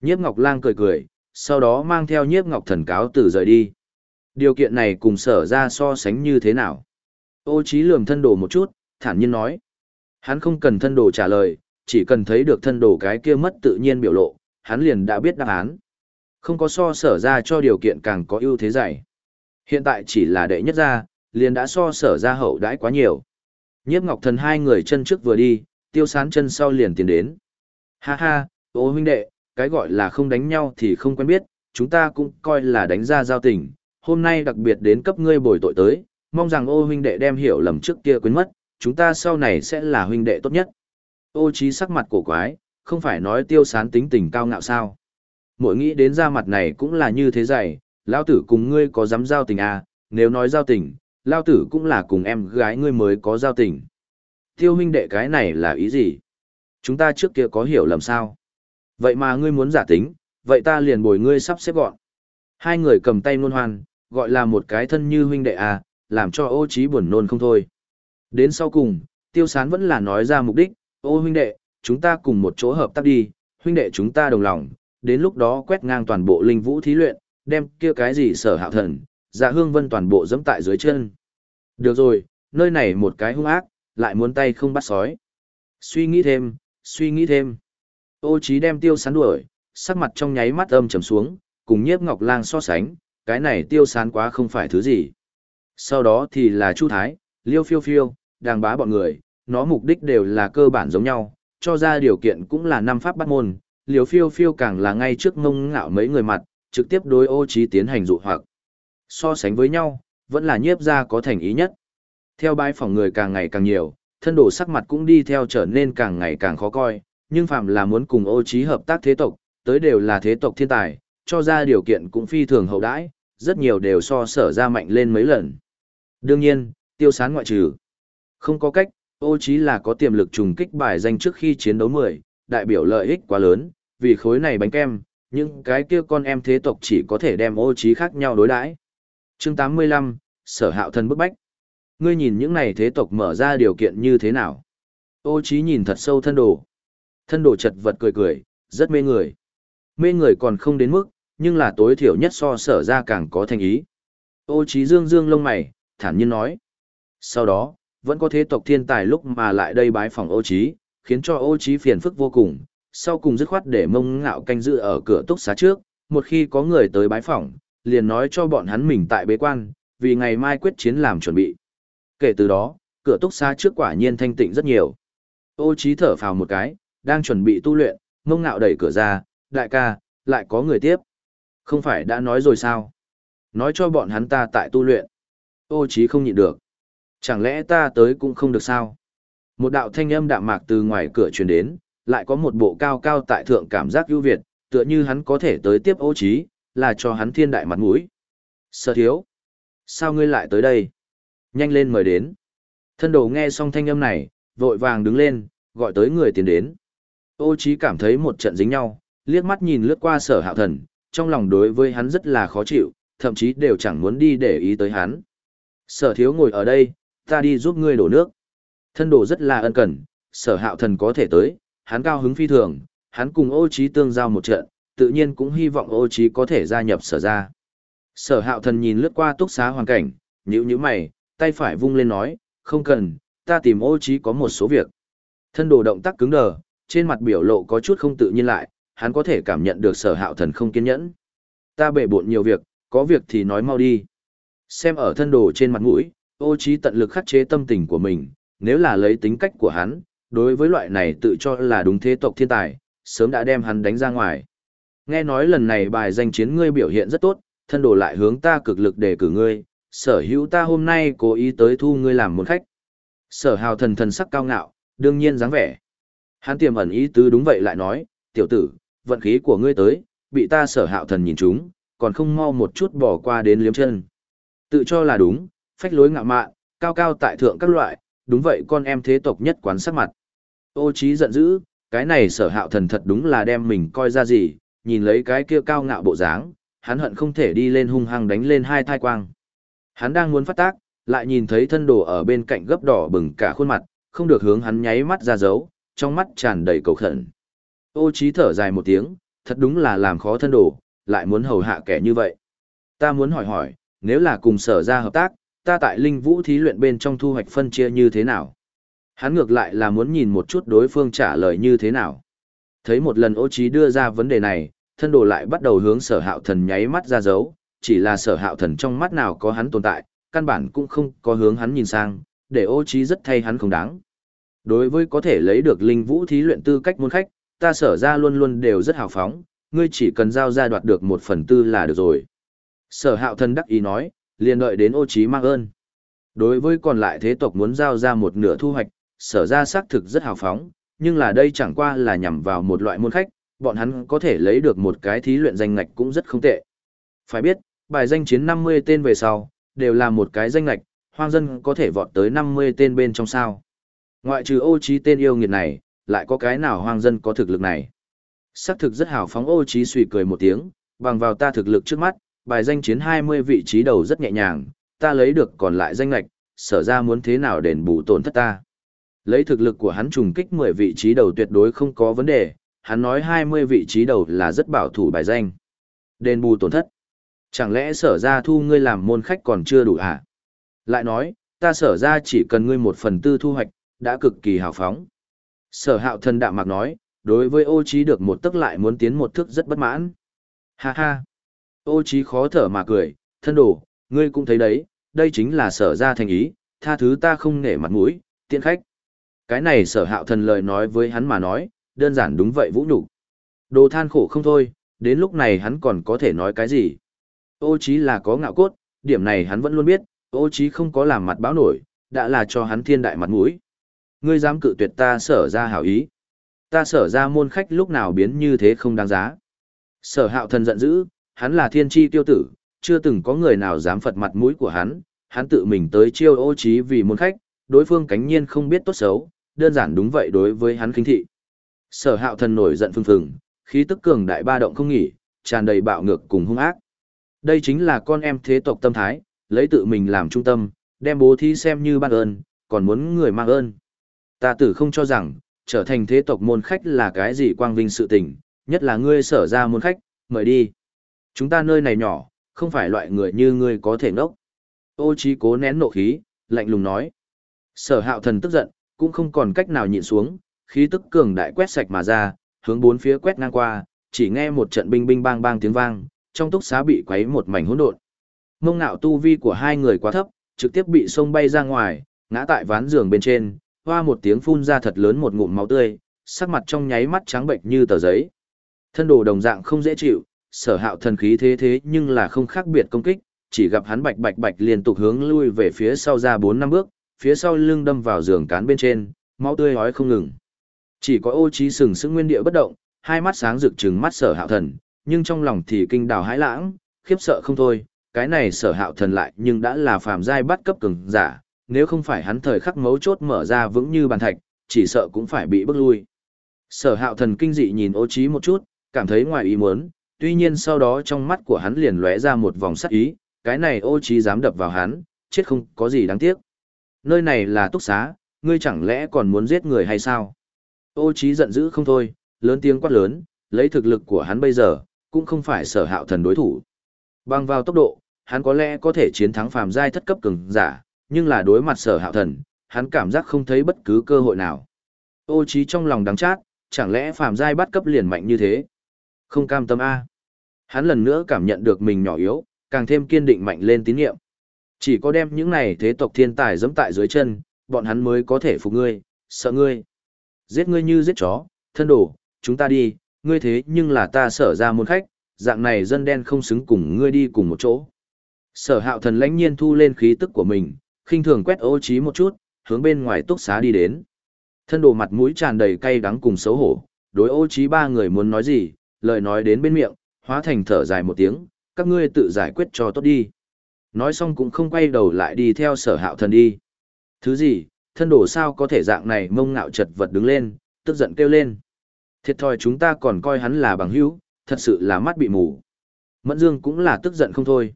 Nhiếp Ngọc Lang cười cười, sau đó mang theo Nhiếp Ngọc Thần cáo từ rời đi. Điều kiện này cùng sở ra so sánh như thế nào? Ô trí lườm thân đồ một chút, thản nhiên nói. Hắn không cần thân đồ trả lời, chỉ cần thấy được thân đồ cái kia mất tự nhiên biểu lộ, hắn liền đã biết đáp án. Không có so sở ra cho điều kiện càng có ưu thế dạy. Hiện tại chỉ là đệ nhất ra, liền đã so sở ra hậu đãi quá nhiều. Nhiếp ngọc thần hai người chân trước vừa đi, tiêu sán chân sau liền tiến đến. Ha ha, ô huynh đệ, cái gọi là không đánh nhau thì không quen biết, chúng ta cũng coi là đánh ra giao tình, hôm nay đặc biệt đến cấp ngươi bồi tội tới, mong rằng ô huynh đệ đem hiểu lầm trước kia quên mất, chúng ta sau này sẽ là huynh đệ tốt nhất. Ô trí sắc mặt cổ quái, không phải nói tiêu sán tính tình cao ngạo sao. Mỗi nghĩ đến ra mặt này cũng là như thế dày, lao tử cùng ngươi có dám giao tình à, nếu nói giao tình, lao tử cũng là cùng em gái ngươi mới có giao tình. Tiêu huynh đệ cái này là ý gì? Chúng ta trước kia có hiểu lầm sao? Vậy mà ngươi muốn giả tính, vậy ta liền bồi ngươi sắp xếp gọn. Hai người cầm tay nôn hoan, gọi là một cái thân như huynh đệ à, làm cho ô trí buồn nôn không thôi. Đến sau cùng, tiêu sán vẫn là nói ra mục đích, ô huynh đệ, chúng ta cùng một chỗ hợp tác đi, huynh đệ chúng ta đồng lòng, đến lúc đó quét ngang toàn bộ linh vũ thí luyện, đem kia cái gì sở hạo thần, dạ hương vân toàn bộ dẫm tại dưới chân. Được rồi, nơi này một cái hung ác, lại muốn tay không bắt sói. Suy nghĩ thêm, suy nghĩ thêm. Ô trí đem tiêu sán đuổi, sắc mặt trong nháy mắt âm trầm xuống, cùng nhiếp ngọc lang so sánh, cái này tiêu sán quá không phải thứ gì. Sau đó thì là Chu Thái, Liêu Phiêu Phiêu, đàng bá bọn người, nó mục đích đều là cơ bản giống nhau, cho ra điều kiện cũng là năm pháp bắt môn, liều Phiêu Phiêu càng là ngay trước ngông ngạo mấy người mặt, trực tiếp đối ô trí tiến hành dụ hoặc. So sánh với nhau, vẫn là nhiếp gia có thành ý nhất. Theo bái phòng người càng ngày càng nhiều, thân đồ sắc mặt cũng đi theo trở nên càng ngày càng khó coi, nhưng phạm là muốn cùng ô trí hợp tác thế tộc, tới đều là thế tộc thiên tài, cho ra điều kiện cũng phi thường hậu đãi, rất nhiều đều so sở ra mạnh lên mấy lần. Đương nhiên, tiêu sán ngoại trừ. Không có cách, ô trí là có tiềm lực trùng kích bài danh trước khi chiến đấu 10, đại biểu lợi ích quá lớn, vì khối này bánh kem, những cái kia con em thế tộc chỉ có thể đem ô trí khác nhau đối đãi. Chương 85, Sở Hạo Thần bức bách. Ngươi nhìn những này thế tộc mở ra điều kiện như thế nào? Ô trí nhìn thật sâu thân đồ. Thân đồ chật vật cười cười, rất mê người. Mê người còn không đến mức, nhưng là tối thiểu nhất so sở ra càng có thành ý. Ô trí dương dương lông mày, thản nhiên nói. Sau đó, vẫn có thế tộc thiên tài lúc mà lại đây bái phòng ô trí, khiến cho ô trí phiền phức vô cùng. Sau cùng dứt khoát để mông ngạo canh giữ ở cửa túc xá trước, một khi có người tới bái phòng, liền nói cho bọn hắn mình tại bế quan, vì ngày mai quyết chiến làm chuẩn bị. Kể từ đó, cửa túc xá trước quả nhiên thanh tịnh rất nhiều. Ô trí thở phào một cái, đang chuẩn bị tu luyện, mông ngạo đẩy cửa ra, đại ca, lại có người tiếp. Không phải đã nói rồi sao? Nói cho bọn hắn ta tại tu luyện. Ô chí không nhịn được. Chẳng lẽ ta tới cũng không được sao? Một đạo thanh âm đạm mạc từ ngoài cửa truyền đến, lại có một bộ cao cao tại thượng cảm giác ưu việt, tựa như hắn có thể tới tiếp ô chí, là cho hắn thiên đại mặt mũi. Sở thiếu. Sao ngươi lại tới đây? Nhanh lên mời đến. Thân đồ nghe xong thanh âm này, vội vàng đứng lên, gọi tới người tiến đến. Ô chí cảm thấy một trận dính nhau, liếc mắt nhìn lướt qua sở hạo thần, trong lòng đối với hắn rất là khó chịu, thậm chí đều chẳng muốn đi để ý tới hắn. Sở thiếu ngồi ở đây, ta đi giúp ngươi đổ nước. Thân đồ rất là ân cần, sở hạo thần có thể tới, hắn cao hứng phi thường, hắn cùng ô trí tương giao một trận, tự nhiên cũng hy vọng ô trí có thể gia nhập sở ra. Sở hạo thần nhìn lướt qua túc xá hoàn cảnh, nhíu nhíu mày, tay phải vung lên nói, không cần, ta tìm ô trí có một số việc. Thân đồ động tác cứng đờ, trên mặt biểu lộ có chút không tự nhiên lại, hắn có thể cảm nhận được sở hạo thần không kiên nhẫn. Ta bể bộn nhiều việc, có việc thì nói mau đi. Xem ở thân đồ trên mặt mũi, ô trí tận lực khắc chế tâm tình của mình, nếu là lấy tính cách của hắn, đối với loại này tự cho là đúng thế tộc thiên tài, sớm đã đem hắn đánh ra ngoài. Nghe nói lần này bài danh chiến ngươi biểu hiện rất tốt, thân đồ lại hướng ta cực lực để cử ngươi, sở hữu ta hôm nay cố ý tới thu ngươi làm một khách. Sở hào thần thần sắc cao ngạo, đương nhiên dáng vẻ. Hắn tiềm ẩn ý tứ đúng vậy lại nói, tiểu tử, vận khí của ngươi tới, bị ta sở hạo thần nhìn chúng, còn không mau một chút bỏ qua đến liếm chân. Tự cho là đúng, phách lối ngạo mạn, cao cao tại thượng các loại, đúng vậy con em thế tộc nhất quán sắc mặt. Ô trí giận dữ, cái này sở hạo thần thật đúng là đem mình coi ra gì, nhìn lấy cái kia cao ngạo bộ dáng, hắn hận không thể đi lên hung hăng đánh lên hai thai quang. Hắn đang muốn phát tác, lại nhìn thấy thân đồ ở bên cạnh gấp đỏ bừng cả khuôn mặt, không được hướng hắn nháy mắt ra dấu, trong mắt tràn đầy cầu khẩn. Ô trí thở dài một tiếng, thật đúng là làm khó thân đồ, lại muốn hầu hạ kẻ như vậy. Ta muốn hỏi hỏi, nếu là cùng sở ra hợp tác, ta tại linh vũ thí luyện bên trong thu hoạch phân chia như thế nào? Hắn ngược lại là muốn nhìn một chút đối phương trả lời như thế nào. Thấy một lần ô trí đưa ra vấn đề này, thân đồ lại bắt đầu hướng sở hạo thần nháy mắt ra dấu, chỉ là sở hạo thần trong mắt nào có hắn tồn tại, căn bản cũng không có hướng hắn nhìn sang, để ô trí rất thay hắn không đáng. Đối với có thể lấy được linh vũ thí luyện tư cách môn khách, ta sở ra luôn luôn đều rất hào phóng, ngươi chỉ cần giao ra đoạt được một phần tư là được rồi. Sở hạo thần đắc ý nói, liền đợi đến ô trí mang ơn. Đối với còn lại thế tộc muốn giao ra một nửa thu hoạch, sở ra xác thực rất hào phóng, nhưng là đây chẳng qua là nhằm vào một loại môn khách, bọn hắn có thể lấy được một cái thí luyện danh ngạch cũng rất không tệ. Phải biết, bài danh chiến 50 tên về sau, đều là một cái danh ngạch, hoang dân có thể vọt tới 50 tên bên trong sao. Ngoại trừ ô trí tên yêu nghiệt này, lại có cái nào hoang dân có thực lực này. Sắc thực rất hào phóng ô trí suy cười một tiếng, bằng vào ta thực lực trước mắt, bài danh chiến 20 vị trí đầu rất nhẹ nhàng, ta lấy được còn lại danh lạch, sở ra muốn thế nào đền bù tổn thất ta. Lấy thực lực của hắn trùng kích 10 vị trí đầu tuyệt đối không có vấn đề, hắn nói 20 vị trí đầu là rất bảo thủ bài danh. Đền bù tổn thất. Chẳng lẽ sở ra thu ngươi làm môn khách còn chưa đủ à? Lại nói, ta sở ra chỉ cần ngươi một phần tư thu hoạch, đã cực kỳ hào phóng. Sở hạo thần đạm mạc nói, đối với ô trí được một tức lại muốn tiến một thức rất bất mãn. Ha ha. Ô trí khó thở mà cười, thân đồ, ngươi cũng thấy đấy, đây chính là sở ra thành ý, tha thứ ta không nể mặt mũi, tiện khách. Cái này sở hạo thần lời nói với hắn mà nói, đơn giản đúng vậy vũ nhục Đồ than khổ không thôi, đến lúc này hắn còn có thể nói cái gì. Ô trí là có ngạo cốt, điểm này hắn vẫn luôn biết, ô trí không có làm mặt báo nổi, đã là cho hắn thiên đại mặt mũi. Ngươi dám cự tuyệt ta sở ra hảo ý. Ta sở ra môn khách lúc nào biến như thế không đáng giá. Sở hạo thần giận dữ, hắn là thiên tri tiêu tử, chưa từng có người nào dám phật mặt mũi của hắn, hắn tự mình tới chiêu ô trí vì môn khách, đối phương cánh nhiên không biết tốt xấu, đơn giản đúng vậy đối với hắn khinh thị. Sở hạo thần nổi giận phừng phừng, khí tức cường đại ba động không nghỉ, tràn đầy bạo ngược cùng hung ác. Đây chính là con em thế tộc tâm thái, lấy tự mình làm trung tâm, đem bố thí xem như ban ơn, còn muốn người mang ơn. Ta tử không cho rằng, trở thành thế tộc môn khách là cái gì quang vinh sự tình, nhất là ngươi sở ra môn khách, mời đi. Chúng ta nơi này nhỏ, không phải loại người như ngươi có thể nốc. Ô trí cố nén nộ khí, lạnh lùng nói. Sở hạo thần tức giận, cũng không còn cách nào nhịn xuống, khí tức cường đại quét sạch mà ra, hướng bốn phía quét ngang qua, chỉ nghe một trận binh binh bang bang tiếng vang, trong túc xá bị quấy một mảnh hỗn độn. Mông ngạo tu vi của hai người quá thấp, trực tiếp bị sông bay ra ngoài, ngã tại ván giường bên trên, hoa một tiếng phun ra thật lớn một ngụm máu tươi, sắc mặt trong nháy mắt trắng bệnh như tờ giấy. Thân đồ đồng dạng không dễ chịu, sở hạo thần khí thế thế nhưng là không khác biệt công kích, chỉ gặp hắn bạch bạch bạch liên tục hướng lui về phía sau ra bốn năm bước, phía sau lưng đâm vào giường cán bên trên, máu tươi hói không ngừng. Chỉ có ô trí sừng sững nguyên địa bất động, hai mắt sáng rực trừng mắt sở hạo thần, nhưng trong lòng thì kinh đào hãi lãng, khiếp sợ không thôi, cái này sở hạo thần lại nhưng đã là phàm giai bắt cấp cường giả, nếu không phải hắn thời khắc mấu chốt mở ra vững như bàn thạch, chỉ sợ cũng phải bị bức lui. Sở hạo thần kinh dị nhìn ô trí một chút, cảm thấy ngoài ý muốn, tuy nhiên sau đó trong mắt của hắn liền lóe ra một vòng sắc ý, cái này ô trí dám đập vào hắn, chết không có gì đáng tiếc. Nơi này là túc xá, ngươi chẳng lẽ còn muốn giết người hay sao? Ô trí giận dữ không thôi, lớn tiếng quát lớn, lấy thực lực của hắn bây giờ, cũng không phải sở hạo thần đối thủ. Bằng vào tốc độ, hắn có lẽ có thể chiến thắng phàm giai thất cấp cường giả, nhưng là đối mặt sở hạo thần, hắn cảm giác không thấy bất cứ cơ hội nào. Ô trí trong lòng đắng chát, chẳng lẽ phàm giai bắt cấp liền mạnh như thế? Không cam tâm A. Hắn lần nữa cảm nhận được mình nhỏ yếu, càng thêm kiên định mạnh lên tín nhiệm. Chỉ có đem những này thế tộc thiên tài dẫm tại dưới chân, bọn hắn mới có thể phục ngươi, sợ ngươi. Giết ngươi như giết chó, thân đổ, chúng ta đi, ngươi thế nhưng là ta sở ra môn khách, dạng này dân đen không xứng cùng ngươi đi cùng một chỗ. Sở hạo thần lãnh nhiên thu lên khí tức của mình, khinh thường quét ô trí một chút, hướng bên ngoài túc xá đi đến. Thân đồ mặt mũi tràn đầy cay đắng cùng xấu hổ, đối ô trí ba người muốn nói gì, lời nói đến bên miệng, hóa thành thở dài một tiếng, các ngươi tự giải quyết cho tốt đi. Nói xong cũng không quay đầu lại đi theo sở hạo thần đi. Thứ gì, thân đổ sao có thể dạng này mông ngạo chật vật đứng lên, tức giận kêu lên. Thiệt thòi chúng ta còn coi hắn là bằng hữu, thật sự là mắt bị mù. Mẫn Dương cũng là tức giận không thôi.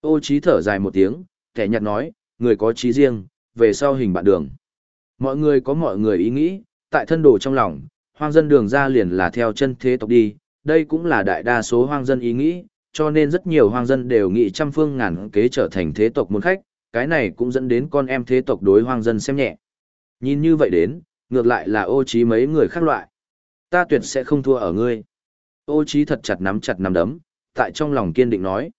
Ô trí thở dài một tiếng, kẻ nhạt nói, người có trí riêng, về sau hình bạn đường. Mọi người có mọi người ý nghĩ, tại thân đồ trong lòng, hoang dân đường ra liền là theo chân thế tộc đi, đây cũng là đại đa số hoang dân ý nghĩ, cho nên rất nhiều hoang dân đều nghĩ trăm phương ngàn kế trở thành thế tộc môn khách, cái này cũng dẫn đến con em thế tộc đối hoang dân xem nhẹ. Nhìn như vậy đến, ngược lại là ô trí mấy người khác loại. Ta tuyệt sẽ không thua ở ngươi. Ô trí thật chặt nắm chặt nắm đấm, tại trong lòng kiên định nói.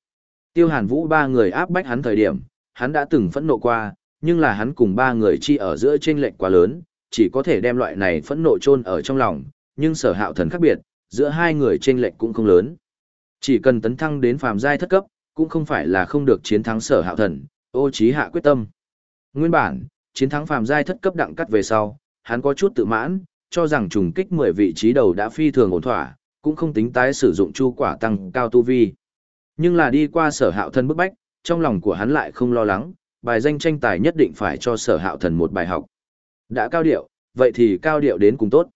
Tiêu hàn vũ ba người áp bách hắn thời điểm, hắn đã từng phẫn nộ qua, nhưng là hắn cùng ba người chi ở giữa trên lệch quá lớn, chỉ có thể đem loại này phẫn nộ chôn ở trong lòng, nhưng sở hạo thần khác biệt, giữa hai người chênh lệch cũng không lớn. Chỉ cần tấn thăng đến phàm giai thất cấp, cũng không phải là không được chiến thắng sở hạo thần, ô trí hạ quyết tâm. Nguyên bản, chiến thắng phàm giai thất cấp đặng cắt về sau, hắn có chút tự mãn, cho rằng trùng kích 10 vị trí đầu đã phi thường ổn thỏa, cũng không tính tái sử dụng chu quả tăng cao tu vi. Nhưng là đi qua sở hạo Thần bức bách, trong lòng của hắn lại không lo lắng, bài danh tranh tài nhất định phải cho sở hạo thần một bài học. Đã cao điệu, vậy thì cao điệu đến cùng tốt.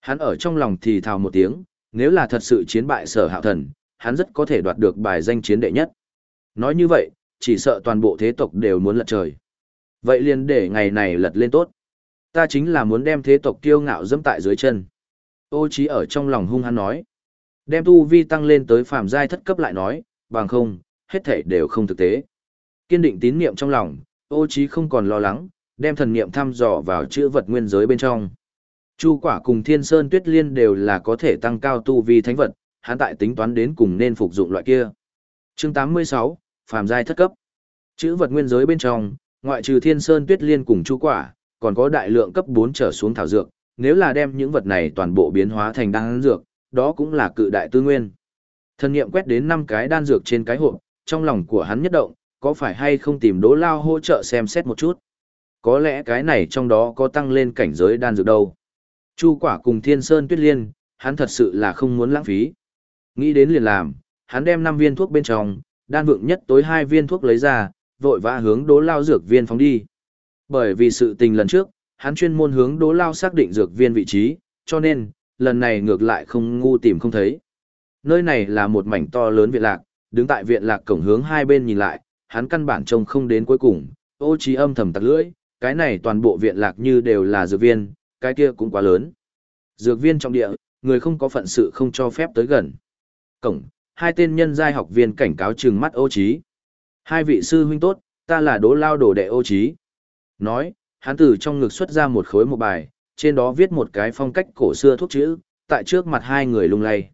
Hắn ở trong lòng thì thào một tiếng, nếu là thật sự chiến bại sở hạo thần, hắn rất có thể đoạt được bài danh chiến đệ nhất. Nói như vậy, chỉ sợ toàn bộ thế tộc đều muốn lật trời. Vậy liền để ngày này lật lên tốt. Ta chính là muốn đem thế tộc kiêu ngạo dẫm tại dưới chân. Ô trí ở trong lòng hung hắn nói. Đem tu vi tăng lên tới phàm giai thất cấp lại nói, bằng không, hết thảy đều không thực tế. Kiên định tín niệm trong lòng, ô trí không còn lo lắng, đem thần niệm thăm dò vào chữ vật nguyên giới bên trong. Chu quả cùng thiên sơn tuyết liên đều là có thể tăng cao tu vi thánh vật, hắn tại tính toán đến cùng nên phục dụng loại kia. Chương 86, phàm giai thất cấp. Chữ vật nguyên giới bên trong, ngoại trừ thiên sơn tuyết liên cùng chu quả, còn có đại lượng cấp 4 trở xuống thảo dược, nếu là đem những vật này toàn bộ biến hóa thành đan dược, đó cũng là cự đại tư nguyên. Thần niệm quét đến 5 cái đan dược trên cái hộp, trong lòng của hắn nhất động, có phải hay không tìm Đỗ Lao hỗ trợ xem xét một chút. Có lẽ cái này trong đó có tăng lên cảnh giới đan dược đâu. Chu quả cùng Thiên Sơn Tuyết Liên, hắn thật sự là không muốn lãng phí. Nghĩ đến liền làm, hắn đem 5 viên thuốc bên trong, đan vượng nhất tối hai viên thuốc lấy ra, vội vã hướng đố Lao dược viên phóng đi. Bởi vì sự tình lần trước, hắn chuyên môn hướng đố Lao xác định dược viên vị trí, cho nên, lần này ngược lại không ngu tìm không thấy. Nơi này là một mảnh to lớn viện lạc, đứng tại viện lạc cổng hướng hai bên nhìn lại, hắn căn bản trông không đến cuối cùng, ô trí âm thầm tặc lưỡi, cái này toàn bộ viện lạc như đều là dược viên, cái kia cũng quá lớn. Dược viên trong địa, người không có phận sự không cho phép tới gần. Cổng, hai tên nhân giai học viên cảnh cáo trừng mắt ô trí. Hai vị sư huynh tốt, ta là đỗ lao đồ đệ ô trí. Nói, hắn từ trong ngực xuất ra một khối một bài, trên đó viết một cái phong cách cổ xưa thuốc chữ, tại trước mặt hai người lung lay.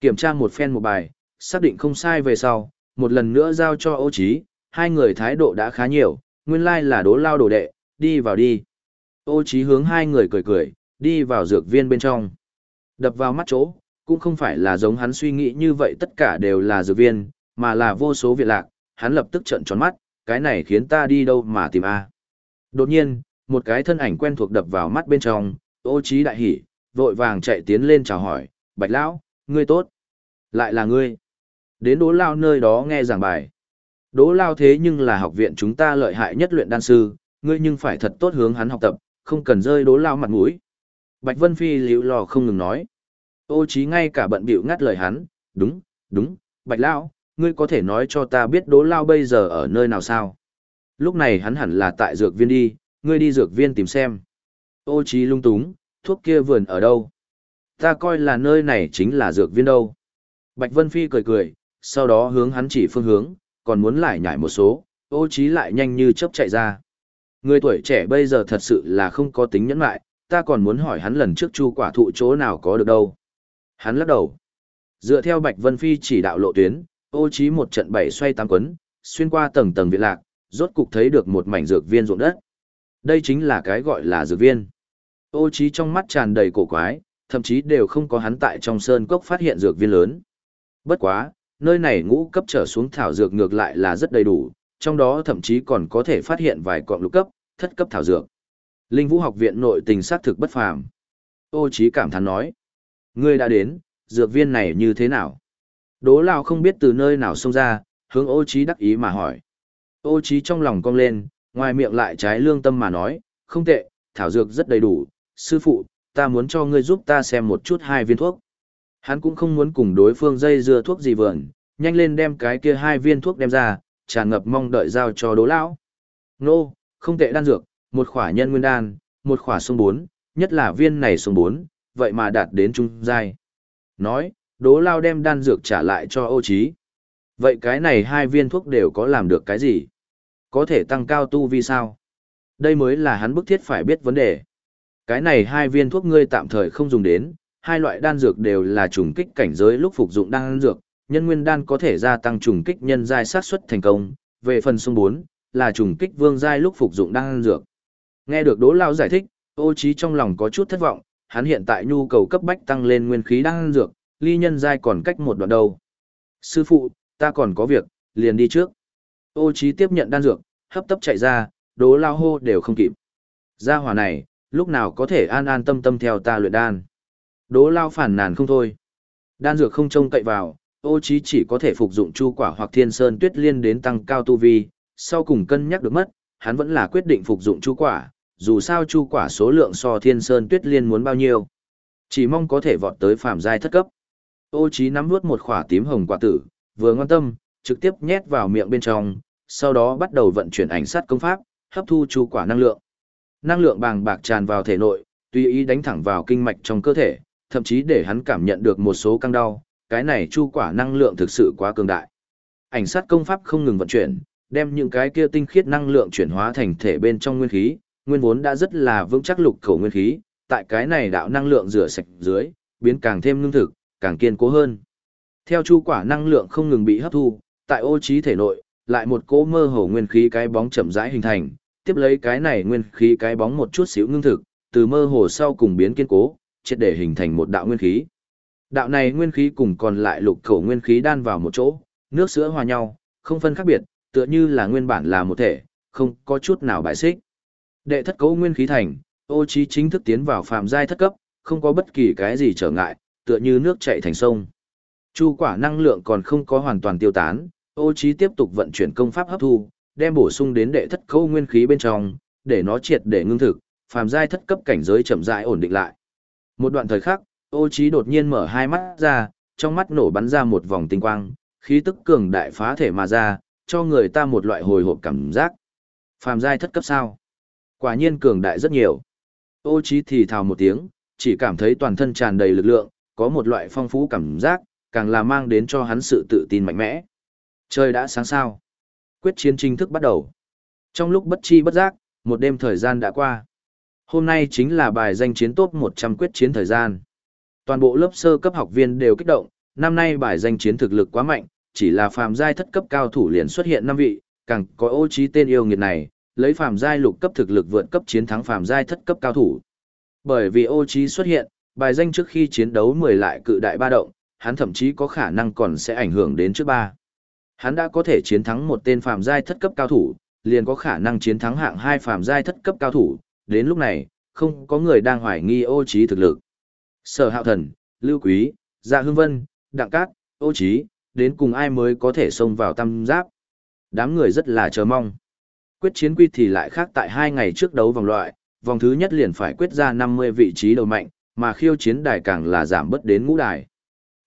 Kiểm tra một phen một bài, xác định không sai về sau, một lần nữa giao cho ô trí, hai người thái độ đã khá nhiều, nguyên lai là đố lao đồ đệ, đi vào đi. Ô Chí hướng hai người cười cười, đi vào dược viên bên trong. Đập vào mắt chỗ, cũng không phải là giống hắn suy nghĩ như vậy tất cả đều là dược viên, mà là vô số việc lạc, hắn lập tức trợn tròn mắt, cái này khiến ta đi đâu mà tìm a. Đột nhiên, một cái thân ảnh quen thuộc đập vào mắt bên trong, ô Chí đại hỉ, vội vàng chạy tiến lên chào hỏi, bạch lão, ngươi tốt. Lại là ngươi. Đến đỗ lao nơi đó nghe giảng bài. đỗ lao thế nhưng là học viện chúng ta lợi hại nhất luyện đan sư, ngươi nhưng phải thật tốt hướng hắn học tập, không cần rơi đố lao mặt mũi. Bạch Vân Phi liễu lò không ngừng nói. Ô trí ngay cả bận bịu ngắt lời hắn, đúng, đúng, Bạch Lao, ngươi có thể nói cho ta biết đố lao bây giờ ở nơi nào sao? Lúc này hắn hẳn là tại dược viên đi, ngươi đi dược viên tìm xem. Ô trí lung túng, thuốc kia vườn ở đâu? Ta coi là nơi này chính là dược viên đâu. Bạch Vân Phi cười cười, sau đó hướng hắn chỉ phương hướng, còn muốn lại nhảy một số, ô trí lại nhanh như chớp chạy ra. Người tuổi trẻ bây giờ thật sự là không có tính nhẫn lại, ta còn muốn hỏi hắn lần trước chu quả thụ chỗ nào có được đâu. Hắn lắc đầu. Dựa theo Bạch Vân Phi chỉ đạo lộ tuyến, ô trí một trận bảy xoay tám quấn, xuyên qua tầng tầng viện lạc, rốt cục thấy được một mảnh dược viên ruộng đất. Đây chính là cái gọi là dược viên. Ô trí trong mắt tràn đầy cổ quái, thậm chí đều không có hắn tại trong sơn cốc phát hiện dược viên lớn. Bất quá, nơi này ngũ cấp trở xuống thảo dược ngược lại là rất đầy đủ, trong đó thậm chí còn có thể phát hiện vài cọng lục cấp, thất cấp thảo dược. Linh Vũ học viện nội tình sát thực bất phàm. Ô Chí cảm thán nói, ngươi đã đến, dược viên này như thế nào? Đố Lão không biết từ nơi nào xông ra, hướng Ô Chí đắc ý mà hỏi. Ô Chí trong lòng cong lên, ngoài miệng lại trái lương tâm mà nói, không tệ, thảo dược rất đầy đủ, sư phụ, ta muốn cho ngươi giúp ta xem một chút hai viên thuốc. Hắn cũng không muốn cùng đối phương dây dưa thuốc gì vườn, nhanh lên đem cái kia hai viên thuốc đem ra, tràn ngập mong đợi giao cho đố lão. Nô, không tệ đan dược, một khỏa nhân nguyên đan, một khỏa sông bốn, nhất là viên này sông bốn, vậy mà đạt đến trung giai. Nói, đố lao đem đan dược trả lại cho ô trí. Vậy cái này hai viên thuốc đều có làm được cái gì? Có thể tăng cao tu vi sao? Đây mới là hắn bức thiết phải biết vấn đề. Cái này hai viên thuốc ngươi tạm thời không dùng đến, hai loại đan dược đều là trùng kích cảnh giới lúc phục dụng đan dược, nhân nguyên đan có thể gia tăng trùng kích nhân giai sát suất thành công, về phần xung 4 là trùng kích vương giai lúc phục dụng đan dược. Nghe được Đỗ lão giải thích, Ô Chí trong lòng có chút thất vọng, hắn hiện tại nhu cầu cấp bách tăng lên nguyên khí đan dược, ly nhân giai còn cách một đoạn đầu. Sư phụ, ta còn có việc, liền đi trước. Ô Chí tiếp nhận đan dược, hấp tấp chạy ra, Đỗ lao hô đều không kịp. Gia hỏa này, lúc nào có thể an an tâm tâm theo ta luyện đan. Đỗ lao phản nàn không thôi. Đan dược không trông cậy vào, ô chí chỉ có thể phục dụng chu quả hoặc thiên sơn tuyết liên đến tăng cao tu vi, sau cùng cân nhắc được mất, hắn vẫn là quyết định phục dụng chu quả, dù sao chu quả số lượng so thiên sơn tuyết liên muốn bao nhiêu. Chỉ mong có thể vọt tới phạm giai thất cấp. Ô chí nắm nuốt một khỏa tím hồng quả tử, vừa ngon tâm, trực tiếp nhét vào miệng bên trong, sau đó bắt đầu vận chuyển ảnh sát công pháp, hấp thu chu quả năng lượng. Năng lượng bàng bạc tràn vào thể nội, tùy ý đánh thẳng vào kinh mạch trong cơ thể, thậm chí để hắn cảm nhận được một số căng đau, cái này chu quả năng lượng thực sự quá cường đại. Ảnh sát công pháp không ngừng vận chuyển, đem những cái kia tinh khiết năng lượng chuyển hóa thành thể bên trong nguyên khí, nguyên vốn đã rất là vững chắc lục khẩu nguyên khí, tại cái này đạo năng lượng rửa sạch dưới, biến càng thêm ngưng thực, càng kiên cố hơn. Theo chu quả năng lượng không ngừng bị hấp thu, tại ô trí thể nội, lại một cỗ mơ hồ nguyên khí cái bóng chậm rãi hình thành, tiếp lấy cái này nguyên khí cái bóng một chút xíu ngưng thực, từ mơ hồ sau cùng biến kiên cố, triệt để hình thành một đạo nguyên khí. Đạo này nguyên khí cùng còn lại lục khẩu nguyên khí đan vào một chỗ, nước sữa hòa nhau, không phân khác biệt, tựa như là nguyên bản là một thể, không có chút nào bại xích. Đệ thất cấu nguyên khí thành, ô trí chính thức tiến vào phàm giai thất cấp, không có bất kỳ cái gì trở ngại, tựa như nước chảy thành sông. Chu quả năng lượng còn không có hoàn toàn tiêu tán, ô trí tiếp tục vận chuyển công pháp hấp thu, đem bổ sung đến đệ thất cấu nguyên khí bên trong, để nó triệt để ngưng thực, phàm giai thất cấp cảnh giới chậm rãi ổn định lại. Một đoạn thời khắc, ô trí đột nhiên mở hai mắt ra, trong mắt nổ bắn ra một vòng tinh quang, khí tức cường đại phá thể mà ra, cho người ta một loại hồi hộp cảm giác. Phàm giai thất cấp sao? Quả nhiên cường đại rất nhiều. Ô trí thì thào một tiếng, chỉ cảm thấy toàn thân tràn đầy lực lượng, có một loại phong phú cảm giác, càng là mang đến cho hắn sự tự tin mạnh mẽ. Trời đã sáng sao. Quyết chiến chính thức bắt đầu. Trong lúc bất chi bất giác, một đêm thời gian đã qua. Hôm nay chính là bài danh chiến top 100 quyết chiến thời gian. Toàn bộ lớp sơ cấp học viên đều kích động, năm nay bài danh chiến thực lực quá mạnh, chỉ là phàm giai thất cấp cao thủ liền xuất hiện năm vị, càng có ô trí tên yêu nghiệt này, lấy phàm giai lục cấp thực lực vượt cấp chiến thắng phàm giai thất cấp cao thủ. Bởi vì ô trí xuất hiện, bài danh trước khi chiến đấu 10 lại cự đại ba động, hắn thậm chí có khả năng còn sẽ ảnh hưởng đến trước ba. Hắn đã có thể chiến thắng một tên phàm giai thất cấp cao thủ, liền có khả năng chiến thắng hạng hai phàm giai thất cấp cao thủ, đến lúc này, không có người đang hoài nghi ô trí thực lực. Sở hạo thần, lưu quý, dạ hương vân, đặng cát, ô trí, đến cùng ai mới có thể xông vào tam giáp. Đám người rất là chờ mong. Quyết chiến quy thì lại khác tại hai ngày trước đấu vòng loại, vòng thứ nhất liền phải quyết ra 50 vị trí đầu mạnh, mà khiêu chiến đài càng là giảm bớt đến ngũ đài.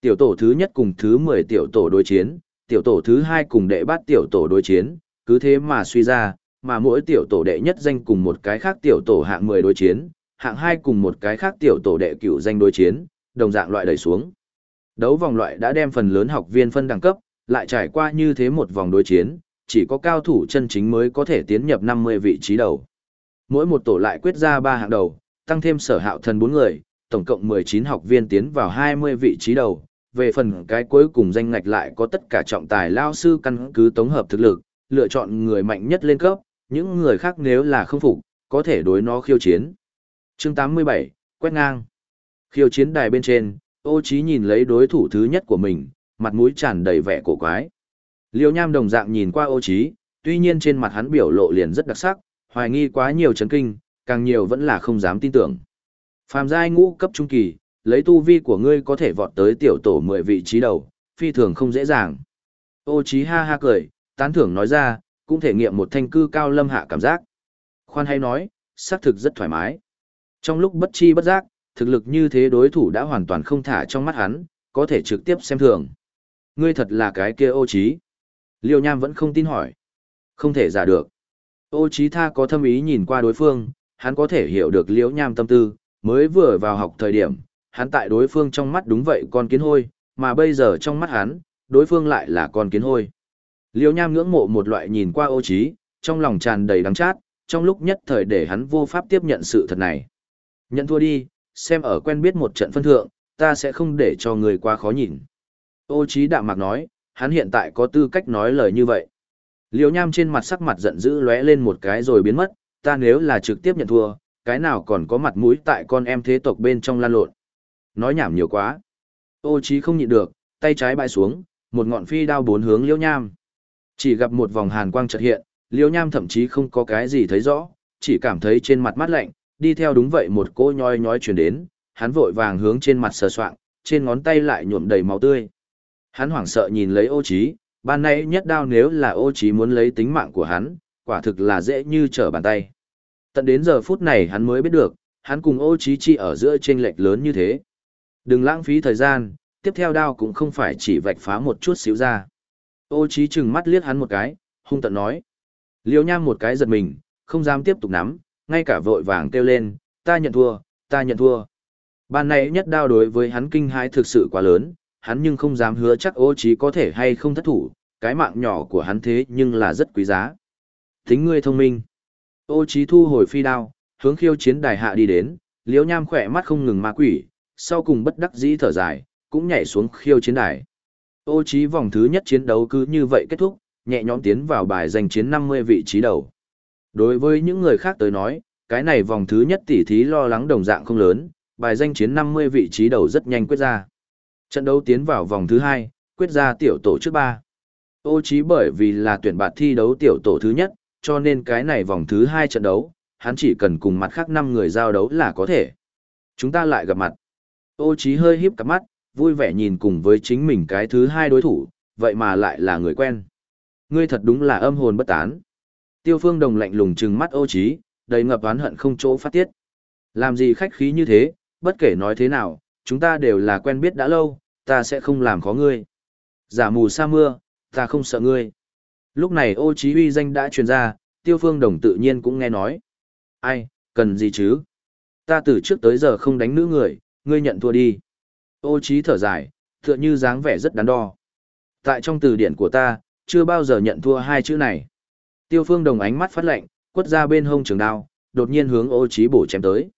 Tiểu tổ thứ nhất cùng thứ 10 tiểu tổ đối chiến, tiểu tổ thứ hai cùng đệ bát tiểu tổ đối chiến, cứ thế mà suy ra, mà mỗi tiểu tổ đệ nhất danh cùng một cái khác tiểu tổ hạng 10 đối chiến, hạng hai cùng một cái khác tiểu tổ đệ cửu danh đối chiến, đồng dạng loại đẩy xuống. Đấu vòng loại đã đem phần lớn học viên phân đẳng cấp, lại trải qua như thế một vòng đối chiến, chỉ có cao thủ chân chính mới có thể tiến nhập 50 vị trí đầu. Mỗi một tổ lại quyết ra 3 hạng đầu, tăng thêm sở hạo thần 4 người, tổng cộng 19 học viên tiến vào 20 vị trí đầu. Về phần cái cuối cùng danh ngạch lại có tất cả trọng tài lao sư căn cứ tổng hợp thực lực, lựa chọn người mạnh nhất lên cấp, những người khác nếu là không phục, có thể đối nó khiêu chiến. Chương 87, quét ngang. Khiêu chiến đài bên trên, ô Chí nhìn lấy đối thủ thứ nhất của mình, mặt mũi tràn đầy vẻ cổ quái. Liêu nham đồng dạng nhìn qua ô Chí, tuy nhiên trên mặt hắn biểu lộ liền rất đặc sắc, hoài nghi quá nhiều chấn kinh, càng nhiều vẫn là không dám tin tưởng. Phàm giai ngũ cấp trung kỳ, lấy tu vi của ngươi có thể vọt tới tiểu tổ 10 vị trí đầu, phi thường không dễ dàng. Ô Chí ha ha cười, tán thưởng nói ra, cũng thể nghiệm một thanh cư cao lâm hạ cảm giác. Khoan hay nói, xác thực rất thoải mái. Trong lúc bất chi bất giác, thực lực như thế đối thủ đã hoàn toàn không thả trong mắt hắn, có thể trực tiếp xem thường. Ngươi thật là cái kia ô trí. Liêu Nham vẫn không tin hỏi. Không thể giả được. Ô trí tha có thâm ý nhìn qua đối phương, hắn có thể hiểu được Liêu Nham tâm tư, mới vừa vào học thời điểm, hắn tại đối phương trong mắt đúng vậy con kiến hôi, mà bây giờ trong mắt hắn, đối phương lại là con kiến hôi. Liêu Nham ngưỡng mộ một loại nhìn qua ô trí, trong lòng tràn đầy đắng chát, trong lúc nhất thời để hắn vô pháp tiếp nhận sự thật này. Nhận thua đi, xem ở quen biết một trận phân thượng, ta sẽ không để cho người quá khó nhìn. Ô trí đạm mạc nói, hắn hiện tại có tư cách nói lời như vậy. Liêu nham trên mặt sắc mặt giận dữ lóe lên một cái rồi biến mất, ta nếu là trực tiếp nhận thua, cái nào còn có mặt mũi tại con em thế tộc bên trong lan lộn. Nói nhảm nhiều quá. Ô trí không nhịn được, tay trái bại xuống, một ngọn phi đao bốn hướng liêu nham. Chỉ gặp một vòng hàn quang chợt hiện, Liêu nham thậm chí không có cái gì thấy rõ, chỉ cảm thấy trên mặt mắt lạnh, đi theo đúng vậy một cỗ nhoi nhói chuyển đến, hắn vội vàng hướng trên mặt sờ soạng, trên ngón tay lại nhuộm đầy máu tươi. Hắn hoảng sợ nhìn lấy ô trí, ban nãy nhất đao nếu là ô trí muốn lấy tính mạng của hắn, quả thực là dễ như trở bàn tay. Tận đến giờ phút này hắn mới biết được, hắn cùng ô trí chi ở giữa trên lệch lớn như thế. Đừng lãng phí thời gian, tiếp theo đao cũng không phải chỉ vạch phá một chút xíu ra. Ô trí chừng mắt liếc hắn một cái, hung tận nói. Liêu nham một cái giật mình, không dám tiếp tục nắm, ngay cả vội vàng kêu lên, ta nhận thua, ta nhận thua. Ban nãy nhất đao đối với hắn kinh hãi thực sự quá lớn, hắn nhưng không dám hứa chắc ô trí có thể hay không thất thủ, cái mạng nhỏ của hắn thế nhưng là rất quý giá. Tính ngươi thông minh. Ô trí thu hồi phi đao, hướng khiêu chiến đài hạ đi đến, liếu nham khỏe mắt không ngừng ma quỷ, sau cùng bất đắc dĩ thở dài, cũng nhảy xuống khiêu chiến đài. Ô trí vòng thứ nhất chiến đấu cứ như vậy kết thúc, nhẹ nhõm tiến vào bài giành chiến 50 vị trí đầu. Đối với những người khác tới nói, cái này vòng thứ nhất tỷ thí lo lắng đồng dạng không lớn, bài danh chiến 50 vị trí đầu rất nhanh quyết ra. Trận đấu tiến vào vòng thứ hai, quyết ra tiểu tổ trước ba. Ô trí bởi vì là tuyển bạt thi đấu tiểu tổ thứ nhất, cho nên cái này vòng thứ hai trận đấu, hắn chỉ cần cùng mặt khác 5 người giao đấu là có thể. Chúng ta lại gặp mặt. Ô trí hơi híp cặp mắt, vui vẻ nhìn cùng với chính mình cái thứ hai đối thủ, vậy mà lại là người quen. Ngươi thật đúng là âm hồn bất tán. Tiêu phương đồng lạnh lùng trừng mắt ô trí, đầy ngập oán hận không chỗ phát tiết. Làm gì khách khí như thế, bất kể nói thế nào, chúng ta đều là quen biết đã lâu, ta sẽ không làm khó ngươi. Giả mù sa mưa, ta không sợ ngươi. Lúc này ô chí uy danh đã truyền ra, tiêu phương đồng tự nhiên cũng nghe nói. Ai, cần gì chứ? Ta từ trước tới giờ không đánh nữ người, ngươi nhận thua đi. Ô chí thở dài, tựa như dáng vẻ rất đắn đo. Tại trong từ điển của ta, chưa bao giờ nhận thua hai chữ này. Tiêu phương đồng ánh mắt phát lạnh, quất ra bên hông trường đao, đột nhiên hướng ô chí bổ chém tới.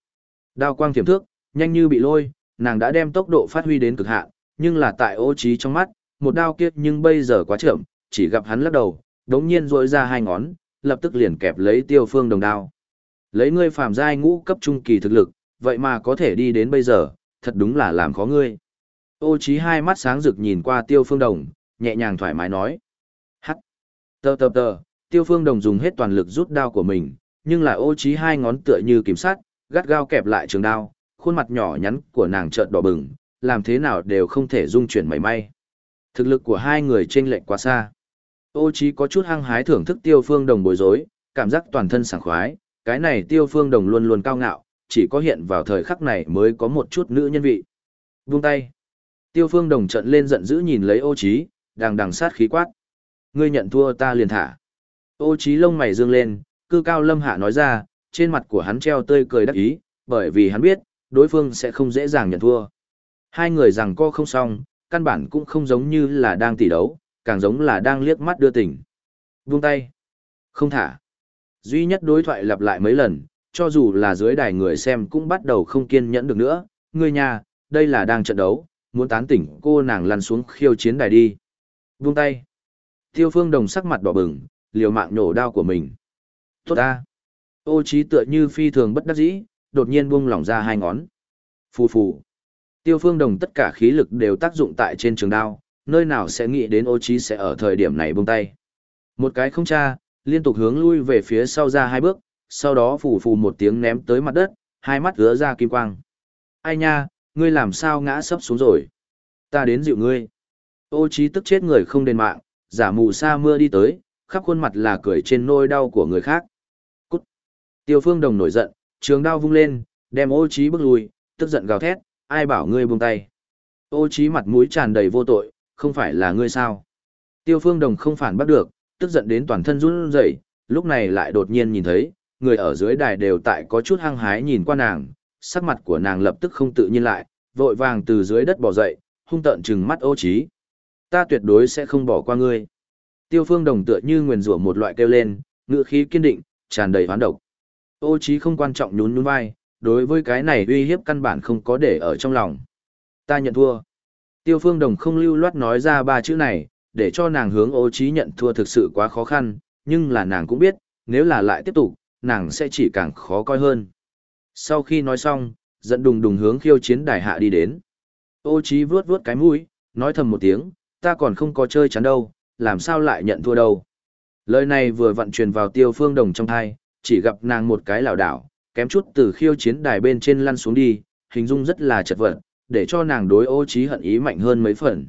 Đao quang thiểm thước, nhanh như bị lôi, nàng đã đem tốc độ phát huy đến cực hạn, nhưng là tại ô Chí trong mắt, một đao kiếp nhưng bây giờ quá chậm, chỉ gặp hắn lắc đầu, đống nhiên duỗi ra hai ngón, lập tức liền kẹp lấy tiêu phương đồng đao. Lấy ngươi phàm giai ngũ cấp trung kỳ thực lực, vậy mà có thể đi đến bây giờ, thật đúng là làm khó ngươi. Ô Chí hai mắt sáng rực nhìn qua tiêu phương đồng, nhẹ nhàng thoải mái nói. Hắc! tơ tơ tơ tiêu phương đồng dùng hết toàn lực rút đao của mình, nhưng là ô trí hai ngón tựa như kiểm sát, gắt gao kẹp lại trường đao, khuôn mặt nhỏ nhắn của nàng chợt đỏ bừng, làm thế nào đều không thể dung chuyển mảy may. Thực lực của hai người chênh lệch quá xa. Ô Chí có chút hăng hái thưởng thức Tiêu Phương Đồng bối rối, cảm giác toàn thân sảng khoái, cái này Tiêu Phương Đồng luôn luôn cao ngạo, chỉ có hiện vào thời khắc này mới có một chút nữ nhân vị. Buông tay. Tiêu Phương Đồng trợn lên giận dữ nhìn lấy Ô Chí, đang đằng sát khí quát. Ngươi nhận thua ta liền thả. Ô trí lông mày dương lên, cư cao lâm hạ nói ra, trên mặt của hắn treo tươi cười đắc ý, bởi vì hắn biết, đối phương sẽ không dễ dàng nhận thua. Hai người rằng co không xong, căn bản cũng không giống như là đang tỉ đấu, càng giống là đang liếc mắt đưa tình. Buông tay. Không thả. Duy nhất đối thoại lặp lại mấy lần, cho dù là dưới đài người xem cũng bắt đầu không kiên nhẫn được nữa. Người nhà, đây là đang trận đấu, muốn tán tỉnh cô nàng lăn xuống khiêu chiến đài đi. Buông tay. Tiêu phương đồng sắc mặt đỏ bừng, liều mạng nổ đao của mình. Tốt ta. Ô trí tựa như phi thường bất đắc dĩ, đột nhiên buông lỏng ra hai ngón. Phù phù. Tiêu phương đồng tất cả khí lực đều tác dụng tại trên trường đao, nơi nào sẽ nghĩ đến ô trí sẽ ở thời điểm này buông tay. Một cái không tra, liên tục hướng lui về phía sau ra hai bước, sau đó phù phù một tiếng ném tới mặt đất, hai mắt gỡ ra kim quang. Ai nha, ngươi làm sao ngã sấp xuống rồi? Ta đến dịu ngươi. Ô trí tức chết người không đền mạng, giả mù sa mưa đi tới, khắp khuôn mặt là cười trên nôi đau của người khác. Cút. Tiêu phương đồng nổi giận, trường đao vung lên, đem ô trí bước lui, tức giận gào thét, ai bảo ngươi buông tay. Ô trí mặt mũi tràn đầy vô tội, không phải là ngươi sao. Tiêu phương đồng không phản bắt được, tức giận đến toàn thân run rẩy, lúc này lại đột nhiên nhìn thấy, người ở dưới đài đều tại có chút hăng hái nhìn qua nàng, sắc mặt của nàng lập tức không tự nhiên lại, vội vàng từ dưới đất bò dậy, hung tợn trừng mắt ô trí. Ta tuyệt đối sẽ không bỏ qua ngươi. Tiêu phương đồng tựa như nguyền rủa một loại kêu lên, ngựa khí kiên định, tràn đầy hoán độc. Ô Chí không quan trọng nhún nhún vai, đối với cái này uy hiếp căn bản không có để ở trong lòng. Ta nhận thua. Tiêu phương đồng không lưu loát nói ra ba chữ này, để cho nàng hướng ô Chí nhận thua thực sự quá khó khăn, nhưng là nàng cũng biết, nếu là lại tiếp tục, nàng sẽ chỉ càng khó coi hơn. Sau khi nói xong, giận đùng đùng hướng khiêu chiến đài hạ đi đến. Ô Chí vuốt vuốt cái mũi, nói thầm một tiếng, ta còn không có chơi chắn đâu, làm sao lại nhận thua đâu. Lời này vừa vận truyền vào tiêu phương đồng trong thai, chỉ gặp nàng một cái lảo đảo, kém chút từ khiêu chiến đài bên trên lăn xuống đi, hình dung rất là chật vật, để cho nàng đối ô trí hận ý mạnh hơn mấy phần.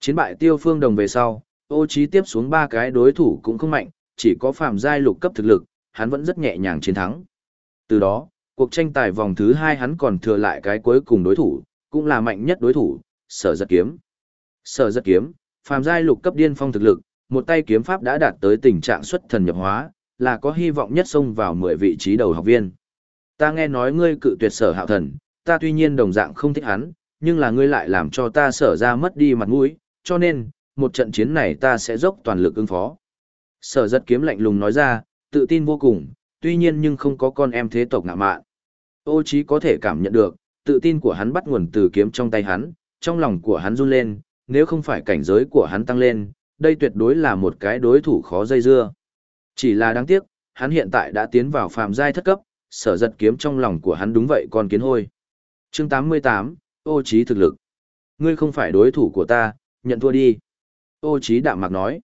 Chiến bại tiêu phương đồng về sau, ô trí tiếp xuống ba cái đối thủ cũng không mạnh, chỉ có phạm giai lục cấp thực lực, hắn vẫn rất nhẹ nhàng chiến thắng. Từ đó, cuộc tranh tài vòng thứ hai hắn còn thừa lại cái cuối cùng đối thủ, cũng là mạnh nhất đối thủ, sở giật kiếm. Sở giật kiếm, phàm giai lục cấp điên phong thực lực, một tay kiếm pháp đã đạt tới tình trạng xuất thần nhập hóa, là có hy vọng nhất xông vào 10 vị trí đầu học viên. Ta nghe nói ngươi cự tuyệt sở hạo thần, ta tuy nhiên đồng dạng không thích hắn, nhưng là ngươi lại làm cho ta sở ra mất đi mặt mũi, cho nên, một trận chiến này ta sẽ dốc toàn lực ứng phó. Sở giật kiếm lạnh lùng nói ra, tự tin vô cùng, tuy nhiên nhưng không có con em thế tộc ngạ mạn. Ô chí có thể cảm nhận được, tự tin của hắn bắt nguồn từ kiếm trong tay hắn, trong lòng của hắn run lên, nếu không phải cảnh giới của hắn tăng lên, đây tuyệt đối là một cái đối thủ khó dây dưa. Chỉ là đáng tiếc, hắn hiện tại đã tiến vào phàm giai thất cấp, sở giật kiếm trong lòng của hắn đúng vậy còn kiến hôi. Chương 88, ô trí thực lực. Ngươi không phải đối thủ của ta, nhận thua đi. Ô trí đạm mạc nói.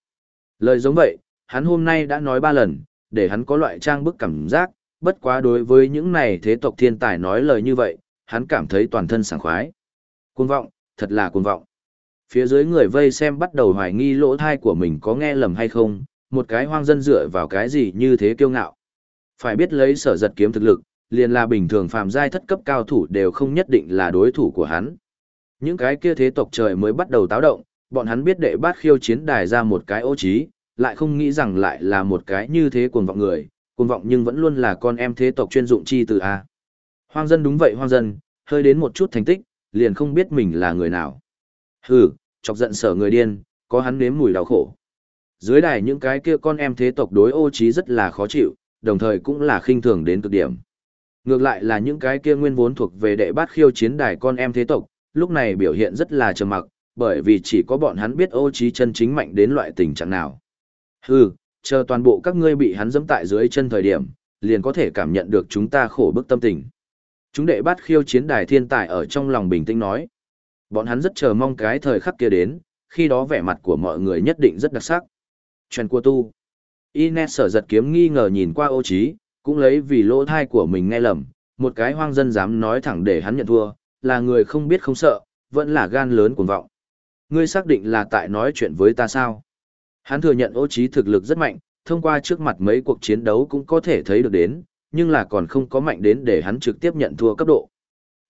Lời giống vậy, hắn hôm nay đã nói ba lần, để hắn có loại trang bức cảm giác, bất quá đối với những này thế tộc thiên tài nói lời như vậy, hắn cảm thấy toàn thân sảng khoái. Cuồng vọng, thật là cuồng vọng. Phía dưới người vây xem bắt đầu hoài nghi lỗ thai của mình có nghe lầm hay không, một cái hoang dân dựa vào cái gì như thế kiêu ngạo. Phải biết lấy sở giật kiếm thực lực, liền là bình thường phàm giai thất cấp cao thủ đều không nhất định là đối thủ của hắn. Những cái kia thế tộc trời mới bắt đầu táo động, bọn hắn biết đệ bát khiêu chiến đài ra một cái ô trí, lại không nghĩ rằng lại là một cái như thế cuồng vọng người, cuồng vọng nhưng vẫn luôn là con em thế tộc chuyên dụng chi từ A. Hoang dân đúng vậy hoang dân, hơi đến một chút thành tích, liền không biết mình là người nào. Hừ, chọc giận sở người điên, có hắn nếm mùi đau khổ. Dưới đài những cái kia con em thế tộc đối ô trí rất là khó chịu, đồng thời cũng là khinh thường đến cực điểm. Ngược lại là những cái kia nguyên vốn thuộc về đệ bát khiêu chiến đài con em thế tộc, lúc này biểu hiện rất là trầm mặc, bởi vì chỉ có bọn hắn biết ô trí chân chính mạnh đến loại tình trạng nào. Hừ, chờ toàn bộ các ngươi bị hắn dẫm tại dưới chân thời điểm, liền có thể cảm nhận được chúng ta khổ bức tâm tình. Chúng đệ bát khiêu chiến đài thiên tài ở trong lòng bình tĩnh nói. Bọn hắn rất chờ mong cái thời khắc kia đến, khi đó vẻ mặt của mọi người nhất định rất đặc sắc. Chuyện của tu. Ines sở giật kiếm nghi ngờ nhìn qua ô trí, cũng lấy vì lỗ thai của mình nghe lầm, một cái hoang dân dám nói thẳng để hắn nhận thua, là người không biết không sợ, vẫn là gan lớn cuồng vọng. Ngươi xác định là tại nói chuyện với ta sao? Hắn thừa nhận ô trí thực lực rất mạnh, thông qua trước mặt mấy cuộc chiến đấu cũng có thể thấy được đến, nhưng là còn không có mạnh đến để hắn trực tiếp nhận thua cấp độ.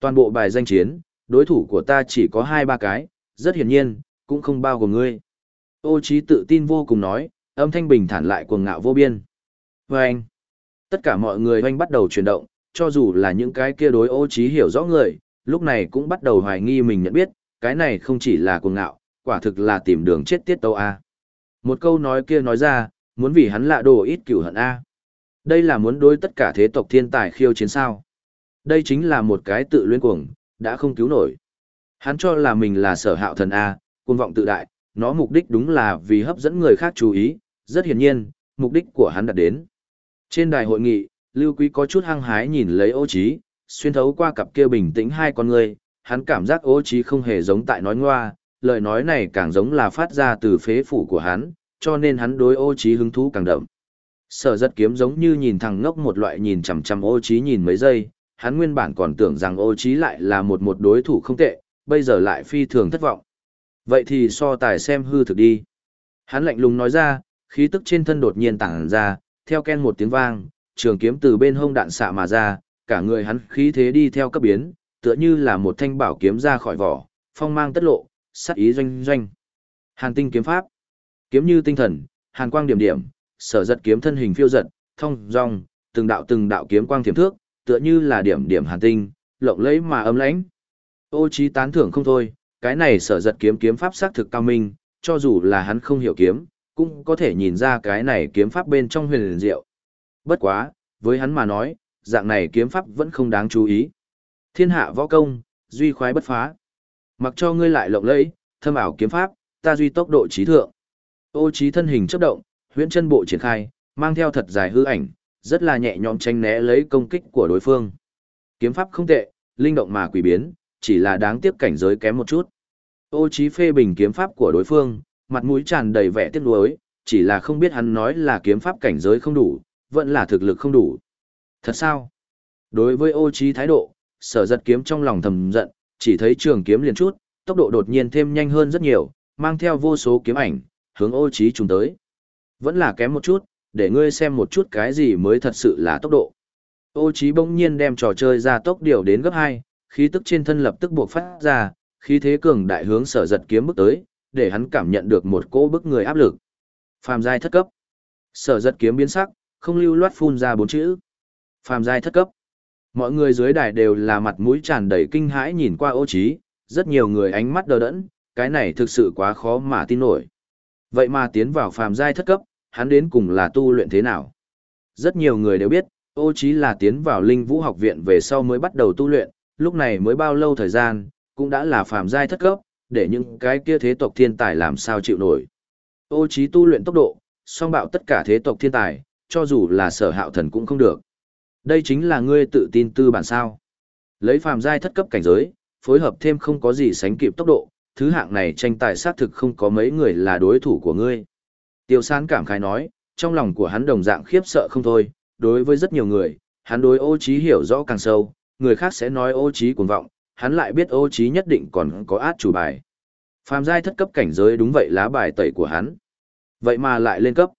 Toàn bộ bài danh chiến, đối thủ của ta chỉ có hai ba cái, rất hiển nhiên, cũng không bao gồm ngươi. Ô trí tự tin vô cùng nói, âm thanh bình thản lại cuồng ngạo vô biên. Và anh, tất cả mọi người anh bắt đầu chuyển động, cho dù là những cái kia đối ô trí hiểu rõ người, lúc này cũng bắt đầu hoài nghi mình nhận biết, cái này không chỉ là cuồng ngạo, quả thực là tìm đường chết tiết tâu A. Một câu nói kia nói ra, muốn vì hắn lạ đồ ít cửu hận A. Đây là muốn đối tất cả thế tộc thiên tài khiêu chiến sao. Đây chính là một cái tự luyến cuồng, đã không cứu nổi. Hắn cho là mình là sở hạo thần A, cuồng vọng tự đại, nó mục đích đúng là vì hấp dẫn người khác chú ý, rất hiển nhiên, mục đích của hắn đạt đến. Trên đài hội nghị, Lưu Quý có chút hăng hái nhìn lấy ô Chí, xuyên thấu qua cặp kia bình tĩnh hai con người, hắn cảm giác ô Chí không hề giống tại nói ngoa, lời nói này càng giống là phát ra từ phế phủ của hắn, cho nên hắn đối ô Chí hứng thú càng đậm. Sở rất kiếm giống như nhìn thằng ngốc một loại nhìn chằm chằm ô Chí nhìn mấy giây, hắn nguyên bản còn tưởng rằng ô trí lại là một một đối thủ không tệ, bây giờ lại phi thường thất vọng. Vậy thì so tài xem hư thực đi. Hắn lạnh lùng nói ra, khí tức trên thân đột nhiên tản ra, theo ken một tiếng vang, trường kiếm từ bên hông đạn xạ mà ra, cả người hắn khí thế đi theo cấp biến, tựa như là một thanh bảo kiếm ra khỏi vỏ, phong mang tất lộ, sát ý doanh doanh. Hàn tinh kiếm pháp. Kiếm như tinh thần, hàn quang điểm điểm, sở giật kiếm thân hình phiêu giật, thông dong, từng đạo từng đạo kiếm quang thiểm thước, tựa như là điểm điểm hàn tinh, lộng lẫy mà ấm lãnh. Ô trí tán thưởng không thôi, cái này sở giật kiếm kiếm pháp xác thực cao minh, cho dù là hắn không hiểu kiếm, cũng có thể nhìn ra cái này kiếm pháp bên trong huyền liền diệu. Bất quá, với hắn mà nói, dạng này kiếm pháp vẫn không đáng chú ý. Thiên hạ võ công, duy khoái bất phá. Mặc cho ngươi lại lộng lẫy, thâm ảo kiếm pháp, ta duy tốc độ trí thượng. Ô trí thân hình chấp động, huyễn chân bộ triển khai, mang theo thật dài hư ảnh, rất là nhẹ nhõm tránh né lấy công kích của đối phương. Kiếm pháp không tệ, linh động mà quỷ biến, chỉ là đáng tiếc cảnh giới kém một chút. Ô Chí phê bình kiếm pháp của đối phương, mặt mũi tràn đầy vẻ tiếc nuối, chỉ là không biết hắn nói là kiếm pháp cảnh giới không đủ, vẫn là thực lực không đủ. Thật sao? Đối với ô Chí thái độ, sở giật kiếm trong lòng thầm giận, chỉ thấy trường kiếm liền chút, tốc độ đột nhiên thêm nhanh hơn rất nhiều, mang theo vô số kiếm ảnh, hướng ô Chí trùng tới. Vẫn là kém một chút, để ngươi xem một chút cái gì mới thật sự là tốc độ. Ô Chí bỗng nhiên đem trò chơi ra tốc điều đến gấp 2, khí tức trên thân lập tức buộc phát ra, khí thế cường đại hướng sở giật kiếm bước tới, để hắn cảm nhận được một cỗ bức người áp lực. Phàm giai thất cấp. Sở giật kiếm biến sắc, không lưu loát phun ra bốn chữ. Phàm giai thất cấp. Mọi người dưới đài đều là mặt mũi tràn đầy kinh hãi nhìn qua ô Chí, rất nhiều người ánh mắt đờ đẫn, cái này thực sự quá khó mà tin nổi. Vậy mà tiến vào phàm giai thất cấp, hắn đến cùng là tu luyện thế nào? Rất nhiều người đều biết, ô trí là tiến vào linh vũ học viện về sau mới bắt đầu tu luyện, lúc này mới bao lâu thời gian, cũng đã là phàm giai thất cấp, để những cái kia thế tộc thiên tài làm sao chịu nổi. Ô trí tu luyện tốc độ, song bạo tất cả thế tộc thiên tài, cho dù là sở hạo thần cũng không được. Đây chính là ngươi tự tin tư bản sao. Lấy phàm giai thất cấp cảnh giới, phối hợp thêm không có gì sánh kịp tốc độ, thứ hạng này tranh tài sát thực không có mấy người là đối thủ của ngươi. Tiêu sán cảm khái nói, trong lòng của hắn đồng dạng khiếp sợ không thôi, đối với rất nhiều người, hắn đối ô trí hiểu rõ càng sâu, người khác sẽ nói ô trí cuồng vọng, hắn lại biết ô trí nhất định còn có át chủ bài. Phàm giai thất cấp cảnh giới đúng vậy lá bài tẩy của hắn. Vậy mà lại lên cấp.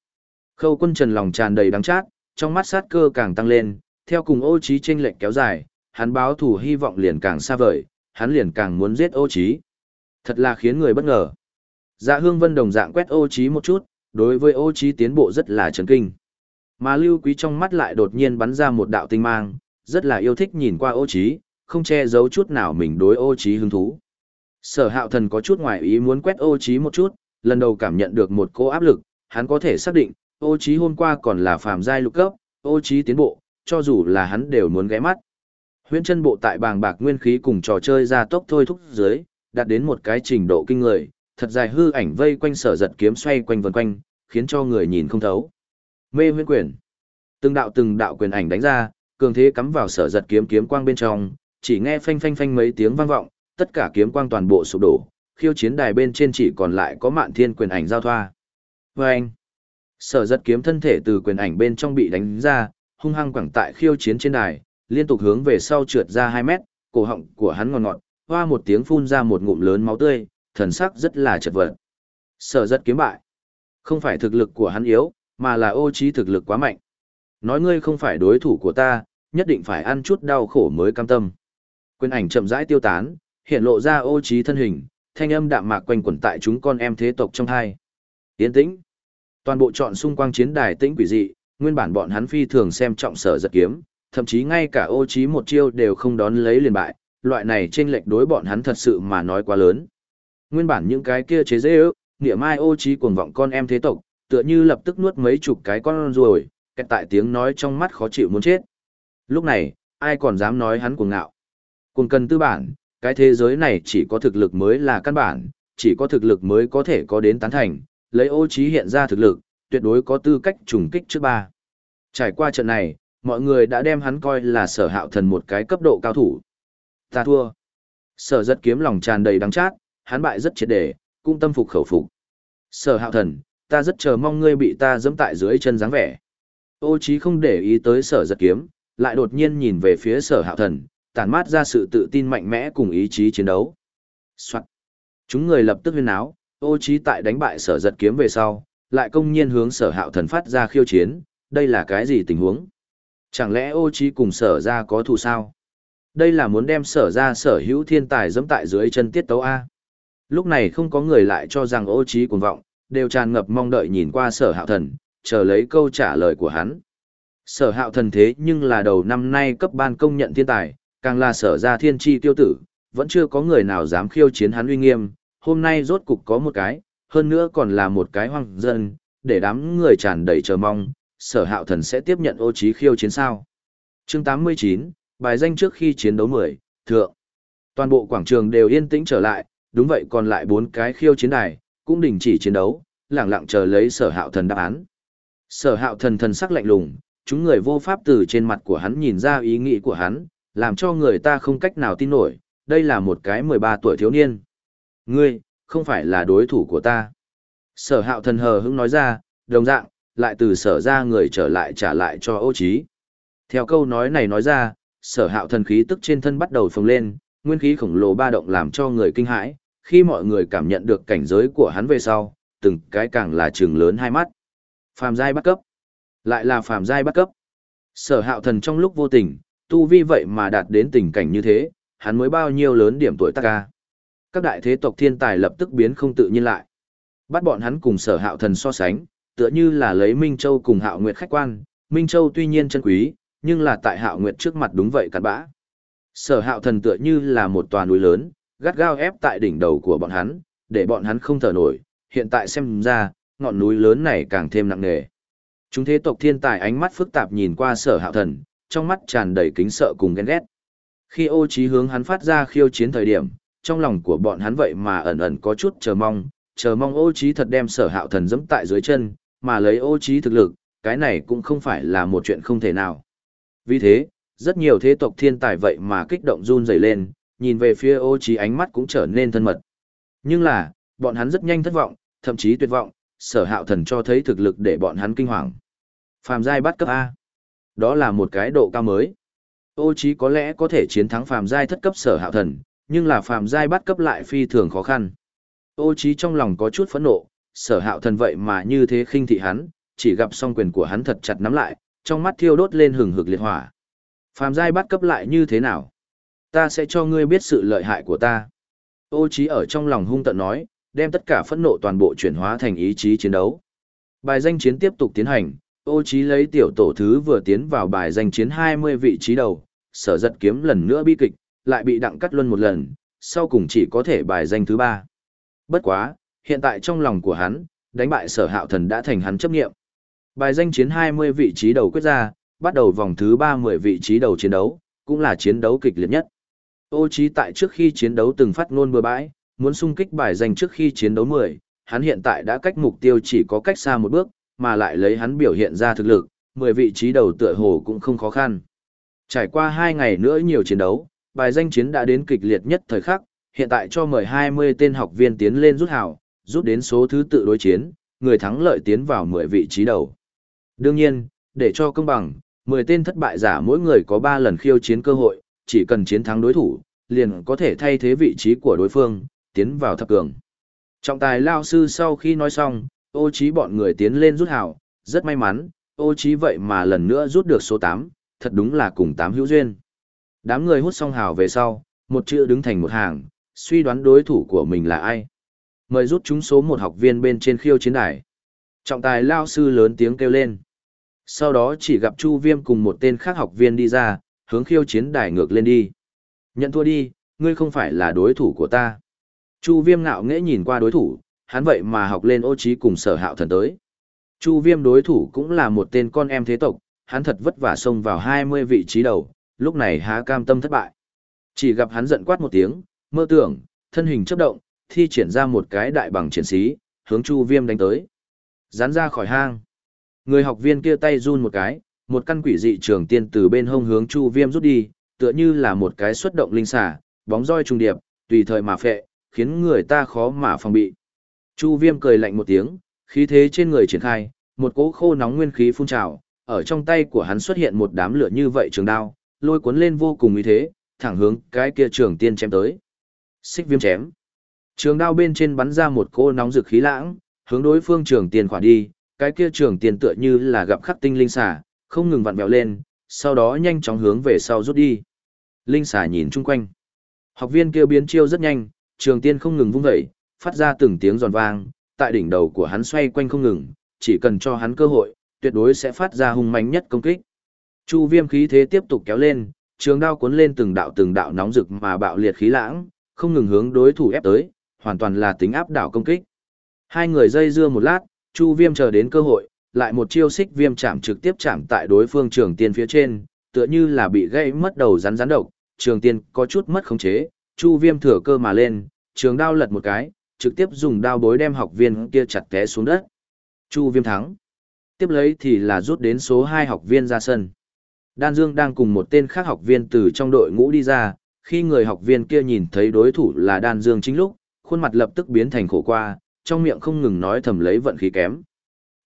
Khâu quân trần lòng tràn đầy đắng chát, trong mắt sát cơ càng tăng lên, theo cùng ô trí tranh lệnh kéo dài, hắn báo thù hy vọng liền càng xa vời, hắn liền càng muốn giết ô trí. Thật là khiến người bất ngờ. Dạ hương vân đồng dạng quét ô trí một chút, đối với ô trí tiến bộ rất là chấn kinh. Mà lưu quý trong mắt lại đột nhiên bắn ra một đạo tinh mang, rất là yêu thích nhìn qua ô trí, không che giấu chút nào mình đối ô trí hứng thú. Sở hạo thần có chút ngoài ý muốn quét ô trí một chút, lần đầu cảm nhận được một cô áp lực, hắn có thể xác định, ô trí hôm qua còn là phàm giai lục cấp, ô trí tiến bộ, cho dù là hắn đều muốn ghé mắt. Huyễn chân bộ tại bàng bạc nguyên khí cùng trò chơi ra tốc thôi thúc dưới, đạt đến một cái trình độ kinh người, thật dài hư ảnh vây quanh sở giật kiếm xoay quanh vần quanh, khiến cho người nhìn không thấu. Mê huyễn quyền. Từng đạo từng đạo quyền ảnh đánh ra, cường thế cắm vào sở giật kiếm kiếm quang bên trong, chỉ nghe phanh phanh phanh mấy tiếng vang vọng, tất cả kiếm quang toàn bộ sụp đổ, khiêu chiến đài bên trên chỉ còn lại có mạn thiên quyền ảnh giao thoa. Vâng! Sở giật kiếm thân thể từ quyền ảnh bên trong bị đánh ra, hung hăng quẳng tại khiêu chiến trên đài, liên tục hướng về sau trượt ra 2 mét, cổ họng của hắn ngọt ngọt, hoa một tiếng phun ra một ngụm lớn máu tươi, thần sắc rất là chật vật. Sở giật kiếm bại. Không phải thực lực của hắn yếu, mà là ô trí thực lực quá mạnh. Nói ngươi không phải đối thủ của ta, nhất định phải ăn chút đau khổ mới cam tâm. Quyền ảnh chậm rãi tiêu tán, hiện lộ ra ô trí thân hình, thanh âm đạm mạc quanh quẩn tại chúng con em thế tộc trong hai. Yên tĩnh. Toàn bộ chọn xung quanh chiến đài tĩnh quỷ dị, nguyên bản bọn hắn phi thường xem trọng sở giật kiếm, thậm chí ngay cả ô trí một chiêu đều không đón lấy liền bại, loại này trên lệch đối bọn hắn thật sự mà nói quá lớn. Nguyên bản những cái kia chế dễ ước, nghĩa mai ô trí cuồng vọng con em thế tộc, tựa như lập tức nuốt mấy chục cái con ruồi, kẹt tại tiếng nói trong mắt khó chịu muốn chết. Lúc này, ai còn dám nói hắn cuồng ngạo. Cuồng cần tư bản, cái thế giới này chỉ có thực lực mới là căn bản, chỉ có thực lực mới có thể có đến tán thành, lấy ô trí hiện ra thực lực, tuyệt đối có tư cách trùng kích trước ba. Trải qua trận này, mọi người đã đem hắn coi là sở hạo thần một cái cấp độ cao thủ. Ta thua. Sở rất kiếm lòng tràn đầy đắng chát, hắn bại rất triệt để, cũng tâm phục khẩu phục. Sở hạo thần, ta rất chờ mong ngươi bị ta giẫm tại dưới chân dáng vẻ. Ô trí không để ý tới sở giật kiếm, lại đột nhiên nhìn về phía sở hạo thần, tản mát ra sự tự tin mạnh mẽ cùng ý chí chiến đấu. Soạn. Chúng người lập tức huyên áo, ô trí tại đánh bại sở giật kiếm về sau, lại công nhiên hướng sở hạo thần phát ra khiêu chiến, đây là cái gì tình huống? Chẳng lẽ ô trí cùng sở ra có thù sao? Đây là muốn đem sở ra sở hữu thiên tài dẫm tại dưới chân tiết tấu A. Lúc này không có người lại cho rằng ô trí cuồng vọng, đều tràn ngập mong đợi nhìn qua sở hạo thần, chờ lấy câu trả lời của hắn. Sở hạo thần thế nhưng là đầu năm nay cấp ban công nhận thiên tài, càng là sở ra thiên tri tiêu tử, vẫn chưa có người nào dám khiêu chiến hắn uy nghiêm, hôm nay rốt cục có một cái, hơn nữa còn là một cái hoang dân, để đám người tràn đầy chờ mong, sở hạo thần sẽ tiếp nhận ô trí khiêu chiến sao. Chương 89, bài danh trước khi chiến đấu 10, thượng. Toàn bộ quảng trường đều yên tĩnh trở lại, đúng vậy còn lại bốn cái khiêu chiến đài, cũng đình chỉ chiến đấu, lẳng lặng chờ lấy sở hạo thần đáp án. Sở hạo thần thần sắc lạnh lùng, chúng người vô pháp từ trên mặt của hắn nhìn ra ý nghĩ của hắn, làm cho người ta không cách nào tin nổi, đây là một cái 13 tuổi thiếu niên. Ngươi, không phải là đối thủ của ta. Sở hạo thần hờ hững nói ra, đồng dạng, lại từ sở ra người trở lại trả lại cho ô trí. Theo câu nói này nói ra, sở hạo thần khí tức trên thân bắt đầu phồng lên, nguyên khí khổng lồ ba động làm cho người kinh hãi, khi mọi người cảm nhận được cảnh giới của hắn về sau, từng cái càng là trường lớn hai mắt. Phàm giai bắt cấp. Lại là phàm giai bắt cấp. Sở hạo thần trong lúc vô tình, tu vi vậy mà đạt đến tình cảnh như thế, hắn mới bao nhiêu lớn điểm tuổi tác ca. Các đại thế tộc thiên tài lập tức biến không tự nhiên lại. Bắt bọn hắn cùng sở hạo thần so sánh, tựa như là lấy Minh Châu cùng hạo nguyệt khách quan, Minh Châu tuy nhiên chân quý, nhưng là tại hạo nguyệt trước mặt đúng vậy cặn bã. Sở hạo thần tựa như là một tòa núi lớn, gắt gao ép tại đỉnh đầu của bọn hắn, để bọn hắn không thở nổi, hiện tại xem ra, ngọn núi lớn này càng thêm nặng nề. Chúng thế tộc thiên tài ánh mắt phức tạp nhìn qua sở hạo thần, trong mắt tràn đầy kính sợ cùng ghen ghét. Khi ô trí hướng hắn phát ra khiêu chiến thời điểm, trong lòng của bọn hắn vậy mà ẩn ẩn có chút chờ mong, chờ mong ô trí thật đem sở hạo thần dẫm tại dưới chân, mà lấy ô trí thực lực, cái này cũng không phải là một chuyện không thể nào. Vì thế, rất nhiều thế tộc thiên tài vậy mà kích động run rẩy lên, nhìn về phía ô trí ánh mắt cũng trở nên thân mật. Nhưng là, bọn hắn rất nhanh thất vọng, thậm chí tuyệt vọng, sở hạo thần cho thấy thực lực để bọn hắn kinh hoàng. Phàm giai bắt cấp A. Đó là một cái độ cao mới. Ô trí có lẽ có thể chiến thắng phàm giai thất cấp sở hạo thần, nhưng là phàm giai bắt cấp lại phi thường khó khăn. Ô trí trong lòng có chút phẫn nộ, sở hạo thần vậy mà như thế khinh thị hắn, chỉ gặp song quyền của hắn thật chặt nắm lại, trong mắt thiêu đốt lên hừng hực liệt hỏa. Phàm giai bắt cấp lại như thế nào? Ta sẽ cho ngươi biết sự lợi hại của ta. Ô trí ở trong lòng hung tận nói, đem tất cả phẫn nộ toàn bộ chuyển hóa thành ý chí chiến đấu. Bài danh chiến tiếp tục tiến hành, ô trí lấy tiểu tổ thứ vừa tiến vào bài danh chiến 20 vị trí đầu, sở giật kiếm lần nữa bi kịch, lại bị đặng cắt luân một lần, sau cùng chỉ có thể bài danh thứ ba. Bất quá, hiện tại trong lòng của hắn, đánh bại sở hạo thần đã thành hắn chấp nghiệm. Bài danh chiến 20 vị trí đầu quyết ra, bắt đầu vòng thứ 30 vị trí đầu chiến đấu, cũng là chiến đấu kịch liệt nhất. Ô trí tại trước khi chiến đấu từng phát ngôn bừa bãi, muốn xung kích bài danh trước khi chiến đấu 10, hắn hiện tại đã cách mục tiêu chỉ có cách xa một bước, mà lại lấy hắn biểu hiện ra thực lực, 10 vị trí đầu tựa hồ cũng không khó khăn. Trải qua 2 ngày nữa nhiều chiến đấu, bài danh chiến đã đến kịch liệt nhất thời khắc, hiện tại cho mời 20 tên học viên tiến lên rút hào, rút đến số thứ tự đối chiến, người thắng lợi tiến vào 10 vị trí đầu. Đương nhiên, để cho công bằng, 10 tên thất bại giả mỗi người có 3 lần khiêu chiến cơ hội, chỉ cần chiến thắng đối thủ, liền có thể thay thế vị trí của đối phương, tiến vào thập cường. Trọng tài lao sư sau khi nói xong, ô trí bọn người tiến lên rút hào, rất may mắn, ô trí vậy mà lần nữa rút được số 8, thật đúng là cùng 8 hữu duyên. Đám người hút xong hào về sau, một chữ đứng thành một hàng, suy đoán đối thủ của mình là ai. Mời rút chúng số một học viên bên trên khiêu chiến đài. Trọng tài lao sư lớn tiếng kêu lên. Sau đó chỉ gặp Chu Viêm cùng một tên khác học viên đi ra, hướng khiêu chiến đài ngược lên đi. Nhận thua đi, ngươi không phải là đối thủ của ta. Chu Viêm ngạo nghễ nhìn qua đối thủ, hắn vậy mà học lên ô trí cùng sở hạo thần tới. Chu Viêm đối thủ cũng là một tên con em thế tộc, hắn thật vất vả xông vào 20 vị trí đầu, lúc này há cam tâm thất bại. Chỉ gặp hắn giận quát một tiếng, mơ tưởng, thân hình chấp động, thi triển ra một cái đại bằng triển sĩ, hướng Chu Viêm đánh tới. dán ra khỏi hang. Người học viên kia tay run một cái, một căn quỷ dị trường tiên từ bên hông hướng Chu Viêm rút đi, tựa như là một cái xuất động linh xả, bóng roi trùng điệp, tùy thời mà phệ, khiến người ta khó mà phòng bị. Chu Viêm cười lạnh một tiếng, khí thế trên người triển khai, một cỗ khô nóng nguyên khí phun trào, ở trong tay của hắn xuất hiện một đám lửa như vậy trường đao, lôi cuốn lên vô cùng uy thế, thẳng hướng cái kia trường tiên chém tới. Xích viêm chém. Trường đao bên trên bắn ra một cỗ nóng rực khí lãng, hướng đối phương trường tiên khỏa đi, cái kia trường tiên tựa như là gặp khắc tinh linh xả không ngừng vặn vẹo lên, sau đó nhanh chóng hướng về sau rút đi. Linh xà nhìn chung quanh. Học viên kia biến chiêu rất nhanh, trường tiên không ngừng vung vẩy, phát ra từng tiếng giòn vang, tại đỉnh đầu của hắn xoay quanh không ngừng, chỉ cần cho hắn cơ hội, tuyệt đối sẽ phát ra hung mãnh nhất công kích. Chu Viêm khí thế tiếp tục kéo lên, trường đao cuốn lên từng đạo từng đạo nóng rực mà bạo liệt khí lãng, không ngừng hướng đối thủ ép tới, hoàn toàn là tính áp đảo công kích. Hai người dây dưa một lát, Chu Viêm chờ đến cơ hội, lại một chiêu xích viêm chạm trực tiếp chạm tại đối phương trường tiên phía trên, tựa như là bị gãy mất đầu rắn rắn độc, trường tiên có chút mất khống chế, Chu Viêm thừa cơ mà lên, trường đao lật một cái, trực tiếp dùng đao bối đem học viên kia chặt té xuống đất. Chu Viêm thắng. Tiếp lấy thì là rút đến số 2 học viên ra sân. Đan Dương đang cùng một tên khác học viên từ trong đội ngũ đi ra, khi người học viên kia nhìn thấy đối thủ là Đan Dương chính lúc, khuôn mặt lập tức biến thành khổ qua, trong miệng không ngừng nói thầm lấy vận khí kém.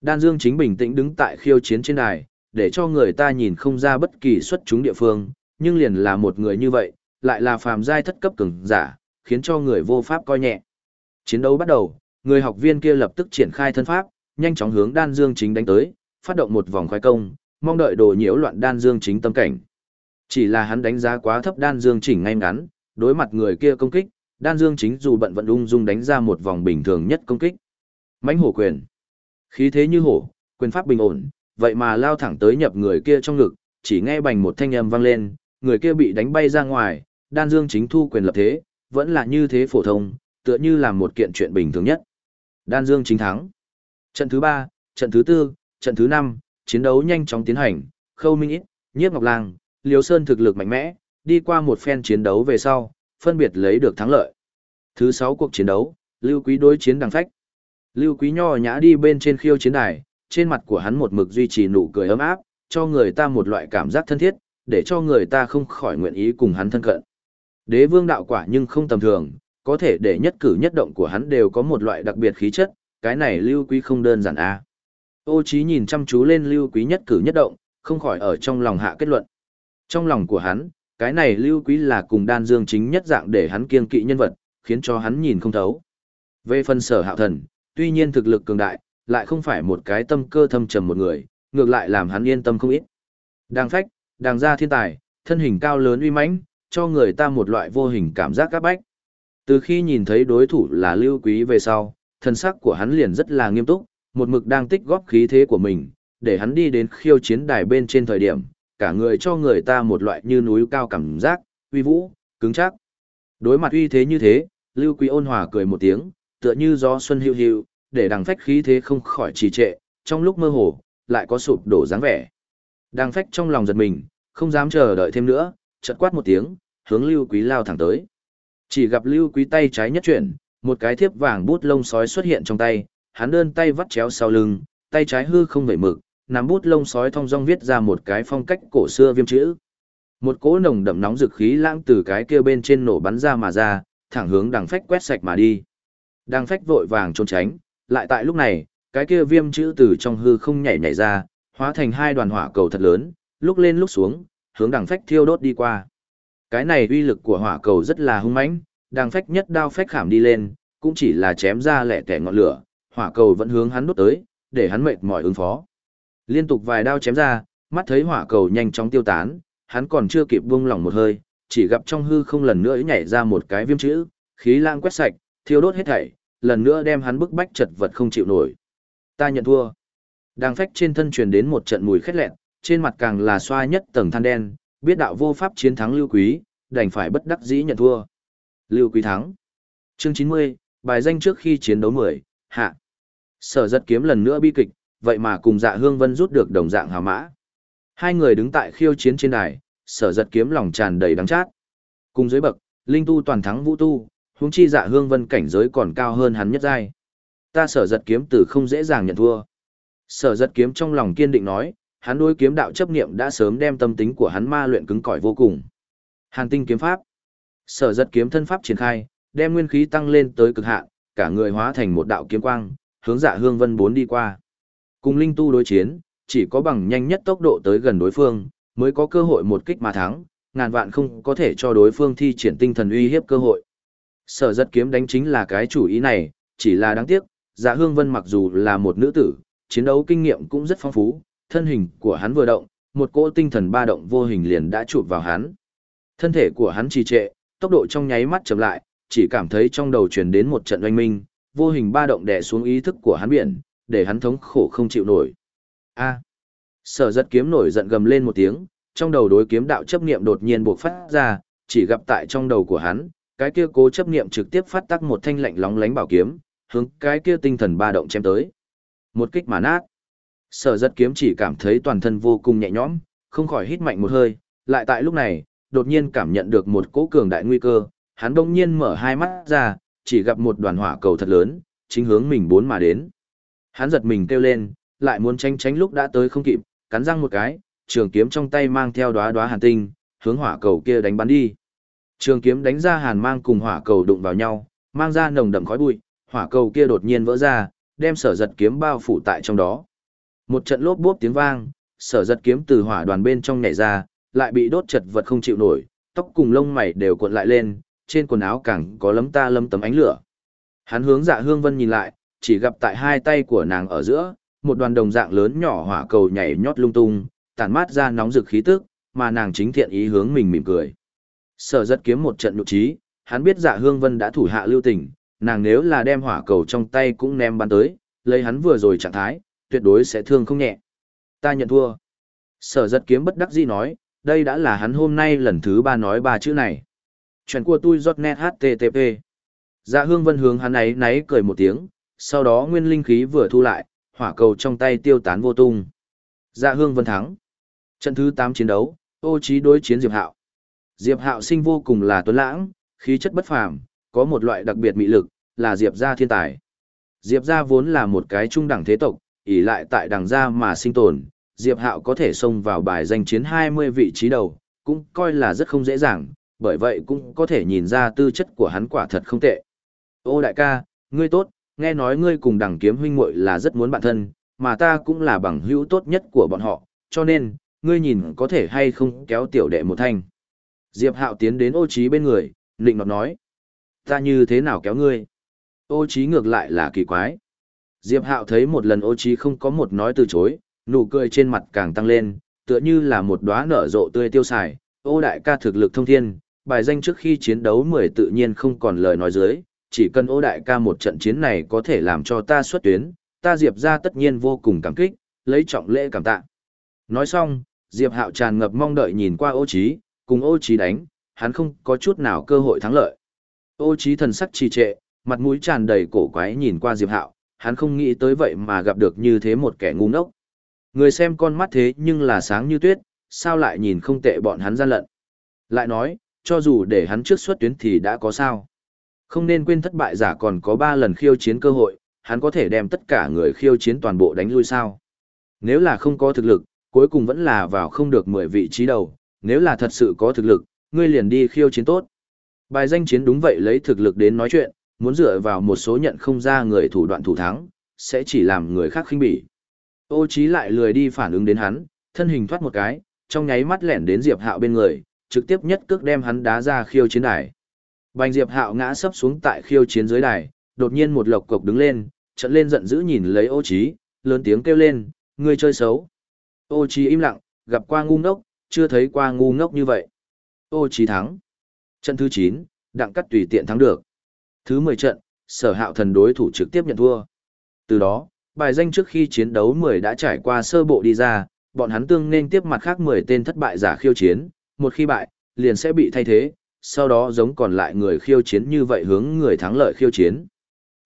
Đan Dương chính bình tĩnh đứng tại khiêu chiến trên đài, để cho người ta nhìn không ra bất kỳ xuất chúng địa phương, nhưng liền là một người như vậy, lại là phàm giai thất cấp cường giả, khiến cho người vô pháp coi nhẹ. Chiến đấu bắt đầu, người học viên kia lập tức triển khai thân pháp, nhanh chóng hướng Đan Dương chính đánh tới, phát động một vòng khoái công, mong đợi đồ nhiễu loạn Đan Dương chính tâm cảnh. Chỉ là hắn đánh giá quá thấp Đan Dương chỉnh ngay ngắn, đối mặt người kia công kích, Đan Dương chính dù bận vận ung dung đánh ra một vòng bình thường nhất công kích. Mãnh hổ quyền. Khí thế như hổ, quyền pháp bình ổn, vậy mà lao thẳng tới nhập người kia trong ngực, chỉ nghe bành một thanh âm vang lên, người kia bị đánh bay ra ngoài, Đan Dương chính thu quyền lập thế, vẫn là như thế phổ thông, tựa như là một kiện chuyện bình thường nhất. Đan Dương chính thắng. Trận thứ 3, trận thứ 4, trận thứ 5, chiến đấu nhanh chóng tiến hành, Khâu Minh Ít, Nhiếp Ngọc Lang, Liêu Sơn thực lực mạnh mẽ, đi qua một phen chiến đấu về sau, phân biệt lấy được thắng lợi. Thứ 6 cuộc chiến đấu, Lưu Quý đối chiến đằng phách. Lưu Quý nho nhã đi bên trên khiêu chiến đài, trên mặt của hắn một mực duy trì nụ cười ấm áp, cho người ta một loại cảm giác thân thiết, để cho người ta không khỏi nguyện ý cùng hắn thân cận. Đế vương đạo quả nhưng không tầm thường, có thể để nhất cử nhất động của hắn đều có một loại đặc biệt khí chất, cái này Lưu Quý không đơn giản a. À. Ô Chí nhìn chăm chú lên Lưu Quý nhất cử nhất động, không khỏi ở trong lòng hạ kết luận. Trong lòng của hắn, cái này Lưu Quý là cùng đan dương chính nhất dạng để hắn kiên kỵ nhân vật, khiến cho hắn nhìn không thấu. Về phần sở hạo thần, tuy nhiên thực lực cường đại, lại không phải một cái tâm cơ thâm trầm một người, ngược lại làm hắn yên tâm không ít. Đang phách, đang ra thiên tài, thân hình cao lớn uy mãnh, cho người ta một loại vô hình cảm giác các bách. Từ khi nhìn thấy đối thủ là Lưu Quý về sau, thân sắc của hắn liền rất là nghiêm túc, một mực đang tích góp khí thế của mình, để hắn đi đến khiêu chiến đài bên trên thời điểm, cả người cho người ta một loại như núi cao cảm giác, uy vũ, cứng chắc. Đối mặt uy thế như thế, Lưu Quý ôn hòa cười một tiếng, tựa như gió xuân hữu hữu, để đằng phách khí thế không khỏi trì trệ, trong lúc mơ hồ, lại có sụp đổ dáng vẻ. Đằng phách trong lòng giật mình, không dám chờ đợi thêm nữa, chợt quát một tiếng, hướng Lưu Quý lao thẳng tới. Chỉ gặp Lưu Quý tay trái nhất chuyển, một cái thiếp vàng bút lông sói xuất hiện trong tay, hắn đơn tay vắt chéo sau lưng, tay trái hư không vẩy mực, nắm bút lông sói thong dong viết ra một cái phong cách cổ xưa viêm chữ. Một cỗ nồng đậm nóng dực khí lãng từ cái kia bên trên nổ bắn ra mà ra, thẳng hướng đằng phách quét sạch mà đi. Đang phách vội vàng trốn tránh, lại tại lúc này, cái kia viêm chữ từ trong hư không nhảy nhảy ra, hóa thành hai đoàn hỏa cầu thật lớn, lúc lên lúc xuống, hướng đằng phách thiêu đốt đi qua. Cái này uy lực của hỏa cầu rất là hung mãnh, đằng phách nhất đao phách khảm đi lên, cũng chỉ là chém ra lẻ tẻ ngọn lửa, hỏa cầu vẫn hướng hắn đốt tới, để hắn mệt mỏi ứng phó. Liên tục vài đao chém ra, mắt thấy hỏa cầu nhanh chóng tiêu tán, hắn còn chưa kịp buông lỏng một hơi, chỉ gặp trong hư không lần nữa nhảy ra một cái viêm chữ, khí lang quét sạch, thiêu đốt hết thảy, lần nữa đem hắn bức bách chật vật không chịu nổi. Ta nhận thua. Đang phách trên thân truyền đến một trận mùi khét lẹn, trên mặt càng là xoa nhất tầng than đen, biết đạo vô pháp chiến thắng Lưu Quý, đành phải bất đắc dĩ nhận thua. Lưu Quý thắng. Chương 90, bài danh trước khi chiến đấu 10, hạ. Sở giật kiếm lần nữa bi kịch, vậy mà cùng dạ hương vân rút được đồng dạng hào mã. Hai người đứng tại khiêu chiến trên đài, sở giật kiếm lòng tràn đầy đắng chát. Cùng dưới bậc, linh tu toàn thắng vũ tu, huống chi dạ hương vân cảnh giới còn cao hơn hắn nhất giai. Ta sở giật kiếm từ không dễ dàng nhận thua. Sở giật kiếm trong lòng kiên định nói, hắn đối kiếm đạo chấp niệm đã sớm đem tâm tính của hắn ma luyện cứng cỏi vô cùng. Hàn tinh kiếm pháp. Sở giật kiếm thân pháp triển khai, đem nguyên khí tăng lên tới cực hạn, cả người hóa thành một đạo kiếm quang, hướng dạ hương vân bốn đi qua. Cùng linh tu đối chiến, chỉ có bằng nhanh nhất tốc độ tới gần đối phương, mới có cơ hội một kích mà thắng, ngàn vạn không có thể cho đối phương thi triển tinh thần uy hiếp cơ hội. Sở giật kiếm đánh chính là cái chủ ý này, chỉ là đáng tiếc, dạ hương vân mặc dù là một nữ tử, chiến đấu kinh nghiệm cũng rất phong phú, thân hình của hắn vừa động, một cỗ tinh thần ba động vô hình liền đã chụp vào hắn. Thân thể của hắn trì trệ, tốc độ trong nháy mắt chậm lại, chỉ cảm thấy trong đầu truyền đến một trận oanh minh, vô hình ba động đè xuống ý thức của hắn biển, để hắn thống khổ không chịu nổi. A. Sở giật kiếm nổi giận gầm lên một tiếng, trong đầu đối kiếm đạo chấp niệm đột nhiên bộc phát ra, chỉ gặp tại trong đầu của hắn, cái kia cố chấp niệm trực tiếp phát tác một thanh lạnh lóng lánh bảo kiếm, hướng cái kia tinh thần ba động chém tới. Một kích mà nát. Sở giật kiếm chỉ cảm thấy toàn thân vô cùng nhẹ nhõm, không khỏi hít mạnh một hơi, lại tại lúc này, đột nhiên cảm nhận được một cỗ cường đại nguy cơ, hắn đông nhiên mở hai mắt ra, chỉ gặp một đoàn hỏa cầu thật lớn, chính hướng mình bốn mà đến. Hắn giật mình kêu lên, lại muốn tránh tránh lúc đã tới không kịp, cắn răng một cái, trường kiếm trong tay mang theo đóa đóa hàn tinh, hướng hỏa cầu kia đánh bắn đi. Trường kiếm đánh ra hàn mang cùng hỏa cầu đụng vào nhau, mang ra nồng đậm khói bụi, hỏa cầu kia đột nhiên vỡ ra, đem sở giật kiếm bao phủ tại trong đó, Một trận lốp bốp tiếng vang, sở giật kiếm từ hỏa đoàn bên trong nhảy ra, lại bị đốt chật vật không chịu nổi, tóc cùng lông mày đều cuộn lại lên, trên quần áo càng có lấm ta lấm tấm ánh lửa. Hắn hướng dạ hương vân nhìn lại, chỉ gặp tại hai tay của nàng ở giữa, một đoàn đồng dạng lớn nhỏ hỏa cầu nhảy nhót lung tung, tản mát ra nóng rực khí tức, mà nàng chính thiện ý hướng mình mỉm cười. Sở giật kiếm một trận nhục trí, hắn biết dạ hương vân đã thủ hạ lưu tình, nàng nếu là đem hỏa cầu trong tay cũng ném bắn tới, lấy hắn vừa rồi trạng thái, tuyệt đối sẽ thương không nhẹ. Ta nhận thua. Sở giật kiếm bất đắc dĩ nói, đây đã là hắn hôm nay lần thứ ba nói ba chữ này. Chuyện của tôi giọt net HTTP. Dạ hương vân hướng hắn ấy náy cười một tiếng, sau đó nguyên linh khí vừa thu lại, hỏa cầu trong tay tiêu tán vô tung. Dạ hương vân thắng. Trận thứ 8 chiến đấu, ô trí đối chiến Diệp Hạo. Diệp Hạo sinh vô cùng là tuấn lãng, khí chất bất phàm, có một loại đặc biệt mị lực, là Diệp gia thiên tài. Diệp gia vốn là một cái trung đẳng thế tộc, ỷ lại tại đằng gia mà sinh tồn, Diệp Hạo có thể xông vào bài danh chiến 20 vị trí đầu, cũng coi là rất không dễ dàng, bởi vậy cũng có thể nhìn ra tư chất của hắn quả thật không tệ. Ô đại ca, ngươi tốt, nghe nói ngươi cùng đằng kiếm huynh muội là rất muốn bạn thân, mà ta cũng là bằng hữu tốt nhất của bọn họ, cho nên, ngươi nhìn có thể hay không kéo tiểu đệ một thanh. Diệp Hạo tiến đến ô trí bên người, nịnh nọt nói. Ta như thế nào kéo ngươi? Ô trí ngược lại là kỳ quái. Diệp Hạo thấy một lần ô trí không có một nói từ chối, nụ cười trên mặt càng tăng lên, tựa như là một đóa nở rộ tươi tiêu xài. Ô đại ca thực lực thông thiên, bài danh trước khi chiến đấu 10 tự nhiên không còn lời nói dưới, chỉ cần ô đại ca một trận chiến này có thể làm cho ta xuất tuyến, ta Diệp ra tất nhiên vô cùng cảm kích, lấy trọng lễ cảm tạ. Nói xong, Diệp Hạo tràn ngập mong đợi nhìn qua ô trí, cùng ô trí đánh, hắn không có chút nào cơ hội thắng lợi. Ô trí thần sắc trì trệ, mặt mũi tràn đầy cổ quái nhìn qua Diệp Hạo, hắn không nghĩ tới vậy mà gặp được như thế một kẻ ngu ngốc. Người xem con mắt thế nhưng là sáng như tuyết, sao lại nhìn không tệ bọn hắn gian lận. Lại nói, cho dù để hắn trước xuất tuyến thì đã có sao. Không nên quên thất bại giả còn có 3 lần khiêu chiến cơ hội, hắn có thể đem tất cả người khiêu chiến toàn bộ đánh lui sao. Nếu là không có thực lực, cuối cùng vẫn là vào không được 10 vị trí đầu, nếu là thật sự có thực lực, ngươi liền đi khiêu chiến tốt. Bài danh chiến đúng vậy lấy thực lực đến nói chuyện, muốn dựa vào một số nhận không ra người thủ đoạn thủ thắng, sẽ chỉ làm người khác khinh bỉ. Ô Chí lại lười đi phản ứng đến hắn, thân hình thoát một cái, trong nháy mắt lẻn đến Diệp Hạo bên người, trực tiếp nhất cước đem hắn đá ra khiêu chiến đài. Bành Diệp Hạo ngã sấp xuống tại khiêu chiến dưới đài, đột nhiên một lộc cục đứng lên, trận lên giận dữ nhìn lấy Ô Chí, lớn tiếng kêu lên, ngươi chơi xấu. Ô Chí im lặng, gặp qua ngu ngốc, chưa thấy qua ngu ngốc như vậy. Ô Chí thắng. Trận thứ 9, đặng cắt tùy tiện thắng được. Thứ 10 trận, sở hạo thần đối thủ trực tiếp nhận thua. Từ đó, bài danh trước khi chiến đấu 10 đã trải qua sơ bộ đi ra, bọn hắn tương nên tiếp mặt khác 10 tên thất bại giả khiêu chiến, một khi bại, liền sẽ bị thay thế, sau đó giống còn lại người khiêu chiến như vậy hướng người thắng lợi khiêu chiến.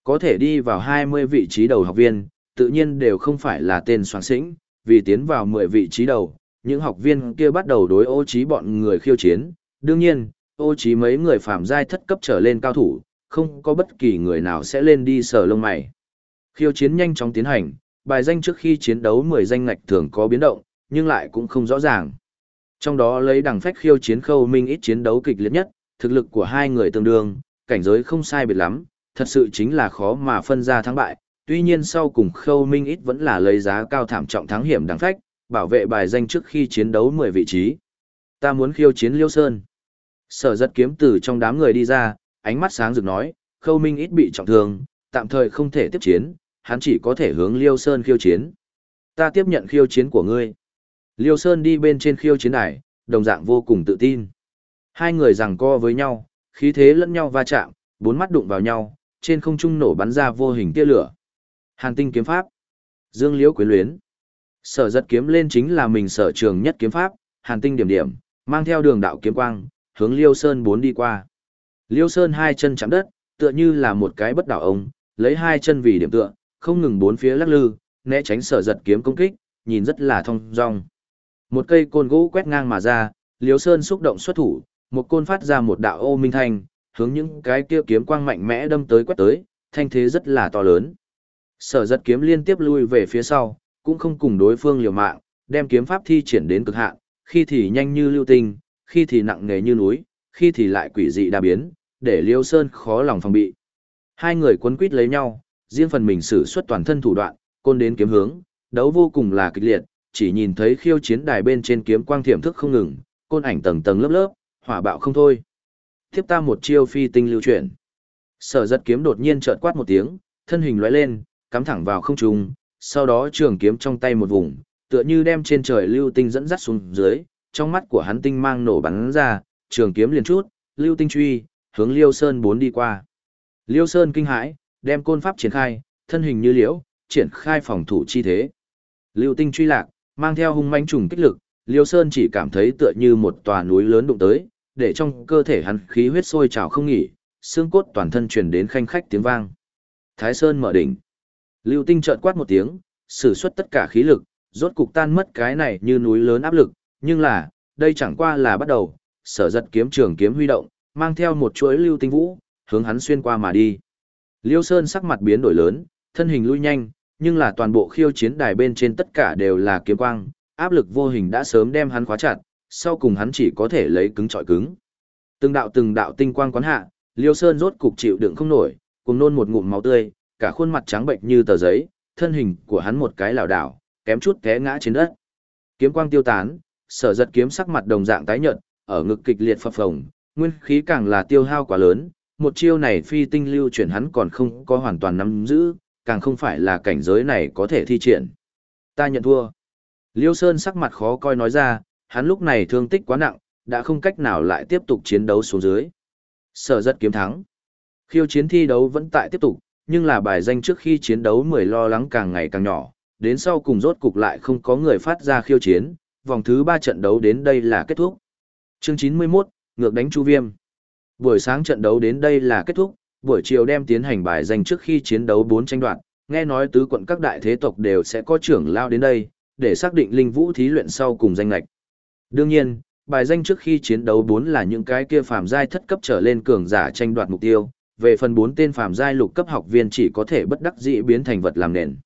Có thể đi vào 20 vị trí đầu học viên, tự nhiên đều không phải là tên soạn sĩnh, vì tiến vào 10 vị trí đầu, những học viên kia bắt đầu đối ô trí bọn người khiêu chiến. Đương nhiên, ô trí mấy người phạm giai thất cấp trở lên cao thủ, không có bất kỳ người nào sẽ lên đi sở lông mày. Khiêu chiến nhanh chóng tiến hành, bài danh trước khi chiến đấu 10 danh ngạch thường có biến động, nhưng lại cũng không rõ ràng. Trong đó lấy đằng phách khiêu chiến khâu minh ít chiến đấu kịch liệt nhất, thực lực của hai người tương đương, cảnh giới không sai biệt lắm, thật sự chính là khó mà phân ra thắng bại. Tuy nhiên sau cùng khâu minh ít vẫn là lấy giá cao thảm trọng thắng hiểm đằng phách, bảo vệ bài danh trước khi chiến đấu 10 vị trí. Ta muốn khiêu chiến Liêu Sơn. Sở giật kiếm từ trong đám người đi ra, ánh mắt sáng rực nói, khâu minh ít bị trọng thương, tạm thời không thể tiếp chiến, hắn chỉ có thể hướng Liêu Sơn khiêu chiến. Ta tiếp nhận khiêu chiến của ngươi. Liêu Sơn đi bên trên khiêu chiến đài, đồng dạng vô cùng tự tin. Hai người giằng co với nhau, khí thế lẫn nhau va chạm, bốn mắt đụng vào nhau, trên không trung nổ bắn ra vô hình tia lửa. Hàn tinh kiếm pháp. Dương Liễu quyến luyến. Sở giật kiếm lên chính là mình sở trường nhất kiếm pháp, hàn tinh điểm điểm, mang theo đường đạo kiếm quang, hướng Liêu Sơn bốn đi qua. Liêu Sơn hai chân chạm đất, tựa như là một cái bất đảo ông, lấy hai chân vì điểm tựa, không ngừng bốn phía lắc lư, né tránh sở giật kiếm công kích, nhìn rất là thông dong. Một cây côn gỗ quét ngang mà ra, Liêu Sơn xúc động xuất thủ, một côn phát ra một đạo ô minh thanh, hướng những cái kia kiếm quang mạnh mẽ đâm tới quét tới, thanh thế rất là to lớn. Sở giật kiếm liên tiếp lui về phía sau, cũng không cùng đối phương liều mạng, đem kiếm pháp thi triển đến cực hạn, khi thì nhanh như lưu tinh, khi thì nặng nề như núi, khi thì lại quỷ dị đa biến, để Liêu Sơn khó lòng phòng bị. Hai người quấn quýt lấy nhau, riêng phần mình sử xuất toàn thân thủ đoạn, côn đến kiếm hướng, Đấu vô cùng là kịch liệt, chỉ nhìn thấy khiêu chiến đài bên trên kiếm quang thiểm thức không ngừng, côn ảnh tầng tầng lớp lớp, hỏa bạo không thôi. Tiếp ta một chiêu phi tinh lưu chuyển. Sở giật kiếm đột nhiên chợt quát một tiếng, thân hình lóe lên, cắm thẳng vào không trung, sau đó trường kiếm trong tay một vùng, tựa như đem trên trời lưu tinh dẫn dắt xuống dưới, trong mắt của hắn tinh mang nổ bắn ra, trường kiếm liền chút, lưu tinh truy, hướng Liêu Sơn bốn đi qua. Liêu Sơn kinh hãi, đem côn pháp triển khai, thân hình như liễu, triển khai phòng thủ chi thế. Lưu tinh truy lạc, mang theo hung mãnh trùng kích lực, Liêu Sơn chỉ cảm thấy tựa như một tòa núi lớn đụng tới, để trong cơ thể hắn khí huyết sôi trào không nghỉ, xương cốt toàn thân truyền đến khanh khách tiếng vang. Thái Sơn mở đỉnh. Lưu Tinh chợt quát một tiếng, sử xuất tất cả khí lực, rốt cục tan mất cái này như núi lớn áp lực, nhưng là, đây chẳng qua là bắt đầu, sở giật kiếm trường kiếm huy động, mang theo một chuỗi lưu tinh vũ, hướng hắn xuyên qua mà đi. Liêu Sơn sắc mặt biến đổi lớn, thân hình lui nhanh, nhưng là toàn bộ khiêu chiến đài bên trên tất cả đều là kiếm quang, áp lực vô hình đã sớm đem hắn khóa chặt, sau cùng hắn chỉ có thể lấy cứng trọi cứng. Từng đạo từng đạo tinh quang quán hạ, Liêu Sơn rốt cục chịu đựng không nổi, cùng nôn một ngụm máu tươi, cả khuôn mặt trắng bệnh như tờ giấy, thân hình của hắn một cái lảo đảo, kém chút té ngã trên đất. Kiếm quang tiêu tán, sở giật kiếm sắc mặt đồng dạng tái nhợt, ở ngực kịch liệt phập phồng, nguyên khí càng là tiêu hao quá lớn, một chiêu này phi tinh lưu chuyển hắn còn không có hoàn toàn nắm giữ, càng không phải là cảnh giới này có thể thi triển. Ta nhận thua. Liêu Sơn sắc mặt khó coi nói ra, hắn lúc này thương tích quá nặng, đã không cách nào lại tiếp tục chiến đấu xuống dưới. Sở dật kiếm thắng. Khiêu chiến thi đấu vẫn tại tiếp tục, nhưng là bài danh trước khi chiến đấu 10 lo lắng càng ngày càng nhỏ, đến sau cùng rốt cục lại không có người phát ra khiêu chiến, vòng thứ ba trận đấu đến đây là kết thúc. Chương 91, ngược đánh Chu Viêm. Buổi sáng trận đấu đến đây là kết thúc, buổi chiều đem tiến hành bài danh trước khi chiến đấu bốn tranh đoạt, nghe nói tứ quận các đại thế tộc đều sẽ có trưởng lao đến đây, để xác định linh vũ thí luyện sau cùng danh lạch. Đương nhiên, bài danh trước khi chiến đấu bốn là những cái kia phàm giai thất cấp trở lên cường giả tranh đoạt mục tiêu, về phần bốn tên phàm giai lục cấp học viên chỉ có thể bất đắc dĩ biến thành vật làm nền.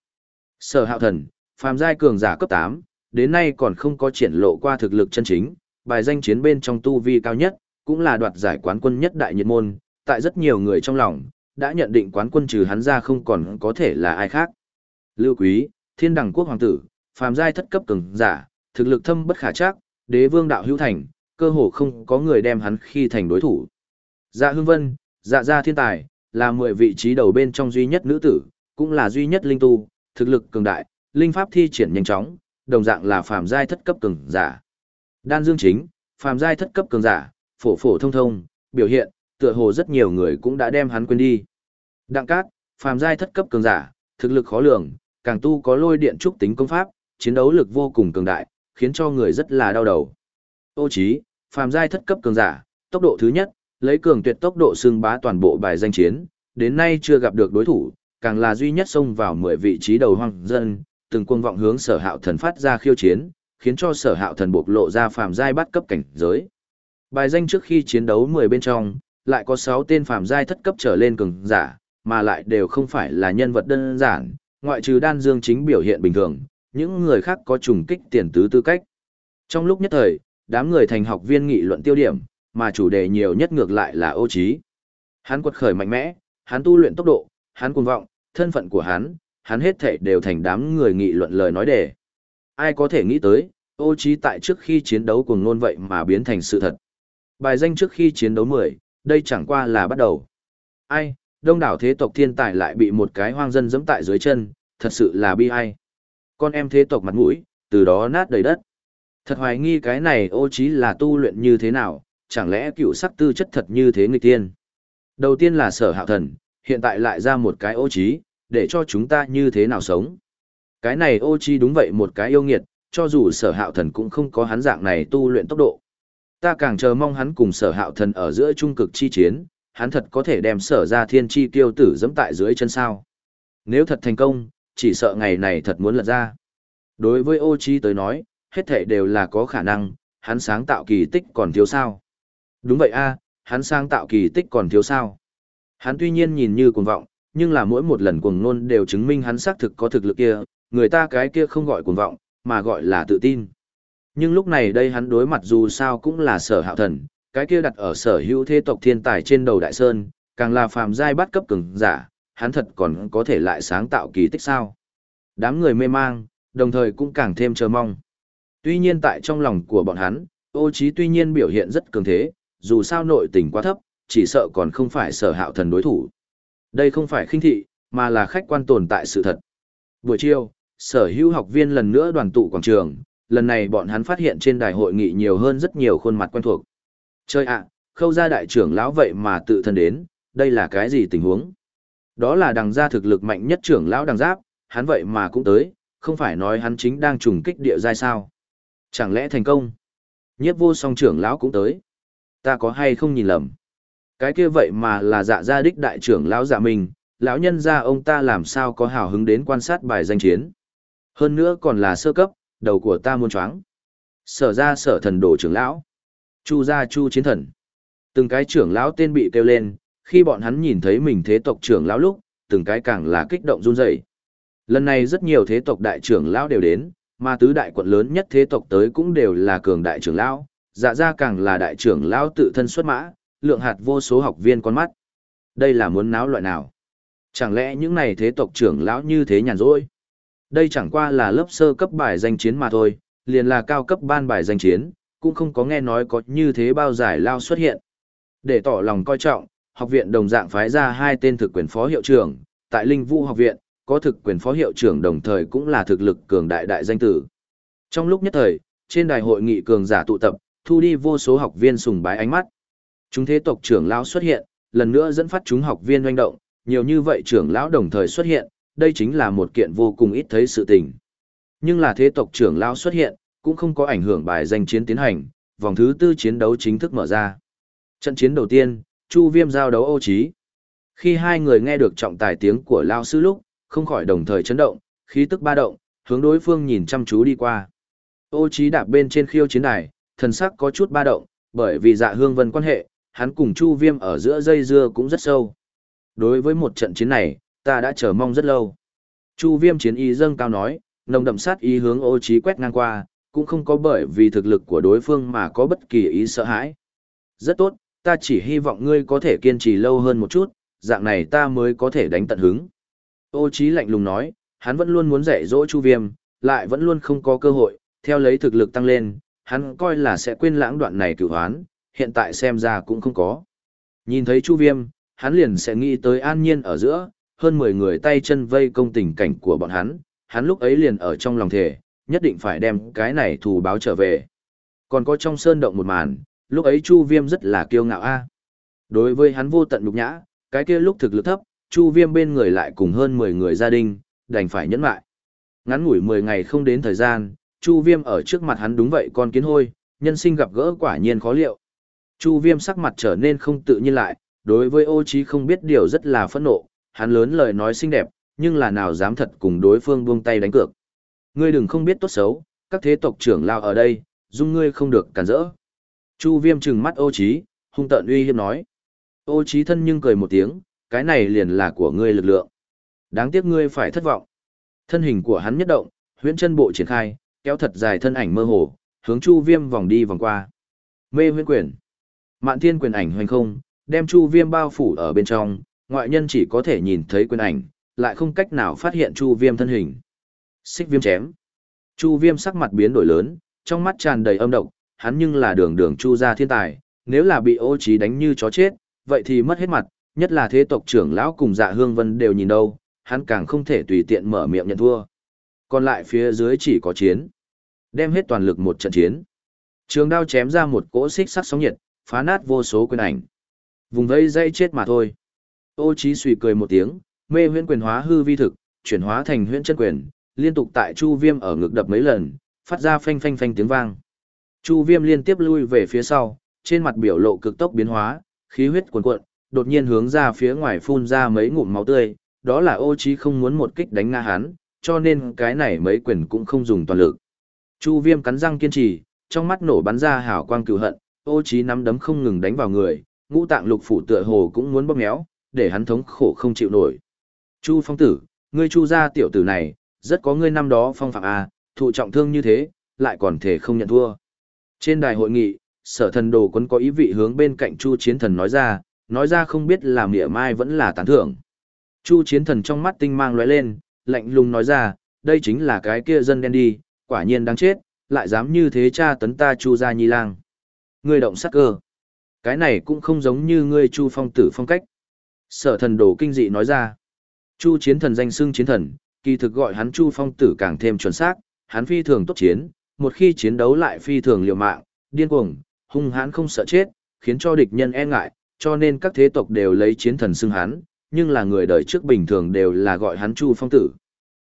Sở Hạo Thần, phàm giai cường giả cấp 8, đến nay còn không có triển lộ qua thực lực chân chính, bài danh chiến bên trong tu vi cao nhất, cũng là đoạt giải quán quân nhất đại nhiệt môn, tại rất nhiều người trong lòng, đã nhận định quán quân trừ hắn ra không còn có thể là ai khác. Lưu Quý, Thiên Đẳng Quốc Hoàng tử, phàm giai thất cấp cường giả, thực lực thâm bất khả chắc, đế vương đạo hữu thành, cơ hồ không có người đem hắn khi thành đối thủ. Dạ Hương Vân, dạ gia thiên tài, là 10 vị trí đầu bên trong duy nhất nữ tử, cũng là duy nhất linh tu, thực lực cường đại, linh pháp thi triển nhanh chóng, đồng dạng là phàm giai thất cấp cường giả. Đan Dương chính, phàm giai thất cấp cường giả, phổ phổ thông thông, biểu hiện, tựa hồ rất nhiều người cũng đã đem hắn quên đi. Đặng Cát, phàm giai thất cấp cường giả, thực lực khó lường, càng tu có lôi điện trúc tính công pháp, chiến đấu lực vô cùng cường đại, khiến cho người rất là đau đầu. Ô Chí, phàm giai thất cấp cường giả, tốc độ thứ nhất, lấy cường tuyệt tốc độ xưng bá toàn bộ bài danh chiến, đến nay chưa gặp được đối thủ, càng là duy nhất xông vào 10 vị trí đầu hoang dân, từng quân vọng hướng sở hạo thần phát ra khiêu chiến, khiến cho sở hạo thần bộc lộ ra phàm giai bắt cấp cảnh giới. Bài danh trước khi chiến đấu 10 bên trong, lại có 6 tên phàm giai thất cấp trở lên cường giả, mà lại đều không phải là nhân vật đơn giản, ngoại trừ đan dương chính biểu hiện bình thường, những người khác có trùng kích tiền tứ tư cách. Trong lúc nhất thời, đám người thành học viên nghị luận tiêu điểm, mà chủ đề nhiều nhất ngược lại là ô trí. Hắn quật khởi mạnh mẽ, hắn tu luyện tốc độ, hắn cuồng vọng, thân phận của hắn, hắn hết thảy đều thành đám người nghị luận lời nói đề. Ai có thể nghĩ tới, ô trí tại trước khi chiến đấu cuồng nôn vậy mà biến thành sự thật. Bài danh trước khi chiến đấu 10, đây chẳng qua là bắt đầu. Ai, đông đảo thế tộc thiên tài lại bị một cái hoang dân giẫm tại dưới chân, thật sự là bi ai. Con em thế tộc mặt mũi, từ đó nát đầy đất. Thật hoài nghi cái này ô trí là tu luyện như thế nào, chẳng lẽ cựu sắc tư chất thật như thế người tiên. Đầu tiên là sở hạo thần, hiện tại lại ra một cái ô trí, để cho chúng ta như thế nào sống. Cái này ô trí đúng vậy một cái yêu nghiệt, cho dù sở hạo thần cũng không có hắn dạng này tu luyện tốc độ. Ta càng chờ mong hắn cùng sở hạo thần ở giữa trung cực chi chiến, hắn thật có thể đem sở ra thiên chi tiêu tử dẫm tại dưới chân sao. Nếu thật thành công, chỉ sợ ngày này thật muốn lật ra. Đối với ô chi tới nói, hết thể đều là có khả năng, hắn sáng tạo kỳ tích còn thiếu sao. Đúng vậy a, hắn sáng tạo kỳ tích còn thiếu sao. Hắn tuy nhiên nhìn như cuồng vọng, nhưng là mỗi một lần cuồng nôn đều chứng minh hắn xác thực có thực lực kia, người ta cái kia không gọi cuồng vọng, mà gọi là tự tin. Nhưng lúc này đây hắn đối mặt dù sao cũng là sở hạo thần, cái kia đặt ở sở hữu thế tộc thiên tài trên đầu đại sơn, càng là phàm giai bắt cấp cường giả, hắn thật còn có thể lại sáng tạo kỳ tích sao. Đám người mê mang, đồng thời cũng càng thêm chờ mong. Tuy nhiên tại trong lòng của bọn hắn, ô trí tuy nhiên biểu hiện rất cường thế, dù sao nội tình quá thấp, chỉ sợ còn không phải sở hạo thần đối thủ. Đây không phải khinh thị, mà là khách quan tồn tại sự thật. Buổi chiều, sở hữu học viên lần nữa đoàn tụ quảng trường, lần này bọn hắn phát hiện trên đài hội nghị nhiều hơn rất nhiều khuôn mặt quen thuộc. Chơi ạ, khâu gia đại trưởng lão vậy mà tự thân đến, đây là cái gì tình huống? Đó là đằng gia thực lực mạnh nhất trưởng lão đằng giáp, hắn vậy mà cũng tới, không phải nói hắn chính đang trùng kích địa giai sao? Chẳng lẽ thành công? Nhiếp vô song trưởng lão cũng tới. Ta có hay không nhìn lầm? Cái kia vậy mà là dạ gia đích đại trưởng lão dạ mình, lão nhân gia ông ta làm sao có hào hứng đến quan sát bài danh chiến. Hơn nữa còn là sơ cấp, đầu của ta muôn choáng. Sở ra sở thần đồ trưởng lão. Chu gia chu chiến thần. Từng cái trưởng lão tên bị kêu lên, khi bọn hắn nhìn thấy mình thế tộc trưởng lão lúc, từng cái càng là kích động run rẩy. Lần này rất nhiều thế tộc đại trưởng lão đều đến, mà tứ đại quận lớn nhất thế tộc tới cũng đều là cường đại trưởng lão, dạ ra càng là đại trưởng lão tự thân xuất mã, lượng hạt vô số học viên con mắt. Đây là muốn náo loại nào? Chẳng lẽ những này thế tộc trưởng lão như thế nhàn rỗi? Đây chẳng qua là lớp sơ cấp bài danh chiến mà thôi, liền là cao cấp ban bài danh chiến, cũng không có nghe nói có như thế bao giải lao xuất hiện. Để tỏ lòng coi trọng, học viện đồng dạng phái ra hai tên thực quyền phó hiệu trưởng, tại Linh Vũ học viện, có thực quyền phó hiệu trưởng đồng thời cũng là thực lực cường đại đại danh tử. Trong lúc nhất thời, trên đài hội nghị cường giả tụ tập, thu đi vô số học viên sùng bái ánh mắt. Chúng thế tộc trưởng lão xuất hiện, lần nữa dẫn phát chúng học viên hoành động, nhiều như vậy trưởng lão đồng thời xuất hiện, đây chính là một kiện vô cùng ít thấy sự tình. Nhưng là thế tộc trưởng lão xuất hiện, cũng không có ảnh hưởng bài danh chiến tiến hành, vòng thứ tư chiến đấu chính thức mở ra. Trận chiến đầu tiên, Chu Viêm giao đấu Âu Chí. Khi hai người nghe được trọng tài tiếng của Lão Sư lúc, không khỏi đồng thời chấn động, khí tức ba động, hướng đối phương nhìn chăm chú đi qua. Âu Chí đạp bên trên khiêu chiến đài, thần sắc có chút ba động, bởi vì dạ hương vân quan hệ, hắn cùng Chu Viêm ở giữa dây dưa cũng rất sâu. Đối với một trận chiến này, ta đã chờ mong rất lâu. Chu Viêm chiến y dâng cao nói, nồng đậm sát ý hướng ô trí quét ngang qua, cũng không có bởi vì thực lực của đối phương mà có bất kỳ ý sợ hãi. Rất tốt, ta chỉ hy vọng ngươi có thể kiên trì lâu hơn một chút, dạng này ta mới có thể đánh tận hứng. Ô Chí lạnh lùng nói, hắn vẫn luôn muốn dạy dỗ Chu Viêm, lại vẫn luôn không có cơ hội, theo lấy thực lực tăng lên, hắn coi là sẽ quên lãng đoạn này cửu hoán, hiện tại xem ra cũng không có. Nhìn thấy Chu Viêm, hắn liền sẽ nghĩ tới an nhiên ở giữa, hơn 10 người tay chân vây công tình cảnh của bọn hắn, hắn lúc ấy liền ở trong lòng thể, nhất định phải đem cái này thù báo trở về. Còn có trong sơn động một màn, lúc ấy Chu Viêm rất là kiêu ngạo a. Đối với hắn vô tận nhục nhã, cái kia lúc thực lực thấp, Chu Viêm bên người lại cùng hơn 10 người gia đình, đành phải nhẫn lại. Ngắn ngủi 10 ngày không đến thời gian, Chu Viêm ở trước mặt hắn đúng vậy con kiến hôi, nhân sinh gặp gỡ quả nhiên khó liệu. Chu Viêm sắc mặt trở nên không tự nhiên lại, đối với ô Chí không biết điều rất là phẫn nộ, hắn lớn lời nói xinh đẹp, nhưng là nào dám thật cùng đối phương buông tay đánh cược. Ngươi đừng không biết tốt xấu, các thế tộc trưởng lao ở đây, dung ngươi không được cản rỡ. Chu viêm trừng mắt ô Chí, hung tợn uy hiếp nói. Ô Chí thân nhưng cười một tiếng, cái này liền là của ngươi lực lượng. Đáng tiếc ngươi phải thất vọng. Thân hình của hắn nhất động, huyễn chân bộ triển khai, kéo thật dài thân ảnh mơ hồ, hướng chu viêm vòng đi vòng qua. Mê huyễn quyền. Mạn thiên quyền ảnh hoành không, đem chu viêm bao phủ ở bên trong, ngoại nhân chỉ có thể nhìn thấy quyền ảnh, lại không cách nào phát hiện chu viêm thân hình. Xích viêm chém. Chu viêm sắc mặt biến đổi lớn, trong mắt tràn đầy âm độc, hắn nhưng là đường đường chu gia thiên tài, nếu là bị ô trí đánh như chó chết, vậy thì mất hết mặt, nhất là thế tộc trưởng lão cùng dạ hương vân đều nhìn đâu, hắn càng không thể tùy tiện mở miệng nhận thua. Còn lại phía dưới chỉ có chiến. Đem hết toàn lực một trận chiến. Trường đao chém ra một cỗ xích sắc sóng nhiệt, phá nát vô số quyền ảnh. Vùng vây dây chết mà thôi. Ô Chí suy cười một tiếng, mê huyễn quyền hóa hư vi thực, chuyển hóa thành huyễn chân quyền, liên tục tại chu viêm ở ngực đập mấy lần, phát ra phanh phanh phanh tiếng vang. Chu viêm liên tiếp lui về phía sau, trên mặt biểu lộ cực tốc biến hóa, khí huyết cuồn cuộn, đột nhiên hướng ra phía ngoài phun ra mấy ngụm máu tươi, đó là ô Chí không muốn một kích đánh ngã hắn, cho nên cái này mấy quyền cũng không dùng toàn lực. Chu viêm cắn răng kiên trì, trong mắt nổ bắn ra hào quang cựu hận, ô trí nắm đấm không ngừng đánh vào người, ngũ tạng lục phủ tựa hồ cũng muốn bóp méo, để hắn thống khổ không chịu nổi. Chu phong tử, ngươi chu gia tiểu tử này, rất có ngươi năm đó phong phạm à, thụ trọng thương như thế, lại còn thể không nhận thua. Trên đài hội nghị, sở thần đồ quân có ý vị hướng bên cạnh chu chiến thần nói ra, nói ra không biết là mỉa mai vẫn là tán thưởng. Chu chiến thần trong mắt tinh mang lóe lên, lạnh lùng nói ra, đây chính là cái kia dân đen đi, quả nhiên đáng chết, lại dám như thế cha tấn ta Chu gia nhi lang. Ngươi động sắc cơ. Cái này cũng không giống như ngươi Chu phong tử phong cách. Sở thần đồ kinh dị nói ra. Chu chiến thần danh xưng chiến thần, kỳ thực gọi hắn Chu phong tử càng thêm chuẩn xác, hắn phi thường tốt chiến, một khi chiến đấu lại phi thường liều mạng, điên cuồng, hung hãn không sợ chết, khiến cho địch nhân e ngại, cho nên các thế tộc đều lấy chiến thần xưng hắn, nhưng là người đời trước bình thường đều là gọi hắn Chu phong tử.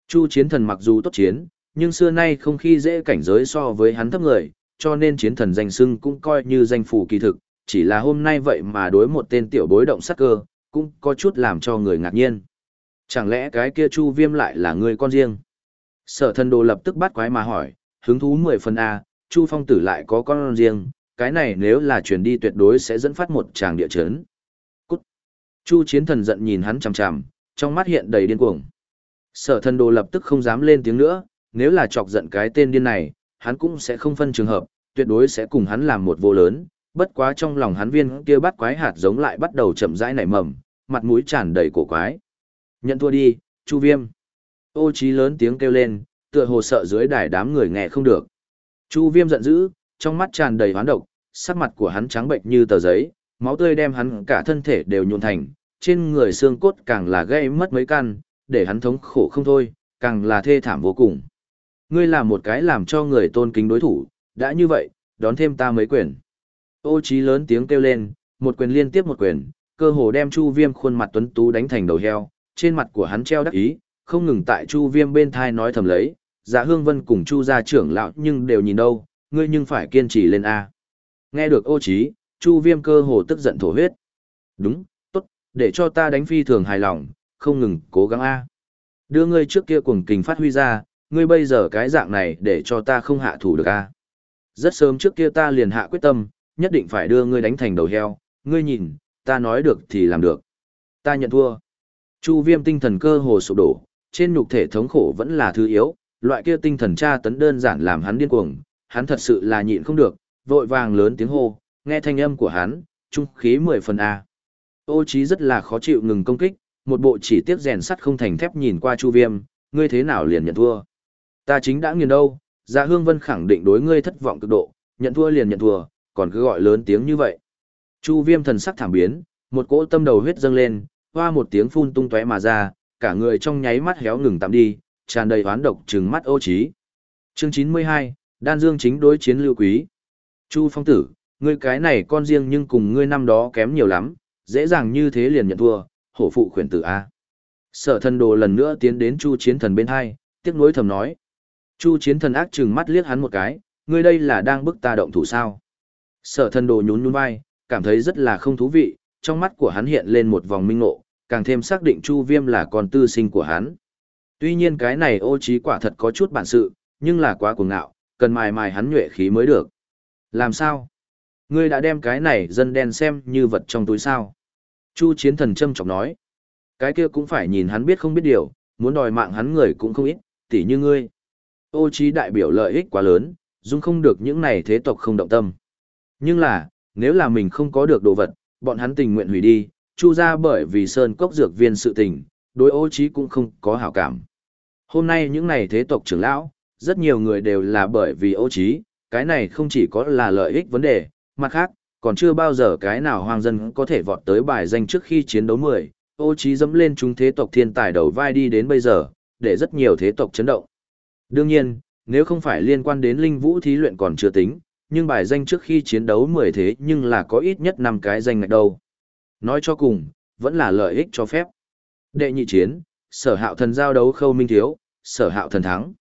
Chu chiến thần mặc dù tốt chiến, nhưng xưa nay không khi dễ cảnh giới so với hắn thấp người, cho nên chiến thần danh sưng cũng coi như danh phù kỳ thực, chỉ là hôm nay vậy mà đối một tên tiểu bối động sắc cơ, cũng có chút làm cho người ngạc nhiên. Chẳng lẽ cái kia Chu Viêm lại là người con riêng? Sở thần đồ lập tức bắt quái mà hỏi, hứng thú 10 phần A, Chu Phong tử lại có con riêng, cái này nếu là chuyển đi tuyệt đối sẽ dẫn phát một tràng địa chấn. Cút! Chu chiến thần giận nhìn hắn chằm chằm, trong mắt hiện đầy điên cuồng. Sở thần đồ lập tức không dám lên tiếng nữa, nếu là chọc giận cái tên điên này, hắn cũng sẽ không phân trường hợp, tuyệt đối sẽ cùng hắn làm một vô lớn, bất quá trong lòng hắn viên kia bắt quái hạt giống lại bắt đầu chậm rãi nảy mầm, mặt mũi tràn đầy cổ quái. Nhận thua đi, Chu Viêm. Ô trí lớn tiếng kêu lên, tựa hồ sợ dưới đài đám người nghe không được. Chu Viêm giận dữ, trong mắt tràn đầy hoán độc, sắc mặt của hắn trắng bệnh như tờ giấy, máu tươi đem hắn cả thân thể đều nhuộn thành, trên người xương cốt càng là gây mất mấy căn, để hắn thống khổ không thôi, càng là thê thảm vô cùng. Ngươi là một cái làm cho người tôn kính đối thủ, đã như vậy, đón thêm ta mấy quyền. Ô trí lớn tiếng kêu lên, một quyền liên tiếp một quyền, cơ hồ đem Chu Viêm khuôn mặt tuấn tú đánh thành đầu heo, trên mặt của hắn treo đắc ý, không ngừng tại Chu Viêm bên thai nói thầm lấy, Dạ Hương Vân cùng Chu gia trưởng lão nhưng đều nhìn đâu, ngươi nhưng phải kiên trì lên a. Nghe được Ô Chí, Chu Viêm cơ hồ tức giận thổ huyết. Đúng, tốt, để cho ta đánh phi thường hài lòng, không ngừng cố gắng a. Đưa ngươi trước kia cuồng kình phát huy ra, ngươi bây giờ cái dạng này để cho ta không hạ thủ được a. Rất sớm trước kia ta liền hạ quyết tâm, nhất định phải đưa ngươi đánh thành đầu heo, ngươi nhìn, ta nói được thì làm được. Ta nhận thua. Chu viêm tinh thần cơ hồ sụp đổ, trên nhục thể thống khổ vẫn là thứ yếu, loại kia tinh thần tra tấn đơn giản làm hắn điên cuồng, hắn thật sự là nhịn không được, vội vàng lớn tiếng hô, nghe thanh âm của hắn, trung khí mười phần A. Ô trí rất là khó chịu ngừng công kích, một bộ chỉ tiếc rèn sắt không thành thép nhìn qua Chu Viêm, ngươi thế nào liền nhận thua. Ta chính đã nghiền đâu, Dạ Hương Vân khẳng định đối ngươi thất vọng cực độ, nhận thua liền nhận thua, còn cứ gọi lớn tiếng như vậy. Chu Viêm thần sắc thảm biến, một cỗ tâm đầu huyết dâng lên, hoa một tiếng phun tung tóe mà ra, cả người trong nháy mắt héo ngừng tạm đi, tràn đầy oán độc trừng mắt ô trí. Chương 92, Đan Dương chính đối chiến lưu quý. Chu Phong Tử, ngươi cái này con riêng nhưng cùng ngươi năm đó kém nhiều lắm, dễ dàng như thế liền nhận thua, hổ phụ khuyển tử A. Sở thần đồ lần nữa tiến đến Chu Chiến Thần bên hai, tiếc nuối thầm nói. Chu Chiến Thần ác trừng mắt liếc hắn một cái, ngươi đây là đang bức ta động thủ sao. Sở thần đồ nhún nhún vai, cảm thấy rất là không thú vị, trong mắt của hắn hiện lên một vòng minh ngộ, càng thêm xác định Chu Viêm là con tư sinh của hắn. Tuy nhiên cái này ô trí quả thật có chút bản sự, nhưng là quá cuồng ngạo, cần mài mài hắn nhuệ khí mới được. Làm sao? Ngươi đã đem cái này dân đen xem như vật trong túi sao? Chu chiến thần châm chọc nói. Cái kia cũng phải nhìn hắn biết không biết điều, muốn đòi mạng hắn người cũng không ít, tỉ như ngươi. Ô trí đại biểu lợi ích quá lớn, dung không được những này thế tộc không động tâm. Nhưng là, nếu là mình không có được đồ vật, bọn hắn tình nguyện hủy đi, chu ra bởi vì sơn cốc dược viên sự tình, đối ô trí cũng không có hảo cảm. Hôm nay những này thế tộc trưởng lão, rất nhiều người đều là bởi vì ô trí, cái này không chỉ có là lợi ích vấn đề, mặt khác, còn chưa bao giờ cái nào hoàng dân có thể vọt tới bài danh trước khi chiến đấu 10, ô trí dẫm lên chúng thế tộc thiên tài đầu vai đi đến bây giờ, để rất nhiều thế tộc chấn động. Đương nhiên, nếu không phải liên quan đến linh vũ thí luyện còn chưa tính, nhưng bài danh trước khi chiến đấu 10 thế nhưng là có ít nhất 5 cái danh ngạch đâu. Nói cho cùng, vẫn là lợi ích cho phép. Đệ nhị chiến, sở hạo thần giao đấu khâu minh thiếu, sở hạo thần thắng.